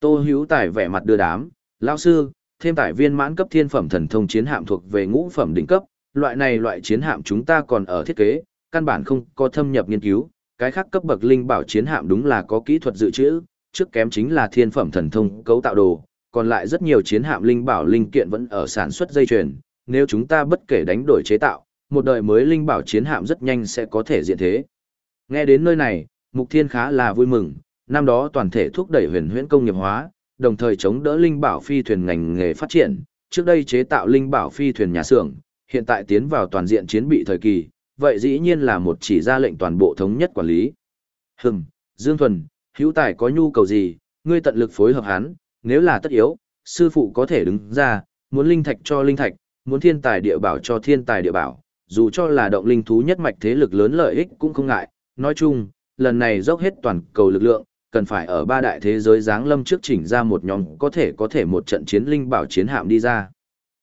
Tô Hữu Tài vẻ mặt đưa đám, lão sư, thêm tải viên mãn cấp thiên phẩm thần thông chiến hạm thuộc về ngũ phẩm đỉnh cấp, loại này loại chiến hạm chúng ta còn ở thiết kế, căn bản không có thâm nhập nghiên cứu, cái khác cấp bậc linh bảo chiến hạm đúng là có kỹ thuật dự trữ, trước kém chính là thiên phẩm thần thông cấu tạo đồ, còn lại rất nhiều chiến hạm linh bảo linh kiện vẫn ở sản xuất dây chuyền, nếu chúng ta bất kể đánh đổi chế tạo, một đời mới linh bảo chiến hạm rất nhanh sẽ có thể diện thế. Nghe đến nơi này, Mục Thiên khá là vui mừng, năm đó toàn thể thúc đẩy huyền huyễn công nghiệp hóa, đồng thời chống đỡ linh bảo phi thuyền ngành nghề phát triển, trước đây chế tạo linh bảo phi thuyền nhà xưởng, hiện tại tiến vào toàn diện chiến bị thời kỳ, vậy dĩ nhiên là một chỉ ra lệnh toàn bộ thống nhất quản lý. Hừm, Dương Thuần, hữu tài có nhu cầu gì, ngươi tận lực phối hợp hắn, nếu là tất yếu, sư phụ có thể đứng ra, muốn linh thạch cho linh thạch, muốn thiên tài địa bảo cho thiên tài địa bảo, dù cho là động linh thú nhất mạch thế lực lớn lợi ích cũng không ngại, nói chung, lần này dốc hết toàn cầu lực lượng, cần phải ở ba đại thế giới giáng lâm trước chỉnh ra một nhóm có thể có thể một trận chiến linh bảo chiến hạm đi ra.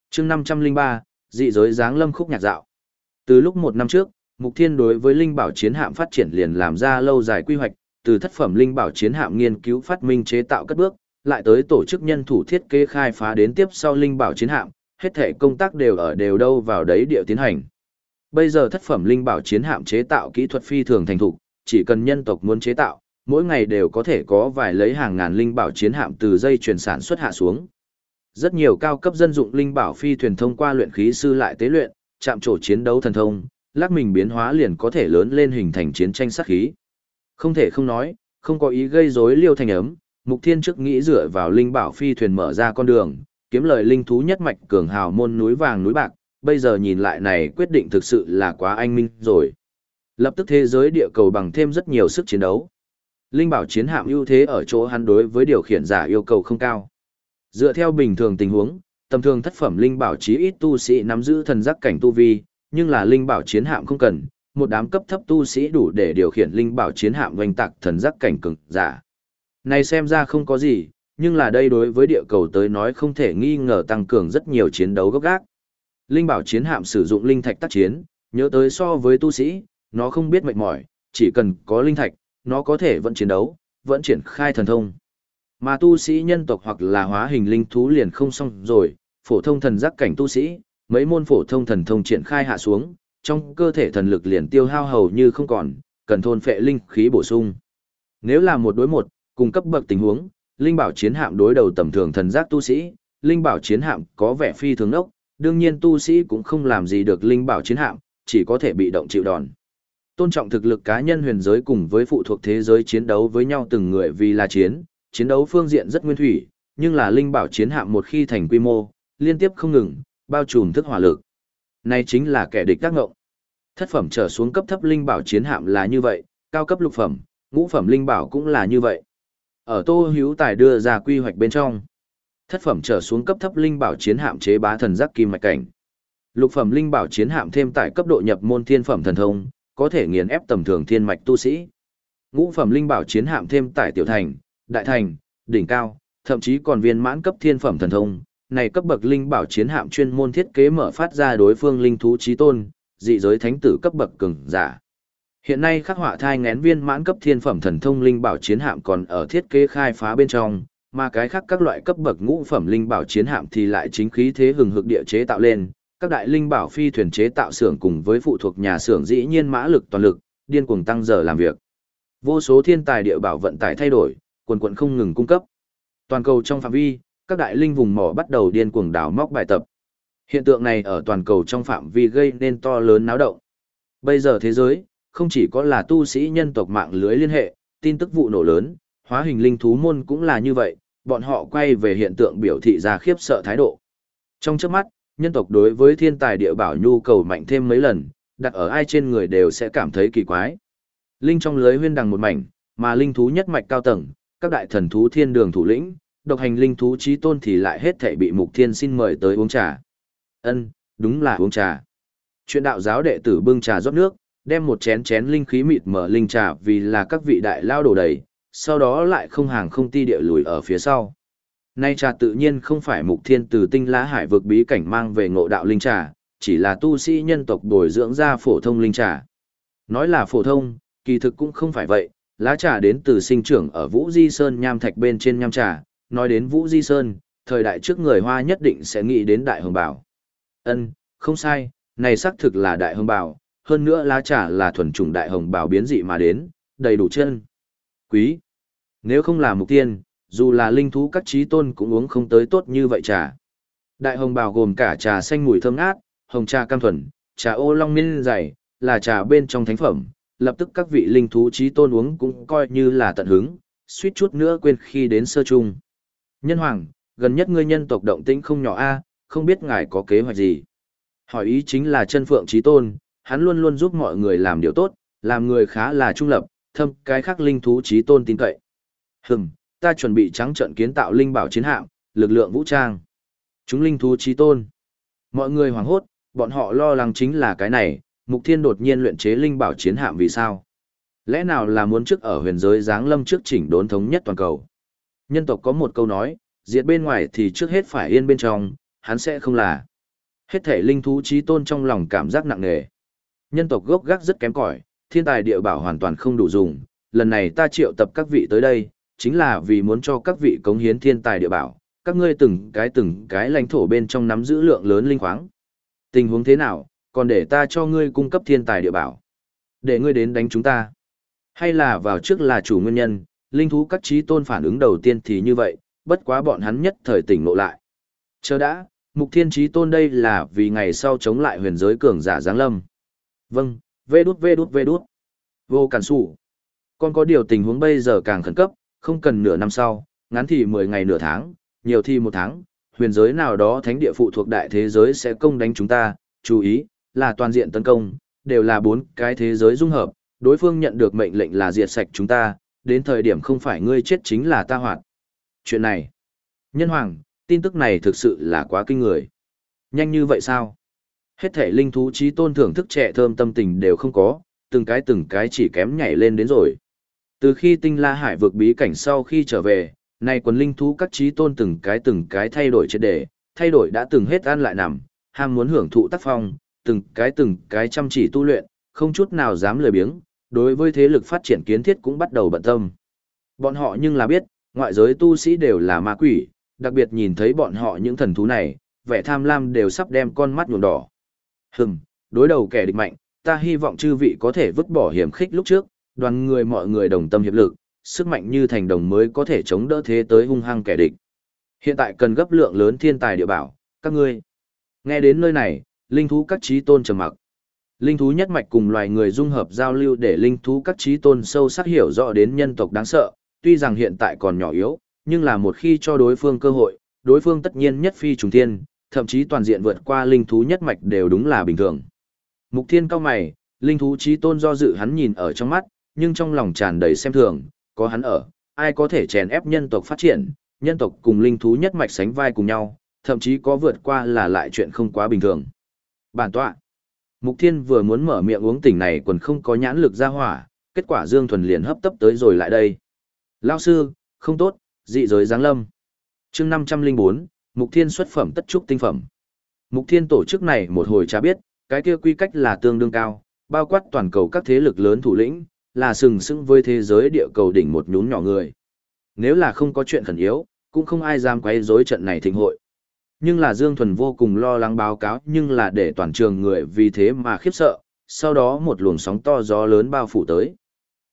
chương 503, dị giới giáng lâm khúc nhạc dạo. Từ lúc một năm trước, Mục Thiên đối với linh bảo chiến hạm phát triển liền làm ra lâu dài quy hoạch, từ thất phẩm linh bảo chiến hạm nghiên cứu phát minh chế tạo cất bước, lại tới tổ chức nhân thủ thiết kế khai phá đến tiếp sau linh bảo chiến hạm, hết thể công tác đều ở đều đâu vào đấy địa tiến hành. Bây giờ thất phẩm linh bảo chiến hạm chế tạo kỹ thuật phi thường thành thục, chỉ cần nhân tộc muốn chế tạo, mỗi ngày đều có thể có vài lấy hàng ngàn linh bảo chiến hạm từ dây chuyển sản xuất hạ xuống. Rất nhiều cao cấp dân dụng linh bảo phi thuyền thông qua luyện khí sư lại tế luyện, chạm trổ chiến đấu thần thông, lắc mình biến hóa liền có thể lớn lên hình thành chiến tranh sát khí. Không thể không nói, không có ý gây rối liêu thành ấm, mục thiên trước nghĩ dựa vào linh bảo phi thuyền mở ra con đường, kiếm lời linh thú nhất mạch cường hào môn núi vàng núi bạc, bây giờ nhìn lại này quyết định thực sự là quá anh minh rồi. Lập tức thế giới địa cầu bằng thêm rất nhiều sức chiến đấu. Linh bảo chiến hạm ưu thế ở chỗ hắn đối với điều khiển giả yêu cầu không cao. Dựa theo bình thường tình huống, tầm thường thất phẩm linh bảo chí ít tu sĩ nắm giữ thần giác cảnh tu vi, nhưng là linh bảo chiến hạm không cần, một đám cấp thấp tu sĩ đủ để điều khiển linh bảo chiến hạm oanh tạc thần giác cảnh cường giả. Này xem ra không có gì, nhưng là đây đối với địa cầu tới nói không thể nghi ngờ tăng cường rất nhiều chiến đấu gấp gác. Linh bảo chiến hạm sử dụng linh thạch tác chiến, nhớ tới so với tu sĩ, nó không biết mệt mỏi, chỉ cần có linh thạch, nó có thể vẫn chiến đấu, vẫn triển khai thần thông. Mà tu sĩ nhân tộc hoặc là hóa hình linh thú liền không xong rồi, phổ thông thần giác cảnh tu sĩ, mấy môn phổ thông thần thông triển khai hạ xuống, trong cơ thể thần lực liền tiêu hao hầu như không còn, cần thôn phệ linh khí bổ sung. Nếu là một đối một, cùng cấp bậc tình huống, linh bảo chiến hạm đối đầu tầm thường thần giác tu sĩ, linh bảo chiến hạm có vẻ phi thường ốc, đương nhiên tu sĩ cũng không làm gì được linh bảo chiến hạm, chỉ có thể bị động chịu đòn. Tôn trọng thực lực cá nhân huyền giới cùng với phụ thuộc thế giới chiến đấu với nhau từng người vì là chiến, chiến đấu phương diện rất nguyên thủy, nhưng là linh bảo chiến hạm một khi thành quy mô, liên tiếp không ngừng, bao trùm thức hỏa lực. Này chính là kẻ địch tác ngộng. Thất phẩm trở xuống cấp thấp linh bảo chiến hạm là như vậy, cao cấp lục phẩm, ngũ phẩm linh bảo cũng là như vậy. Ở Tô Hữu Tài đưa ra quy hoạch bên trong, thất phẩm trở xuống cấp thấp linh bảo chiến hạm chế bá thần giác kim mạch cảnh. Lục phẩm linh bảo chiến hạm thêm tại cấp độ nhập môn thiên phẩm thần thông, có thể nghiền ép tầm thường thiên mạch tu sĩ. Ngũ phẩm linh bảo chiến hạm thêm tại tiểu thành, đại thành, đỉnh cao, thậm chí còn viên mãn cấp thiên phẩm thần thông. Này cấp bậc linh bảo chiến hạm chuyên môn thiết kế mở phát ra đối phương linh thú chí tôn, dị giới thánh tử cấp bậc cường giả. Hiện nay khắc họa thai ngén viên mãn cấp thiên phẩm thần thông linh bảo chiến hạm còn ở thiết kế khai phá bên trong, mà cái khác các loại cấp bậc ngũ phẩm linh bảo chiến hạm thì lại chính khí thế hừng hực địa chế tạo lên, các đại linh bảo phi thuyền chế tạo xưởng cùng với phụ thuộc nhà xưởng dĩ nhiên mã lực toàn lực, điên cuồng tăng giờ làm việc. Vô số thiên tài địa bảo vận tải thay đổi, quần quần không ngừng cung cấp. Toàn cầu trong phạm vi, các đại linh vùng mỏ bắt đầu điên cuồng đào móc bài tập. Hiện tượng này ở toàn cầu trong phạm vi gây nên to lớn náo động. Bây giờ thế giới, không chỉ có là tu sĩ nhân tộc mạng lưới liên hệ, tin tức vụ nổ lớn, hóa hình linh thú môn cũng là như vậy, bọn họ quay về hiện tượng biểu thị ra khiếp sợ thái độ. Trong trước mắt, nhân tộc đối với thiên tài địa bảo nhu cầu mạnh thêm mấy lần, đặt ở ai trên người đều sẽ cảm thấy kỳ quái. Linh trong lưới huyên đằng một mảnh, mà linh thú nhất mạch cao tầng, các đại thần thú thiên đường thủ lĩnh, độc hành linh thú trí tôn thì lại hết thảy bị mục thiên xin mời tới uống trà. Ân, đúng là uống trà. Chuyện đạo giáo đệ tử bưng trà rót nước, đem một chén chén linh khí mịt mở linh trà vì là các vị đại lao đổ đầy, sau đó lại không hàng không ti địa lùi ở phía sau. Nay trà tự nhiên không phải mục thiên từ tinh lá hải vực bí cảnh mang về ngộ đạo linh trà, chỉ là tu sĩ nhân tộc bồi dưỡng ra phổ thông linh trà. Nói là phổ thông, kỳ thực cũng không phải vậy, lá trà đến từ sinh trưởng ở Vũ Di Sơn nham thạch bên trên nham trà, nói đến Vũ Di Sơn, thời đại trước người Hoa nhất định sẽ nghĩ đến Đại Hồng Bảo. Ân, không sai, này xác thực là Đại Hồng Bảo, hơn nữa lá trà là thuần chủng Đại Hồng Bảo biến dị mà đến, đầy đủ chân. Quý. Nếu không là mục tiên, dù là linh thú các trí tôn cũng uống không tới tốt như vậy trà. Đại hồng bào gồm cả trà xanh mùi thơm ngát, hồng trà cam thuần, trà ô long miên dày, là trà bên trong thánh phẩm, lập tức các vị linh thú trí tôn uống cũng coi như là tận hứng, suýt chút nữa quên khi đến sơ chung. Nhân hoàng, gần nhất ngươi nhân tộc động tĩnh không nhỏ a, không biết ngài có kế hoạch gì. Hỏi ý chính là chân phượng trí tôn, hắn luôn luôn giúp mọi người làm điều tốt, làm người khá là trung lập, thâm cái khác linh thú trí tôn tin cậy. Hừm, ta chuẩn bị trắng trận kiến tạo linh bảo chiến hạm, lực lượng vũ trang. Chúng linh thú chí tôn. Mọi người hoảng hốt, bọn họ lo lắng chính là cái này, Mục Thiên đột nhiên luyện chế linh bảo chiến hạm vì sao? Lẽ nào là muốn trước ở huyền giới giáng lâm trước chỉnh đốn thống nhất toàn cầu? Nhân tộc có một câu nói, diệt bên ngoài thì trước hết phải yên bên trong, hắn sẽ không là. Hết thể linh thú chí tôn trong lòng cảm giác nặng nề. Nhân tộc gốc gác rất kém cỏi, thiên tài địa bảo hoàn toàn không đủ dùng, lần này ta triệu tập các vị tới đây, chính là vì muốn cho các vị cống hiến thiên tài địa bảo, các ngươi từng cái từng cái lãnh thổ bên trong nắm giữ lượng lớn linh khoáng. Tình huống thế nào, còn để ta cho ngươi cung cấp thiên tài địa bảo. Để ngươi đến đánh chúng ta. Hay là vào trước là chủ nguyên nhân, linh thú các trí tôn phản ứng đầu tiên thì như vậy, bất quá bọn hắn nhất thời tỉnh ngộ lại. Chờ đã, mục thiên trí tôn đây là vì ngày sau chống lại huyền giới cường giả giáng lâm. Vâng, vê đút vê đút vê đút. Vô cản sủ. Còn có điều tình huống bây giờ càng khẩn cấp, không cần nửa năm sau, ngắn thì 10 ngày nửa tháng, nhiều thì một tháng, huyền giới nào đó thánh địa phụ thuộc đại thế giới sẽ công đánh chúng ta, chú ý, là toàn diện tấn công, đều là bốn cái thế giới dung hợp, đối phương nhận được mệnh lệnh là diệt sạch chúng ta, đến thời điểm không phải ngươi chết chính là ta hoạt. Chuyện này, nhân hoàng, tin tức này thực sự là quá kinh người. Nhanh như vậy sao? Hết thể linh thú trí tôn thưởng thức trẻ thơm tâm tình đều không có, từng cái từng cái chỉ kém nhảy lên đến rồi. Từ khi tinh la hải vượt bí cảnh sau khi trở về, nay quần linh thú các trí tôn từng cái từng cái thay đổi triệt đề, thay đổi đã từng hết ăn lại nằm, ham muốn hưởng thụ tác phong, từng cái từng cái chăm chỉ tu luyện, không chút nào dám lười biếng, đối với thế lực phát triển kiến thiết cũng bắt đầu bận tâm. Bọn họ nhưng là biết, ngoại giới tu sĩ đều là ma quỷ, đặc biệt nhìn thấy bọn họ những thần thú này, vẻ tham lam đều sắp đem con mắt nhuộm đỏ. Hừm, đối đầu kẻ địch mạnh, ta hy vọng chư vị có thể vứt bỏ hiểm khích lúc trước, đoàn người mọi người đồng tâm hiệp lực, sức mạnh như thành đồng mới có thể chống đỡ thế tới hung hăng kẻ địch. Hiện tại cần gấp lượng lớn thiên tài địa bảo, các ngươi. Nghe đến nơi này, linh thú các trí tôn trầm mặc. Linh thú nhất mạch cùng loài người dung hợp giao lưu để linh thú các trí tôn sâu sắc hiểu rõ đến nhân tộc đáng sợ, tuy rằng hiện tại còn nhỏ yếu, nhưng là một khi cho đối phương cơ hội, đối phương tất nhiên nhất phi trùng thiên, thậm chí toàn diện vượt qua linh thú nhất mạch đều đúng là bình thường. Mục Thiên cao mày, linh thú trí tôn do dự hắn nhìn ở trong mắt, nhưng trong lòng tràn đầy xem thường, có hắn ở, ai có thể chèn ép nhân tộc phát triển, nhân tộc cùng linh thú nhất mạch sánh vai cùng nhau, thậm chí có vượt qua là lại chuyện không quá bình thường. Bản tọa. Mục Thiên vừa muốn mở miệng uống tỉnh này còn không có nhãn lực ra hỏa, kết quả Dương Thuần liền hấp tấp tới rồi lại đây. Lao sư, không tốt, dị giới giáng lâm. chương 504, Mục Thiên xuất phẩm tất trúc tinh phẩm. Mục Thiên tổ chức này một hồi cha biết, cái kia quy cách là tương đương cao, bao quát toàn cầu các thế lực lớn thủ lĩnh, là sừng sững với thế giới địa cầu đỉnh một nhún nhỏ người. Nếu là không có chuyện khẩn yếu, cũng không ai dám quấy rối trận này thịnh hội. Nhưng là Dương Thuần vô cùng lo lắng báo cáo nhưng là để toàn trường người vì thế mà khiếp sợ, sau đó một luồng sóng to gió lớn bao phủ tới.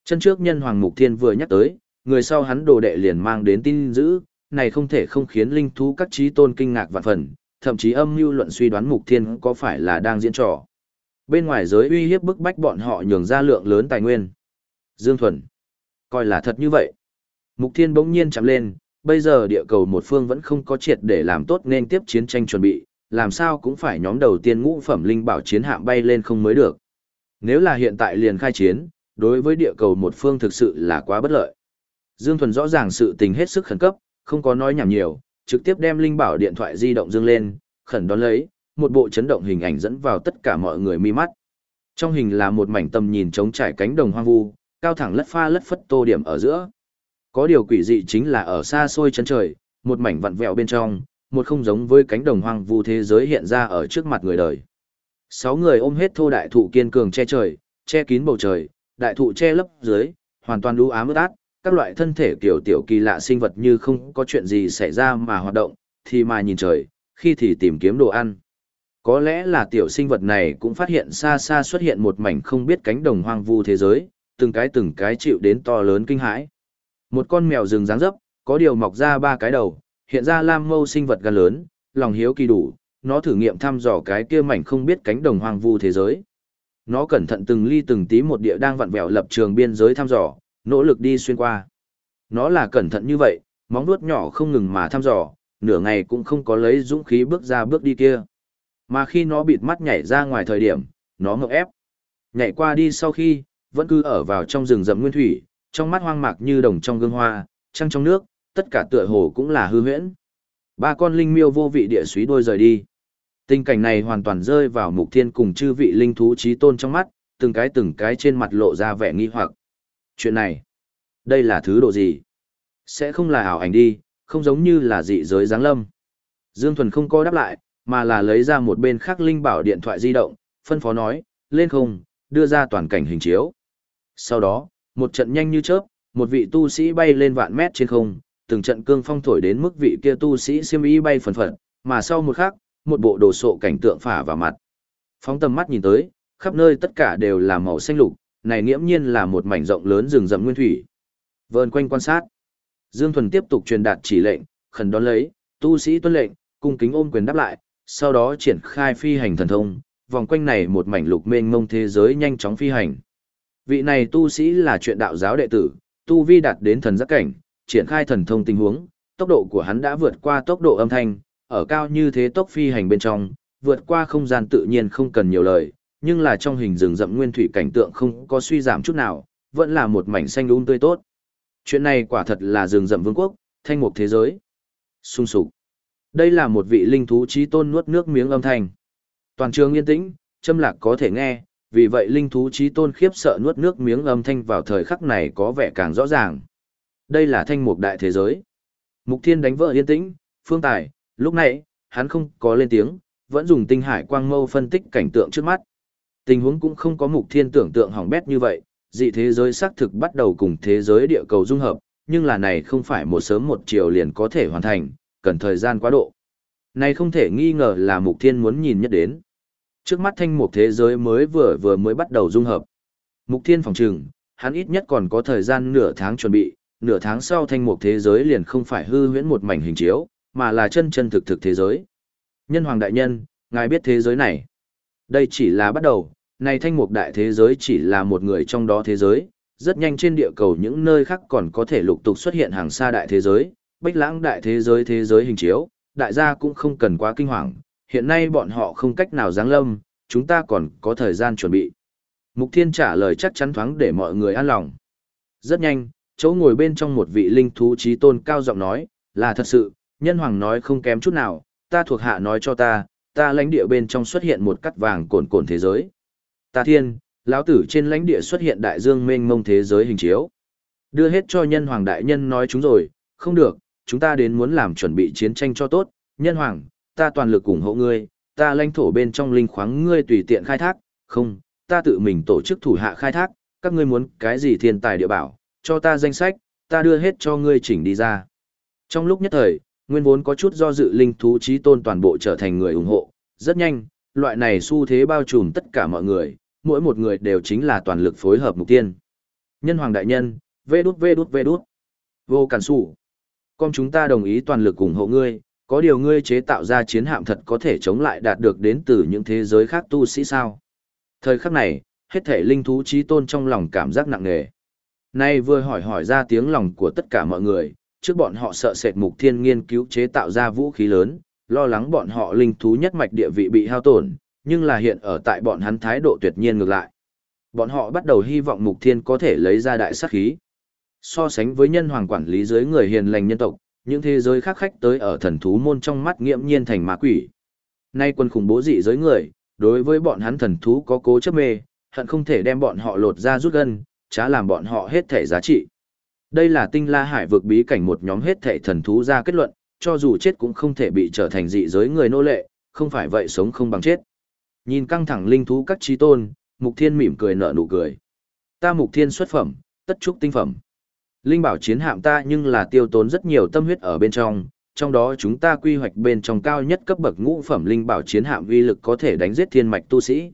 Chân trước nhân Hoàng Mục Thiên vừa nhắc tới, người sau hắn đồ đệ liền mang đến tin dữ, này không thể không khiến linh thú các trí tôn kinh ngạc vạn phần, thậm chí âm mưu luận suy đoán Mục Thiên có phải là đang diễn trò. Bên ngoài giới uy hiếp bức bách bọn họ nhường ra lượng lớn tài nguyên. Dương Thuần, coi là thật như vậy. Mục Thiên bỗng nhiên chạm lên, bây giờ địa cầu một phương vẫn không có triệt để làm tốt nên tiếp chiến tranh chuẩn bị, làm sao cũng phải nhóm đầu tiên ngũ phẩm linh bảo chiến hạm bay lên không mới được. Nếu là hiện tại liền khai chiến, đối với địa cầu một phương thực sự là quá bất lợi. Dương Thuần rõ ràng sự tình hết sức khẩn cấp, không có nói nhảm nhiều, trực tiếp đem linh bảo điện thoại di động dương lên, khẩn đón lấy, một bộ chấn động hình ảnh dẫn vào tất cả mọi người mi mắt. Trong hình là một mảnh tầm nhìn trống trải cánh đồng hoang vu, cao thẳng lất pha lất phất tô điểm ở giữa. Có điều quỷ dị chính là ở xa xôi chân trời, một mảnh vặn vẹo bên trong, một không giống với cánh đồng hoang vu thế giới hiện ra ở trước mặt người đời. Sáu người ôm hết thô đại thụ kiên cường che trời, che kín bầu trời, đại thụ che lấp dưới, hoàn toàn đu ám ướt át, các loại thân thể kiểu tiểu kỳ lạ sinh vật như không có chuyện gì xảy ra mà hoạt động, thì mà nhìn trời, khi thì tìm kiếm đồ ăn. Có lẽ là tiểu sinh vật này cũng phát hiện xa xa xuất hiện một mảnh không biết cánh đồng hoang vu thế giới, từng cái từng cái chịu đến to lớn kinh hãi. Một con mèo rừng dáng dấp, có điều mọc ra ba cái đầu, hiện ra lam mâu sinh vật gan lớn, lòng hiếu kỳ đủ, nó thử nghiệm thăm dò cái kia mảnh không biết cánh đồng hoang vu thế giới. Nó cẩn thận từng ly từng tí một địa đang vặn vẹo lập trường biên giới thăm dò, nỗ lực đi xuyên qua. Nó là cẩn thận như vậy, móng vuốt nhỏ không ngừng mà thăm dò, nửa ngày cũng không có lấy dũng khí bước ra bước đi kia. Mà khi nó bịt mắt nhảy ra ngoài thời điểm, nó ngợp ép. Nhảy qua đi sau khi, vẫn cứ ở vào trong rừng rậm nguyên thủy, trong mắt hoang mạc như đồng trong gương hoa, trăng trong nước, tất cả tựa hồ cũng là hư huyễn. Ba con linh miêu vô vị địa suý đôi rời đi. Tình cảnh này hoàn toàn rơi vào mục thiên cùng chư vị linh thú trí tôn trong mắt, từng cái từng cái trên mặt lộ ra vẻ nghi hoặc. Chuyện này, đây là thứ độ gì? Sẽ không là ảo ảnh đi, không giống như là dị giới giáng lâm. Dương Thuần không có đáp lại, mà là lấy ra một bên khác linh bảo điện thoại di động, phân phó nói, lên không, đưa ra toàn cảnh hình chiếu. Sau đó, một trận nhanh như chớp, một vị tu sĩ bay lên vạn mét trên không, từng trận cương phong thổi đến mức vị kia tu sĩ xiêm y bay phần phật, mà sau một khắc, một bộ đồ sộ cảnh tượng phả vào mặt. Phóng tầm mắt nhìn tới, khắp nơi tất cả đều là màu xanh lục, này nghiễm nhiên là một mảnh rộng lớn rừng rậm nguyên thủy. Vờn quanh quan sát, Dương Thuần tiếp tục truyền đạt chỉ lệnh, khẩn đón lấy, tu sĩ tuân lệnh, cung kính ôm quyền đáp lại, sau đó triển khai phi hành thần thông, vòng quanh này một mảnh lục mênh mông thế giới nhanh chóng phi hành. Vị này tu sĩ là chuyện đạo giáo đệ tử, tu vi đạt đến thần giác cảnh, triển khai thần thông tình huống, tốc độ của hắn đã vượt qua tốc độ âm thanh, ở cao như thế tốc phi hành bên trong, vượt qua không gian tự nhiên không cần nhiều lời, nhưng là trong hình rừng rậm nguyên thủy cảnh tượng không có suy giảm chút nào, vẫn là một mảnh xanh um tươi tốt. Chuyện này quả thật là rừng rậm vương quốc, thanh mục thế giới. Sung sục. Đây là một vị linh thú trí tôn nuốt nước miếng âm thanh. Toàn trường yên tĩnh, châm lạc có thể nghe, vì vậy linh thú trí tôn khiếp sợ nuốt nước miếng âm thanh vào thời khắc này có vẻ càng rõ ràng. Đây là thanh mục đại thế giới. Mục thiên đánh vỡ yên tĩnh, phương tài, lúc này, hắn không có lên tiếng, vẫn dùng tinh hải quang mâu phân tích cảnh tượng trước mắt. Tình huống cũng không có mục thiên tưởng tượng hỏng bét như vậy, dị thế giới xác thực bắt đầu cùng thế giới địa cầu dung hợp, nhưng là này không phải một sớm một chiều liền có thể hoàn thành, cần thời gian quá độ. Này không thể nghi ngờ là mục thiên muốn nhìn nhất đến. Trước mắt thanh mục thế giới mới vừa vừa mới bắt đầu dung hợp. Mục thiên phòng trừng, hắn ít nhất còn có thời gian nửa tháng chuẩn bị, nửa tháng sau thanh mục thế giới liền không phải hư huyễn một mảnh hình chiếu, mà là chân chân thực thực thế giới. Nhân hoàng đại nhân, ngài biết thế giới này. Đây chỉ là bắt đầu, này thanh mục đại thế giới chỉ là một người trong đó thế giới, rất nhanh trên địa cầu những nơi khác còn có thể lục tục xuất hiện hàng xa đại thế giới, bách lãng đại thế giới thế giới hình chiếu, đại gia cũng không cần quá kinh hoàng, hiện nay bọn họ không cách nào giáng lâm, chúng ta còn có thời gian chuẩn bị. Mục Thiên trả lời chắc chắn thoáng để mọi người an lòng. Rất nhanh, chỗ ngồi bên trong một vị linh thú trí tôn cao giọng nói, là thật sự, nhân hoàng nói không kém chút nào, ta thuộc hạ nói cho ta, ta lãnh địa bên trong xuất hiện một cắt vàng cồn cồn thế giới. Ta thiên, lão tử trên lãnh địa xuất hiện đại dương mênh mông thế giới hình chiếu. Đưa hết cho nhân hoàng đại nhân nói chúng rồi, không được, chúng ta đến muốn làm chuẩn bị chiến tranh cho tốt, nhân hoàng, ta toàn lực ủng hộ ngươi, ta lãnh thổ bên trong linh khoáng ngươi tùy tiện khai thác, không, ta tự mình tổ chức thủ hạ khai thác, các ngươi muốn cái gì thiên tài địa bảo, cho ta danh sách, ta đưa hết cho ngươi chỉnh đi ra. Trong lúc nhất thời, nguyên vốn có chút do dự linh thú trí tôn toàn bộ trở thành người ủng hộ, rất nhanh, loại này xu thế bao trùm tất cả mọi người, mỗi một người đều chính là toàn lực phối hợp mục tiên. Nhân hoàng đại nhân, vê đút vê đút vê đút. Vô cản sủ. Con chúng ta đồng ý toàn lực ủng hộ ngươi, có điều ngươi chế tạo ra chiến hạm thật có thể chống lại đạt được đến từ những thế giới khác tu sĩ sao. Thời khắc này, hết thể linh thú trí tôn trong lòng cảm giác nặng nề. Nay vừa hỏi hỏi ra tiếng lòng của tất cả mọi người, trước bọn họ sợ sệt mục thiên nghiên cứu chế tạo ra vũ khí lớn, lo lắng bọn họ linh thú nhất mạch địa vị bị hao tổn, nhưng là hiện ở tại bọn hắn thái độ tuyệt nhiên ngược lại. Bọn họ bắt đầu hy vọng mục thiên có thể lấy ra đại sát khí. So sánh với nhân hoàng quản lý dưới người hiền lành nhân tộc, những thế giới khác khách tới ở thần thú môn trong mắt nghiễm nhiên thành ma quỷ. Nay quân khủng bố dị giới người, đối với bọn hắn thần thú có cố chấp mê, hận không thể đem bọn họ lột ra rút gân, chá làm bọn họ hết thể giá trị. Đây là tinh la hải vực bí cảnh một nhóm hết thể thần thú ra kết luận, cho dù chết cũng không thể bị trở thành dị giới người nô lệ, không phải vậy sống không bằng chết. Nhìn căng thẳng linh thú các trí tôn, Mục Thiên mỉm cười nở nụ cười. Ta Mục Thiên xuất phẩm, tất trúc tinh phẩm. Linh bảo chiến hạm ta nhưng là tiêu tốn rất nhiều tâm huyết ở bên trong, trong đó chúng ta quy hoạch bên trong cao nhất cấp bậc ngũ phẩm linh bảo chiến hạm uy lực có thể đánh giết thiên mạch tu sĩ.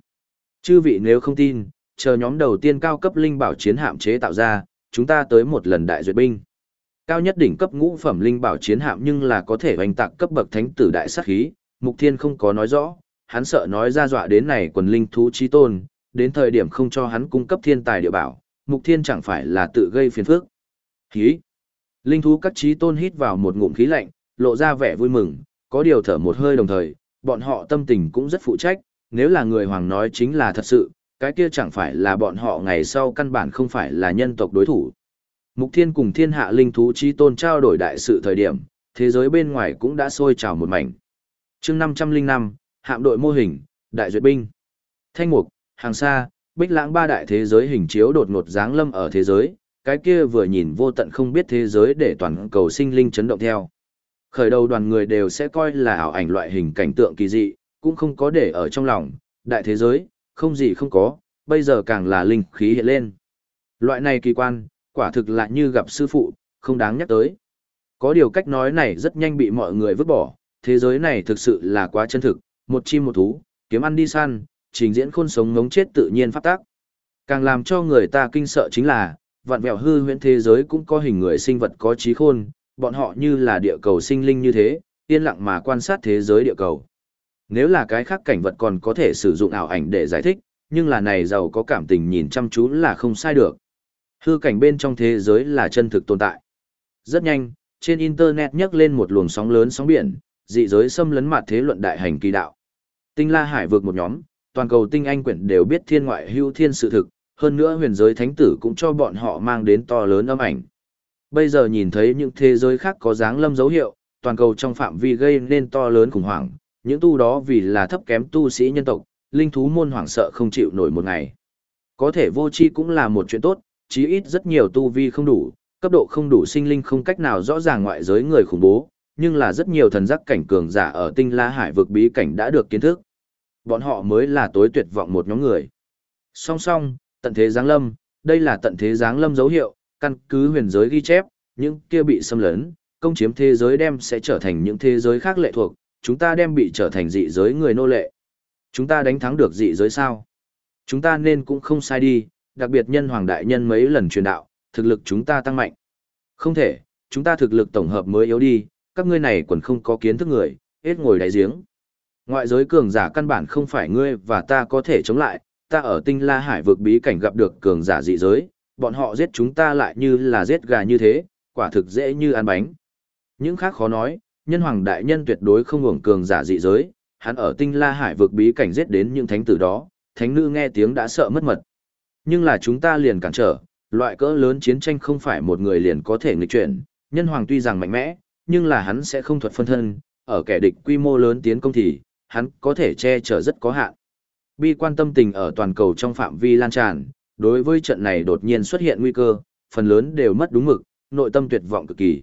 Chư vị nếu không tin, chờ nhóm đầu tiên cao cấp linh bảo chiến hạm chế tạo ra, chúng ta tới một lần đại duyệt binh. Cao nhất đỉnh cấp ngũ phẩm linh bảo chiến hạm nhưng là có thể hoành tạc cấp bậc thánh tử đại sát khí, Mục Thiên không có nói rõ, hắn sợ nói ra dọa đến này quần linh thú chi tôn, đến thời điểm không cho hắn cung cấp thiên tài địa bảo, Mục Thiên chẳng phải là tự gây phiền phức. Khí. Linh thú các trí tôn hít vào một ngụm khí lạnh, lộ ra vẻ vui mừng, có điều thở một hơi đồng thời, bọn họ tâm tình cũng rất phụ trách, nếu là người hoàng nói chính là thật sự, cái kia chẳng phải là bọn họ ngày sau căn bản không phải là nhân tộc đối thủ. Mục Thiên cùng thiên hạ linh thú trí tôn trao đổi đại sự thời điểm, thế giới bên ngoài cũng đã sôi trào một mảnh. chương 505, hạm đội mô hình, đại duyệt binh. Thanh mục, hàng xa, bích lãng ba đại thế giới hình chiếu đột ngột dáng lâm ở thế giới, cái kia vừa nhìn vô tận không biết thế giới để toàn cầu sinh linh chấn động theo. Khởi đầu đoàn người đều sẽ coi là ảo ảnh loại hình cảnh tượng kỳ dị, cũng không có để ở trong lòng, đại thế giới, không gì không có, bây giờ càng là linh khí hiện lên. Loại này kỳ quan, quả thực là như gặp sư phụ, không đáng nhắc tới. Có điều cách nói này rất nhanh bị mọi người vứt bỏ, thế giới này thực sự là quá chân thực, một chim một thú, kiếm ăn đi săn, trình diễn khôn sống ngống chết tự nhiên phát tác. Càng làm cho người ta kinh sợ chính là, vạn vẹo hư huyễn thế giới cũng có hình người sinh vật có trí khôn, bọn họ như là địa cầu sinh linh như thế, yên lặng mà quan sát thế giới địa cầu. Nếu là cái khác cảnh vật còn có thể sử dụng ảo ảnh để giải thích, nhưng là này giàu có cảm tình nhìn chăm chú là không sai được. Hư cảnh bên trong thế giới là chân thực tồn tại. Rất nhanh, trên Internet nhấc lên một luồng sóng lớn sóng biển, dị giới xâm lấn mặt thế luận đại hành kỳ đạo. Tinh La Hải vượt một nhóm, toàn cầu tinh anh quyển đều biết thiên ngoại hưu thiên sự thực, hơn nữa huyền giới thánh tử cũng cho bọn họ mang đến to lớn âm ảnh. Bây giờ nhìn thấy những thế giới khác có dáng lâm dấu hiệu, toàn cầu trong phạm vi gây nên to lớn khủng hoảng, những tu đó vì là thấp kém tu sĩ nhân tộc, linh thú môn hoảng sợ không chịu nổi một ngày. Có thể vô chi cũng là một chuyện tốt, chí ít rất nhiều tu vi không đủ, cấp độ không đủ sinh linh không cách nào rõ ràng ngoại giới người khủng bố, nhưng là rất nhiều thần giác cảnh cường giả ở tinh la hải vực bí cảnh đã được kiến thức. Bọn họ mới là tối tuyệt vọng một nhóm người. Song song, tận thế giáng lâm, đây là tận thế giáng lâm dấu hiệu, căn cứ huyền giới ghi chép, những kia bị xâm lấn, công chiếm thế giới đem sẽ trở thành những thế giới khác lệ thuộc, chúng ta đem bị trở thành dị giới người nô lệ. Chúng ta đánh thắng được dị giới sao? Chúng ta nên cũng không sai đi, đặc biệt nhân hoàng đại nhân mấy lần truyền đạo, thực lực chúng ta tăng mạnh. Không thể, chúng ta thực lực tổng hợp mới yếu đi, các ngươi này còn không có kiến thức người, hết ngồi đáy giếng. Ngoại giới cường giả căn bản không phải ngươi và ta có thể chống lại, ta ở tinh la hải vực bí cảnh gặp được cường giả dị giới, bọn họ giết chúng ta lại như là giết gà như thế, quả thực dễ như ăn bánh. Những khác khó nói, nhân hoàng đại nhân tuyệt đối không ngủng cường giả dị giới, hắn ở tinh la hải vực bí cảnh giết đến những thánh tử đó, thánh nữ nghe tiếng đã sợ mất mật. Nhưng là chúng ta liền cản trở, loại cỡ lớn chiến tranh không phải một người liền có thể nghịch chuyển, nhân hoàng tuy rằng mạnh mẽ, nhưng là hắn sẽ không thuật phân thân, ở kẻ địch quy mô lớn tiến công thì, hắn có thể che chở rất có hạn. Bi quan tâm tình ở toàn cầu trong phạm vi lan tràn, đối với trận này đột nhiên xuất hiện nguy cơ, phần lớn đều mất đúng mực, nội tâm tuyệt vọng cực kỳ.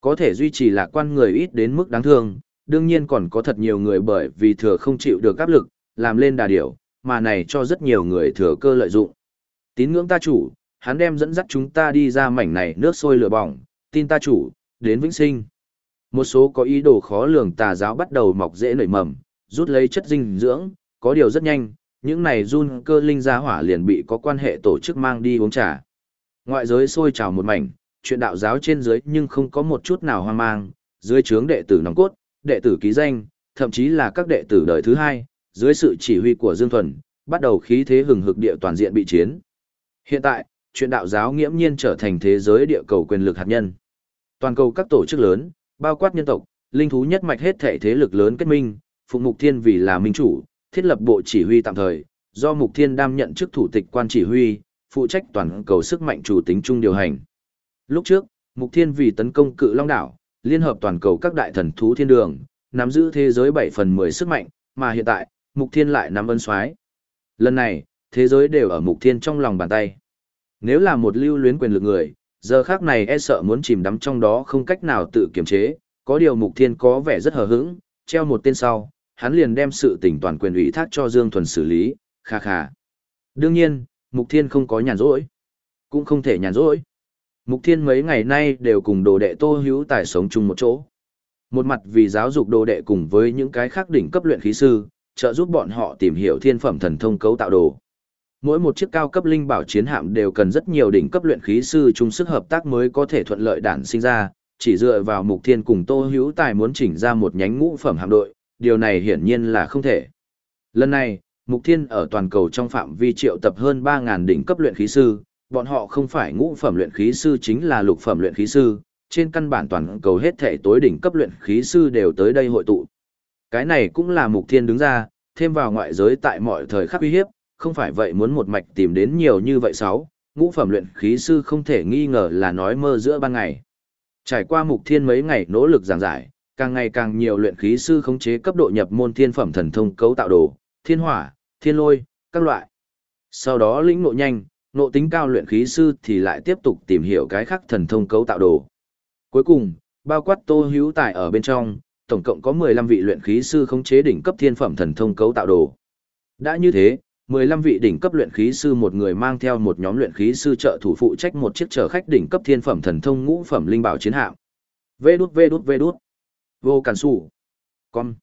Có thể duy trì lạc quan người ít đến mức đáng thương, đương nhiên còn có thật nhiều người bởi vì thừa không chịu được áp lực, làm lên đà điểu, mà này cho rất nhiều người thừa cơ lợi dụng. Tín ngưỡng ta chủ, hắn đem dẫn dắt chúng ta đi ra mảnh này nước sôi lửa bỏng, tin ta chủ, đến vĩnh sinh. Một số có ý đồ khó lường tà giáo bắt đầu mọc dễ nảy mầm, rút lấy chất dinh dưỡng, có điều rất nhanh, những này run cơ linh gia hỏa liền bị có quan hệ tổ chức mang đi uống trà. Ngoại giới sôi trào một mảnh, chuyện đạo giáo trên dưới nhưng không có một chút nào hoang mang, dưới trướng đệ tử nòng cốt, đệ tử ký danh, thậm chí là các đệ tử đời thứ hai, dưới sự chỉ huy của Dương Thuần, bắt đầu khí thế hừng hực địa toàn diện bị chiến. Hiện tại, chuyện đạo giáo nghiễm nhiên trở thành thế giới địa cầu quyền lực hạt nhân. Toàn cầu các tổ chức lớn, bao quát nhân tộc, linh thú nhất mạch hết thể thế lực lớn kết minh, phụng Mục Thiên vì là minh chủ, thiết lập bộ chỉ huy tạm thời, do Mục Thiên đam nhận chức thủ tịch quan chỉ huy, phụ trách toàn cầu sức mạnh chủ tính chung điều hành. Lúc trước, Mục Thiên vì tấn công cự Long Đảo, liên hợp toàn cầu các đại thần thú thiên đường, nắm giữ thế giới 7 phần 10 sức mạnh, mà hiện tại, Mục Thiên lại nắm ân soái. Lần này, thế giới đều ở Mục Thiên trong lòng bàn tay. Nếu là một lưu luyến quyền lực người, giờ khác này e sợ muốn chìm đắm trong đó không cách nào tự kiềm chế, có điều Mục Thiên có vẻ rất hờ hững, treo một tên sau, hắn liền đem sự tình toàn quyền ủy thác cho Dương Thuần xử lý, kha kha. Đương nhiên, Mục Thiên không có nhàn rỗi, cũng không thể nhàn rỗi. Mục Thiên mấy ngày nay đều cùng đồ đệ Tô Hữu Tài sống chung một chỗ. Một mặt vì giáo dục đồ đệ cùng với những cái khác đỉnh cấp luyện khí sư, trợ giúp bọn họ tìm hiểu thiên phẩm thần thông cấu tạo đồ. Mỗi một chiếc cao cấp linh bảo chiến hạm đều cần rất nhiều đỉnh cấp luyện khí sư chung sức hợp tác mới có thể thuận lợi đản sinh ra, chỉ dựa vào Mục Thiên cùng Tô Hữu Tài muốn chỉnh ra một nhánh ngũ phẩm hạm đội, điều này hiển nhiên là không thể. Lần này, Mục Thiên ở toàn cầu trong phạm vi triệu tập hơn 3.000 đỉnh cấp luyện khí sư, bọn họ không phải ngũ phẩm luyện khí sư chính là lục phẩm luyện khí sư, trên căn bản toàn cầu hết thể tối đỉnh cấp luyện khí sư đều tới đây hội tụ. Cái này cũng là Mục Thiên đứng ra, thêm vào ngoại giới tại mọi thời khắc uy hiếp, không phải vậy muốn một mạch tìm đến nhiều như vậy sáu, ngũ phẩm luyện khí sư không thể nghi ngờ là nói mơ giữa ban ngày. Trải qua Mục Thiên mấy ngày nỗ lực giảng giải, càng ngày càng nhiều luyện khí sư khống chế cấp độ nhập môn thiên phẩm thần thông cấu tạo đồ, thiên hỏa, thiên lôi, các loại. Sau đó lĩnh ngộ nhanh, ngộ tính cao luyện khí sư thì lại tiếp tục tìm hiểu cái khác thần thông cấu tạo đồ. Cuối cùng, bao quát Tô Hữu Tài ở bên trong, tổng cộng có 15 vị luyện khí sư khống chế đỉnh cấp thiên phẩm thần thông cấu tạo đồ. Đã như thế, 15 vị đỉnh cấp luyện khí sư một người mang theo một nhóm luyện khí sư trợ thủ phụ trách một chiếc chở khách đỉnh cấp thiên phẩm thần thông ngũ phẩm linh bảo chiến hạm. Vê đút vê đút vê đút. Vô Cản Sủ. Con.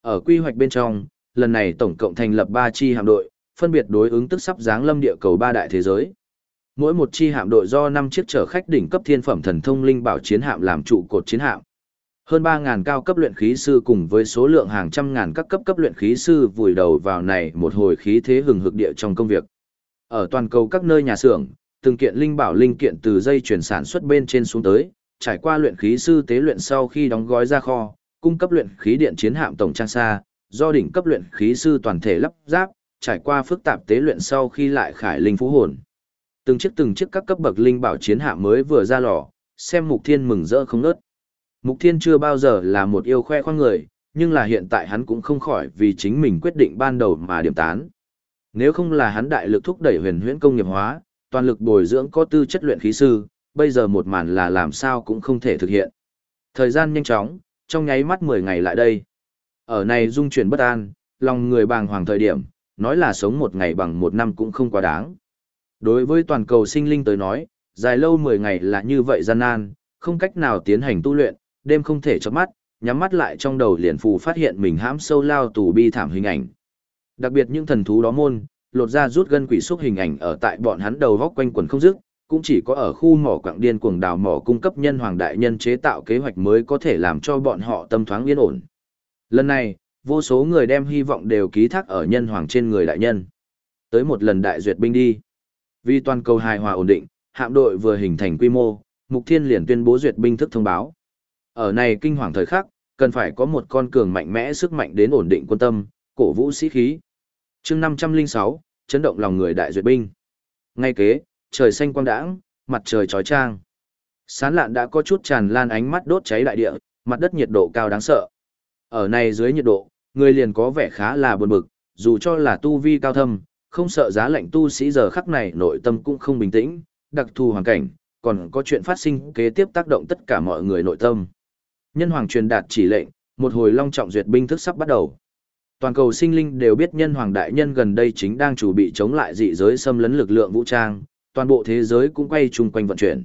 Ở quy hoạch bên trong, lần này tổng cộng thành lập 3 chi hạm đội, phân biệt đối ứng tức sắp giáng lâm địa cầu ba đại thế giới. Mỗi một chi hạm đội do 5 chiếc chở khách đỉnh cấp thiên phẩm thần thông linh bảo chiến hạm làm trụ cột chiến hạm. Hơn ba ngàn cao cấp luyện khí sư cùng với số lượng hàng trăm ngàn các cấp cấp luyện khí sư vùi đầu vào này một hồi khí thế hừng hực địa trong công việc. Ở toàn cầu các nơi nhà xưởng, từng kiện linh bảo linh kiện từ dây chuyển sản xuất bên trên xuống tới, trải qua luyện khí sư tế luyện sau khi đóng gói ra kho, cung cấp luyện khí điện chiến hạm tổng trang xa, do đỉnh cấp luyện khí sư toàn thể lắp ráp, trải qua phức tạp tế luyện sau khi lại khải linh phú hồn. Từng chiếc từng chiếc các cấp bậc linh bảo chiến hạm mới vừa ra lò, xem Mục Thiên mừng rỡ không ngớt. Mục Thiên chưa bao giờ là một yêu khoe khoang người, nhưng là hiện tại hắn cũng không khỏi vì chính mình quyết định ban đầu mà điểm tán. Nếu không là hắn đại lực thúc đẩy huyền huyễn công nghiệp hóa, toàn lực bồi dưỡng có tư chất luyện khí sư, bây giờ một màn là làm sao cũng không thể thực hiện. Thời gian nhanh chóng, trong nháy mắt 10 ngày lại đây. Ở này dung chuyển bất an, lòng người bàng hoàng thời điểm, nói là sống một ngày bằng một năm cũng không quá đáng. Đối với toàn cầu sinh linh tới nói, dài lâu 10 ngày là như vậy gian nan, không cách nào tiến hành tu luyện, đêm không thể chớp mắt, nhắm mắt lại trong đầu liền phù phát hiện mình hãm sâu lao tù bi thảm hình ảnh. Đặc biệt những thần thú đó môn, lột ra rút gân quỷ xúc hình ảnh ở tại bọn hắn đầu vóc quanh quần không dứt, cũng chỉ có ở khu mỏ quặng điên cuồng đào mỏ cung cấp nhân hoàng đại nhân chế tạo kế hoạch mới có thể làm cho bọn họ tâm thoáng yên ổn. Lần này, vô số người đem hy vọng đều ký thác ở nhân hoàng trên người đại nhân. Tới một lần đại duyệt binh đi. Vì toàn cầu hài hòa ổn định, hạm đội vừa hình thành quy mô, Mục Thiên liền tuyên bố duyệt binh thức thông báo. Ở này kinh hoàng thời khắc, cần phải có một con cường mạnh mẽ sức mạnh đến ổn định quân tâm, cổ vũ sĩ khí. Chương 506, chấn động lòng người đại duyệt binh. Ngay kế, trời xanh quang đãng, mặt trời chói chang. Sán lạn đã có chút tràn lan ánh mắt đốt cháy đại địa, mặt đất nhiệt độ cao đáng sợ. Ở này dưới nhiệt độ, người liền có vẻ khá là buồn bực, dù cho là tu vi cao thâm, không sợ giá lạnh tu sĩ giờ khắc này nội tâm cũng không bình tĩnh, đặc thù hoàn cảnh, còn có chuyện phát sinh kế tiếp tác động tất cả mọi người nội tâm. Nhân hoàng truyền đạt chỉ lệnh, một hồi long trọng duyệt binh thức sắp bắt đầu. Toàn cầu sinh linh đều biết nhân hoàng đại nhân gần đây chính đang chủ bị chống lại dị giới xâm lấn lực lượng vũ trang, toàn bộ thế giới cũng quay chung quanh vận chuyển.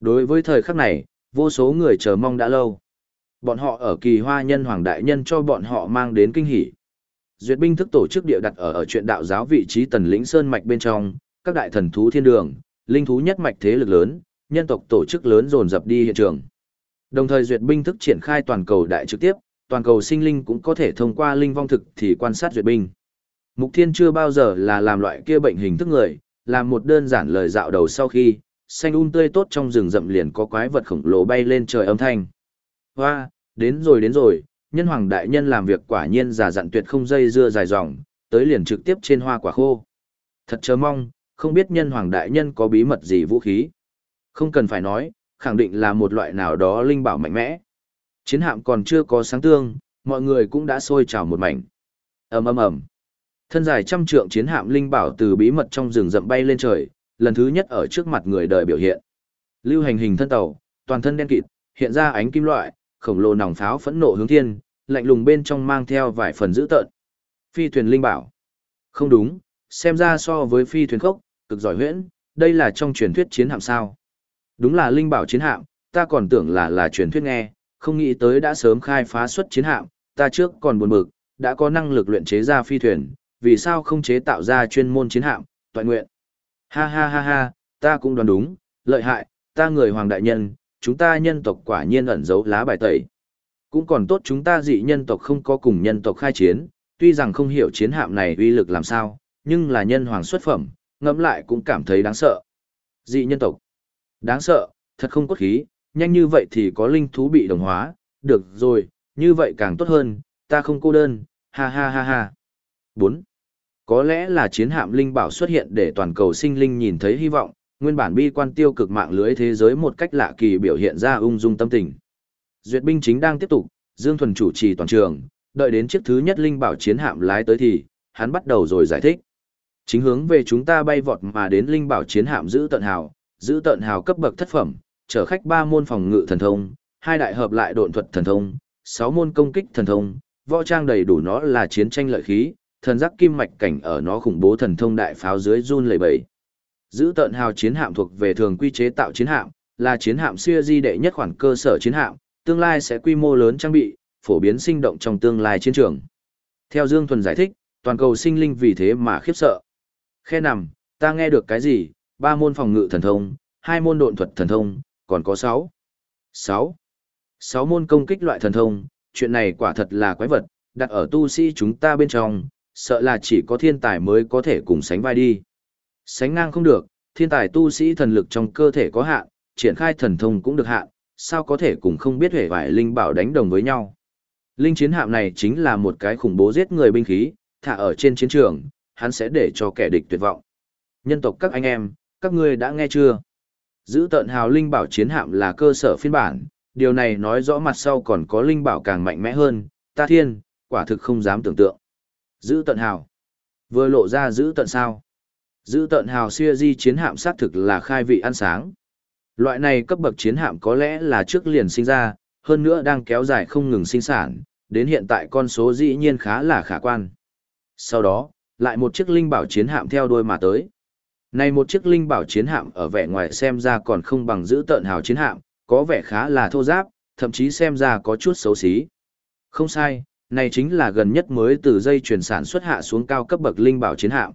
Đối với thời khắc này, vô số người chờ mong đã lâu. Bọn họ ở kỳ hoa nhân hoàng đại nhân cho bọn họ mang đến kinh hỉ. Duyệt binh thức tổ chức địa đặt ở ở chuyện đạo giáo vị trí tần lĩnh sơn mạch bên trong, các đại thần thú thiên đường, linh thú nhất mạch thế lực lớn, nhân tộc tổ chức lớn dồn dập đi hiện trường. Đồng thời duyệt binh thức triển khai toàn cầu đại trực tiếp, toàn cầu sinh linh cũng có thể thông qua linh vong thực thì quan sát duyệt binh. Mục Thiên chưa bao giờ là làm loại kia bệnh hình thức người, làm một đơn giản lời dạo đầu sau khi, xanh un tươi tốt trong rừng rậm liền có quái vật khổng lồ bay lên trời âm thanh. Hoa, đến rồi đến rồi, nhân hoàng đại nhân làm việc quả nhiên giả dặn tuyệt không dây dưa dài dòng, tới liền trực tiếp trên hoa quả khô. Thật chớ mong, không biết nhân hoàng đại nhân có bí mật gì vũ khí. Không cần phải nói, khẳng định là một loại nào đó linh bảo mạnh mẽ. Chiến hạm còn chưa có sáng tương, mọi người cũng đã sôi trào một mảnh. ầm ầm ầm. Thân dài trăm trượng chiến hạm linh bảo từ bí mật trong rừng rậm bay lên trời, lần thứ nhất ở trước mặt người đời biểu hiện. Lưu hành hình thân tàu, toàn thân đen kịt, hiện ra ánh kim loại, khổng lồ nòng pháo phẫn nộ hướng thiên, lạnh lùng bên trong mang theo vài phần dữ tợn. Phi thuyền linh bảo. Không đúng, xem ra so với phi thuyền khốc, cực giỏi huyễn, đây là trong truyền thuyết chiến hạm sao. Đúng là linh bảo chiến hạm, ta còn tưởng là là truyền thuyết nghe, không nghĩ tới đã sớm khai phá xuất chiến hạm, ta trước còn buồn bực, đã có năng lực luyện chế ra phi thuyền, vì sao không chế tạo ra chuyên môn chiến hạm, toàn nguyện. Ha ha ha ha, ta cũng đoán đúng, lợi hại, ta người hoàng đại nhân, chúng ta nhân tộc quả nhiên ẩn giấu lá bài tẩy. Cũng còn tốt chúng ta dị nhân tộc không có cùng nhân tộc khai chiến, tuy rằng không hiểu chiến hạm này uy lực làm sao, nhưng là nhân hoàng xuất phẩm, ngẫm lại cũng cảm thấy đáng sợ. Dị nhân tộc. Đáng sợ, thật không cốt khí, nhanh như vậy thì có linh thú bị đồng hóa, được rồi, như vậy càng tốt hơn, ta không cô đơn, ha ha ha ha. 4. Có lẽ là chiến hạm linh bảo xuất hiện để toàn cầu sinh linh nhìn thấy hy vọng, nguyên bản bi quan tiêu cực mạng lưới thế giới một cách lạ kỳ biểu hiện ra ung dung tâm tình. Duyệt binh chính đang tiếp tục, Dương Thuần chủ trì toàn trường, đợi đến chiếc thứ nhất linh bảo chiến hạm lái tới thì, hắn bắt đầu rồi giải thích. Chính hướng về chúng ta bay vọt mà đến linh bảo chiến hạm giữ tận hào, giữ tận hào cấp bậc thất phẩm, chở khách ba môn phòng ngự thần thông, hai đại hợp lại độn thuật thần thông, sáu môn công kích thần thông, võ trang đầy đủ nó là chiến tranh lợi khí, thần giác kim mạch cảnh ở nó khủng bố thần thông đại pháo dưới run lẩy bẩy. Giữ tận hào chiến hạm thuộc về thường quy chế tạo chiến hạm, là chiến hạm xưa di đệ nhất khoản cơ sở chiến hạm, tương lai sẽ quy mô lớn trang bị, phổ biến sinh động trong tương lai chiến trường. Theo Dương Thuần giải thích, toàn cầu sinh linh vì thế mà khiếp sợ. Khe nằm, ta nghe được cái gì, ba môn phòng ngự thần thông, hai môn độn thuật thần thông, còn có sáu. Sáu. Sáu môn công kích loại thần thông, chuyện này quả thật là quái vật, đặt ở tu sĩ chúng ta bên trong, sợ là chỉ có thiên tài mới có thể cùng sánh vai đi. Sánh ngang không được, thiên tài tu sĩ thần lực trong cơ thể có hạn, triển khai thần thông cũng được hạn, sao có thể cùng không biết hề vải linh bảo đánh đồng với nhau. Linh chiến hạm này chính là một cái khủng bố giết người binh khí, thả ở trên chiến trường, hắn sẽ để cho kẻ địch tuyệt vọng. Nhân tộc các anh em, các ngươi đã nghe chưa? Giữ tận hào linh bảo chiến hạm là cơ sở phiên bản, điều này nói rõ mặt sau còn có linh bảo càng mạnh mẽ hơn, ta thiên, quả thực không dám tưởng tượng. Giữ tận hào. Vừa lộ ra giữ tận sao. Giữ tận hào xưa di chiến hạm xác thực là khai vị ăn sáng. Loại này cấp bậc chiến hạm có lẽ là trước liền sinh ra, hơn nữa đang kéo dài không ngừng sinh sản, đến hiện tại con số dĩ nhiên khá là khả quan. Sau đó, lại một chiếc linh bảo chiến hạm theo đuôi mà tới. Này một chiếc linh bảo chiến hạm ở vẻ ngoài xem ra còn không bằng giữ tợn hào chiến hạm, có vẻ khá là thô giáp, thậm chí xem ra có chút xấu xí. Không sai, này chính là gần nhất mới từ dây chuyển sản xuất hạ xuống cao cấp bậc linh bảo chiến hạm.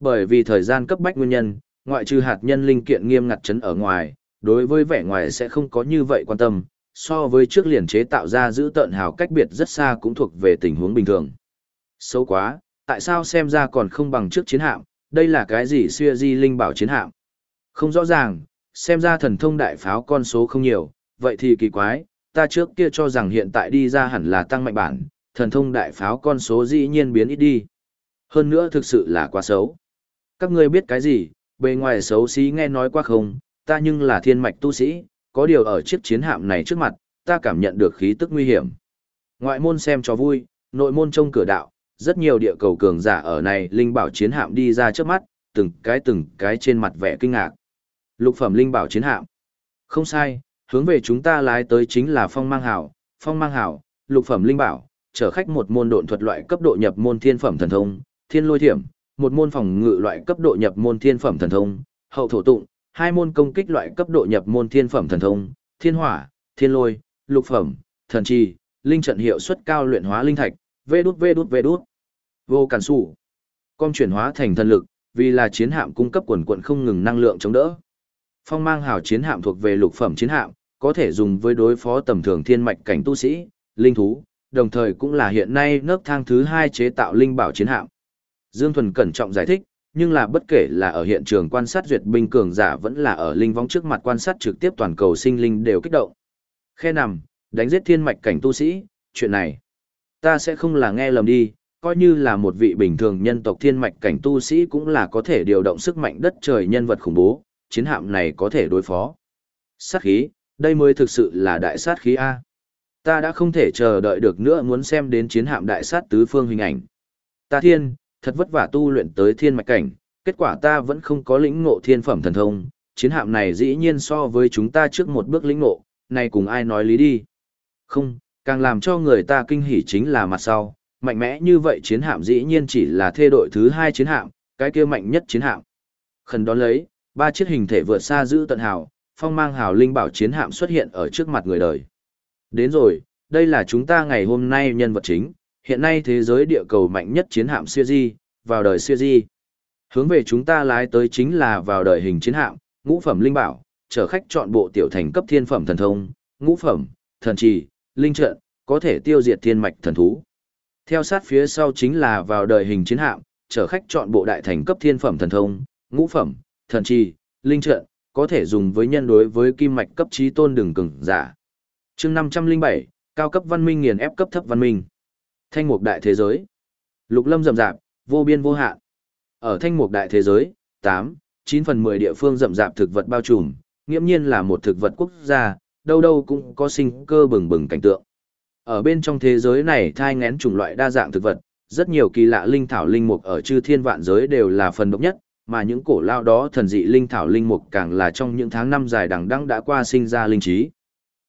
Bởi vì thời gian cấp bách nguyên nhân, ngoại trừ hạt nhân linh kiện nghiêm ngặt chấn ở ngoài, đối với vẻ ngoài sẽ không có như vậy quan tâm, so với trước liền chế tạo ra giữ tợn hào cách biệt rất xa cũng thuộc về tình huống bình thường. Xấu quá, tại sao xem ra còn không bằng trước chiến hạm, đây là cái gì xưa di linh bảo chiến hạm? Không rõ ràng, xem ra thần thông đại pháo con số không nhiều, vậy thì kỳ quái, ta trước kia cho rằng hiện tại đi ra hẳn là tăng mạnh bản, thần thông đại pháo con số dĩ nhiên biến ít đi. Hơn nữa thực sự là quá xấu. Các ngươi biết cái gì, bề ngoài xấu xí nghe nói quá không, ta nhưng là thiên mạch tu sĩ, có điều ở chiếc chiến hạm này trước mặt, ta cảm nhận được khí tức nguy hiểm. Ngoại môn xem cho vui, nội môn trông cửa đạo, rất nhiều địa cầu cường giả ở này linh bảo chiến hạm đi ra trước mắt, từng cái từng cái trên mặt vẻ kinh ngạc. Lục phẩm linh bảo chiến hạm. Không sai, hướng về chúng ta lái tới chính là phong mang hảo, phong mang hảo, lục phẩm linh bảo, chở khách một môn độn thuật loại cấp độ nhập môn thiên phẩm thần thông, thiên lôi thiểm, một môn phòng ngự loại cấp độ nhập môn thiên phẩm thần thông, hậu thổ tụng, hai môn công kích loại cấp độ nhập môn thiên phẩm thần thông, thiên hỏa, thiên lôi, lục phẩm, thần trì, linh trận hiệu suất cao luyện hóa linh thạch, vê đút vê đút vê đút. Vô cản sủ. Con chuyển hóa thành thần lực, vì là chiến hạm cung cấp quần quận không ngừng năng lượng chống đỡ. Phong mang hào chiến hạm thuộc về lục phẩm chiến hạm, có thể dùng với đối phó tầm thường thiên mạch cảnh tu sĩ, linh thú, đồng thời cũng là hiện nay nấc thang thứ hai chế tạo linh bảo chiến hạm. Dương Thuần cẩn trọng giải thích, nhưng là bất kể là ở hiện trường quan sát duyệt binh cường giả vẫn là ở linh vong trước mặt quan sát trực tiếp toàn cầu sinh linh đều kích động. Khe nằm, đánh giết thiên mạch cảnh tu sĩ, chuyện này, ta sẽ không là nghe lầm đi, coi như là một vị bình thường nhân tộc thiên mạch cảnh tu sĩ cũng là có thể điều động sức mạnh đất trời nhân vật khủng bố, chiến hạm này có thể đối phó. Sát khí, đây mới thực sự là đại sát khí A. Ta đã không thể chờ đợi được nữa muốn xem đến chiến hạm đại sát tứ phương hình ảnh. Ta thiên, thật vất vả tu luyện tới thiên mạch cảnh, kết quả ta vẫn không có lĩnh ngộ thiên phẩm thần thông, chiến hạm này dĩ nhiên so với chúng ta trước một bước lĩnh ngộ, này cùng ai nói lý đi. Không, càng làm cho người ta kinh hỉ chính là mặt sau, mạnh mẽ như vậy chiến hạm dĩ nhiên chỉ là thê đội thứ hai chiến hạm, cái kia mạnh nhất chiến hạm. Khẩn đón lấy, ba chiếc hình thể vượt xa giữ tận hào, phong mang hào linh bảo chiến hạm xuất hiện ở trước mặt người đời. Đến rồi, đây là chúng ta ngày hôm nay nhân vật chính, hiện nay thế giới địa cầu mạnh nhất chiến hạm siêu di, vào đời siêu di. Hướng về chúng ta lái tới chính là vào đời hình chiến hạm, ngũ phẩm linh bảo, chở khách chọn bộ tiểu thành cấp thiên phẩm thần thông, ngũ phẩm, thần trì, linh trận, có thể tiêu diệt thiên mạch thần thú. Theo sát phía sau chính là vào đời hình chiến hạm, chở khách chọn bộ đại thành cấp thiên phẩm thần thông, ngũ phẩm, thần trì, linh trận, có thể dùng với nhân đối với kim mạch cấp trí tôn đường cường giả. Chương 507, cao cấp văn minh nghiền ép cấp thấp văn minh. Thanh mục đại thế giới. Lục lâm rậm rạp, vô biên vô hạn. Ở thanh mục đại thế giới, 8, 9 phần 10 địa phương rậm rạp thực vật bao trùm, nghiễm nhiên là một thực vật quốc gia, đâu đâu cũng có sinh cơ bừng bừng cảnh tượng. Ở bên trong thế giới này thai ngén chủng loại đa dạng thực vật, rất nhiều kỳ lạ linh thảo linh mục ở chư thiên vạn giới đều là phần độc nhất, mà những cổ lao đó thần dị linh thảo linh mục càng là trong những tháng năm dài đằng đẵng đã qua sinh ra linh trí.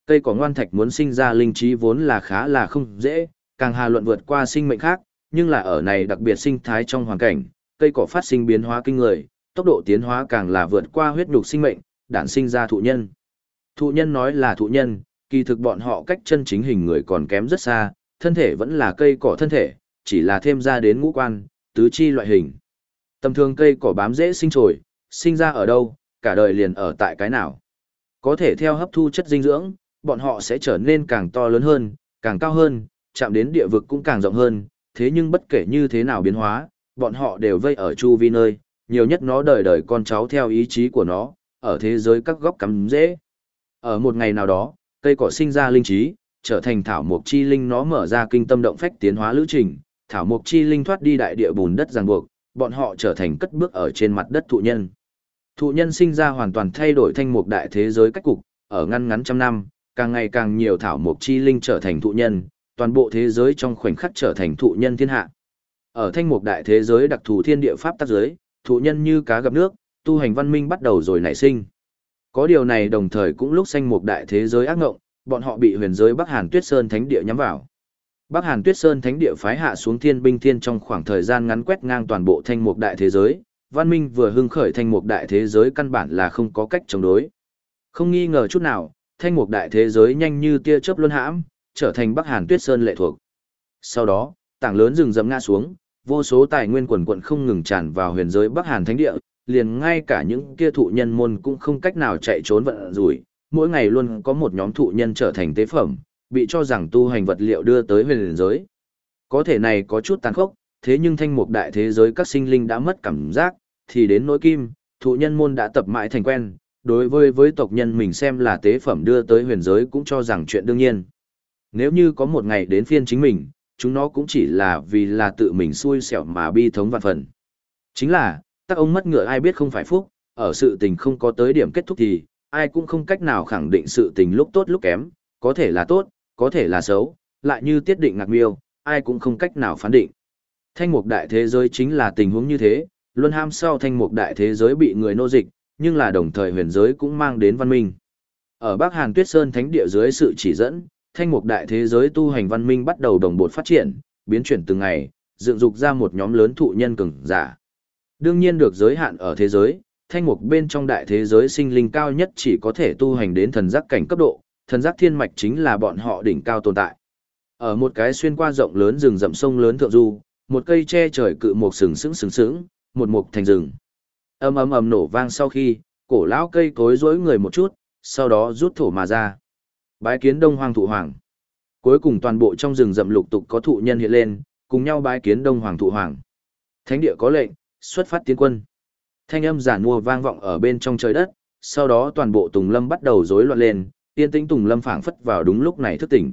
Cây cỏ ngoan thạch muốn sinh ra linh trí vốn là khá là không dễ, càng hà luận vượt qua sinh mệnh khác, nhưng là ở này đặc biệt sinh thái trong hoàn cảnh, cây cỏ phát sinh biến hóa kinh người, tốc độ tiến hóa càng là vượt qua huyết nhục sinh mệnh, đản sinh ra thụ nhân. Thụ nhân nói là thụ nhân, kỳ thực bọn họ cách chân chính hình người còn kém rất xa, thân thể vẫn là cây cỏ thân thể, chỉ là thêm ra đến ngũ quan, tứ chi loại hình. Tầm thường cây cỏ bám dễ sinh trồi, sinh ra ở đâu, cả đời liền ở tại cái nào. Có thể theo hấp thu chất dinh dưỡng, bọn họ sẽ trở nên càng to lớn hơn, càng cao hơn, chạm đến địa vực cũng càng rộng hơn, thế nhưng bất kể như thế nào biến hóa, bọn họ đều vây ở chu vi nơi, nhiều nhất nó đời đời con cháu theo ý chí của nó, ở thế giới các góc cắm dễ. Ở một ngày nào đó, cây cỏ sinh ra linh trí, trở thành thảo mộc chi linh nó mở ra kinh tâm động phách tiến hóa lữ trình, thảo mộc chi linh thoát đi đại địa bùn đất ràng buộc, bọn họ trở thành cất bước ở trên mặt đất thụ nhân. Thụ nhân sinh ra hoàn toàn thay đổi thanh mục đại thế giới cách cục, ở ngăn ngắn trăm năm, càng ngày càng nhiều thảo mộc chi linh trở thành thụ nhân, toàn bộ thế giới trong khoảnh khắc trở thành thụ nhân thiên hạ. Ở thanh mục đại thế giới đặc thù thiên địa pháp tác giới, thụ nhân như cá gặp nước, tu hành văn minh bắt đầu rồi nảy sinh. Có điều này đồng thời cũng lúc sanh mục đại thế giới ác ngộng, bọn họ bị huyền giới Bắc Hàn Tuyết Sơn Thánh địa nhắm vào. Bắc Hàn Tuyết Sơn Thánh địa phái hạ xuống thiên binh thiên trong khoảng thời gian ngắn quét ngang toàn bộ thanh mục đại thế giới, văn minh vừa hưng khởi thanh mục đại thế giới căn bản là không có cách chống đối. Không nghi ngờ chút nào, thanh mục đại thế giới nhanh như tia chớp luân hãm, trở thành Bắc Hàn Tuyết Sơn lệ thuộc. Sau đó, tảng lớn rừng rậm ngã xuống, vô số tài nguyên quần quận không ngừng tràn vào huyền giới Bắc Hàn Thánh địa, liền ngay cả những kia thụ nhân môn cũng không cách nào chạy trốn vận rủi, mỗi ngày luôn có một nhóm thụ nhân trở thành tế phẩm, bị cho rằng tu hành vật liệu đưa tới huyền giới. Có thể này có chút tàn khốc, thế nhưng thanh mục đại thế giới các sinh linh đã mất cảm giác, thì đến nỗi kim, thụ nhân môn đã tập mãi thành quen, đối với với tộc nhân mình xem là tế phẩm đưa tới huyền giới cũng cho rằng chuyện đương nhiên. Nếu như có một ngày đến phiên chính mình, chúng nó cũng chỉ là vì là tự mình xui xẻo mà bi thống vạn phần. Chính là, các ông mất ngựa ai biết không phải phúc, ở sự tình không có tới điểm kết thúc thì, ai cũng không cách nào khẳng định sự tình lúc tốt lúc kém, có thể là tốt, có thể là xấu, lại như tiết định ngạc miêu, ai cũng không cách nào phán định. Thanh mục đại thế giới chính là tình huống như thế, luôn ham sau thanh mục đại thế giới bị người nô dịch, nhưng là đồng thời huyền giới cũng mang đến văn minh. Ở Bắc Hàn Tuyết Sơn Thánh địa dưới sự chỉ dẫn, thanh mục đại thế giới tu hành văn minh bắt đầu đồng bộ phát triển, biến chuyển từng ngày, dựng dục ra một nhóm lớn thụ nhân cường giả. Đương nhiên được giới hạn ở thế giới, thanh mục bên trong đại thế giới sinh linh cao nhất chỉ có thể tu hành đến thần giác cảnh cấp độ, thần giác thiên mạch chính là bọn họ đỉnh cao tồn tại. Ở một cái xuyên qua rộng lớn rừng rậm sông lớn thượng du, một cây che trời cự mục sừng sững sừng sững, một mục thành rừng. Ầm ầm ầm nổ vang sau khi, cổ lão cây cối rối người một chút, sau đó rút thổ mà ra. Bái kiến Đông Hoàng thụ hoàng. Cuối cùng toàn bộ trong rừng rậm lục tục có thụ nhân hiện lên, cùng nhau bái kiến Đông Hoàng thụ hoàng. Thánh địa có lệnh, xuất phát tiến quân. Thanh âm giản mua vang vọng ở bên trong trời đất, sau đó toàn bộ Tùng Lâm bắt đầu rối loạn lên, yên tĩnh Tùng Lâm phảng phất vào đúng lúc này thức tỉnh.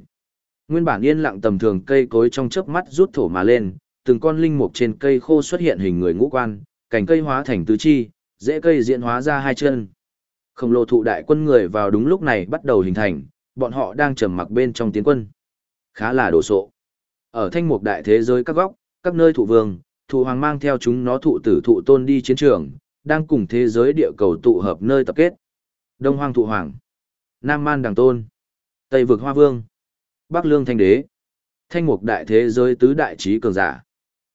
Nguyên bản yên lặng tầm thường cây cối trong chớp mắt rút thổ mà lên, từng con linh mục trên cây khô xuất hiện hình người ngũ quan, cành cây hóa thành tứ chi, dễ cây diễn hóa ra hai chân. Khổng lồ thụ đại quân người vào đúng lúc này bắt đầu hình thành, bọn họ đang trầm mặc bên trong tiến quân. Khá là đồ sộ. Ở thanh mục đại thế giới các góc, các nơi thụ vương, thụ hoàng mang theo chúng nó thụ tử thụ tôn đi chiến trường, đang cùng thế giới địa cầu tụ hợp nơi tập kết. Đông Hoang thụ hoàng, Nam Man đằng tôn, Tây vực hoa vương, Bắc lương thanh đế, thanh mục đại thế giới tứ đại trí cường giả.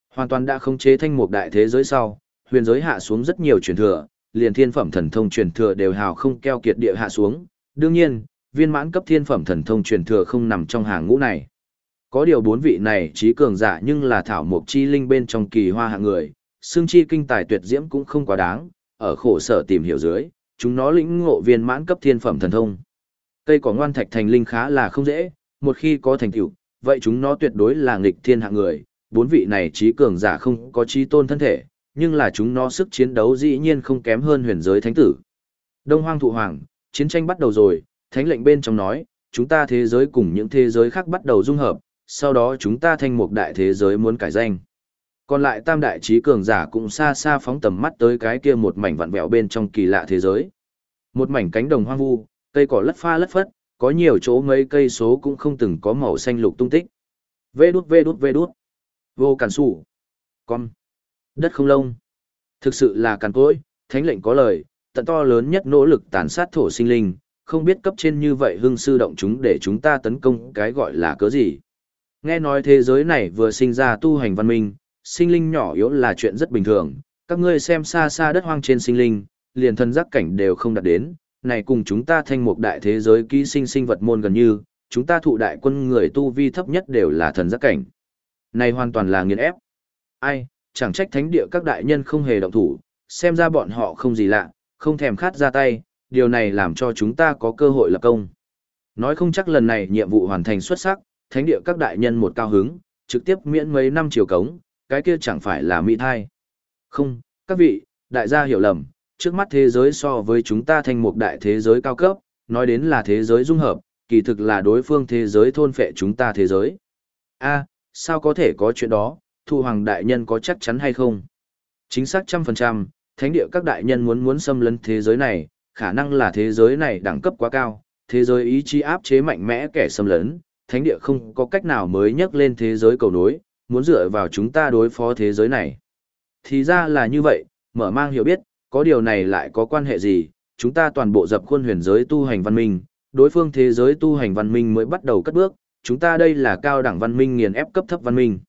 Hoàn toàn đã khống chế thanh mục đại thế giới sau, huyền giới hạ xuống rất nhiều truyền thừa, liền thiên phẩm thần thông truyền thừa đều hào không keo kiệt địa hạ xuống. Đương nhiên, viên mãn cấp thiên phẩm thần thông truyền thừa không nằm trong hàng ngũ này. Có điều bốn vị này trí cường giả nhưng là thảo mục chi linh bên trong kỳ hoa hạng người, xương chi kinh tài tuyệt diễm cũng không quá đáng, ở khổ sở tìm hiểu dưới, chúng nó lĩnh ngộ viên mãn cấp thiên phẩm thần thông. Cây cỏ ngoan thạch thành linh khá là không dễ, một khi có thành tựu, vậy chúng nó tuyệt đối là nghịch thiên hạng người, bốn vị này trí cường giả không có trí tôn thân thể, nhưng là chúng nó sức chiến đấu dĩ nhiên không kém hơn huyền giới thánh tử. Đông Hoang Thụ Hoàng, chiến tranh bắt đầu rồi, thánh lệnh bên trong nói, chúng ta thế giới cùng những thế giới khác bắt đầu dung hợp, sau đó chúng ta thành một đại thế giới muốn cải danh. Còn lại tam đại trí cường giả cũng xa xa phóng tầm mắt tới cái kia một mảnh vặn vẹo bên trong kỳ lạ thế giới. Một mảnh cánh đồng hoang vu, cây cỏ lất pha lất phất, có nhiều chỗ mấy cây số cũng không từng có màu xanh lục tung tích. Vê đút vê đút vê đút. Vô cản sủ. Con. Đất không lông. Thực sự là càn cối, thánh lệnh có lời, tận to lớn nhất nỗ lực tàn sát thổ sinh linh, không biết cấp trên như vậy hưng sư động chúng để chúng ta tấn công cái gọi là cớ gì. Nghe nói thế giới này vừa sinh ra tu hành văn minh, sinh linh nhỏ yếu là chuyện rất bình thường, các ngươi xem xa xa đất hoang trên sinh linh, liền thân giác cảnh đều không đạt đến, này cùng chúng ta thanh một đại thế giới ký sinh sinh vật môn gần như, chúng ta thụ đại quân người tu vi thấp nhất đều là thần giác cảnh. Này hoàn toàn là nghiền ép. Ai, chẳng trách thánh địa các đại nhân không hề động thủ, xem ra bọn họ không gì lạ, không thèm khát ra tay, điều này làm cho chúng ta có cơ hội lập công. Nói không chắc lần này nhiệm vụ hoàn thành xuất sắc, thánh địa các đại nhân một cao hứng, trực tiếp miễn mấy năm chiều cống, cái kia chẳng phải là mỹ thai. Không, các vị, đại gia hiểu lầm, trước mắt thế giới so với chúng ta thành một đại thế giới cao cấp, nói đến là thế giới dung hợp, kỳ thực là đối phương thế giới thôn phệ chúng ta thế giới. a sao có thể có chuyện đó, thu hoàng đại nhân có chắc chắn hay không? Chính xác trăm phần trăm, thánh địa các đại nhân muốn muốn xâm lấn thế giới này, khả năng là thế giới này đẳng cấp quá cao, thế giới ý chí áp chế mạnh mẽ kẻ xâm lấn, thánh địa không có cách nào mới nhắc lên thế giới cầu nối, muốn dựa vào chúng ta đối phó thế giới này. Thì ra là như vậy, mở mang hiểu biết, có điều này lại có quan hệ gì, chúng ta toàn bộ dập khuôn huyền giới tu hành văn minh, đối phương thế giới tu hành văn minh mới bắt đầu cất bước, chúng ta đây là cao đẳng văn minh nghiền ép cấp thấp văn minh.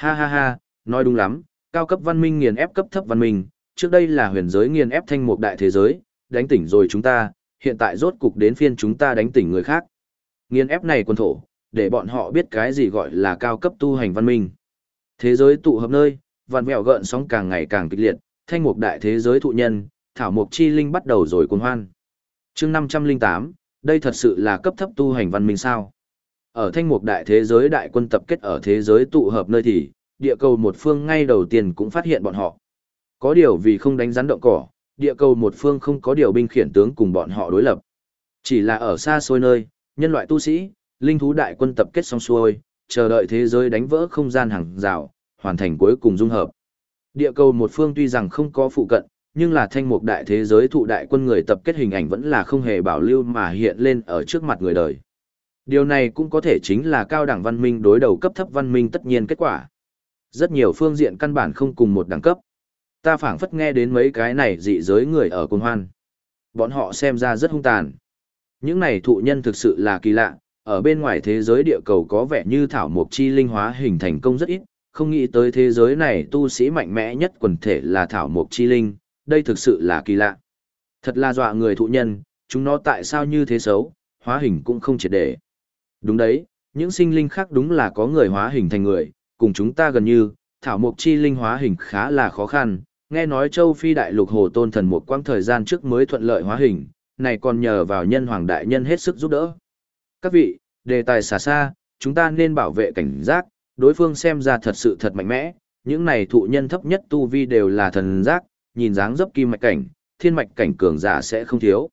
Ha ha ha, nói đúng lắm, cao cấp văn minh nghiền ép cấp thấp văn minh, trước đây là huyền giới nghiền ép thanh mục đại thế giới, đánh tỉnh rồi chúng ta, hiện tại rốt cục đến phiên chúng ta đánh tỉnh người khác. Nghiền ép này quân thổ, để bọn họ biết cái gì gọi là cao cấp tu hành văn minh. Thế giới tụ hợp nơi, vạn vẹo gợn sóng càng ngày càng kịch liệt, thanh mục đại thế giới thụ nhân, thảo mục chi linh bắt đầu rồi cuồng hoan. chương 508, đây thật sự là cấp thấp tu hành văn minh sao. Ở thanh mục đại thế giới đại quân tập kết ở thế giới tụ hợp nơi thì, địa cầu một phương ngay đầu tiên cũng phát hiện bọn họ. Có điều vì không đánh rắn động cỏ, địa cầu một phương không có điều binh khiển tướng cùng bọn họ đối lập. Chỉ là ở xa xôi nơi, nhân loại tu sĩ, linh thú đại quân tập kết xong xuôi, chờ đợi thế giới đánh vỡ không gian hàng rào, hoàn thành cuối cùng dung hợp. Địa cầu một phương tuy rằng không có phụ cận, nhưng là thanh mục đại thế giới thụ đại quân người tập kết hình ảnh vẫn là không hề bảo lưu mà hiện lên ở trước mặt người đời. Điều này cũng có thể chính là cao đẳng văn minh đối đầu cấp thấp văn minh tất nhiên kết quả. Rất nhiều phương diện căn bản không cùng một đẳng cấp. Ta phảng phất nghe đến mấy cái này dị giới người ở cùng hoan. Bọn họ xem ra rất hung tàn. Những này thụ nhân thực sự là kỳ lạ, ở bên ngoài thế giới địa cầu có vẻ như thảo mộc chi linh hóa hình thành công rất ít, không nghĩ tới thế giới này tu sĩ mạnh mẽ nhất quần thể là thảo mộc chi linh, đây thực sự là kỳ lạ. Thật là dọa người thụ nhân, chúng nó tại sao như thế xấu, hóa hình cũng không triệt để. Đúng đấy, những sinh linh khác đúng là có người hóa hình thành người, cùng chúng ta gần như, thảo mộc chi linh hóa hình khá là khó khăn, nghe nói châu phi đại lục hồ tôn thần một quãng thời gian trước mới thuận lợi hóa hình, này còn nhờ vào nhân hoàng đại nhân hết sức giúp đỡ. Các vị, đề tài xa xa, chúng ta nên bảo vệ cảnh giác, đối phương xem ra thật sự thật mạnh mẽ, những này thụ nhân thấp nhất tu vi đều là thần giác, nhìn dáng dấp kim mạch cảnh, thiên mạch cảnh cường giả sẽ không thiếu.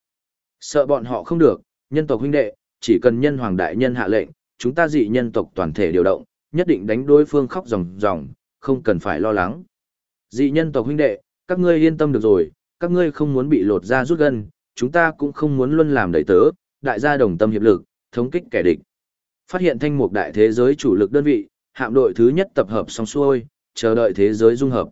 Sợ bọn họ không được, nhân tộc huynh đệ, chỉ cần nhân hoàng đại nhân hạ lệnh, chúng ta dị nhân tộc toàn thể điều động, nhất định đánh đối phương khóc ròng ròng, không cần phải lo lắng. Dị nhân tộc huynh đệ, các ngươi yên tâm được rồi, các ngươi không muốn bị lột ra rút gân, chúng ta cũng không muốn luôn làm đầy tớ, đại gia đồng tâm hiệp lực, thống kích kẻ địch. Phát hiện thanh mục đại thế giới chủ lực đơn vị, hạm đội thứ nhất tập hợp xong xuôi, chờ đợi thế giới dung hợp.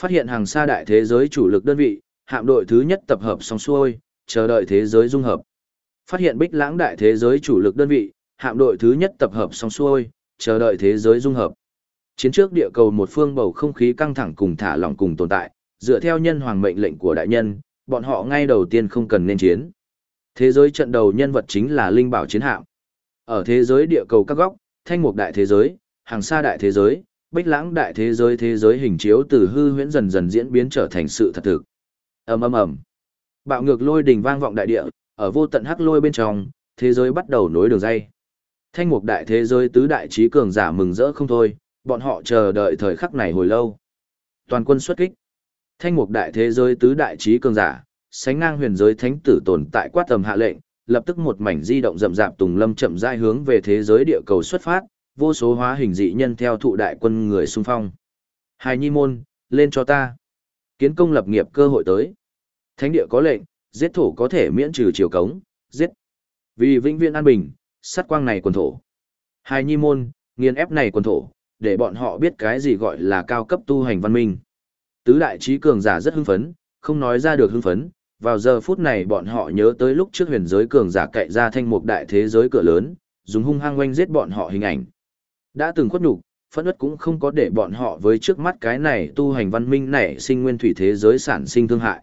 Phát hiện hàng xa đại thế giới chủ lực đơn vị, hạm đội thứ nhất tập hợp xong xuôi, chờ đợi thế giới dung hợp. Phát hiện bích lãng đại thế giới chủ lực đơn vị, hạm đội thứ nhất tập hợp xong xuôi, chờ đợi thế giới dung hợp. Chiến trước địa cầu một phương bầu không khí căng thẳng cùng thả lỏng cùng tồn tại, dựa theo nhân hoàng mệnh lệnh của đại nhân, bọn họ ngay đầu tiên không cần nên chiến. Thế giới trận đầu nhân vật chính là linh bảo chiến hạm. Ở thế giới địa cầu các góc, thanh mục đại thế giới, hàng xa đại thế giới, bích lãng đại thế giới thế giới hình chiếu từ hư huyễn dần dần diễn biến trở thành sự thật thực. ầm ầm ầm, bạo ngược lôi đình vang vọng đại địa, ở vô tận hắc lôi bên trong, thế giới bắt đầu nối đường dây. Thanh mục đại thế giới tứ đại trí cường giả mừng rỡ không thôi, bọn họ chờ đợi thời khắc này hồi lâu. Toàn quân xuất kích. Thanh mục đại thế giới tứ đại trí cường giả, sánh ngang huyền giới thánh tử tồn tại quát tầm hạ lệnh, lập tức một mảnh di động rậm rạp tùng lâm chậm rãi hướng về thế giới địa cầu xuất phát, vô số hóa hình dị nhân theo thụ đại quân người xung phong. Hài nhi môn, lên cho ta. Kiến công lập nghiệp cơ hội tới. Thánh địa có lệnh, giết thổ có thể miễn trừ chiều cống, giết. Vì vĩnh viễn an bình, sát quang này quần thổ. Hài nhi môn, nghiền ép này quần thổ, để bọn họ biết cái gì gọi là cao cấp tu hành văn minh. Tứ đại trí cường giả rất hưng phấn, không nói ra được hưng phấn, vào giờ phút này bọn họ nhớ tới lúc trước huyền giới cường giả cậy ra thanh mục đại thế giới cửa lớn, dùng hung hăng oanh giết bọn họ hình ảnh. Đã từng khuất nhục, phẫn ức cũng không có để bọn họ với trước mắt cái này tu hành văn minh này sinh nguyên thủy thế giới sản sinh thương hại.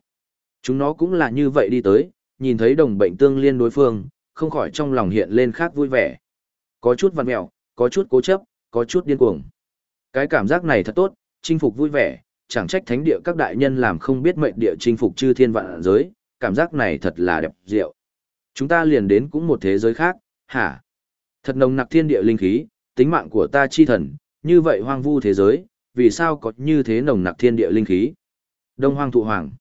Chúng nó cũng là như vậy đi tới, nhìn thấy đồng bệnh tương liên đối phương, không khỏi trong lòng hiện lên khác vui vẻ. Có chút văn mẹo, có chút cố chấp, có chút điên cuồng. Cái cảm giác này thật tốt, chinh phục vui vẻ, chẳng trách thánh địa các đại nhân làm không biết mệnh địa chinh phục chư thiên vạn giới, cảm giác này thật là đẹp diệu. Chúng ta liền đến cũng một thế giới khác, hả? Thật nồng nặc thiên địa linh khí, tính mạng của ta chi thần, như vậy hoang vu thế giới, vì sao có như thế nồng nặc thiên địa linh khí? Đông hoang thụ hoàng.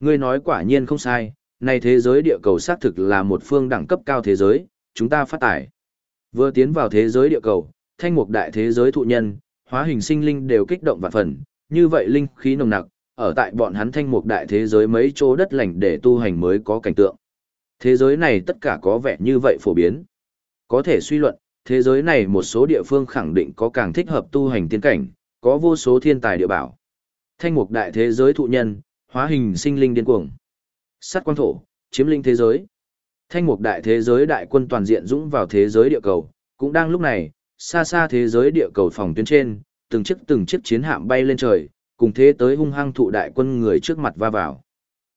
Ngươi nói quả nhiên không sai, này thế giới địa cầu xác thực là một phương đẳng cấp cao thế giới, chúng ta phát tải. Vừa tiến vào thế giới địa cầu, thanh mục đại thế giới thụ nhân, hóa hình sinh linh đều kích động vạn phần, như vậy linh khí nồng nặc, ở tại bọn hắn thanh mục đại thế giới mấy chỗ đất lành để tu hành mới có cảnh tượng. Thế giới này tất cả có vẻ như vậy phổ biến. Có thể suy luận, thế giới này một số địa phương khẳng định có càng thích hợp tu hành tiên cảnh, có vô số thiên tài địa bảo. Thanh mục đại thế giới thụ nhân, hóa hình sinh linh điên cuồng. Sát quang thổ, chiếm linh thế giới. Thanh mục đại thế giới đại quân toàn diện dũng vào thế giới địa cầu, cũng đang lúc này, xa xa thế giới địa cầu phòng tuyến trên, từng chiếc từng chiếc chiến hạm bay lên trời, cùng thế tới hung hăng thụ đại quân người trước mặt va vào.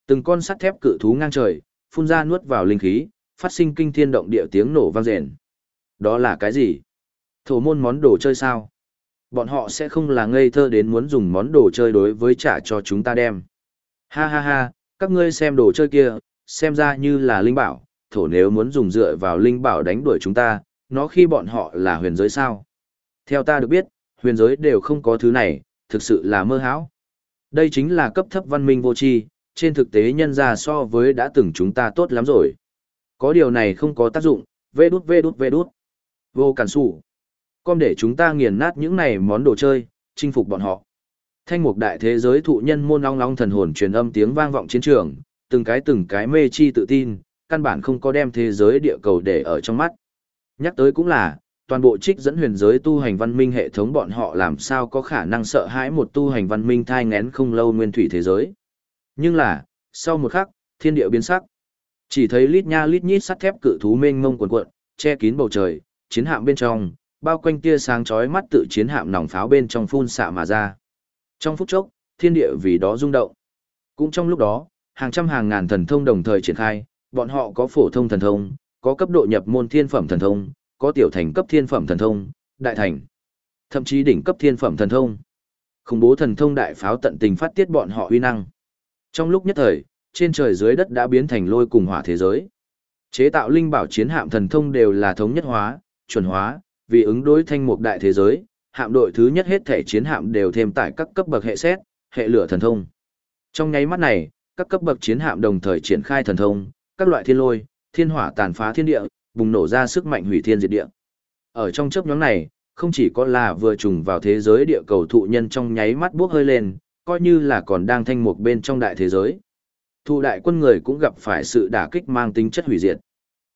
Từng con sắt thép cự thú ngang trời, phun ra nuốt vào linh khí, phát sinh kinh thiên động địa tiếng nổ vang rền. Đó là cái gì? Thổ môn món đồ chơi sao? Bọn họ sẽ không là ngây thơ đến muốn dùng món đồ chơi đối với trả cho chúng ta đem. Ha ha ha, các ngươi xem đồ chơi kia, xem ra như là linh bảo, thổ nếu muốn dùng dựa vào linh bảo đánh đuổi chúng ta, nó khi bọn họ là huyền giới sao. Theo ta được biết, huyền giới đều không có thứ này, thực sự là mơ hão. Đây chính là cấp thấp văn minh vô tri, trên thực tế nhân ra so với đã từng chúng ta tốt lắm rồi. Có điều này không có tác dụng, vê đút vê đút vê đút. Vô cản sủ. Con để chúng ta nghiền nát những này món đồ chơi, chinh phục bọn họ. Thanh mục đại thế giới thụ nhân môn long long thần hồn truyền âm tiếng vang vọng chiến trường, từng cái từng cái mê chi tự tin, căn bản không có đem thế giới địa cầu để ở trong mắt. Nhắc tới cũng là, toàn bộ trích dẫn huyền giới tu hành văn minh hệ thống bọn họ làm sao có khả năng sợ hãi một tu hành văn minh thai ngén không lâu nguyên thủy thế giới. Nhưng là, sau một khắc, thiên địa biến sắc. Chỉ thấy lít nha lít nhít sắt thép cự thú mênh mông cuộn cuộn, che kín bầu trời, chiến hạm bên trong, bao quanh tia sáng chói mắt tự chiến hạm nòng pháo bên trong phun xạ mà ra. Trong phút chốc, thiên địa vì đó rung động. Cũng trong lúc đó, hàng trăm hàng ngàn thần thông đồng thời triển khai, bọn họ có phổ thông thần thông, có cấp độ nhập môn thiên phẩm thần thông, có tiểu thành cấp thiên phẩm thần thông, đại thành, thậm chí đỉnh cấp thiên phẩm thần thông. Khủng bố thần thông đại pháo tận tình phát tiết bọn họ uy năng. Trong lúc nhất thời, trên trời dưới đất đã biến thành lôi cùng hỏa thế giới. Chế tạo linh bảo chiến hạm thần thông đều là thống nhất hóa, chuẩn hóa, vì ứng đối thanh mục đại thế giới, hạm đội thứ nhất hết thể chiến hạm đều thêm tải các cấp bậc hệ xét, hệ lửa thần thông. Trong nháy mắt này, các cấp bậc chiến hạm đồng thời triển khai thần thông, các loại thiên lôi, thiên hỏa tàn phá thiên địa, bùng nổ ra sức mạnh hủy thiên diệt địa. Ở trong chớp nhoáng này, không chỉ có là vừa trùng vào thế giới địa cầu thụ nhân trong nháy mắt bước hơi lên, coi như là còn đang thanh mục bên trong đại thế giới. Thụ đại quân người cũng gặp phải sự đả kích mang tính chất hủy diệt.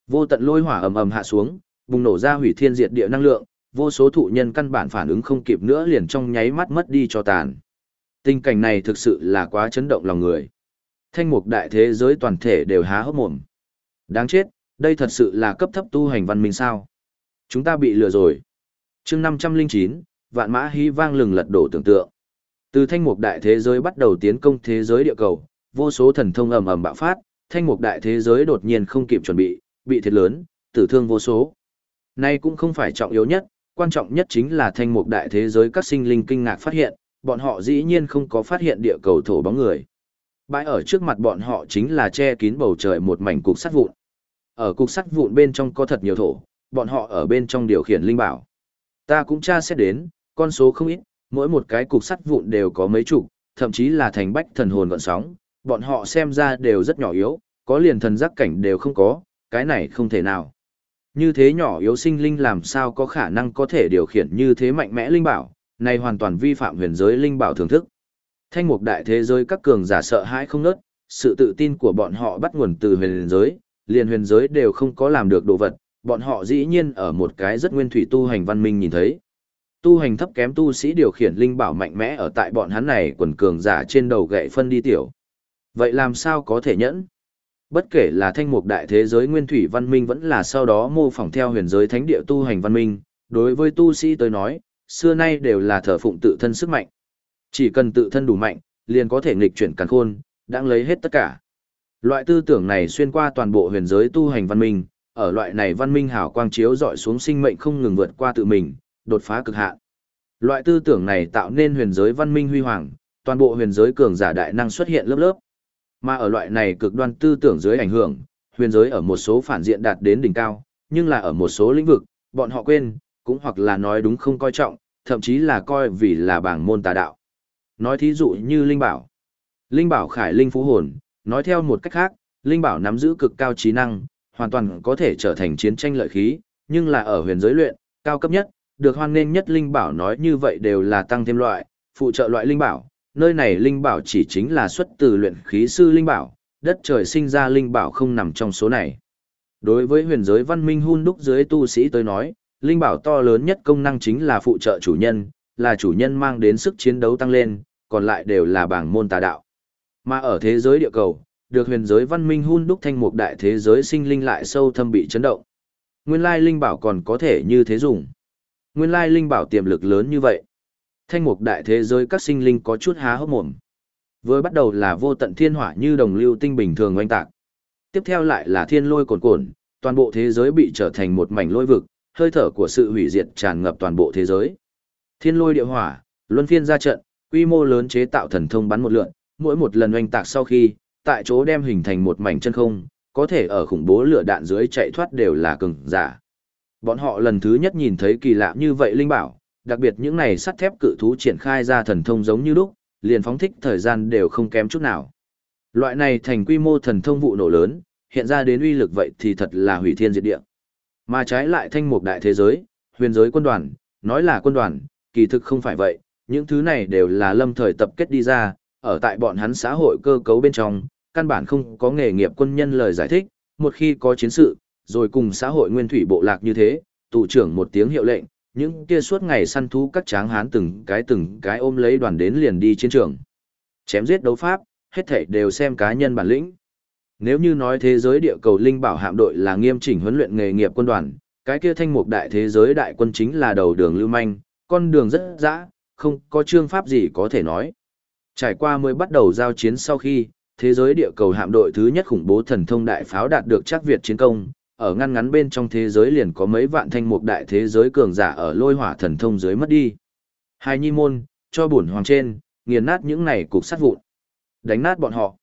Vô tận lôi hỏa ầm ầm hạ xuống, bùng nổ ra hủy thiên diệt địa năng lượng, vô số thụ nhân căn bản phản ứng không kịp nữa liền trong nháy mắt mất đi cho tàn. Tình cảnh này thực sự là quá chấn động lòng người. Thanh mục đại thế giới toàn thể đều há hốc mồm. Đáng chết, đây thật sự là cấp thấp tu hành văn minh sao. Chúng ta bị lừa rồi. chương 509, vạn mã hí vang lừng lật đổ tưởng tượng. Từ thanh mục đại thế giới bắt đầu tiến công thế giới địa cầu, vô số thần thông ầm ầm bạo phát, thanh mục đại thế giới đột nhiên không kịp chuẩn bị, bị thiệt lớn, tử thương vô số. Nay cũng không phải trọng yếu nhất, quan trọng nhất chính là thanh mục đại thế giới các sinh linh kinh ngạc phát hiện, bọn họ dĩ nhiên không có phát hiện địa cầu thổ bóng người. Bãi ở trước mặt bọn họ chính là che kín bầu trời một mảnh cục sắt vụn. Ở cục sắt vụn bên trong có thật nhiều thổ, bọn họ ở bên trong điều khiển linh bảo. Ta cũng tra xét đến, con số không ít, mỗi một cái cục sắt vụn đều có mấy chục, thậm chí là thành bách thần hồn gọn sóng, bọn họ xem ra đều rất nhỏ yếu, có liền thần giác cảnh đều không có, cái này không thể nào. Như thế nhỏ yếu sinh linh làm sao có khả năng có thể điều khiển như thế mạnh mẽ linh bảo, này hoàn toàn vi phạm huyền giới linh bảo thưởng thức. Thanh mục đại thế giới các cường giả sợ hãi không nớt, sự tự tin của bọn họ bắt nguồn từ huyền giới, liền huyền giới đều không có làm được đồ vật, bọn họ dĩ nhiên ở một cái rất nguyên thủy tu hành văn minh nhìn thấy. Tu hành thấp kém tu sĩ điều khiển linh bảo mạnh mẽ ở tại bọn hắn này quần cường giả trên đầu gậy phân đi tiểu. Vậy làm sao có thể nhẫn? Bất kể là thanh mục đại thế giới nguyên thủy văn minh vẫn là sau đó mô phỏng theo huyền giới thánh địa tu hành văn minh, đối với tu sĩ tới nói, xưa nay đều là thờ phụng tự thân sức mạnh. Chỉ cần tự thân đủ mạnh, liền có thể nghịch chuyển càn khôn, đang lấy hết tất cả. Loại tư tưởng này xuyên qua toàn bộ huyền giới tu hành văn minh, ở loại này văn minh hào quang chiếu dọi xuống sinh mệnh không ngừng vượt qua tự mình, đột phá cực hạn. Loại tư tưởng này tạo nên huyền giới văn minh huy hoàng, toàn bộ huyền giới cường giả đại năng xuất hiện lớp lớp. Mà ở loại này cực đoan tư tưởng dưới ảnh hưởng, huyền giới ở một số phản diện đạt đến đỉnh cao, nhưng là ở một số lĩnh vực, bọn họ quên, cũng hoặc là nói đúng không coi trọng, thậm chí là coi vì là bảng môn tà đạo. Nói thí dụ như Linh Bảo. Linh Bảo khải linh phú hồn, nói theo một cách khác, Linh Bảo nắm giữ cực cao trí năng, hoàn toàn có thể trở thành chiến tranh lợi khí, nhưng là ở huyền giới luyện, cao cấp nhất, được hoan nghênh nhất Linh Bảo nói như vậy đều là tăng thêm loại, phụ trợ loại Linh Bảo, nơi này linh bảo chỉ chính là xuất từ luyện khí sư linh bảo, đất trời sinh ra linh bảo không nằm trong số này. Đối với huyền giới văn minh hun đúc dưới tu sĩ tới nói, Linh bảo to lớn nhất công năng chính là phụ trợ chủ nhân, là chủ nhân mang đến sức chiến đấu tăng lên, còn lại đều là bảng môn tà đạo. Mà ở thế giới địa cầu, được huyền giới văn minh hun đúc thanh một đại thế giới sinh linh lại sâu thâm bị chấn động. Nguyên lai linh bảo còn có thể như thế dùng. Nguyên lai linh bảo tiềm lực lớn như vậy. Thanh mục đại thế giới các sinh linh có chút há hốc mồm. Với bắt đầu là vô tận thiên hỏa như đồng lưu tinh bình thường oanh tạc. Tiếp theo lại là thiên lôi cồn cồn, toàn bộ thế giới bị trở thành một mảnh lôi vực, hơi thở của sự hủy diệt tràn ngập toàn bộ thế giới. Thiên lôi địa hỏa, luân phiên ra trận, quy mô lớn chế tạo thần thông bắn một lượn, mỗi một lần oanh tạc sau khi, tại chỗ đem hình thành một mảnh chân không, có thể ở khủng bố lửa đạn dưới chạy thoát đều là cường giả. Bọn họ lần thứ nhất nhìn thấy kỳ lạ như vậy linh bảo, đặc biệt những này sắt thép cự thú triển khai ra thần thông giống như lúc, liền phóng thích thời gian đều không kém chút nào. Loại này thành quy mô thần thông vụ nổ lớn, hiện ra đến uy lực vậy thì thật là hủy thiên diệt địa. Mà trái lại thanh mục đại thế giới, huyền giới quân đoàn, nói là quân đoàn, kỳ thực không phải vậy, những thứ này đều là lâm thời tập kết đi ra, ở tại bọn hắn xã hội cơ cấu bên trong, căn bản không có nghề nghiệp quân nhân lời giải thích, một khi có chiến sự, rồi cùng xã hội nguyên thủy bộ lạc như thế, tụ trưởng một tiếng hiệu lệnh, những kia suốt ngày săn thú các tráng hán từng cái từng cái ôm lấy đoàn đến liền đi chiến trường. Chém giết đấu pháp, hết thảy đều xem cá nhân bản lĩnh. Nếu như nói thế giới địa cầu linh bảo hạm đội là nghiêm chỉnh huấn luyện nghề nghiệp quân đoàn, cái kia thanh mục đại thế giới đại quân chính là đầu đường lưu manh, con đường rất dã, không có chương pháp gì có thể nói. Trải qua mới bắt đầu giao chiến sau khi, thế giới địa cầu hạm đội thứ nhất khủng bố thần thông đại pháo đạt được chắc Việt chiến công, ở ngăn ngắn bên trong thế giới liền có mấy vạn thanh mục đại thế giới cường giả ở lôi hỏa thần thông dưới mất đi. Hai nhi môn, cho bổn hoàng trên, nghiền nát những này cục sắt vụn. Đánh nát bọn họ.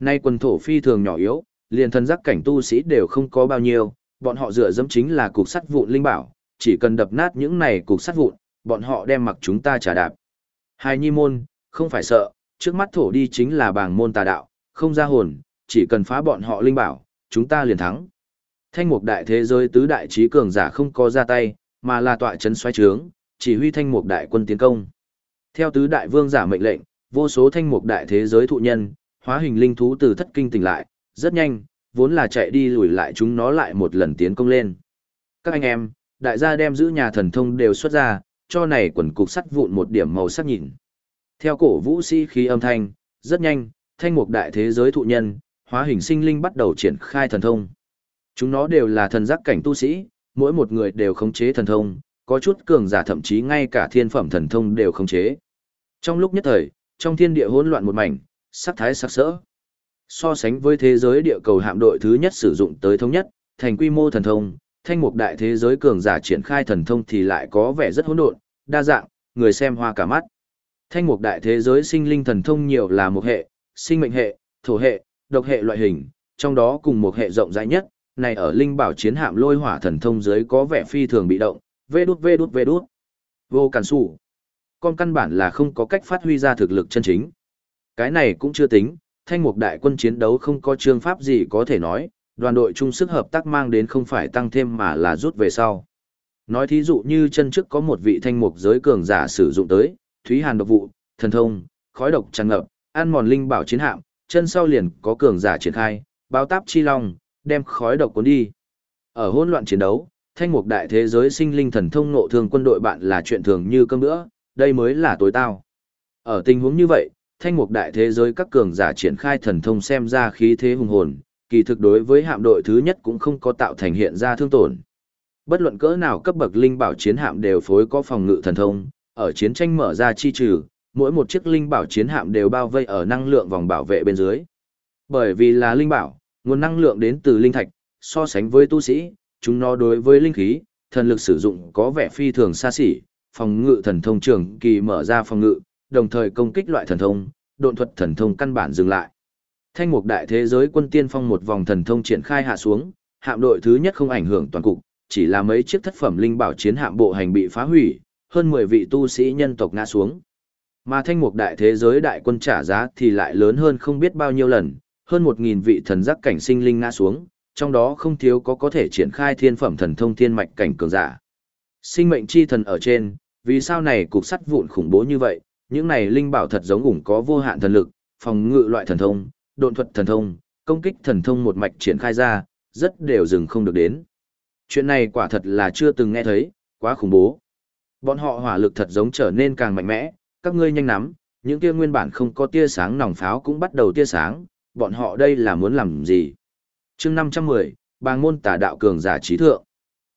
Nay quần thổ phi thường nhỏ yếu, liền thần giác cảnh tu sĩ đều không có bao nhiêu, bọn họ dựa dẫm chính là cục sắt vụn linh bảo, chỉ cần đập nát những này cục sắt vụn, bọn họ đem mặc chúng ta trả đạp. Hai nhi môn, không phải sợ, trước mắt thổ đi chính là bảng môn tà đạo, không ra hồn, chỉ cần phá bọn họ linh bảo, chúng ta liền thắng. Thanh mục đại thế giới tứ đại trí cường giả không có ra tay, mà là tọa chấn xoay trướng, chỉ huy thanh mục đại quân tiến công. Theo tứ đại vương giả mệnh lệnh, vô số thanh mục đại thế giới thụ nhân, hóa hình linh thú từ thất kinh tỉnh lại, rất nhanh, vốn là chạy đi lùi lại chúng nó lại một lần tiến công lên. Các anh em, đại gia đem giữ nhà thần thông đều xuất ra, cho này quần cục sắt vụn một điểm màu sắc nhìn. Theo cổ vũ sĩ khí âm thanh, rất nhanh, thanh mục đại thế giới thụ nhân, hóa hình sinh linh bắt đầu triển khai thần thông. Chúng nó đều là thần giác cảnh tu sĩ, mỗi một người đều khống chế thần thông, có chút cường giả thậm chí ngay cả thiên phẩm thần thông đều khống chế. Trong lúc nhất thời, trong thiên địa hỗn loạn một mảnh, sắc thái sắc sỡ. So sánh với thế giới địa cầu hạm đội thứ nhất sử dụng tới thống nhất, thành quy mô thần thông, thanh mục đại thế giới cường giả triển khai thần thông thì lại có vẻ rất hỗn độn, đa dạng, người xem hoa cả mắt. Thanh mục đại thế giới sinh linh thần thông nhiều là một hệ, sinh mệnh hệ, thổ hệ, độc hệ loại hình, trong đó cùng một hệ rộng rãi nhất, này ở linh bảo chiến hạm lôi hỏa thần thông dưới có vẻ phi thường bị động, vê đút vê đút vê đút. Vô cản sủ. Con căn bản là không có cách phát huy ra thực lực chân chính. Cái này cũng chưa tính, thanh mục đại quân chiến đấu không có chương pháp gì có thể nói, đoàn đội chung sức hợp tác mang đến không phải tăng thêm mà là rút về sau. Nói thí dụ như chân trước có một vị thanh mục giới cường giả sử dụng tới, thúy hàn độc vụ, thần thông, khói độc tràn ngập, ăn mòn linh bảo chiến hạm, chân sau liền có cường giả triển khai, báo táp chi long, đem khói độc cuốn đi. Ở hỗn loạn chiến đấu, thanh mục đại thế giới sinh linh thần thông nộ thường quân đội bạn là chuyện thường như cơm bữa, đây mới là tối tao. Ở tình huống như vậy, thanh mục đại thế giới các cường giả triển khai thần thông xem ra khí thế hùng hồn, kỳ thực đối với hạm đội thứ nhất cũng không có tạo thành hiện ra thương tổn. Bất luận cỡ nào cấp bậc linh bảo chiến hạm đều phối có phòng ngự thần thông, ở chiến tranh mở ra chi trừ, mỗi một chiếc linh bảo chiến hạm đều bao vây ở năng lượng vòng bảo vệ bên dưới. Bởi vì là linh bảo, nguồn năng lượng đến từ linh thạch, so sánh với tu sĩ, chúng nó đối với linh khí, thần lực sử dụng có vẻ phi thường xa xỉ, phòng ngự thần thông trường kỳ mở ra phòng ngự, đồng thời công kích loại thần thông, độn thuật thần thông căn bản dừng lại. Thanh mục đại thế giới quân tiên phong một vòng thần thông triển khai hạ xuống, hạm đội thứ nhất không ảnh hưởng toàn cục, chỉ là mấy chiếc thất phẩm linh bảo chiến hạm bộ hành bị phá hủy, hơn 10 vị tu sĩ nhân tộc ngã xuống. Mà thanh mục đại thế giới đại quân trả giá thì lại lớn hơn không biết bao nhiêu lần, hơn 1.000 vị thần giác cảnh sinh linh ngã xuống, trong đó không thiếu có có thể triển khai thiên phẩm thần thông thiên mạch cảnh cường giả. Sinh mệnh chi thần ở trên, vì sao này cục sắt vụn khủng bố như vậy, những này linh bảo thật giống ủng có vô hạn thần lực, phòng ngự loại thần thông, độn thuật thần thông, công kích thần thông một mạch triển khai ra, rất đều dừng không được đến. Chuyện này quả thật là chưa từng nghe thấy, quá khủng bố. Bọn họ hỏa lực thật giống trở nên càng mạnh mẽ, các ngươi nhanh nắm, những tia nguyên bản không có tia sáng nòng pháo cũng bắt đầu tia sáng, bọn họ đây là muốn làm gì? chương 510, bàng môn tả đạo cường giả trí thượng.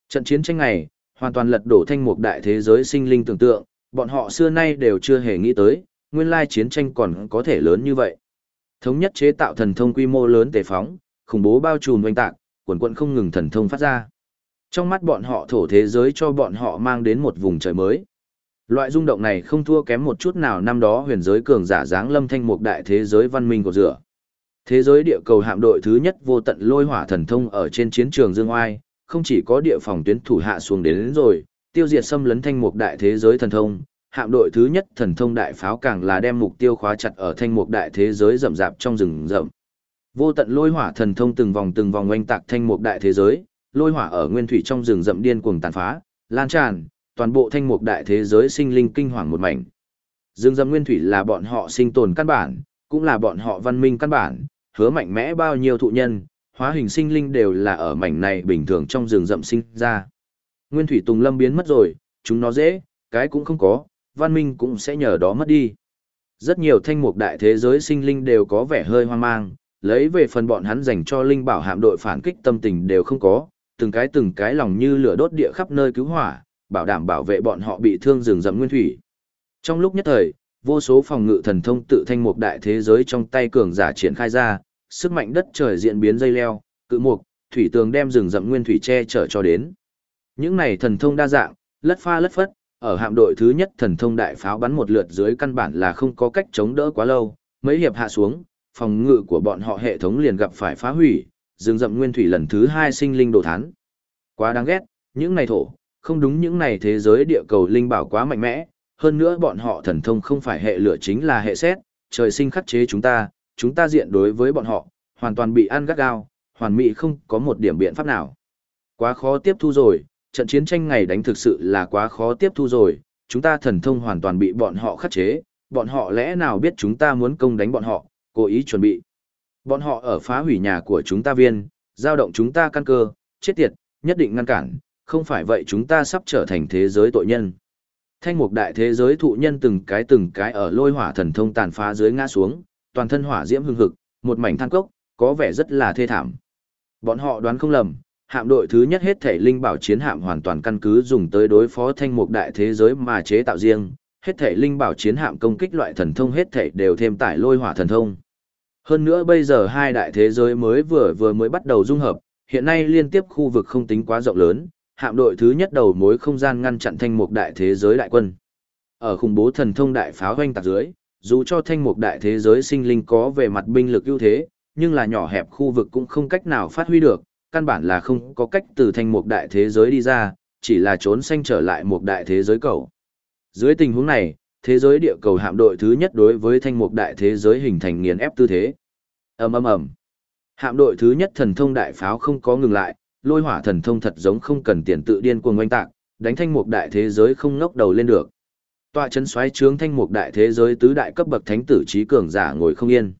Trận chiến tranh này, hoàn toàn lật đổ thanh mục đại thế giới sinh linh tưởng tượng, bọn họ xưa nay đều chưa hề nghĩ tới, nguyên lai chiến tranh còn có thể lớn như vậy. Thống nhất chế tạo thần thông quy mô lớn tề phóng, khủng bố bao trùm oanh tạc, quần quận không ngừng thần thông phát ra. Trong mắt bọn họ thổ thế giới cho bọn họ mang đến một vùng trời mới. Loại rung động này không thua kém một chút nào năm đó huyền giới cường giả dáng lâm thanh mục đại thế giới văn minh của rửa. Thế giới địa cầu hạm đội thứ nhất vô tận lôi hỏa thần thông ở trên chiến trường Dương Oai, không chỉ có địa phòng tuyến thủ hạ xuống đến, đến rồi, tiêu diệt xâm lấn thanh mục đại thế giới thần thông, hạm đội thứ nhất thần thông đại pháo càng là đem mục tiêu khóa chặt ở thanh mục đại thế giới rậm rạp trong rừng rậm. Vô tận lôi hỏa thần thông từng vòng từng vòng oanh tạc thanh mục đại thế giới, lôi hỏa ở nguyên thủy trong rừng rậm điên cuồng tàn phá, lan tràn, toàn bộ thanh mục đại thế giới sinh linh kinh hoàng một mảnh. Dương rậm nguyên thủy là bọn họ sinh tồn căn bản, cũng là bọn họ văn minh căn bản, hứa mạnh mẽ bao nhiêu thụ nhân, hóa hình sinh linh đều là ở mảnh này bình thường trong rừng rậm sinh ra. Nguyên thủy tùng lâm biến mất rồi, chúng nó dễ, cái cũng không có, văn minh cũng sẽ nhờ đó mất đi. Rất nhiều thanh mục đại thế giới sinh linh đều có vẻ hơi hoang mang, lấy về phần bọn hắn dành cho linh bảo hạm đội phản kích tâm tình đều không có, từng cái từng cái lòng như lửa đốt địa khắp nơi cứu hỏa, bảo đảm bảo vệ bọn họ bị thương rừng rậm nguyên thủy. Trong lúc nhất thời, vô số phòng ngự thần thông tự thanh mục đại thế giới trong tay cường giả triển khai ra, sức mạnh đất trời diễn biến dây leo, cự mục, thủy tường đem rừng rậm nguyên thủy che chở cho đến. Những này thần thông đa dạng, lất pha lất phất, ở hạm đội thứ nhất thần thông đại pháo bắn một lượt dưới căn bản là không có cách chống đỡ quá lâu, mấy hiệp hạ xuống, phòng ngự của bọn họ hệ thống liền gặp phải phá hủy, rừng rậm nguyên thủy lần thứ hai sinh linh đồ thán. Quá đáng ghét, những này thổ, không đúng những này thế giới địa cầu linh bảo quá mạnh mẽ, hơn nữa bọn họ thần thông không phải hệ lửa chính là hệ xét, trời sinh khắc chế chúng ta, chúng ta diện đối với bọn họ, hoàn toàn bị ăn gắt gao, hoàn mỹ không có một điểm biện pháp nào. Quá khó tiếp thu rồi, trận chiến tranh ngày đánh thực sự là quá khó tiếp thu rồi, chúng ta thần thông hoàn toàn bị bọn họ khắc chế, bọn họ lẽ nào biết chúng ta muốn công đánh bọn họ, cố ý chuẩn bị. Bọn họ ở phá hủy nhà của chúng ta viên, giao động chúng ta căn cơ, chết tiệt, nhất định ngăn cản, không phải vậy chúng ta sắp trở thành thế giới tội nhân. Thanh mục đại thế giới thụ nhân từng cái từng cái ở lôi hỏa thần thông tàn phá dưới ngã xuống, toàn thân hỏa diễm hưng hực, một mảnh than cốc, có vẻ rất là thê thảm. Bọn họ đoán không lầm, hạm đội thứ nhất hết thể linh bảo chiến hạm hoàn toàn căn cứ dùng tới đối phó thanh mục đại thế giới mà chế tạo riêng, hết thể linh bảo chiến hạm công kích loại thần thông hết thể đều thêm tải lôi hỏa thần thông. Hơn nữa bây giờ hai đại thế giới mới vừa vừa mới bắt đầu dung hợp, hiện nay liên tiếp khu vực không tính quá rộng lớn, hạm đội thứ nhất đầu mối không gian ngăn chặn thanh mục đại thế giới đại quân. Ở khủng bố thần thông đại pháo hoanh tạc dưới, dù cho thanh mục đại thế giới sinh linh có về mặt binh lực ưu thế, nhưng là nhỏ hẹp khu vực cũng không cách nào phát huy được, căn bản là không có cách từ thanh mục đại thế giới đi ra, chỉ là trốn xanh trở lại một đại thế giới cầu. Dưới tình huống này, thế giới địa cầu hạm đội thứ nhất đối với thanh mục đại thế giới hình thành nghiền ép tư thế. ầm ầm ầm. Hạm đội thứ nhất thần thông đại pháo không có ngừng lại, lôi hỏa thần thông thật giống không cần tiền tự điên cuồng oanh tạc, đánh thanh mục đại thế giới không ngóc đầu lên được. Tọa chân xoáy trướng thanh mục đại thế giới tứ đại cấp bậc thánh tử trí cường giả ngồi không yên.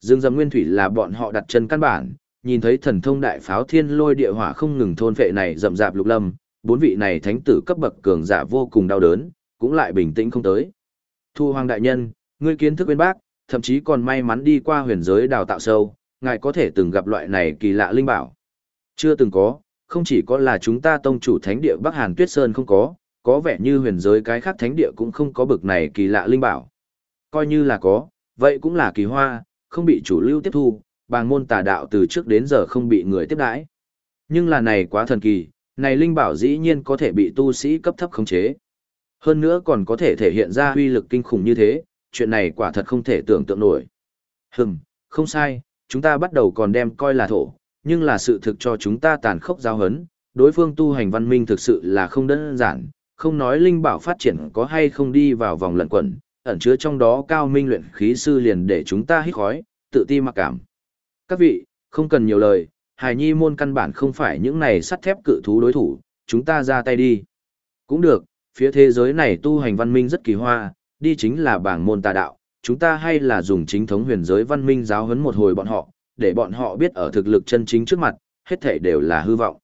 Dương Dâm Nguyên Thủy là bọn họ đặt chân căn bản, nhìn thấy thần thông đại pháo thiên lôi địa hỏa không ngừng thôn phệ này rậm rạp lục lâm, bốn vị này thánh tử cấp bậc cường giả vô cùng đau đớn, cũng lại bình tĩnh không tới. Thu Hoàng đại nhân, ngươi kiến thức bên bác, thậm chí còn may mắn đi qua huyền giới đào tạo sâu, ngài có thể từng gặp loại này kỳ lạ linh bảo. Chưa từng có, không chỉ có là chúng ta tông chủ thánh địa Bắc Hàn Tuyết Sơn không có, có vẻ như huyền giới cái khác thánh địa cũng không có bực này kỳ lạ linh bảo. Coi như là có, vậy cũng là kỳ hoa, không bị chủ lưu tiếp thu, bàng môn tà đạo từ trước đến giờ không bị người tiếp đãi. Nhưng là này quá thần kỳ, này linh bảo dĩ nhiên có thể bị tu sĩ cấp thấp khống chế. Hơn nữa còn có thể thể hiện ra huy lực kinh khủng như thế, chuyện này quả thật không thể tưởng tượng nổi. Hừm, không sai, chúng ta bắt đầu còn đem coi là thổ, nhưng là sự thực cho chúng ta tàn khốc giáo hấn, đối phương tu hành văn minh thực sự là không đơn giản, không nói linh bảo phát triển có hay không đi vào vòng lận quẩn, ẩn chứa trong đó cao minh luyện khí sư liền để chúng ta hít khói, tự ti mặc cảm. Các vị, không cần nhiều lời, hài nhi môn căn bản không phải những này sắt thép cự thú đối thủ, chúng ta ra tay đi. Cũng được, phía thế giới này tu hành văn minh rất kỳ hoa, đi chính là bảng môn tà đạo, chúng ta hay là dùng chính thống huyền giới văn minh giáo huấn một hồi bọn họ, để bọn họ biết ở thực lực chân chính trước mặt, hết thảy đều là hư vọng.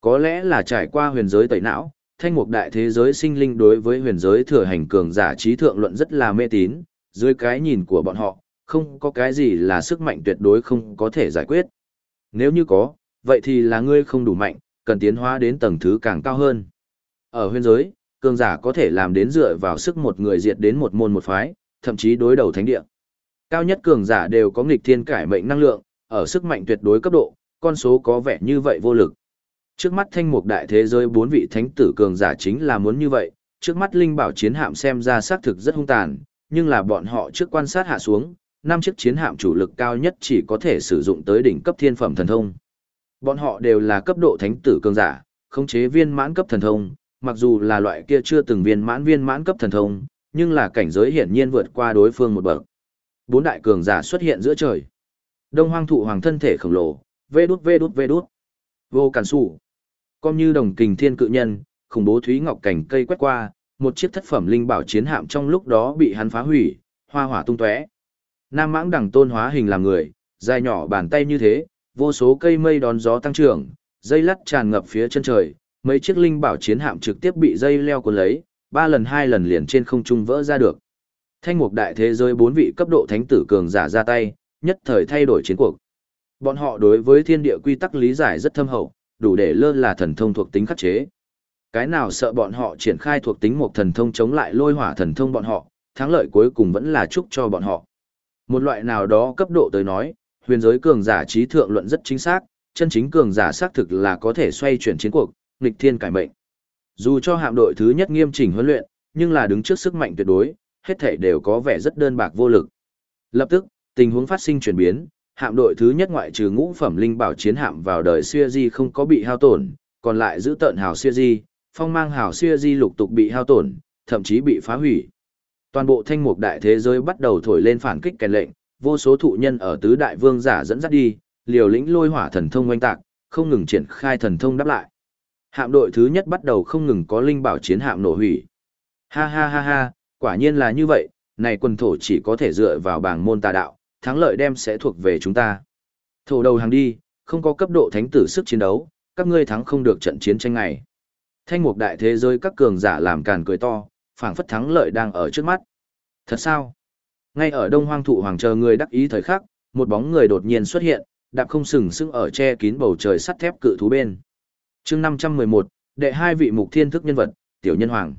Có lẽ là trải qua huyền giới tẩy não, thanh mục đại thế giới sinh linh đối với huyền giới thừa hành cường giả trí thượng luận rất là mê tín, dưới cái nhìn của bọn họ, không có cái gì là sức mạnh tuyệt đối không có thể giải quyết. Nếu như có, vậy thì là ngươi không đủ mạnh, cần tiến hóa đến tầng thứ càng cao hơn. Ở huyền giới, cường giả có thể làm đến dựa vào sức một người diệt đến một môn một phái, thậm chí đối đầu thánh địa. Cao nhất cường giả đều có nghịch thiên cải mệnh năng lượng, ở sức mạnh tuyệt đối cấp độ, con số có vẻ như vậy vô lực. Trước mắt thanh mục đại thế giới bốn vị thánh tử cường giả chính là muốn như vậy, trước mắt linh bảo chiến hạm xem ra xác thực rất hung tàn, nhưng là bọn họ trước quan sát hạ xuống, năm chiếc chiến hạm chủ lực cao nhất chỉ có thể sử dụng tới đỉnh cấp thiên phẩm thần thông. Bọn họ đều là cấp độ thánh tử cường giả, khống chế viên mãn cấp thần thông, mặc dù là loại kia chưa từng viên mãn viên mãn cấp thần thông, nhưng là cảnh giới hiển nhiên vượt qua đối phương một bậc. Bốn đại cường giả xuất hiện giữa trời. Đông Hoang thụ hoàng thân thể khổng lồ, vê đút vê đút vê đút. Vô cản sủ. Comme như đồng kình thiên cự nhân, khủng bố thúy ngọc cảnh cây quét qua, một chiếc thất phẩm linh bảo chiến hạm trong lúc đó bị hắn phá hủy, hoa hỏa tung tóe. Nam mãng đẳng tôn hóa hình làm người, dài nhỏ bàn tay như thế, vô số cây mây đón gió tăng trưởng, dây lắt tràn ngập phía chân trời, mấy chiếc linh bảo chiến hạm trực tiếp bị dây leo cuốn lấy, ba lần hai lần liền trên không trung vỡ ra được. Thanh mục đại thế giới bốn vị cấp độ thánh tử cường giả ra tay, nhất thời thay đổi chiến cuộc. Bọn họ đối với thiên địa quy tắc lý giải rất thâm hậu, đủ để lơ là thần thông thuộc tính khắc chế. Cái nào sợ bọn họ triển khai thuộc tính một thần thông chống lại lôi hỏa thần thông bọn họ, thắng lợi cuối cùng vẫn là chúc cho bọn họ. Một loại nào đó cấp độ tới nói, huyền giới cường giả trí thượng luận rất chính xác, chân chính cường giả xác thực là có thể xoay chuyển chiến cuộc, nghịch thiên cải mệnh. Dù cho hạm đội thứ nhất nghiêm chỉnh huấn luyện, nhưng là đứng trước sức mạnh tuyệt đối, hết thảy đều có vẻ rất đơn bạc vô lực. Lập tức, tình huống phát sinh chuyển biến, hạm đội thứ nhất ngoại trừ ngũ phẩm linh bảo chiến hạm vào đời xưa di không có bị hao tổn, còn lại giữ tận hào xưa di, phong mang hào xưa di lục tục bị hao tổn, thậm chí bị phá hủy. Toàn bộ thanh mục đại thế giới bắt đầu thổi lên phản kích kèn lệnh, vô số thụ nhân ở tứ đại vương giả dẫn dắt đi, liều lĩnh lôi hỏa thần thông oanh tạc, không ngừng triển khai thần thông đáp lại. Hạm đội thứ nhất bắt đầu không ngừng có linh bảo chiến hạm nổ hủy. Ha ha ha ha, quả nhiên là như vậy, này quân thổ chỉ có thể dựa vào bảng môn tà đạo, thắng lợi đem sẽ thuộc về chúng ta. Thổ đầu hàng đi, không có cấp độ thánh tử sức chiến đấu, các ngươi thắng không được trận chiến tranh này. Thanh mục đại thế giới các cường giả làm càn cười to, phảng phất thắng lợi đang ở trước mắt. Thật sao? Ngay ở đông hoang thụ hoàng chờ người đắc ý thời khắc, một bóng người đột nhiên xuất hiện, đạp không sừng sững ở che kín bầu trời sắt thép cự thú bên. chương 511, đệ hai vị mục thiên thức nhân vật, tiểu nhân hoàng.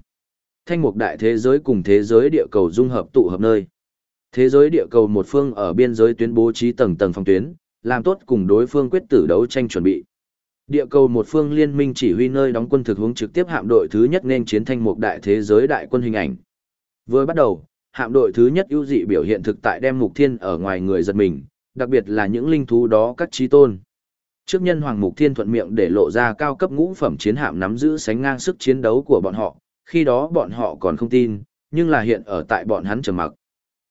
Thanh mục đại thế giới cùng thế giới địa cầu dung hợp tụ hợp nơi. Thế giới địa cầu một phương ở biên giới tuyến bố trí tầng tầng phòng tuyến, làm tốt cùng đối phương quyết tử đấu tranh chuẩn bị. Địa cầu một phương liên minh chỉ huy nơi đóng quân thực hướng trực tiếp hạm đội thứ nhất nên chiến thanh mục đại thế giới đại quân hình ảnh. Vừa bắt đầu, hạm đội thứ nhất ưu dị biểu hiện thực tại đem mục thiên ở ngoài người giật mình, đặc biệt là những linh thú đó các trí tôn. Trước nhân Hoàng Mục Thiên thuận miệng để lộ ra cao cấp ngũ phẩm chiến hạm nắm giữ sánh ngang sức chiến đấu của bọn họ, khi đó bọn họ còn không tin, nhưng là hiện ở tại bọn hắn trầm mặc.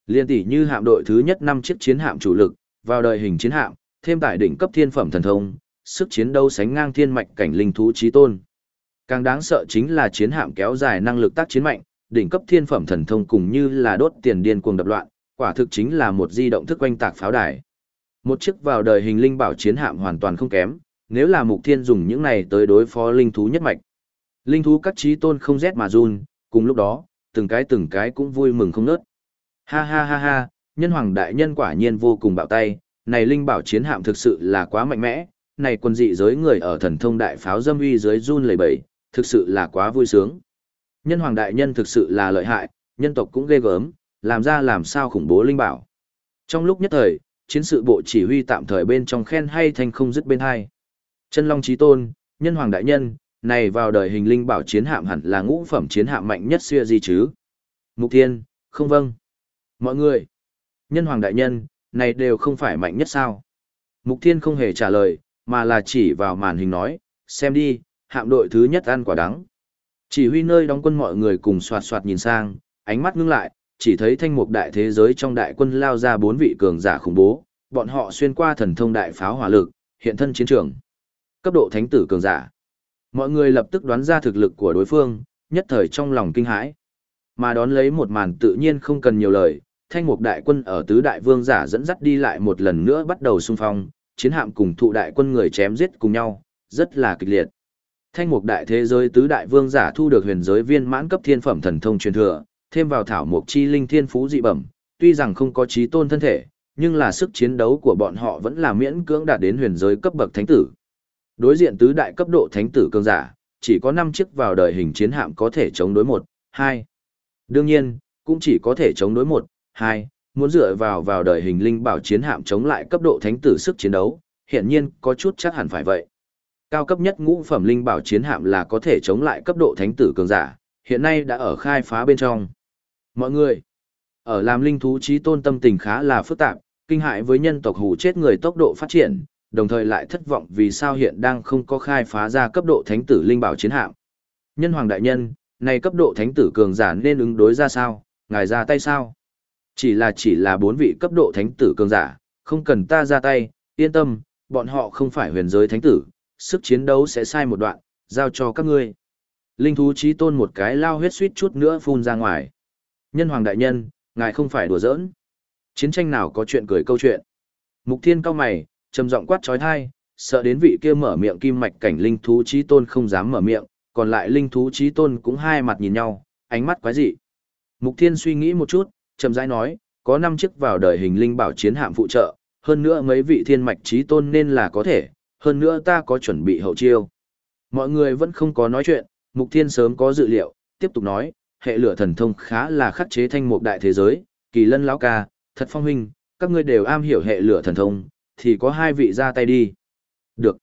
Liên tỷ như hạm đội thứ nhất năm chiếc chiến hạm chủ lực, vào đời hình chiến hạm, thêm tại đỉnh cấp thiên phẩm thần thông, sức chiến đấu sánh ngang thiên mạch cảnh linh thú trí tôn. Càng đáng sợ chính là chiến hạm kéo dài năng lực tác chiến mạnh, đỉnh cấp thiên phẩm thần thông cùng như là đốt tiền điên cuồng đập loạn, quả thực chính là một di động thức quanh tạc pháo đài. Một chiếc vào đời hình linh bảo chiến hạm hoàn toàn không kém, nếu là mục thiên dùng những này tới đối phó linh thú nhất mạch. Linh thú các trí tôn không rét mà run, cùng lúc đó, từng cái từng cái cũng vui mừng không nớt. Ha ha ha ha, nhân hoàng đại nhân quả nhiên vô cùng bạo tay, này linh bảo chiến hạm thực sự là quá mạnh mẽ, này quân dị giới người ở thần thông đại pháo dâm uy dưới run lẩy bẩy, thực sự là quá vui sướng. Nhân hoàng đại nhân thực sự là lợi hại, nhân tộc cũng ghê gớm, làm ra làm sao khủng bố linh bảo. Trong lúc nhất thời, chiến sự bộ chỉ huy tạm thời bên trong khen hay thành không dứt bên hai. Chân Long Chí Tôn, nhân hoàng đại nhân, này vào đời hình linh bảo chiến hạm hẳn là ngũ phẩm chiến hạm mạnh nhất xưa gì chứ? Mục Thiên, không vâng. Mọi người, nhân hoàng đại nhân, này đều không phải mạnh nhất sao? Mục Thiên không hề trả lời, mà là chỉ vào màn hình nói, xem đi, hạm đội thứ nhất ăn quả đắng. Chỉ huy nơi đóng quân mọi người cùng soạt soạt nhìn sang, ánh mắt ngưng lại, chỉ thấy thanh mục đại thế giới trong đại quân lao ra bốn vị cường giả khủng bố, bọn họ xuyên qua thần thông đại pháo hỏa lực, hiện thân chiến trường. Cấp độ thánh tử cường giả. Mọi người lập tức đoán ra thực lực của đối phương, nhất thời trong lòng kinh hãi. Mà đón lấy một màn tự nhiên không cần nhiều lời, thanh mục đại quân ở tứ đại vương giả dẫn dắt đi lại một lần nữa bắt đầu xung phong, chiến hạm cùng thụ đại quân người chém giết cùng nhau, rất là kịch liệt. Thanh mục đại thế giới tứ đại vương giả thu được huyền giới viên mãn cấp thiên phẩm thần thông truyền thừa, thêm vào thảo mục chi linh thiên phú dị bẩm, tuy rằng không có trí tôn thân thể, nhưng là sức chiến đấu của bọn họ vẫn là miễn cưỡng đạt đến huyền giới cấp bậc thánh tử. Đối diện tứ đại cấp độ thánh tử cường giả, chỉ có 5 chiếc vào đời hình chiến hạm có thể chống đối 1, 2. Đương nhiên, cũng chỉ có thể chống đối một. 2, muốn dựa vào vào đời hình linh bảo chiến hạm chống lại cấp độ thánh tử sức chiến đấu, hiện nhiên có chút chắc hẳn phải vậy. Cao cấp nhất ngũ phẩm linh bảo chiến hạm là có thể chống lại cấp độ thánh tử cường giả, hiện nay đã ở khai phá bên trong. Mọi người, ở làm linh thú trí tôn tâm tình khá là phức tạp, kinh hại với nhân tộc hù chết người tốc độ phát triển, đồng thời lại thất vọng vì sao hiện đang không có khai phá ra cấp độ thánh tử linh bảo chiến hạm. Nhân hoàng đại nhân, này cấp độ thánh tử cường giả nên ứng đối ra sao, ngài ra tay sao? Chỉ là chỉ là bốn vị cấp độ thánh tử cường giả, không cần ta ra tay, yên tâm, bọn họ không phải huyền giới thánh tử, sức chiến đấu sẽ sai một đoạn, giao cho các ngươi. Linh thú trí tôn một cái lao huyết suýt chút nữa phun ra ngoài. Nhân hoàng đại nhân, ngài không phải đùa giỡn. Chiến tranh nào có chuyện cười câu chuyện. Mục thiên cao mày, trầm giọng quát trói thai, sợ đến vị kia mở miệng kim mạch cảnh linh thú trí tôn không dám mở miệng, còn lại linh thú trí tôn cũng hai mặt nhìn nhau, ánh mắt quái dị. Mục thiên suy nghĩ một chút, trầm rãi nói, có năm chiếc vào đời hình linh bảo chiến hạm phụ trợ, hơn nữa mấy vị thiên mạch trí tôn nên là có thể, hơn nữa ta có chuẩn bị hậu chiêu. Mọi người vẫn không có nói chuyện, Mục Thiên sớm có dự liệu, tiếp tục nói, hệ lửa thần thông khá là khắc chế thanh mục đại thế giới, kỳ lân lão ca, thật phong huynh, các ngươi đều am hiểu hệ lửa thần thông, thì có hai vị ra tay đi. Được.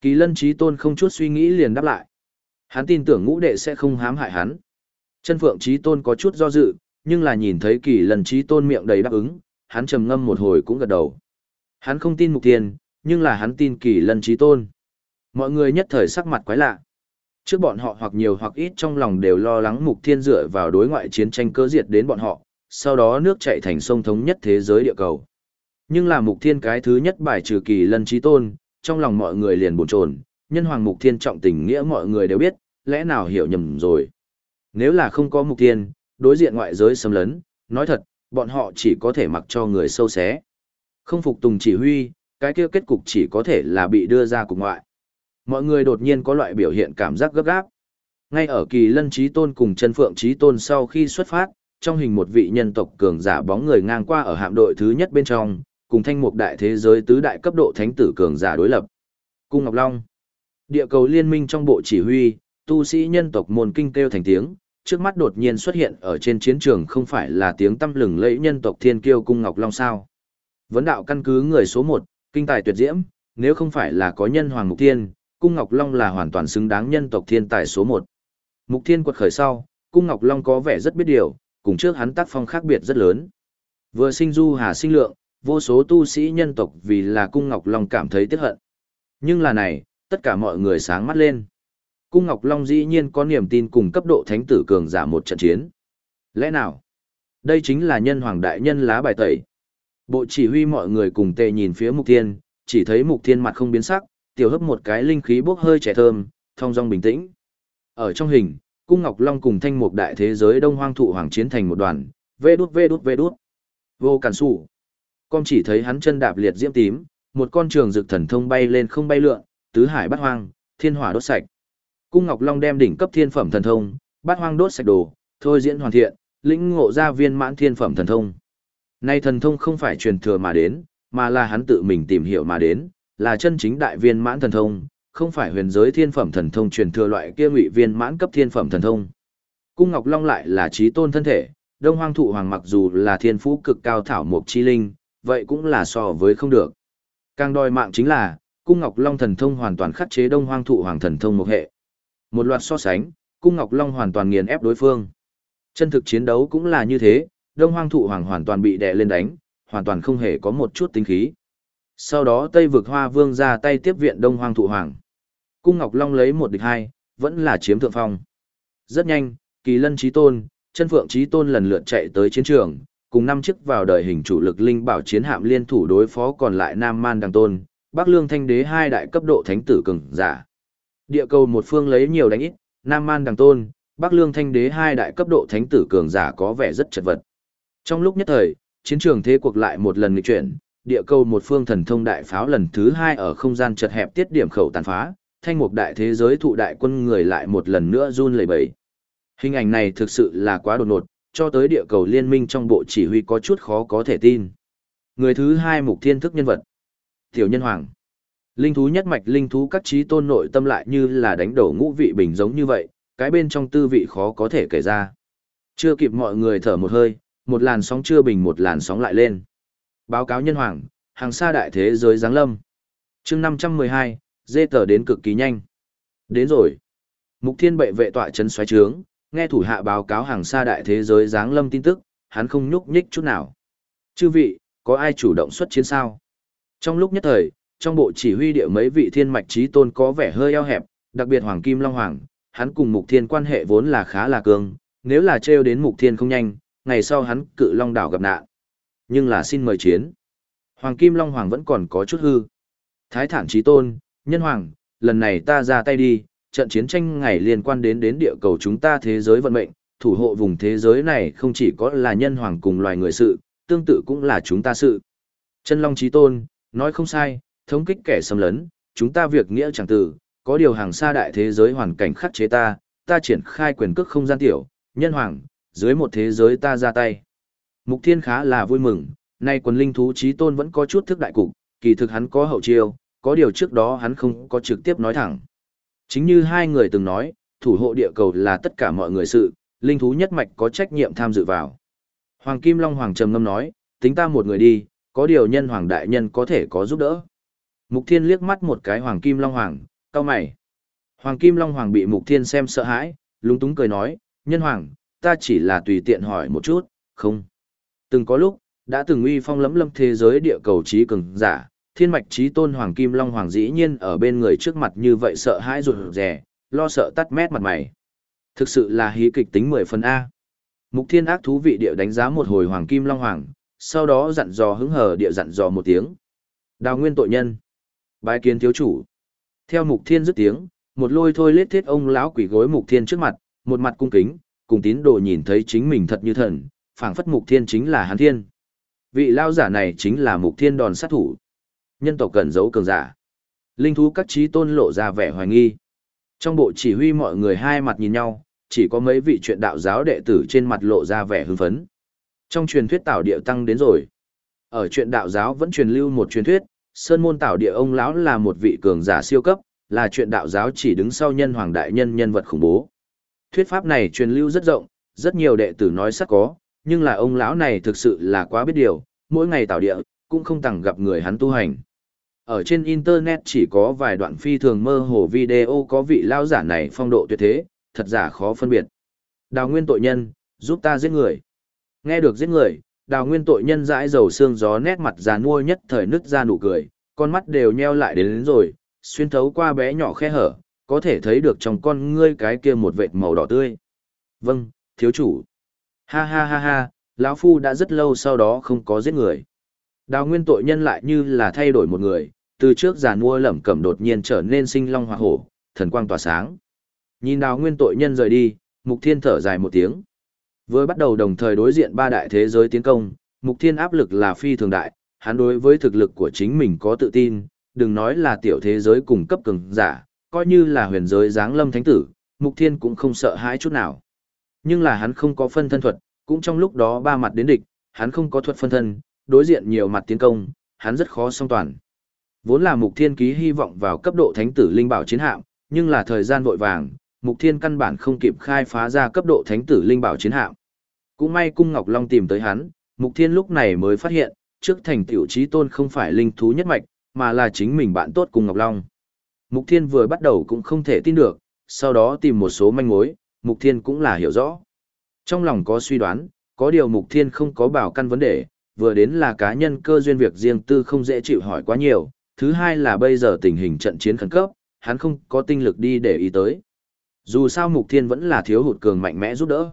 Kỳ lân trí tôn không chút suy nghĩ liền đáp lại. Hắn tin tưởng ngũ đệ sẽ không hám hại hắn. Chân phượng trí tôn có chút do dự, nhưng là nhìn thấy kỳ lân trí tôn miệng đầy đáp ứng, hắn trầm ngâm một hồi cũng gật đầu. Hắn không tin mục tiền, nhưng là hắn tin kỳ lân trí tôn. Mọi người nhất thời sắc mặt quái lạ. Trước bọn họ hoặc nhiều hoặc ít trong lòng đều lo lắng mục thiên dựa vào đối ngoại chiến tranh cơ diệt đến bọn họ, sau đó nước chạy thành sông thống nhất thế giới địa cầu. Nhưng là mục thiên cái thứ nhất bài trừ kỳ lân trí tôn, trong lòng mọi người liền buồn chồn, nhân hoàng mục thiên trọng tình nghĩa mọi người đều biết, lẽ nào hiểu nhầm rồi. Nếu là không có mục thiên, đối diện ngoại giới xâm lấn, nói thật, bọn họ chỉ có thể mặc cho người sâu xé. Không phục tùng chỉ huy, cái kia kết cục chỉ có thể là bị đưa ra cục ngoại. Mọi người đột nhiên có loại biểu hiện cảm giác gấp gáp. Ngay ở kỳ lân trí tôn cùng chân phượng trí tôn sau khi xuất phát, trong hình một vị nhân tộc cường giả bóng người ngang qua ở hạm đội thứ nhất bên trong, cùng thanh mục đại thế giới tứ đại cấp độ thánh tử cường giả đối lập. Cung Ngọc Long Địa cầu liên minh trong bộ chỉ huy, tu sĩ nhân tộc môn kinh kêu thành tiếng, trước mắt đột nhiên xuất hiện ở trên chiến trường không phải là tiếng tâm lừng lẫy nhân tộc thiên kiêu cung Ngọc Long sao. Vấn đạo căn cứ người số một kinh tài tuyệt diễm, nếu không phải là có nhân hoàng mục thiên, cung Ngọc Long là hoàn toàn xứng đáng nhân tộc thiên tài số một. Mục thiên quật khởi sau, cung Ngọc Long có vẻ rất biết điều, cùng trước hắn tác phong khác biệt rất lớn. Vừa sinh du hà sinh lượng, vô số tu sĩ nhân tộc vì là cung Ngọc Long cảm thấy tiếc hận. Nhưng là này, tất cả mọi người sáng mắt lên. Cung Ngọc Long dĩ nhiên có niềm tin cùng cấp độ thánh tử cường giả một trận chiến. Lẽ nào? Đây chính là nhân hoàng đại nhân lá bài tẩy. Bộ chỉ huy mọi người cùng tề nhìn phía mục thiên, chỉ thấy mục thiên mặt không biến sắc, tiểu hấp một cái linh khí bốc hơi trẻ thơm, thong dong bình tĩnh. Ở trong hình, cung ngọc long cùng thanh mục đại thế giới đông hoang thụ hoàng chiến thành một đoàn, vê đút vê đút vê đút. Vô cản sủ. Con chỉ thấy hắn chân đạp liệt diễm tím, một con trường dược thần thông bay lên không bay lượn, tứ hải bắt hoang, thiên hỏa đốt sạch. Cung Ngọc Long đem đỉnh cấp thiên phẩm thần thông, bát hoang đốt sạch đồ, thôi diễn hoàn thiện, lĩnh ngộ ra viên mãn thiên phẩm thần thông. Nay thần thông không phải truyền thừa mà đến, mà là hắn tự mình tìm hiểu mà đến, là chân chính đại viên mãn thần thông, không phải huyền giới thiên phẩm thần thông truyền thừa loại kia ngụy viên mãn cấp thiên phẩm thần thông. Cung Ngọc Long lại là trí tôn thân thể, Đông Hoang Thụ Hoàng mặc dù là thiên phú cực cao thảo mục chi linh, vậy cũng là so với không được. Càng đòi mạng chính là, Cung Ngọc Long thần thông hoàn toàn khắc chế Đông Hoang Thụ Hoàng thần thông một hệ. Một loạt so sánh, Cung Ngọc Long hoàn toàn nghiền ép đối phương. Chân thực chiến đấu cũng là như thế, Đông Hoang Thụ Hoàng hoàn toàn bị đè lên đánh, hoàn toàn không hề có một chút tính khí. Sau đó Tây vực Hoa Vương ra tay tiếp viện Đông Hoang Thụ Hoàng. Cung Ngọc Long lấy một địch hai, vẫn là chiếm thượng phong. Rất nhanh, Kỳ Lân Chí Tôn, Chân Phượng Chí Tôn lần lượt chạy tới chiến trường, cùng năm chiếc vào đời hình chủ lực linh bảo chiến hạm liên thủ đối phó còn lại Nam Man Đằng Tôn, Bắc Lương Thanh Đế hai đại cấp độ thánh tử cường giả. Địa cầu một phương lấy nhiều đánh ít, Nam Man Đằng Tôn, Bắc Lương Thanh Đế hai đại cấp độ thánh tử cường giả có vẻ rất chật vật. Trong lúc nhất thời, chiến trường thế cuộc lại một lần nghịch chuyển, địa cầu một phương thần thông đại pháo lần thứ hai ở không gian chật hẹp tiết điểm khẩu tàn phá, thanh mục đại thế giới thụ đại quân người lại một lần nữa run lẩy bẩy. Hình ảnh này thực sự là quá đột ngột, cho tới địa cầu liên minh trong bộ chỉ huy có chút khó có thể tin. Người thứ hai mục thiên thức nhân vật. Tiểu nhân hoàng. Linh thú nhất mạch linh thú các trí tôn nội tâm lại như là đánh đổ ngũ vị bình giống như vậy, cái bên trong tư vị khó có thể kể ra. Chưa kịp mọi người thở một hơi, một làn sóng chưa bình một làn sóng lại lên. Báo cáo nhân hoàng, hàng xa đại thế giới giáng lâm. chương 512, dê tờ đến cực kỳ nhanh. Đến rồi. Mục thiên bệ vệ tọa chân xoáy trướng, nghe thủ hạ báo cáo hàng xa đại thế giới giáng lâm tin tức, hắn không nhúc nhích chút nào. Chư vị, có ai chủ động xuất chiến sao? Trong lúc nhất thời, trong bộ chỉ huy địa mấy vị thiên mạch trí tôn có vẻ hơi eo hẹp, đặc biệt Hoàng Kim Long Hoàng, hắn cùng Mục Thiên quan hệ vốn là khá là cương, nếu là trêu đến Mục Thiên không nhanh, ngày sau hắn cự Long đảo gặp nạn. Nhưng là xin mời chiến. Hoàng Kim Long Hoàng vẫn còn có chút hư. Thái thản trí tôn, nhân hoàng, lần này ta ra tay đi, trận chiến tranh ngày liên quan đến đến địa cầu chúng ta thế giới vận mệnh, thủ hộ vùng thế giới này không chỉ có là nhân hoàng cùng loài người sự, tương tự cũng là chúng ta sự. Chân Long trí tôn, nói không sai, thống kích kẻ xâm lấn, chúng ta việc nghĩa chẳng tử, có điều hàng xa đại thế giới hoàn cảnh khắc chế ta, ta triển khai quyền cước không gian tiểu, nhân hoàng, dưới một thế giới ta ra tay. Mục Thiên khá là vui mừng, nay quần linh thú trí tôn vẫn có chút thức đại cục, kỳ thực hắn có hậu chiêu, có điều trước đó hắn không có trực tiếp nói thẳng. Chính như hai người từng nói, thủ hộ địa cầu là tất cả mọi người sự, linh thú nhất mạch có trách nhiệm tham dự vào. Hoàng Kim Long Hoàng trầm ngâm nói, tính ta một người đi, có điều nhân hoàng đại nhân có thể có giúp đỡ. Mục Thiên liếc mắt một cái Hoàng Kim Long Hoàng, cao mày. Hoàng Kim Long Hoàng bị Mục Thiên xem sợ hãi, lúng túng cười nói, nhân hoàng, ta chỉ là tùy tiện hỏi một chút, không. Từng có lúc, đã từng uy phong lẫm lâm thế giới địa cầu trí cường giả, thiên mạch trí tôn Hoàng Kim Long Hoàng dĩ nhiên ở bên người trước mặt như vậy sợ hãi rụt rè, lo sợ tắt mét mặt mày. Thực sự là hí kịch tính 10 phần A. Mục Thiên ác thú vị địa đánh giá một hồi Hoàng Kim Long Hoàng, sau đó dặn dò hứng hờ địa dặn dò một tiếng. Đào nguyên tội nhân. Bái kiến thiếu chủ. Theo Mục Thiên dứt tiếng, một lôi thôi lết thiết ông lão quỷ gối Mục Thiên trước mặt, một mặt cung kính, cùng tín đồ nhìn thấy chính mình thật như thần, phảng phất Mục Thiên chính là hắn thiên. Vị lao giả này chính là Mục Thiên đòn sát thủ. Nhân tộc cần giấu cường giả. Linh thú các trí tôn lộ ra vẻ hoài nghi. Trong bộ chỉ huy mọi người hai mặt nhìn nhau, chỉ có mấy vị chuyện đạo giáo đệ tử trên mặt lộ ra vẻ hưng phấn. Trong truyền thuyết tảo địa tăng đến rồi. Ở chuyện đạo giáo vẫn truyền lưu một truyền thuyết, Sơn môn tảo địa ông lão là một vị cường giả siêu cấp, là chuyện đạo giáo chỉ đứng sau nhân hoàng đại nhân nhân vật khủng bố. Thuyết pháp này truyền lưu rất rộng, rất nhiều đệ tử nói sắc có, nhưng là ông lão này thực sự là quá biết điều, mỗi ngày tảo địa, cũng không tặng gặp người hắn tu hành. Ở trên Internet chỉ có vài đoạn phi thường mơ hồ video có vị lao giả này phong độ tuyệt thế, thật giả khó phân biệt. Đào nguyên tội nhân, giúp ta giết người. Nghe được giết người, đào nguyên tội nhân dãi dầu xương gió nét mặt già nuôi nhất thời nứt ra nụ cười, con mắt đều nheo lại đến, đến rồi, xuyên thấu qua bé nhỏ khe hở, có thể thấy được trong con ngươi cái kia một vệt màu đỏ tươi. Vâng, thiếu chủ. Ha ha ha ha, lão phu đã rất lâu sau đó không có giết người. Đào nguyên tội nhân lại như là thay đổi một người, từ trước già nua lẩm cẩm đột nhiên trở nên sinh long hoa hổ, thần quang tỏa sáng. Nhìn đào nguyên tội nhân rời đi, mục thiên thở dài một tiếng. Với bắt đầu đồng thời đối diện ba đại thế giới tiến công, mục thiên áp lực là phi thường đại, hắn đối với thực lực của chính mình có tự tin, đừng nói là tiểu thế giới cùng cấp cường giả, coi như là huyền giới giáng lâm thánh tử, mục thiên cũng không sợ hãi chút nào. Nhưng là hắn không có phân thân thuật, cũng trong lúc đó ba mặt đến địch, hắn không có thuật phân thân, đối diện nhiều mặt tiến công, hắn rất khó song toàn. Vốn là mục thiên ký hy vọng vào cấp độ thánh tử linh bảo chiến hạm, nhưng là thời gian vội vàng, mục thiên căn bản không kịp khai phá ra cấp độ thánh tử linh bảo chiến hạm. Cũng may cung Ngọc Long tìm tới hắn, mục thiên lúc này mới phát hiện, trước thành tiểu trí tôn không phải linh thú nhất mạch, mà là chính mình bạn tốt cùng Ngọc Long. Mục thiên vừa bắt đầu cũng không thể tin được, sau đó tìm một số manh mối, mục thiên cũng là hiểu rõ. Trong lòng có suy đoán, có điều mục thiên không có bảo căn vấn đề, vừa đến là cá nhân cơ duyên việc riêng tư không dễ chịu hỏi quá nhiều, thứ hai là bây giờ tình hình trận chiến khẩn cấp, hắn không có tinh lực đi để ý tới. Dù sao Mục Thiên vẫn là thiếu hụt cường mạnh mẽ giúp đỡ.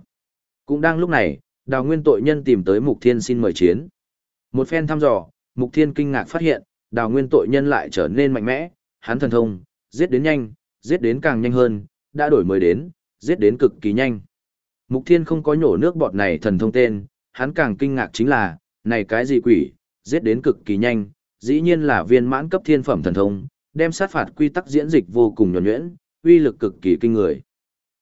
Cũng đang lúc này, đào nguyên tội nhân tìm tới Mục Thiên xin mời chiến. Một phen thăm dò, Mục Thiên kinh ngạc phát hiện, đào nguyên tội nhân lại trở nên mạnh mẽ, hắn thần thông, giết đến nhanh, giết đến càng nhanh hơn, đã đổi mới đến, giết đến cực kỳ nhanh. Mục Thiên không có nhổ nước bọt này thần thông tên, hắn càng kinh ngạc chính là, này cái gì quỷ, giết đến cực kỳ nhanh, dĩ nhiên là viên mãn cấp thiên phẩm thần thông, đem sát phạt quy tắc diễn dịch vô cùng nhuần nhuyễn, uy lực cực kỳ kinh người.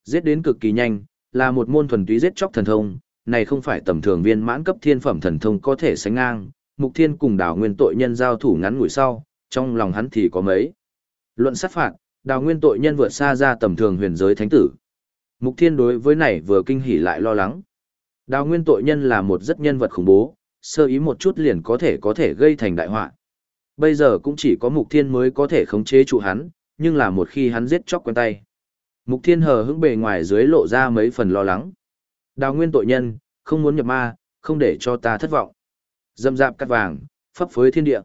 Giết đến cực kỳ nhanh, là một môn thuần túy giết chóc thần thông, này không phải tầm thường viên mãn cấp thiên phẩm thần thông có thể sánh ngang, Mục Thiên cùng đào nguyên tội nhân giao thủ ngắn ngủi sau, trong lòng hắn thì có mấy. Luận sát phạt, đào nguyên tội nhân vượt xa ra tầm thường huyền giới thánh tử. Mục Thiên đối với này vừa kinh hỉ lại lo lắng. Đào nguyên tội nhân là một rất nhân vật khủng bố, sơ ý một chút liền có thể có thể gây thành đại họa. Bây giờ cũng chỉ có Mục Thiên mới có thể khống chế trụ hắn, nhưng là một khi hắn giết chóc quen tay. Mục Thiên hờ hững bề ngoài dưới lộ ra mấy phần lo lắng. Đào nguyên tội nhân, không muốn nhập ma, không để cho ta thất vọng. Dâm dạp cắt vàng, phấp phới thiên địa.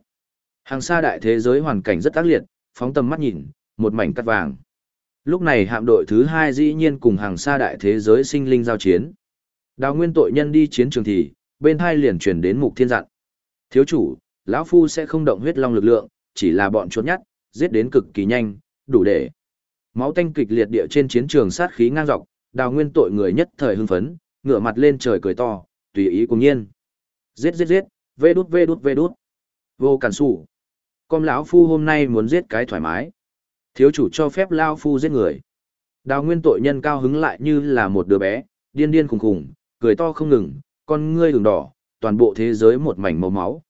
Hàng xa đại thế giới hoàn cảnh rất ác liệt, phóng tầm mắt nhìn, một mảnh cắt vàng. Lúc này hạm đội thứ hai dĩ nhiên cùng hàng xa đại thế giới sinh linh giao chiến. Đào nguyên tội nhân đi chiến trường thì, bên hai liền truyền đến mục thiên dặn. Thiếu chủ, lão Phu sẽ không động huyết long lực lượng, chỉ là bọn chốt nhát, giết đến cực kỳ nhanh, đủ để. Máu tanh kịch liệt địa trên chiến trường sát khí ngang dọc, đào nguyên tội người nhất thời hưng phấn, ngửa mặt lên trời cười to, tùy ý cùng nhiên. Giết giết giết, vê đút vê đút vê đút. Vô cản sủ. Con lão Phu hôm nay muốn giết cái thoải mái. Thiếu chủ cho phép lão Phu giết người. Đào nguyên tội nhân cao hứng lại như là một đứa bé, điên điên khùng khùng, cười to không ngừng, con ngươi đường đỏ, toàn bộ thế giới một mảnh màu máu.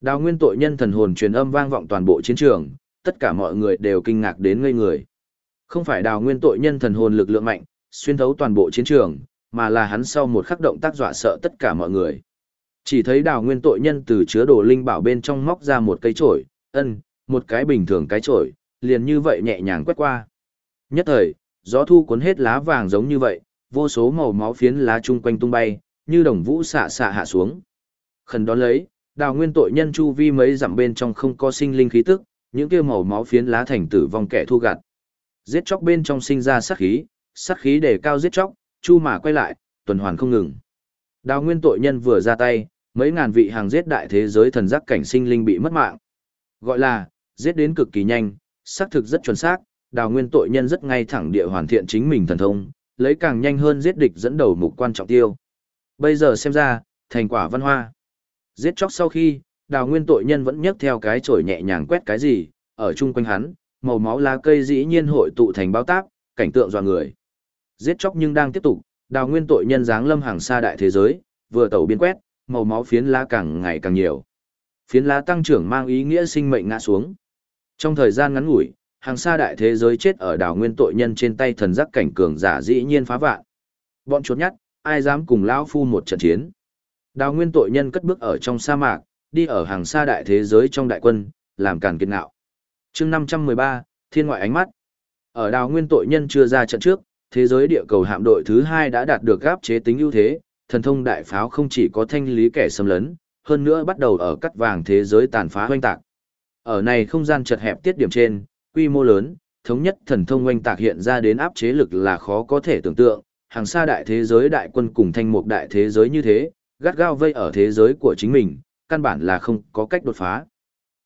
Đào nguyên tội nhân thần hồn truyền âm vang vọng toàn bộ chiến trường, tất cả mọi người đều kinh ngạc đến ngây người. Không phải đào nguyên tội nhân thần hồn lực lượng mạnh, xuyên thấu toàn bộ chiến trường, mà là hắn sau một khắc động tác dọa sợ tất cả mọi người. Chỉ thấy đào nguyên tội nhân từ chứa đồ linh bảo bên trong móc ra một cây chổi, ân, một cái bình thường cái chổi, liền như vậy nhẹ nhàng quét qua. Nhất thời, gió thu cuốn hết lá vàng giống như vậy, vô số màu máu phiến lá chung quanh tung bay, như đồng vũ xạ xạ hạ xuống. Khẩn đón lấy, đào nguyên tội nhân chu vi mấy dặm bên trong không có sinh linh khí tức, những kia màu máu phiến lá thành tử vong kẻ thu gặt. Giết chóc bên trong sinh ra sát khí, sát khí để cao giết chóc, chu mà quay lại, tuần hoàn không ngừng. Đào nguyên tội nhân vừa ra tay, mấy ngàn vị hàng giết đại thế giới thần giác cảnh sinh linh bị mất mạng. Gọi là, giết đến cực kỳ nhanh, xác thực rất chuẩn xác, đào nguyên tội nhân rất ngay thẳng địa hoàn thiện chính mình thần thông, lấy càng nhanh hơn giết địch dẫn đầu mục quan trọng tiêu. Bây giờ xem ra, thành quả văn hoa. Giết chóc sau khi, đào nguyên tội nhân vẫn nhấc theo cái chổi nhẹ nhàng quét cái gì, ở chung quanh hắn, màu máu lá cây dĩ nhiên hội tụ thành bao táp, cảnh tượng dọa người. Giết chóc nhưng đang tiếp tục, đào nguyên tội nhân dáng lâm hàng xa đại thế giới, vừa tẩu biên quét, màu máu phiến lá càng ngày càng nhiều. Phiến lá tăng trưởng mang ý nghĩa sinh mệnh ngã xuống. Trong thời gian ngắn ngủi, hàng xa đại thế giới chết ở đảo nguyên tội nhân trên tay thần giác cảnh cường giả dĩ nhiên phá vạn. Bọn chuột nhắt, ai dám cùng lão phu một trận chiến. Đào nguyên tội nhân cất bước ở trong sa mạc, đi ở hàng xa đại thế giới trong đại quân, làm càn kiệt ngạo. chương 513, Thiên ngoại ánh mắt. Ở đào nguyên tội nhân chưa ra trận trước, thế giới địa cầu hạm đội thứ hai đã đạt được gáp chế tính ưu thế, thần thông đại pháo không chỉ có thanh lý kẻ xâm lấn, hơn nữa bắt đầu ở cắt vàng thế giới tàn phá hoanh tạc. Ở này không gian chật hẹp tiết điểm trên, quy mô lớn, thống nhất thần thông oanh tạc hiện ra đến áp chế lực là khó có thể tưởng tượng, hàng xa đại thế giới đại quân cùng thanh mục đại thế giới như thế, gắt gao vây ở thế giới của chính mình, căn bản là không có cách đột phá.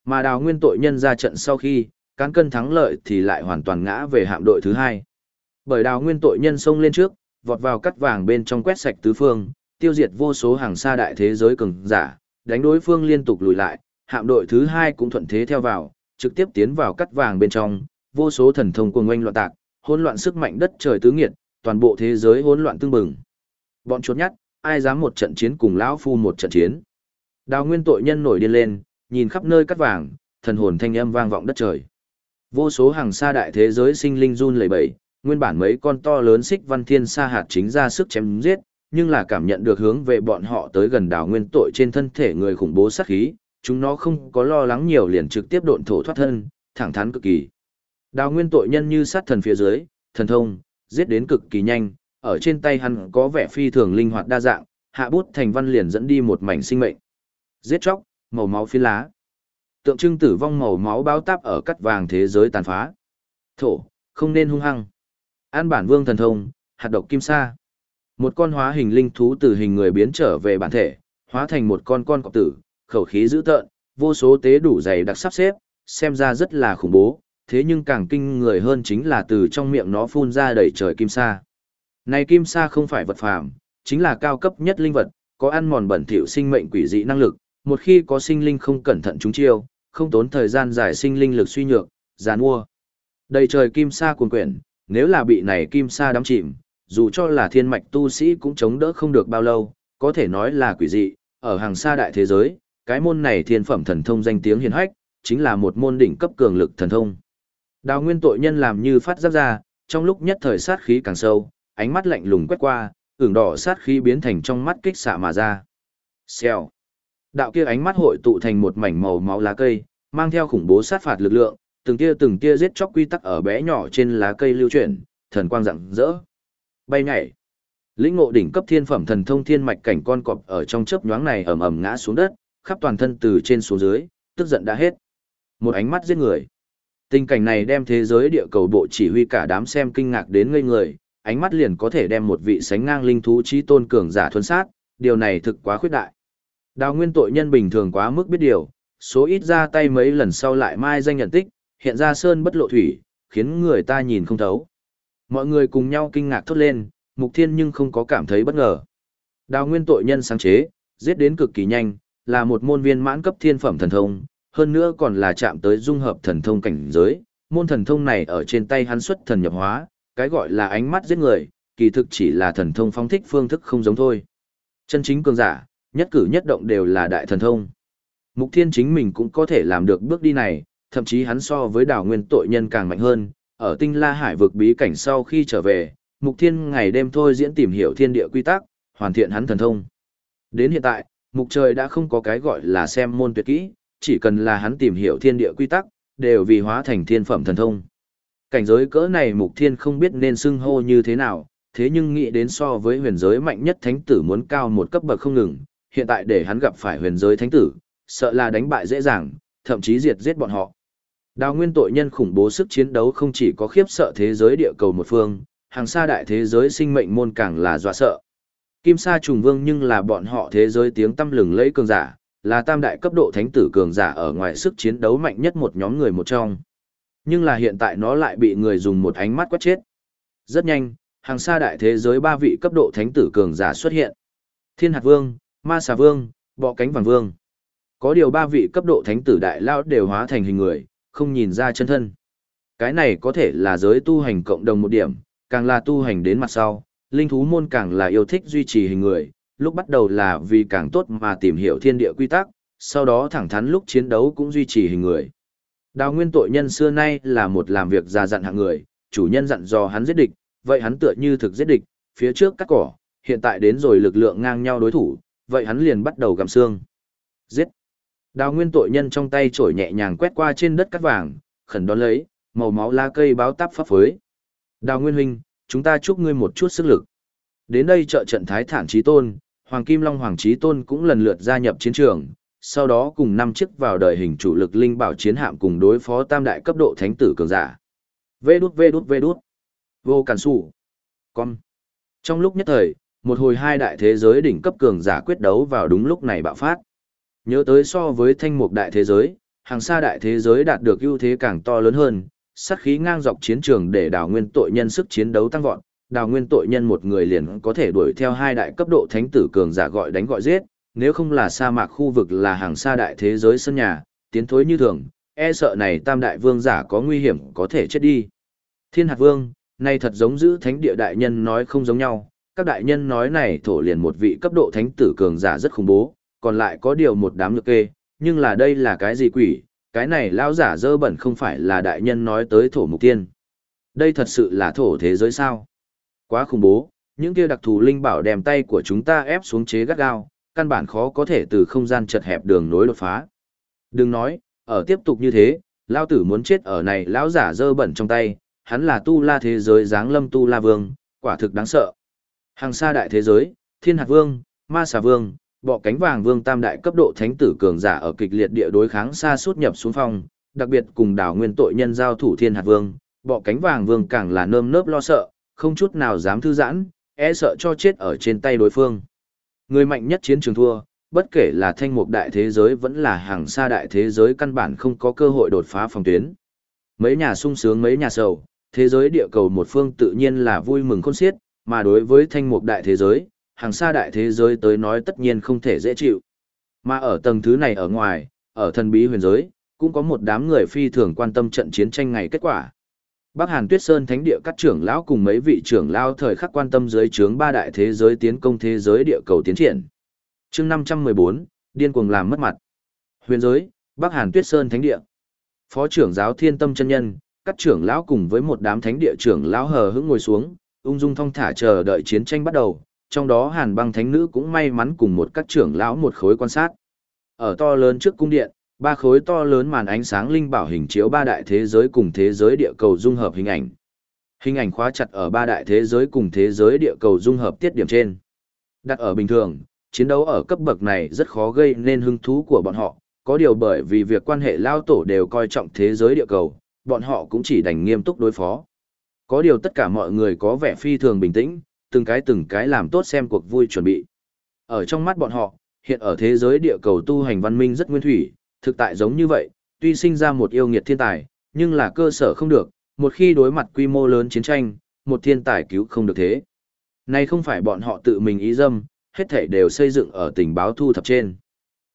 Mà đào nguyên tội nhân ra trận sau khi, cán cân thắng lợi thì lại hoàn toàn ngã về hạm đội thứ hai. Bởi đào nguyên tội nhân xông lên trước, vọt vào cắt vàng bên trong quét sạch tứ phương, tiêu diệt vô số hàng xa đại thế giới cường giả, đánh đối phương liên tục lùi lại, hạm đội thứ hai cũng thuận thế theo vào, trực tiếp tiến vào cắt vàng bên trong, vô số thần thông cuồng oanh loạn tạc, hỗn loạn sức mạnh đất trời tứ nghiệt, toàn bộ thế giới hỗn loạn tương bừng. Bọn chuột nhắt, ai dám một trận chiến cùng lão phu một trận chiến. Đào nguyên tội nhân nổi điên lên, nhìn khắp nơi cắt vàng, thần hồn thanh âm vang vọng đất trời. Vô số hàng xa đại thế giới sinh linh run lẩy bẩy, nguyên bản mấy con to lớn xích văn thiên sa hạt chính ra sức chém giết, nhưng là cảm nhận được hướng về bọn họ tới gần đào nguyên tội trên thân thể người khủng bố sát khí, chúng nó không có lo lắng nhiều liền trực tiếp độn thổ thoát thân, thẳng thắn cực kỳ. Đào nguyên tội nhân như sát thần phía dưới, thần thông, giết đến cực kỳ nhanh, ở trên tay hắn có vẻ phi thường linh hoạt đa dạng, hạ bút thành văn liền dẫn đi một mảnh sinh mệnh. Giết chóc, màu máu phi lá. Tượng trưng tử vong màu máu báo táp ở cắt vàng thế giới tàn phá. Thổ, không nên hung hăng. An bản vương thần thông, hạt độc kim sa. Một con hóa hình linh thú từ hình người biến trở về bản thể, hóa thành một con con cọp tử, khẩu khí dữ tợn, vô số tế đủ dày đặc sắp xếp, xem ra rất là khủng bố, thế nhưng càng kinh người hơn chính là từ trong miệng nó phun ra đầy trời kim sa. Này kim sa không phải vật phàm, chính là cao cấp nhất linh vật, có ăn mòn bẩn thỉu sinh mệnh quỷ dị năng lực, một khi có sinh linh không cẩn thận chúng chiêu, không tốn thời gian giải sinh linh lực suy nhược, giàn mua. Đầy trời kim sa cuồn quyển, nếu là bị này kim sa đắm chìm, dù cho là thiên mạch tu sĩ cũng chống đỡ không được bao lâu, có thể nói là quỷ dị, ở hàng xa đại thế giới, cái môn này thiên phẩm thần thông danh tiếng hiền hách, chính là một môn đỉnh cấp cường lực thần thông. Đào nguyên tội nhân làm như phát giáp ra, trong lúc nhất thời sát khí càng sâu, ánh mắt lạnh lùng quét qua, ửng đỏ sát khí biến thành trong mắt kích xạ mà ra. Xèo. Đạo kia ánh mắt hội tụ thành một mảnh màu máu lá cây, mang theo khủng bố sát phạt lực lượng, từng tia từng tia giết chóc quy tắc ở bé nhỏ trên lá cây lưu chuyển, thần quang rạng rỡ. Bay nhảy. Lĩnh ngộ đỉnh cấp thiên phẩm thần thông thiên mạch cảnh con cọp ở trong chớp nhoáng này ầm ầm ngã xuống đất, khắp toàn thân từ trên xuống dưới, tức giận đã hết. Một ánh mắt giết người. Tình cảnh này đem thế giới địa cầu bộ chỉ huy cả đám xem kinh ngạc đến ngây người, ánh mắt liền có thể đem một vị sánh ngang linh thú trí tôn cường giả thuần sát, điều này thực quá khuyết đại. Đào nguyên tội nhân bình thường quá mức biết điều, số ít ra tay mấy lần sau lại mai danh nhận tích, hiện ra sơn bất lộ thủy, khiến người ta nhìn không thấu. Mọi người cùng nhau kinh ngạc thốt lên, mục thiên nhưng không có cảm thấy bất ngờ. Đào nguyên tội nhân sáng chế, giết đến cực kỳ nhanh, là một môn viên mãn cấp thiên phẩm thần thông, hơn nữa còn là chạm tới dung hợp thần thông cảnh giới. Môn thần thông này ở trên tay hắn xuất thần nhập hóa, cái gọi là ánh mắt giết người, kỳ thực chỉ là thần thông phong thích phương thức không giống thôi. Chân chính cường giả, nhất cử nhất động đều là đại thần thông. Mục Thiên chính mình cũng có thể làm được bước đi này, thậm chí hắn so với đảo nguyên tội nhân càng mạnh hơn, ở tinh la hải vực bí cảnh sau khi trở về, Mục Thiên ngày đêm thôi diễn tìm hiểu thiên địa quy tắc, hoàn thiện hắn thần thông. Đến hiện tại, Mục Trời đã không có cái gọi là xem môn tuyệt kỹ, chỉ cần là hắn tìm hiểu thiên địa quy tắc, đều vì hóa thành thiên phẩm thần thông. Cảnh giới cỡ này Mục Thiên không biết nên xưng hô như thế nào, thế nhưng nghĩ đến so với huyền giới mạnh nhất thánh tử muốn cao một cấp bậc không ngừng, hiện tại để hắn gặp phải huyền giới thánh tử, sợ là đánh bại dễ dàng, thậm chí diệt giết bọn họ. Đào nguyên tội nhân khủng bố sức chiến đấu không chỉ có khiếp sợ thế giới địa cầu một phương, hàng xa đại thế giới sinh mệnh môn càng là dọa sợ. Kim Sa trùng vương nhưng là bọn họ thế giới tiếng tâm lừng lẫy cường giả, là tam đại cấp độ thánh tử cường giả ở ngoài sức chiến đấu mạnh nhất một nhóm người một trong. Nhưng là hiện tại nó lại bị người dùng một ánh mắt quét chết. Rất nhanh, hàng xa đại thế giới ba vị cấp độ thánh tử cường giả xuất hiện. Thiên hạt vương, ma xà vương, bọ cánh vàng vương. Có điều ba vị cấp độ thánh tử đại lao đều hóa thành hình người, không nhìn ra chân thân. Cái này có thể là giới tu hành cộng đồng một điểm, càng là tu hành đến mặt sau, linh thú môn càng là yêu thích duy trì hình người, lúc bắt đầu là vì càng tốt mà tìm hiểu thiên địa quy tắc, sau đó thẳng thắn lúc chiến đấu cũng duy trì hình người. Đào nguyên tội nhân xưa nay là một làm việc già dặn hạng người, chủ nhân dặn dò hắn giết địch, vậy hắn tựa như thực giết địch, phía trước cắt cỏ, hiện tại đến rồi lực lượng ngang nhau đối thủ, vậy hắn liền bắt đầu gặm xương. Giết! Đào nguyên tội nhân trong tay trổi nhẹ nhàng quét qua trên đất cắt vàng, khẩn đón lấy, màu máu lá cây báo táp pháp phới. Đào nguyên huynh, chúng ta chúc ngươi một chút sức lực. Đến đây trợ trận Thái Thản Chí Tôn, Hoàng Kim Long Hoàng Chí Tôn cũng lần lượt gia nhập chiến trường, sau đó cùng năm chiếc vào đời hình chủ lực linh bảo chiến hạm cùng đối phó tam đại cấp độ thánh tử cường giả. Vê đút vê đút vê đút. Vô Cản Sủ. Con. Trong lúc nhất thời, một hồi hai đại thế giới đỉnh cấp cường giả quyết đấu vào đúng lúc này bạo phát. Nhớ tới so với thanh mục đại thế giới, hàng xa đại thế giới đạt được ưu thế càng to lớn hơn, sát khí ngang dọc chiến trường để đào nguyên tội nhân sức chiến đấu tăng vọt, đào nguyên tội nhân một người liền có thể đuổi theo hai đại cấp độ thánh tử cường giả gọi đánh gọi giết, nếu không là sa mạc khu vực là hàng xa đại thế giới sân nhà, tiến thối như thường, e sợ này tam đại vương giả có nguy hiểm có thể chết đi. Thiên hạt vương, nay thật giống giữ thánh địa đại nhân nói không giống nhau, các đại nhân nói này thổ liền một vị cấp độ thánh tử cường giả rất khủng bố, còn lại có điều một đám nhược kê, nhưng là đây là cái gì quỷ, cái này lao giả dơ bẩn không phải là đại nhân nói tới thổ mục tiên. Đây thật sự là thổ thế giới sao? Quá khủng bố, những kia đặc thù linh bảo đem tay của chúng ta ép xuống chế gắt gao, căn bản khó có thể từ không gian chật hẹp đường nối đột phá. Đừng nói, ở tiếp tục như thế, lao tử muốn chết ở này lão giả dơ bẩn trong tay, hắn là tu la thế giới dáng lâm tu la vương, quả thực đáng sợ. Hàng xa đại thế giới, thiên hạt vương, ma xà vương, bọ cánh vàng vương tam đại cấp độ thánh tử cường giả ở kịch liệt địa đối kháng xa suốt nhập xuống phong, đặc biệt cùng đảo nguyên tội nhân giao thủ thiên hạt vương, bọ cánh vàng vương càng là nơm nớp lo sợ, không chút nào dám thư giãn, e sợ cho chết ở trên tay đối phương. Người mạnh nhất chiến trường thua, bất kể là thanh mục đại thế giới vẫn là hàng xa đại thế giới căn bản không có cơ hội đột phá phòng tuyến. Mấy nhà sung sướng mấy nhà sầu, thế giới địa cầu một phương tự nhiên là vui mừng khôn xiết, mà đối với thanh mục đại thế giới, hàng xa đại thế giới tới nói tất nhiên không thể dễ chịu. Mà ở tầng thứ này ở ngoài, ở thần bí huyền giới, cũng có một đám người phi thường quan tâm trận chiến tranh ngày kết quả. Bắc Hàn Tuyết Sơn Thánh địa các trưởng lão cùng mấy vị trưởng lão thời khắc quan tâm dưới trướng ba đại thế giới tiến công thế giới địa cầu tiến triển. Chương 514, điên cuồng làm mất mặt. Huyền giới, Bắc Hàn Tuyết Sơn Thánh địa. Phó trưởng giáo Thiên Tâm chân nhân, các trưởng lão cùng với một đám thánh địa trưởng lão hờ hững ngồi xuống, ung dung thong thả chờ đợi chiến tranh bắt đầu, trong đó Hàn Băng Thánh nữ cũng may mắn cùng một các trưởng lão một khối quan sát. Ở to lớn trước cung điện, ba khối to lớn màn ánh sáng linh bảo hình chiếu ba đại thế giới cùng thế giới địa cầu dung hợp hình ảnh. Hình ảnh khóa chặt ở ba đại thế giới cùng thế giới địa cầu dung hợp tiết điểm trên. Đặt ở bình thường, chiến đấu ở cấp bậc này rất khó gây nên hứng thú của bọn họ, có điều bởi vì việc quan hệ lao tổ đều coi trọng thế giới địa cầu, bọn họ cũng chỉ đành nghiêm túc đối phó. Có điều tất cả mọi người có vẻ phi thường bình tĩnh, từng cái từng cái làm tốt xem cuộc vui chuẩn bị. Ở trong mắt bọn họ, hiện ở thế giới địa cầu tu hành văn minh rất nguyên thủy, thực tại giống như vậy, tuy sinh ra một yêu nghiệt thiên tài, nhưng là cơ sở không được, một khi đối mặt quy mô lớn chiến tranh, một thiên tài cứu không được thế. nay không phải bọn họ tự mình ý dâm, hết thảy đều xây dựng ở tình báo thu thập trên.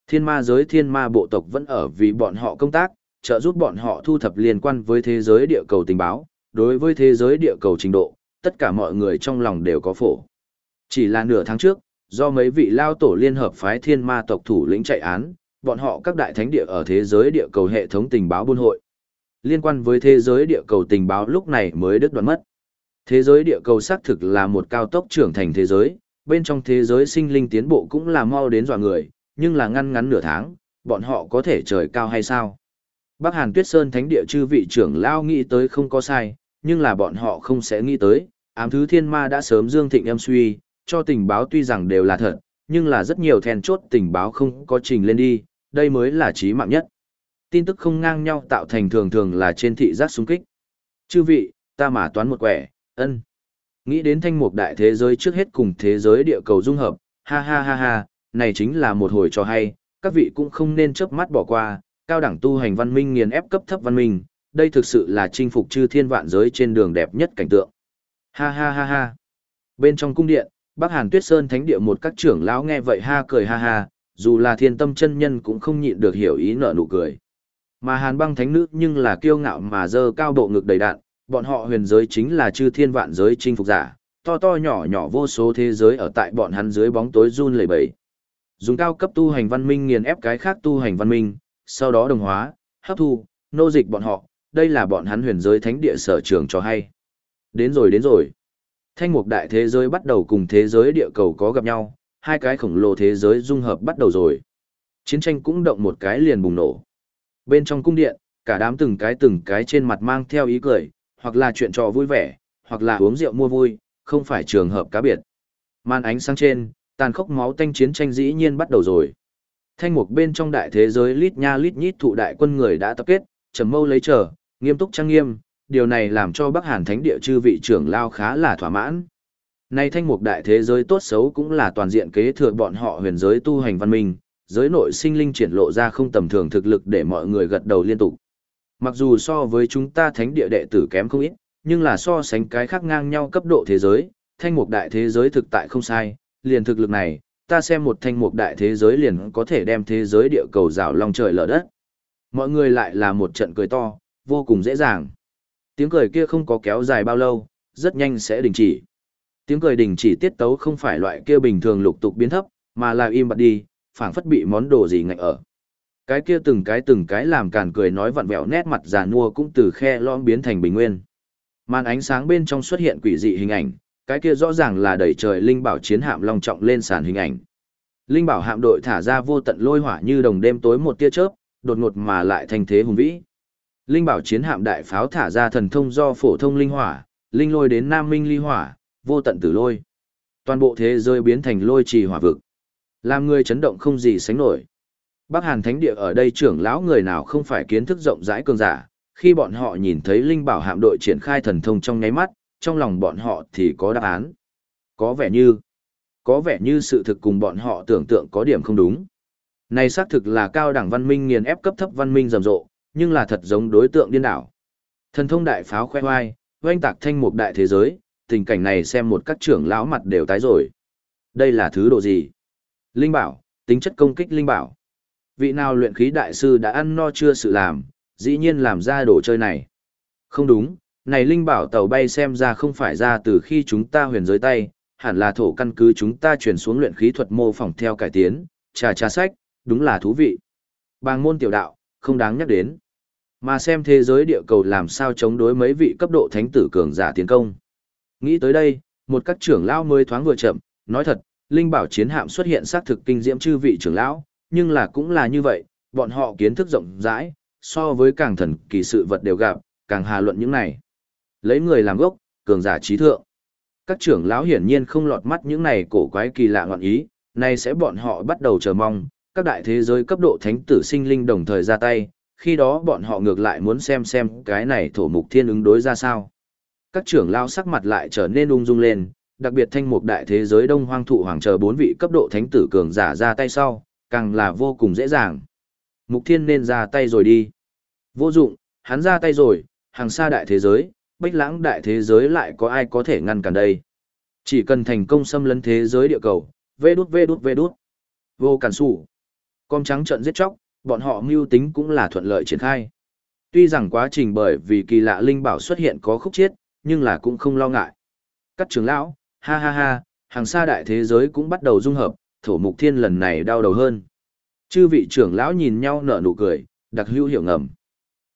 Thiên ma giới thiên ma bộ tộc vẫn ở vì bọn họ công tác, trợ giúp bọn họ thu thập liên quan với thế giới địa cầu tình báo, đối với thế giới địa cầu trình độ, tất cả mọi người trong lòng đều có phổ. Chỉ là nửa tháng trước, do mấy vị lao tổ liên hợp phái thiên ma tộc thủ lĩnh chạy án, bọn họ các đại thánh địa ở thế giới địa cầu hệ thống tình báo buôn hội. Liên quan với thế giới địa cầu tình báo lúc này mới đứt đoạn mất. Thế giới địa cầu xác thực là một cao tốc trưởng thành thế giới, bên trong thế giới sinh linh tiến bộ cũng là mau đến dọa người, nhưng là ngăn ngắn nửa tháng, bọn họ có thể trời cao hay sao? Bắc Hàn Tuyết Sơn Thánh địa chư vị trưởng lao nghĩ tới không có sai, nhưng là bọn họ không sẽ nghĩ tới, ám thứ thiên ma đã sớm dương thịnh em suy, cho tình báo tuy rằng đều là thật, nhưng là rất nhiều then chốt tình báo không có trình lên đi, đây mới là trí mạng nhất. Tin tức không ngang nhau tạo thành thường thường là trên thị giác xung kích. Chư vị, ta mà toán một quẻ, ân. Nghĩ đến thanh mục đại thế giới trước hết cùng thế giới địa cầu dung hợp, ha ha ha ha, này chính là một hồi cho hay, các vị cũng không nên chớp mắt bỏ qua, cao đẳng tu hành văn minh nghiền ép cấp thấp văn minh, đây thực sự là chinh phục chư thiên vạn giới trên đường đẹp nhất cảnh tượng. Ha ha ha ha. Bên trong cung điện, Bắc Hàn Tuyết Sơn thánh địa một các trưởng lão nghe vậy ha cười ha ha, dù là thiên tâm chân nhân cũng không nhịn được hiểu ý nở nụ cười. Mà Hàn băng thánh nữ nhưng là kiêu ngạo mà dơ cao độ ngực đầy đạn, bọn họ huyền giới chính là chư thiên vạn giới chinh phục giả, to to nhỏ nhỏ vô số thế giới ở tại bọn hắn dưới bóng tối run lẩy bẩy. Dùng cao cấp tu hành văn minh nghiền ép cái khác tu hành văn minh, sau đó đồng hóa, hấp thu, nô dịch bọn họ, đây là bọn hắn huyền giới thánh địa sở trường cho hay. Đến rồi đến rồi. Thanh mục đại thế giới bắt đầu cùng thế giới địa cầu có gặp nhau, hai cái khổng lồ thế giới dung hợp bắt đầu rồi. Chiến tranh cũng động một cái liền bùng nổ. Bên trong cung điện, cả đám từng cái từng cái trên mặt mang theo ý cười, hoặc là chuyện trò vui vẻ, hoặc là uống rượu mua vui, không phải trường hợp cá biệt. Màn ánh sáng trên, tàn khốc máu tanh chiến tranh dĩ nhiên bắt đầu rồi. Thanh mục bên trong đại thế giới lít nha lít nhít thụ đại quân người đã tập kết, trầm mâu lấy chờ, nghiêm túc trang nghiêm, điều này làm cho Bắc Hàn Thánh địa chư vị trưởng lao khá là thỏa mãn. Nay thanh mục đại thế giới tốt xấu cũng là toàn diện kế thừa bọn họ huyền giới tu hành văn minh, giới nội sinh linh triển lộ ra không tầm thường thực lực để mọi người gật đầu liên tục. Mặc dù so với chúng ta thánh địa đệ tử kém không ít, nhưng là so sánh cái khác ngang nhau cấp độ thế giới, thanh mục đại thế giới thực tại không sai, liền thực lực này, ta xem một thanh mục đại thế giới liền có thể đem thế giới địa cầu rào long trời lở đất. Mọi người lại là một trận cười to, vô cùng dễ dàng. Tiếng cười kia không có kéo dài bao lâu, rất nhanh sẽ đình chỉ. Tiếng cười đình chỉ tiết tấu không phải loại kia bình thường lục tục biến thấp, mà là im bặt đi, phảng phất bị món đồ gì ngạnh ở. Cái kia từng cái từng cái làm càn cười nói vặn vẹo nét mặt già nua cũng từ khe lõm biến thành bình nguyên. Màn ánh sáng bên trong xuất hiện quỷ dị hình ảnh, cái kia rõ ràng là đẩy trời linh bảo chiến hạm long trọng lên sàn hình ảnh. Linh bảo hạm đội thả ra vô tận lôi hỏa như đồng đêm tối một tia chớp, đột ngột mà lại thành thế hùng vĩ. Linh bảo chiến hạm đại pháo thả ra thần thông do phổ thông linh hỏa, linh lôi đến nam minh ly hỏa, vô tận tử lôi. Toàn bộ thế giới biến thành lôi trì hỏa vực. Làm người chấn động không gì sánh nổi. Bắc Hàn Thánh Địa ở đây trưởng lão người nào không phải kiến thức rộng rãi cường giả, khi bọn họ nhìn thấy linh bảo hạm đội triển khai thần thông trong nháy mắt, trong lòng bọn họ thì có đáp án. Có vẻ như, có vẻ như sự thực cùng bọn họ tưởng tượng có điểm không đúng. Này xác thực là cao đẳng văn minh nghiền ép cấp thấp văn minh rầm rộ, nhưng là thật giống đối tượng điên đảo. Thần thông đại pháo khoe hoai, oanh tạc thanh mục đại thế giới, tình cảnh này xem một các trưởng lão mặt đều tái rồi. Đây là thứ độ gì? Linh bảo, tính chất công kích linh bảo. Vị nào luyện khí đại sư đã ăn no chưa sự làm, dĩ nhiên làm ra đồ chơi này. Không đúng, này linh bảo tàu bay xem ra không phải ra từ khi chúng ta huyền giới tay, hẳn là thổ căn cứ chúng ta chuyển xuống luyện khí thuật mô phỏng theo cải tiến, trà trà sách, đúng là thú vị. Bàng môn tiểu đạo, không đáng nhắc đến. Mà xem thế giới địa cầu làm sao chống đối mấy vị cấp độ thánh tử cường giả tiến công. Nghĩ tới đây, một các trưởng lão mới thoáng vừa chậm, nói thật, linh bảo chiến hạm xuất hiện xác thực kinh diễm chư vị trưởng lão, nhưng là cũng là như vậy, bọn họ kiến thức rộng rãi, so với càng thần kỳ sự vật đều gặp, càng hà luận những này. Lấy người làm gốc, cường giả trí thượng. Các trưởng lão hiển nhiên không lọt mắt những này cổ quái kỳ lạ ngọn ý, nay sẽ bọn họ bắt đầu chờ mong, các đại thế giới cấp độ thánh tử sinh linh đồng thời ra tay, khi đó bọn họ ngược lại muốn xem xem cái này thổ mục thiên ứng đối ra sao. Các trưởng lao sắc mặt lại trở nên ung dung lên, đặc biệt thanh mục đại thế giới đông hoang thụ hoàng chờ bốn vị cấp độ thánh tử cường giả ra tay sau, càng là vô cùng dễ dàng. Mục thiên nên ra tay rồi đi. Vô dụng, hắn ra tay rồi, hàng xa đại thế giới, bách lãng đại thế giới lại có ai có thể ngăn cản đây. Chỉ cần thành công xâm lấn thế giới địa cầu, vê đút vê đút vê đút. Vô cản sủ. Con trắng trận giết chóc, bọn họ mưu tính cũng là thuận lợi triển khai. Tuy rằng quá trình bởi vì kỳ lạ linh bảo xuất hiện có khúc chiết, nhưng là cũng không lo ngại. Các trưởng lão, ha ha ha, hàng xa đại thế giới cũng bắt đầu dung hợp, thổ mục thiên lần này đau đầu hơn. Chư vị trưởng lão nhìn nhau nở nụ cười, đặc hữu hiểu ngầm.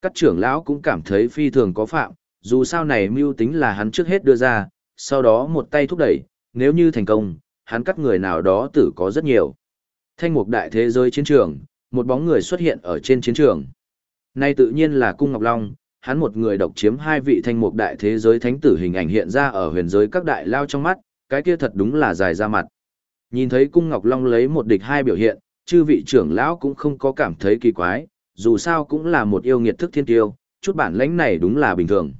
Các trưởng lão cũng cảm thấy phi thường có phạm, dù sao này mưu tính là hắn trước hết đưa ra, sau đó một tay thúc đẩy, nếu như thành công, hắn cắt người nào đó tử có rất nhiều. Thanh mục đại thế giới chiến trường, một bóng người xuất hiện ở trên chiến trường. Nay tự nhiên là Cung Ngọc Long, hắn một người độc chiếm hai vị thanh mục đại thế giới thánh tử hình ảnh hiện ra ở huyền giới các đại lao trong mắt, cái kia thật đúng là dài ra mặt. Nhìn thấy Cung Ngọc Long lấy một địch hai biểu hiện, chư vị trưởng lão cũng không có cảm thấy kỳ quái, dù sao cũng là một yêu nghiệt thức thiên tiêu, chút bản lãnh này đúng là bình thường.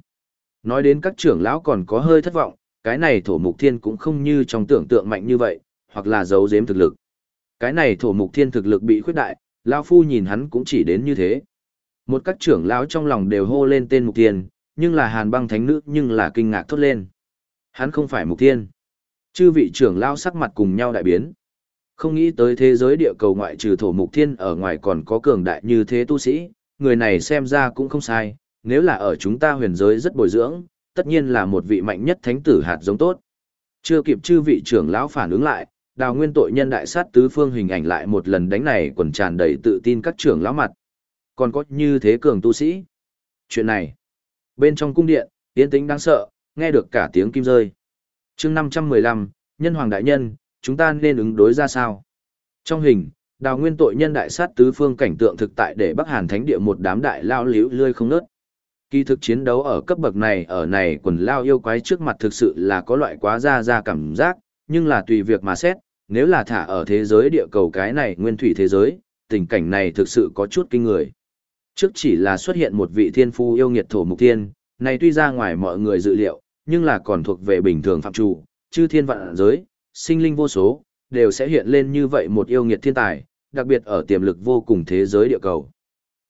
Nói đến các trưởng lão còn có hơi thất vọng, cái này thổ mục thiên cũng không như trong tưởng tượng mạnh như vậy, hoặc là giấu giếm thực lực. Cái này thổ mục thiên thực lực bị khuyết đại, lão phu nhìn hắn cũng chỉ đến như thế. Một các trưởng lão trong lòng đều hô lên tên mục tiên, nhưng là hàn băng thánh nữ nhưng là kinh ngạc thốt lên. Hắn không phải mục thiên. Chư vị trưởng lão sắc mặt cùng nhau đại biến. Không nghĩ tới thế giới địa cầu ngoại trừ thổ mục thiên ở ngoài còn có cường đại như thế tu sĩ, người này xem ra cũng không sai, nếu là ở chúng ta huyền giới rất bồi dưỡng, tất nhiên là một vị mạnh nhất thánh tử hạt giống tốt. Chưa kịp chư vị trưởng lão phản ứng lại, đào nguyên tội nhân đại sát tứ phương hình ảnh lại một lần đánh này quần tràn đầy tự tin các trưởng lão mặt. Còn có như thế cường tu sĩ. Chuyện này, bên trong cung điện, tiến tĩnh đáng sợ, nghe được cả tiếng kim rơi. chương 515, nhân hoàng đại nhân, chúng ta nên ứng đối ra sao? Trong hình, đào nguyên tội nhân đại sát tứ phương cảnh tượng thực tại để Bắc Hàn Thánh địa một đám đại lao liễu lươi không nớt. Kỳ thực chiến đấu ở cấp bậc này ở này quần lao yêu quái trước mặt thực sự là có loại quá ra ra cảm giác, nhưng là tùy việc mà xét, nếu là thả ở thế giới địa cầu cái này nguyên thủy thế giới, tình cảnh này thực sự có chút kinh người. Trước chỉ là xuất hiện một vị thiên phu yêu nghiệt thổ mục thiên, này tuy ra ngoài mọi người dự liệu, nhưng là còn thuộc về bình thường phạm chủ, chư thiên vạn giới, sinh linh vô số, đều sẽ hiện lên như vậy một yêu nghiệt thiên tài, đặc biệt ở tiềm lực vô cùng thế giới địa cầu.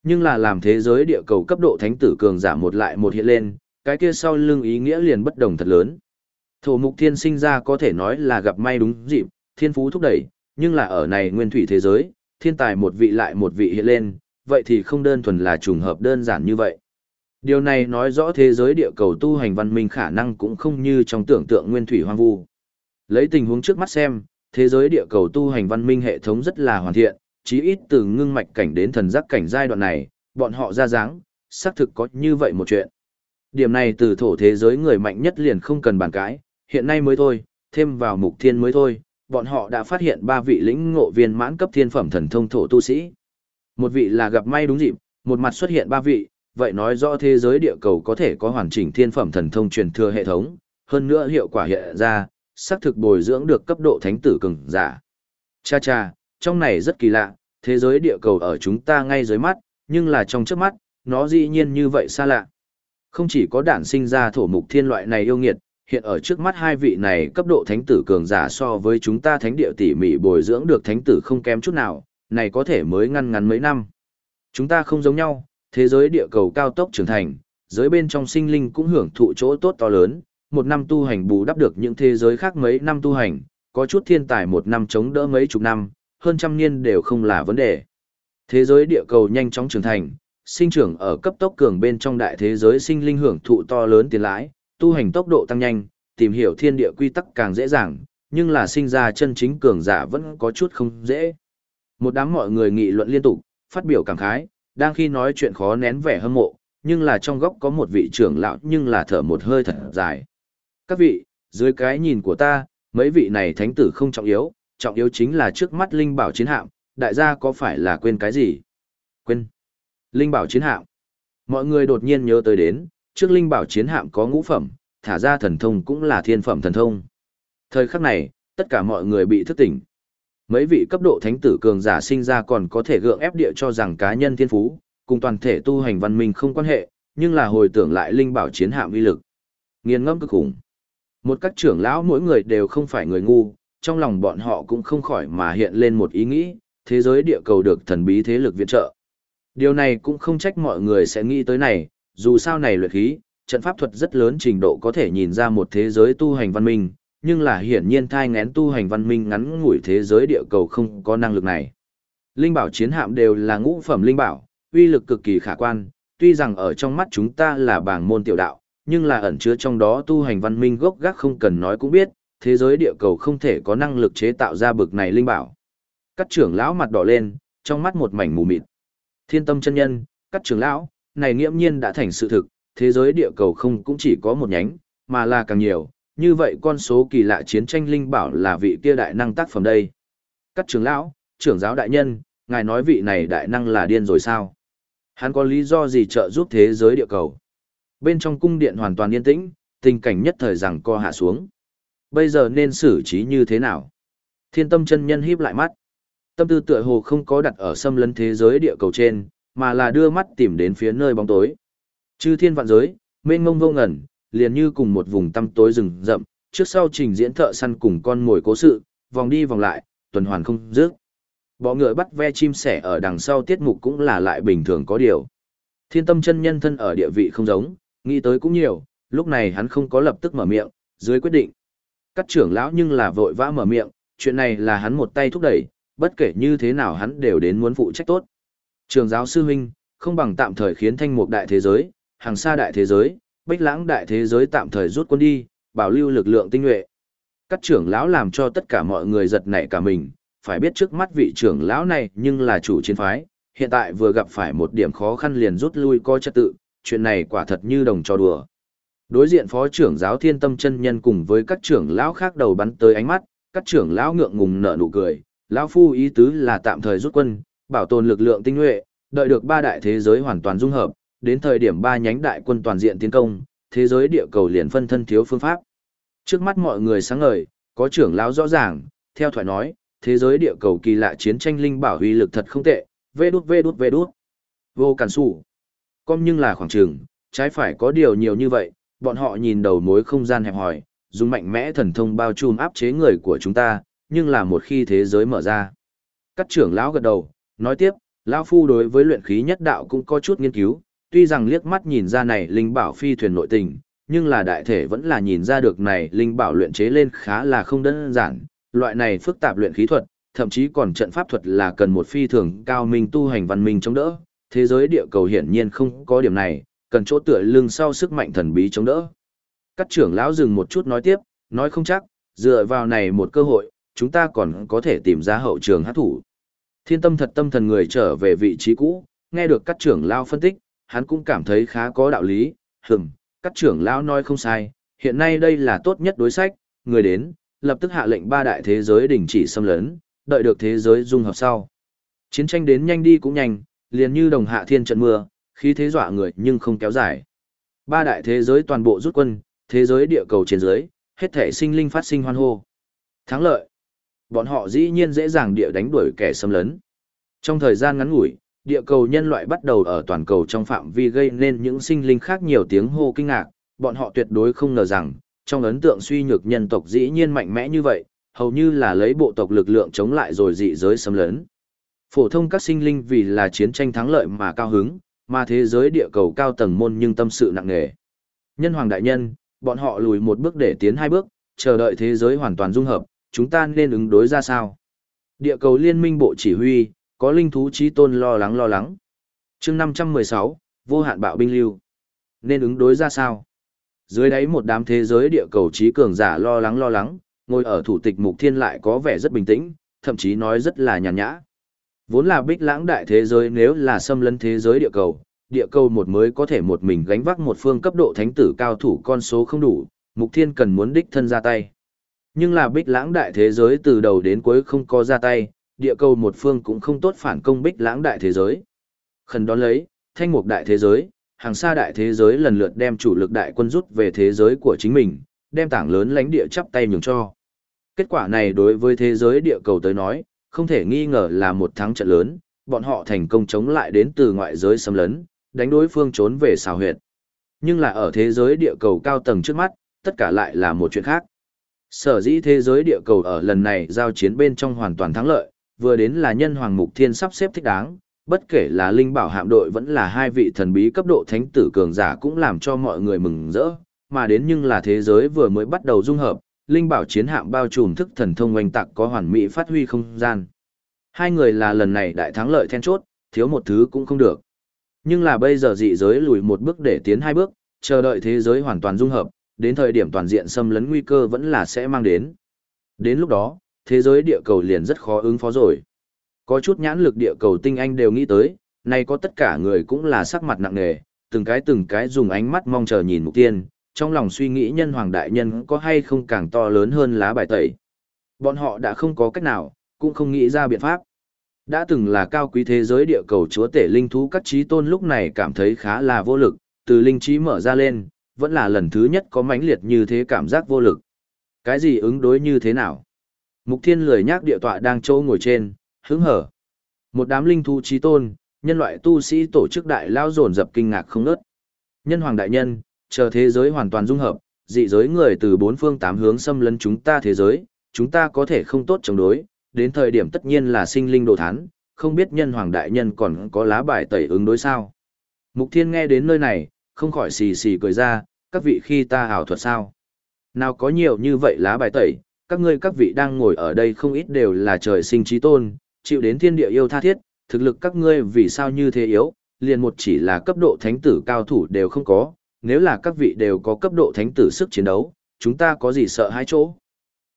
Nhưng là làm thế giới địa cầu cấp độ thánh tử cường giả một lại một hiện lên, cái kia sau lưng ý nghĩa liền bất đồng thật lớn. Thổ mục thiên sinh ra có thể nói là gặp may đúng dịp, thiên phú thúc đẩy, nhưng là ở này nguyên thủy thế giới, thiên tài một vị lại một vị hiện lên, vậy thì không đơn thuần là trùng hợp đơn giản như vậy. Điều này nói rõ thế giới địa cầu tu hành văn minh khả năng cũng không như trong tưởng tượng nguyên thủy hoang vu. Lấy tình huống trước mắt xem, thế giới địa cầu tu hành văn minh hệ thống rất là hoàn thiện, chí ít từ ngưng mạch cảnh đến thần giác cảnh giai đoạn này, bọn họ ra dáng, xác thực có như vậy một chuyện. Điểm này từ thổ thế giới người mạnh nhất liền không cần bàn cãi, hiện nay mới thôi, thêm vào mục thiên mới thôi, bọn họ đã phát hiện ba vị lĩnh ngộ viên mãn cấp thiên phẩm thần thông thổ tu sĩ. Một vị là gặp may đúng dịp, một mặt xuất hiện ba vị, vậy nói rõ thế giới địa cầu có thể có hoàn chỉnh thiên phẩm thần thông truyền thừa hệ thống, hơn nữa hiệu quả hiện ra, xác thực bồi dưỡng được cấp độ thánh tử cường giả. Cha cha, trong này rất kỳ lạ, thế giới địa cầu ở chúng ta ngay dưới mắt, nhưng là trong trước mắt, nó dĩ nhiên như vậy xa lạ. Không chỉ có đản sinh ra thổ mục thiên loại này yêu nghiệt, hiện ở trước mắt hai vị này cấp độ thánh tử cường giả so với chúng ta thánh địa tỉ mỉ bồi dưỡng được thánh tử không kém chút nào, này có thể mới ngăn ngắn mấy năm. Chúng ta không giống nhau, thế giới địa cầu cao tốc trưởng thành, giới bên trong sinh linh cũng hưởng thụ chỗ tốt to lớn, một năm tu hành bù đắp được những thế giới khác mấy năm tu hành, có chút thiên tài một năm chống đỡ mấy chục năm, hơn trăm niên đều không là vấn đề. Thế giới địa cầu nhanh chóng trưởng thành, sinh trưởng ở cấp tốc cường bên trong đại thế giới sinh linh hưởng thụ to lớn tiền lãi, tu hành tốc độ tăng nhanh, tìm hiểu thiên địa quy tắc càng dễ dàng, nhưng là sinh ra chân chính cường giả vẫn có chút không dễ. Một đám mọi người nghị luận liên tục, phát biểu cảm khái, đang khi nói chuyện khó nén vẻ hâm mộ, nhưng là trong góc có một vị trưởng lão nhưng là thở một hơi thật dài. Các vị, dưới cái nhìn của ta, mấy vị này thánh tử không trọng yếu, trọng yếu chính là trước mắt linh bảo chiến hạm, đại gia có phải là quên cái gì? Quên. Linh bảo chiến hạm. Mọi người đột nhiên nhớ tới đến, trước linh bảo chiến hạm có ngũ phẩm, thả ra thần thông cũng là thiên phẩm thần thông. Thời khắc này, tất cả mọi người bị thức tỉnh. Mấy vị cấp độ thánh tử cường giả sinh ra còn có thể gượng ép địa cho rằng cá nhân thiên phú, cùng toàn thể tu hành văn minh không quan hệ, nhưng là hồi tưởng lại linh bảo chiến hạm uy lực. nghiền ngẫm cực khủng. Một các trưởng lão mỗi người đều không phải người ngu, trong lòng bọn họ cũng không khỏi mà hiện lên một ý nghĩ, thế giới địa cầu được thần bí thế lực viện trợ. Điều này cũng không trách mọi người sẽ nghĩ tới này, dù sao này luyện khí, trận pháp thuật rất lớn trình độ có thể nhìn ra một thế giới tu hành văn minh, nhưng là hiển nhiên thai ngén tu hành văn minh ngắn ngủi thế giới địa cầu không có năng lực này. Linh bảo chiến hạm đều là ngũ phẩm linh bảo, uy lực cực kỳ khả quan, tuy rằng ở trong mắt chúng ta là bảng môn tiểu đạo, nhưng là ẩn chứa trong đó tu hành văn minh gốc gác không cần nói cũng biết, thế giới địa cầu không thể có năng lực chế tạo ra bực này linh bảo. Các trưởng lão mặt đỏ lên, trong mắt một mảnh mù mịt. Thiên tâm chân nhân, các trưởng lão, này nghiễm nhiên đã thành sự thực, thế giới địa cầu không cũng chỉ có một nhánh, mà là càng nhiều, như vậy con số kỳ lạ chiến tranh linh bảo là vị kia đại năng tác phẩm đây. Các trưởng lão, trưởng giáo đại nhân, ngài nói vị này đại năng là điên rồi sao? Hắn có lý do gì trợ giúp thế giới địa cầu? Bên trong cung điện hoàn toàn yên tĩnh, tình cảnh nhất thời rằng co hạ xuống. Bây giờ nên xử trí như thế nào? Thiên tâm chân nhân híp lại mắt. Tâm tư tựa hồ không có đặt ở xâm lấn thế giới địa cầu trên, mà là đưa mắt tìm đến phía nơi bóng tối. Chư thiên vạn giới, mênh mông vô ngẩn, liền như cùng một vùng tăm tối rừng rậm, trước sau trình diễn thợ săn cùng con mồi cố sự, vòng đi vòng lại, tuần hoàn không dứt. Bọ ngựa bắt ve chim sẻ ở đằng sau tiết mục cũng là lại bình thường có điều. Thiên tâm chân nhân thân ở địa vị không giống, nghĩ tới cũng nhiều, lúc này hắn không có lập tức mở miệng, dưới quyết định. Các trưởng lão nhưng là vội vã mở miệng, chuyện này là hắn một tay thúc đẩy, bất kể như thế nào hắn đều đến muốn phụ trách tốt. Trường giáo sư huynh, không bằng tạm thời khiến thanh mục đại thế giới, hàng xa đại thế giới, bách lãng đại thế giới tạm thời rút quân đi, bảo lưu lực lượng tinh nhuệ. Các trưởng lão làm cho tất cả mọi người giật nảy cả mình, phải biết trước mắt vị trưởng lão này nhưng là chủ chiến phái, hiện tại vừa gặp phải một điểm khó khăn liền rút lui coi trật tự, chuyện này quả thật như đồng trò đùa. Đối diện phó trưởng giáo thiên tâm chân nhân cùng với các trưởng lão khác đầu bắn tới ánh mắt, các trưởng lão ngượng ngùng nở nụ cười, lão phu ý tứ là tạm thời rút quân, bảo tồn lực lượng tinh nhuệ, đợi được ba đại thế giới hoàn toàn dung hợp, đến thời điểm ba nhánh đại quân toàn diện tiến công, thế giới địa cầu liền phân thân thiếu phương pháp. Trước mắt mọi người sáng ngời, có trưởng lão rõ ràng, theo thoại nói, thế giới địa cầu kỳ lạ chiến tranh linh bảo huy lực thật không tệ, vê đút vê đút vê đút. Vô cản sủ. Công nhưng là khoảng trường, trái phải có điều nhiều như vậy, bọn họ nhìn đầu mối không gian hẹp hòi, dùng mạnh mẽ thần thông bao trùm áp chế người của chúng ta, nhưng là một khi thế giới mở ra. Các trưởng lão gật đầu, nói tiếp, lão phu đối với luyện khí nhất đạo cũng có chút nghiên cứu, tuy rằng liếc mắt nhìn ra này linh bảo phi thuyền nội tình, nhưng là đại thể vẫn là nhìn ra được này linh bảo luyện chế lên khá là không đơn giản, loại này phức tạp luyện khí thuật, thậm chí còn trận pháp thuật là cần một phi thường cao minh tu hành văn minh chống đỡ, thế giới địa cầu hiển nhiên không có điểm này, cần chỗ tựa lưng sau sức mạnh thần bí chống đỡ. Các trưởng lão dừng một chút nói tiếp, nói không chắc, dựa vào này một cơ hội, chúng ta còn có thể tìm ra hậu trường hát thủ. Thiên tâm thật tâm thần người trở về vị trí cũ, nghe được các trưởng lão phân tích, hắn cũng cảm thấy khá có đạo lý, hừm, các trưởng lão nói không sai, hiện nay đây là tốt nhất đối sách, người đến, lập tức hạ lệnh ba đại thế giới đình chỉ xâm lấn, đợi được thế giới dung hợp sau. Chiến tranh đến nhanh đi cũng nhanh, liền như đồng hạ thiên trận mưa, khí thế dọa người nhưng không kéo dài. Ba đại thế giới toàn bộ rút quân, thế giới địa cầu trên dưới, hết thể sinh linh phát sinh hoan hô. Thắng lợi. Bọn họ dĩ nhiên dễ dàng địa đánh đuổi kẻ xâm lấn. Trong thời gian ngắn ngủi, địa cầu nhân loại bắt đầu ở toàn cầu trong phạm vi gây nên những sinh linh khác nhiều tiếng hô kinh ngạc, bọn họ tuyệt đối không ngờ rằng, trong ấn tượng suy nhược nhân tộc dĩ nhiên mạnh mẽ như vậy, hầu như là lấy bộ tộc lực lượng chống lại rồi dị giới xâm lấn. Phổ thông các sinh linh vì là chiến tranh thắng lợi mà cao hứng, mà thế giới địa cầu cao tầng môn nhưng tâm sự nặng nề. Nhân hoàng đại nhân, bọn họ lùi một bước để tiến hai bước, chờ đợi thế giới hoàn toàn dung hợp, chúng ta nên ứng đối ra sao? Địa cầu liên minh bộ chỉ huy, có linh thú trí tôn lo lắng lo lắng. chương 516, vô hạn bạo binh lưu. Nên ứng đối ra sao? Dưới đáy một đám thế giới địa cầu trí cường giả lo lắng lo lắng, ngồi ở thủ tịch mục thiên lại có vẻ rất bình tĩnh, thậm chí nói rất là nhàn nhã. Vốn là bích lãng đại thế giới nếu là xâm lấn thế giới địa cầu, địa cầu một mới có thể một mình gánh vác một phương cấp độ thánh tử cao thủ con số không đủ, mục thiên cần muốn đích thân ra tay. Nhưng là bích lãng đại thế giới từ đầu đến cuối không có ra tay, địa cầu một phương cũng không tốt phản công bích lãng đại thế giới. Khẩn đón lấy, thanh mục đại thế giới, hàng xa đại thế giới lần lượt đem chủ lực đại quân rút về thế giới của chính mình, đem tảng lớn lãnh địa chắp tay nhường cho. Kết quả này đối với thế giới địa cầu tới nói, không thể nghi ngờ là một thắng trận lớn, bọn họ thành công chống lại đến từ ngoại giới xâm lấn, đánh đối phương trốn về xào huyệt. Nhưng là ở thế giới địa cầu cao tầng trước mắt, tất cả lại là một chuyện khác. Sở dĩ thế giới địa cầu ở lần này giao chiến bên trong hoàn toàn thắng lợi, vừa đến là nhân hoàng mục thiên sắp xếp thích đáng, bất kể là linh bảo hạm đội vẫn là hai vị thần bí cấp độ thánh tử cường giả cũng làm cho mọi người mừng rỡ, mà đến nhưng là thế giới vừa mới bắt đầu dung hợp, linh bảo chiến hạm bao trùm thức thần thông oanh tạc có hoàn mỹ phát huy không gian. Hai người là lần này đại thắng lợi then chốt, thiếu một thứ cũng không được. Nhưng là bây giờ dị giới lùi một bước để tiến hai bước, chờ đợi thế giới hoàn toàn dung hợp, đến thời điểm toàn diện xâm lấn nguy cơ vẫn là sẽ mang đến. Đến lúc đó, thế giới địa cầu liền rất khó ứng phó rồi. Có chút nhãn lực địa cầu tinh anh đều nghĩ tới, nay có tất cả người cũng là sắc mặt nặng nề, từng cái từng cái dùng ánh mắt mong chờ nhìn mục tiên, trong lòng suy nghĩ nhân hoàng đại nhân có hay không càng to lớn hơn lá bài tẩy. Bọn họ đã không có cách nào, cũng không nghĩ ra biện pháp. Đã từng là cao quý thế giới địa cầu chúa tể linh thú các trí tôn lúc này cảm thấy khá là vô lực, từ linh trí mở ra lên, vẫn là lần thứ nhất có mãnh liệt như thế cảm giác vô lực. Cái gì ứng đối như thế nào? Mục thiên lười nhác địa tọa đang châu ngồi trên, hứng hở. Một đám linh thú trí tôn, nhân loại tu sĩ tổ chức đại lao dồn dập kinh ngạc không ngớt. Nhân hoàng đại nhân, chờ thế giới hoàn toàn dung hợp, dị giới người từ bốn phương tám hướng xâm lấn chúng ta thế giới, chúng ta có thể không tốt chống đối, đến thời điểm tất nhiên là sinh linh đồ thán, không biết nhân hoàng đại nhân còn có lá bài tẩy ứng đối sao. Mục thiên nghe đến nơi này, không khỏi xì xì cười ra, các vị khi ta ảo thuật sao. Nào có nhiều như vậy lá bài tẩy, các ngươi các vị đang ngồi ở đây không ít đều là trời sinh trí tôn, chịu đến thiên địa yêu tha thiết, thực lực các ngươi vì sao như thế yếu, liền một chỉ là cấp độ thánh tử cao thủ đều không có, nếu là các vị đều có cấp độ thánh tử sức chiến đấu, chúng ta có gì sợ hai chỗ.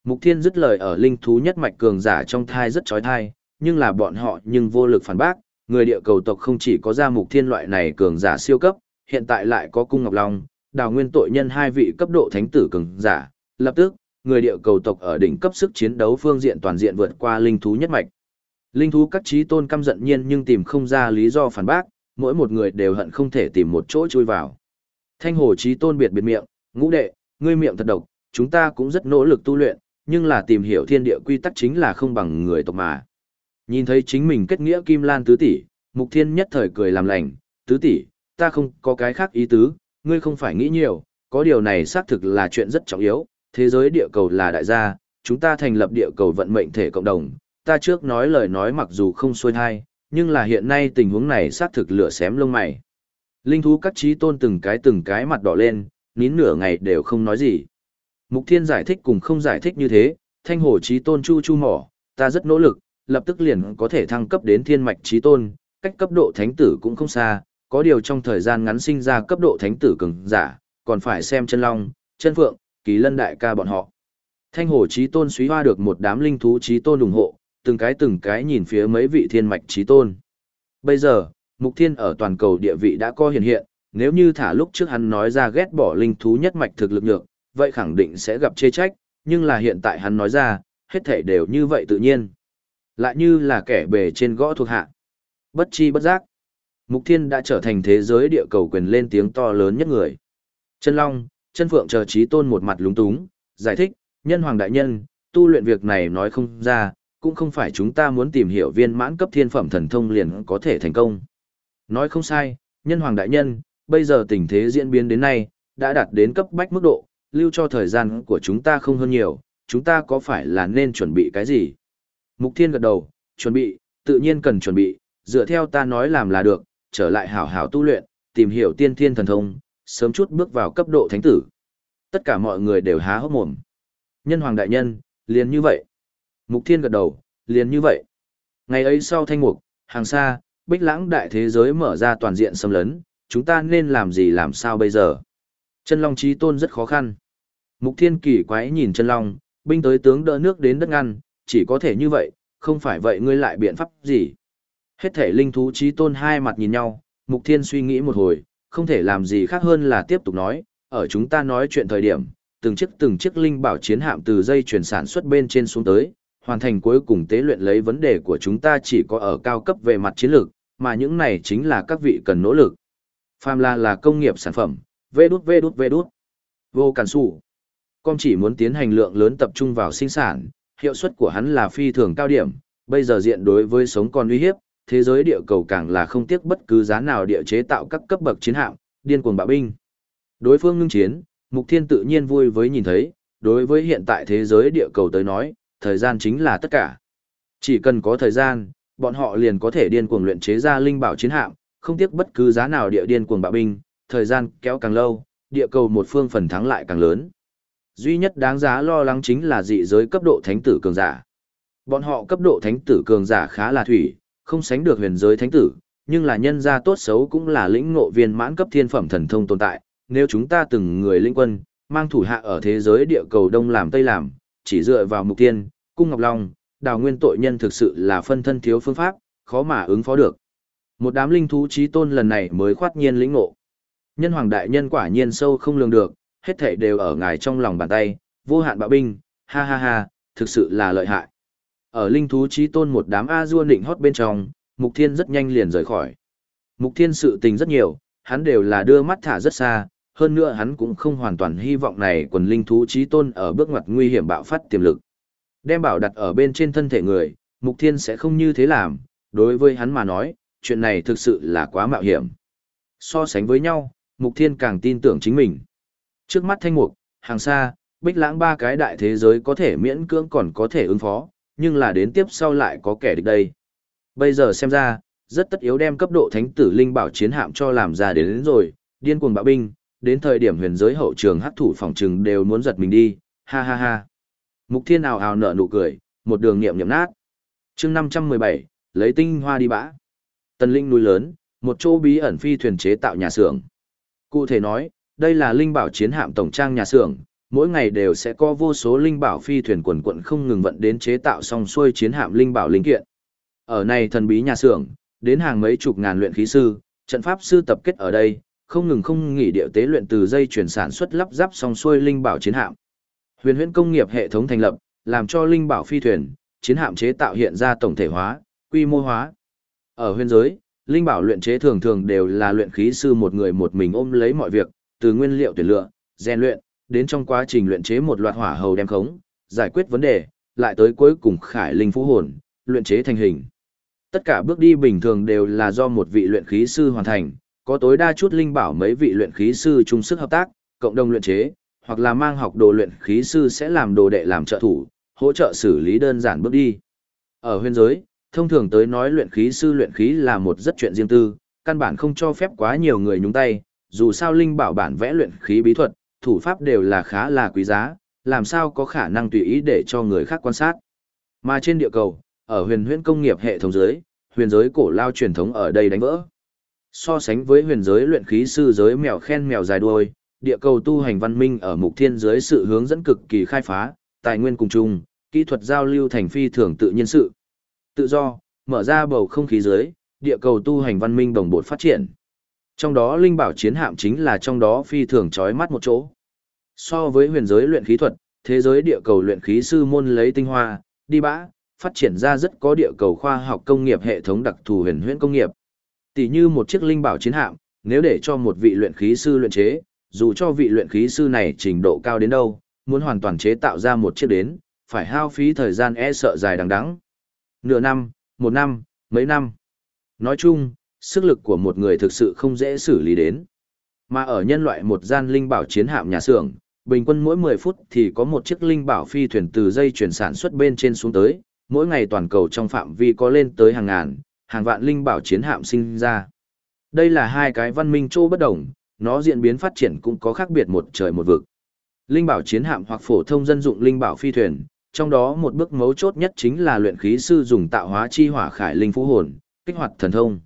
Mục Thiên dứt lời ở linh thú nhất mạch cường giả trong thai rất chói thai, nhưng là bọn họ nhưng vô lực phản bác, người địa cầu tộc không chỉ có ra Mục Thiên loại này cường giả siêu cấp, hiện tại lại có cung Ngọc Long, đào nguyên tội nhân hai vị cấp độ thánh tử cường giả, lập tức, người địa cầu tộc ở đỉnh cấp sức chiến đấu phương diện toàn diện vượt qua linh thú nhất mạch. Linh thú các trí tôn căm giận nhiên nhưng tìm không ra lý do phản bác, mỗi một người đều hận không thể tìm một chỗ chui vào. Thanh hồ trí tôn biệt biệt miệng, ngũ đệ, ngươi miệng thật độc, chúng ta cũng rất nỗ lực tu luyện, nhưng là tìm hiểu thiên địa quy tắc chính là không bằng người tộc mà. Nhìn thấy chính mình kết nghĩa Kim Lan tứ tỷ, Mục Thiên nhất thời cười làm lành, tứ tỷ, ta không có cái khác ý tứ, ngươi không phải nghĩ nhiều, có điều này xác thực là chuyện rất trọng yếu, thế giới địa cầu là đại gia, chúng ta thành lập địa cầu vận mệnh thể cộng đồng, ta trước nói lời nói mặc dù không xuôi thai, nhưng là hiện nay tình huống này xác thực lửa xém lông mày. Linh thú các trí tôn từng cái từng cái mặt đỏ lên, nín nửa ngày đều không nói gì. Mục Thiên giải thích cùng không giải thích như thế, thanh hồ trí tôn chu chu mỏ, ta rất nỗ lực, lập tức liền có thể thăng cấp đến thiên mạch trí tôn, cách cấp độ thánh tử cũng không xa, có điều trong thời gian ngắn sinh ra cấp độ thánh tử cường giả, còn phải xem chân long, chân phượng, kỳ lân đại ca bọn họ. Thanh hồ trí tôn suy hoa được một đám linh thú trí tôn ủng hộ, từng cái từng cái nhìn phía mấy vị thiên mạch trí tôn. Bây giờ, mục thiên ở toàn cầu địa vị đã có hiện hiện, nếu như thả lúc trước hắn nói ra ghét bỏ linh thú nhất mạch thực lực nhược, vậy khẳng định sẽ gặp chê trách, nhưng là hiện tại hắn nói ra, hết thể đều như vậy tự nhiên. Lại như là kẻ bề trên gõ thuộc hạ. Bất chi bất giác. Mục Thiên đã trở thành thế giới địa cầu quyền lên tiếng to lớn nhất người. Chân Long, chân Phượng chờ trí tôn một mặt lúng túng, giải thích, nhân hoàng đại nhân, tu luyện việc này nói không ra, cũng không phải chúng ta muốn tìm hiểu viên mãn cấp thiên phẩm thần thông liền có thể thành công. Nói không sai, nhân hoàng đại nhân, bây giờ tình thế diễn biến đến nay, đã đạt đến cấp bách mức độ, lưu cho thời gian của chúng ta không hơn nhiều, chúng ta có phải là nên chuẩn bị cái gì? Mục Thiên gật đầu, chuẩn bị, tự nhiên cần chuẩn bị, dựa theo ta nói làm là được, trở lại hảo hảo tu luyện, tìm hiểu tiên thiên thần thông, sớm chút bước vào cấp độ thánh tử. Tất cả mọi người đều há hốc mồm. Nhân hoàng đại nhân, liền như vậy. Mục Thiên gật đầu, liền như vậy. Ngày ấy sau thanh mục, Hàng xa, bích lãng đại thế giới mở ra toàn diện xâm lấn, chúng ta nên làm gì làm sao bây giờ? Chân Long Chí Tôn rất khó khăn. Mục Thiên kỳ quái nhìn chân Long, binh tới tướng đỡ nước đến đất ngăn, chỉ có thể như vậy, không phải vậy ngươi lại biện pháp gì? Hết thể linh thú trí Tôn hai mặt nhìn nhau, Mục Thiên suy nghĩ một hồi, không thể làm gì khác hơn là tiếp tục nói, ở chúng ta nói chuyện thời điểm, từng chiếc từng chiếc linh bảo chiến hạm từ dây chuyển sản xuất bên trên xuống tới, hoàn thành cuối cùng tế luyện lấy vấn đề của chúng ta chỉ có ở cao cấp về mặt chiến lược, mà những này chính là các vị cần nỗ lực. Phàm là là công nghiệp sản phẩm, vê đút vê đút vê đút. Vô cản sủ. Con chỉ muốn tiến hành lượng lớn tập trung vào sinh sản, hiệu suất của hắn là phi thường cao điểm, bây giờ diện đối với sống còn uy hiếp, thế giới địa cầu càng là không tiếc bất cứ giá nào địa chế tạo các cấp bậc chiến hạm, điên cuồng bạo binh. Đối phương ngưng chiến, Mục Thiên tự nhiên vui với nhìn thấy, đối với hiện tại thế giới địa cầu tới nói, thời gian chính là tất cả. Chỉ cần có thời gian, bọn họ liền có thể điên cuồng luyện chế ra linh bảo chiến hạm, không tiếc bất cứ giá nào địa điên cuồng bạo binh, thời gian kéo càng lâu, địa cầu một phương phần thắng lại càng lớn. Duy nhất đáng giá lo lắng chính là dị giới cấp độ thánh tử cường giả. Bọn họ cấp độ thánh tử cường giả khá là thủy, không sánh được huyền giới thánh tử, nhưng là nhân gia tốt xấu cũng là lĩnh ngộ viên mãn cấp thiên phẩm thần thông tồn tại, nếu chúng ta từng người linh quân, mang thủ hạ ở thế giới địa cầu đông làm tây làm, chỉ dựa vào mục tiên, cung ngọc long, đào nguyên tội nhân thực sự là phân thân thiếu phương pháp, khó mà ứng phó được. Một đám linh thú trí tôn lần này mới khoát nhiên lĩnh ngộ. Nhân hoàng đại nhân quả nhiên sâu không lường được, hết thảy đều ở ngài trong lòng bàn tay, vô hạn bạo binh, ha ha ha, thực sự là lợi hại. Ở linh thú trí tôn một đám A du nịnh hót bên trong, Mục Thiên rất nhanh liền rời khỏi. Mục Thiên sự tình rất nhiều, hắn đều là đưa mắt thả rất xa, hơn nữa hắn cũng không hoàn toàn hy vọng này quần linh thú trí tôn ở bước ngoặt nguy hiểm bạo phát tiềm lực. Đem bảo đặt ở bên trên thân thể người, Mục Thiên sẽ không như thế làm, đối với hắn mà nói, chuyện này thực sự là quá mạo hiểm. So sánh với nhau, Mục Thiên càng tin tưởng chính mình. Trước mắt thanh mục, hàng xa, bích lãng ba cái đại thế giới có thể miễn cưỡng còn có thể ứng phó, nhưng là đến tiếp sau lại có kẻ địch đây. Bây giờ xem ra, rất tất yếu đem cấp độ thánh tử linh bảo chiến hạm cho làm ra đến, đến rồi, điên cuồng bạo binh, đến thời điểm huyền giới hậu trường hắc thủ phòng trừng đều muốn giật mình đi, ha ha ha. Mục thiên ào ào nở nụ cười, một đường niệm niệm nát. chương 517, lấy tinh hoa đi bã. Tần linh núi lớn, một chỗ bí ẩn phi thuyền chế tạo nhà xưởng. Cụ thể nói, đây là linh bảo chiến hạm tổng trang nhà xưởng, mỗi ngày đều sẽ có vô số linh bảo phi thuyền quần quận không ngừng vận đến chế tạo xong xuôi chiến hạm linh bảo linh kiện. Ở này thần bí nhà xưởng, đến hàng mấy chục ngàn luyện khí sư, trận pháp sư tập kết ở đây, không ngừng không nghỉ điệu tế luyện từ dây chuyển sản xuất lắp ráp xong xuôi linh bảo chiến hạm. Huyền huyễn công nghiệp hệ thống thành lập, làm cho linh bảo phi thuyền, chiến hạm chế tạo hiện ra tổng thể hóa, quy mô hóa. Ở huyền giới, linh bảo luyện chế thường thường đều là luyện khí sư một người một mình ôm lấy mọi việc, từ nguyên liệu tuyển lựa, rèn luyện, đến trong quá trình luyện chế một loạt hỏa hầu đem khống, giải quyết vấn đề, lại tới cuối cùng khải linh phú hồn, luyện chế thành hình. Tất cả bước đi bình thường đều là do một vị luyện khí sư hoàn thành, có tối đa chút linh bảo mấy vị luyện khí sư chung sức hợp tác, cộng đồng luyện chế, hoặc là mang học đồ luyện khí sư sẽ làm đồ đệ làm trợ thủ, hỗ trợ xử lý đơn giản bước đi. Ở huyên giới, thông thường tới nói luyện khí sư luyện khí là một rất chuyện riêng tư, căn bản không cho phép quá nhiều người nhúng tay, dù sao linh bảo bản vẽ luyện khí bí thuật, thủ pháp đều là khá là quý giá, làm sao có khả năng tùy ý để cho người khác quan sát. Mà trên địa cầu, ở huyền huyễn công nghiệp hệ thống giới, huyền giới cổ lao truyền thống ở đây đánh vỡ. So sánh với huyền giới luyện khí sư giới mèo khen mèo dài đuôi, địa cầu tu hành văn minh ở mục thiên giới sự hướng dẫn cực kỳ khai phá, tài nguyên cùng chung, kỹ thuật giao lưu thành phi thường tự nhiên sự. Tự do, mở ra bầu không khí giới, địa cầu tu hành văn minh đồng bộ phát triển. Trong đó linh bảo chiến hạm chính là trong đó phi thường chói mắt một chỗ. So với huyền giới luyện khí thuật, thế giới địa cầu luyện khí sư môn lấy tinh hoa, đi bã, phát triển ra rất có địa cầu khoa học công nghiệp hệ thống đặc thù huyền huyễn công nghiệp. Tỷ như một chiếc linh bảo chiến hạm, nếu để cho một vị luyện khí sư luyện chế, dù cho vị luyện khí sư này trình độ cao đến đâu, muốn hoàn toàn chế tạo ra một chiếc đến, phải hao phí thời gian e sợ dài đằng đẵng. Nửa năm, một năm, mấy năm. Nói chung, sức lực của một người thực sự không dễ xử lý đến. Mà ở nhân loại một gian linh bảo chiến hạm nhà xưởng, bình quân mỗi 10 phút thì có một chiếc linh bảo phi thuyền từ dây chuyển sản xuất bên trên xuống tới, mỗi ngày toàn cầu trong phạm vi có lên tới hàng ngàn, hàng vạn linh bảo chiến hạm sinh ra. Đây là hai cái văn minh chỗ bất đồng, nó diễn biến phát triển cũng có khác biệt một trời một vực. Linh bảo chiến hạm hoặc phổ thông dân dụng linh bảo phi thuyền, trong đó một bước mấu chốt nhất chính là luyện khí sư dùng tạo hóa chi hỏa khải linh phú hồn, kích hoạt thần thông.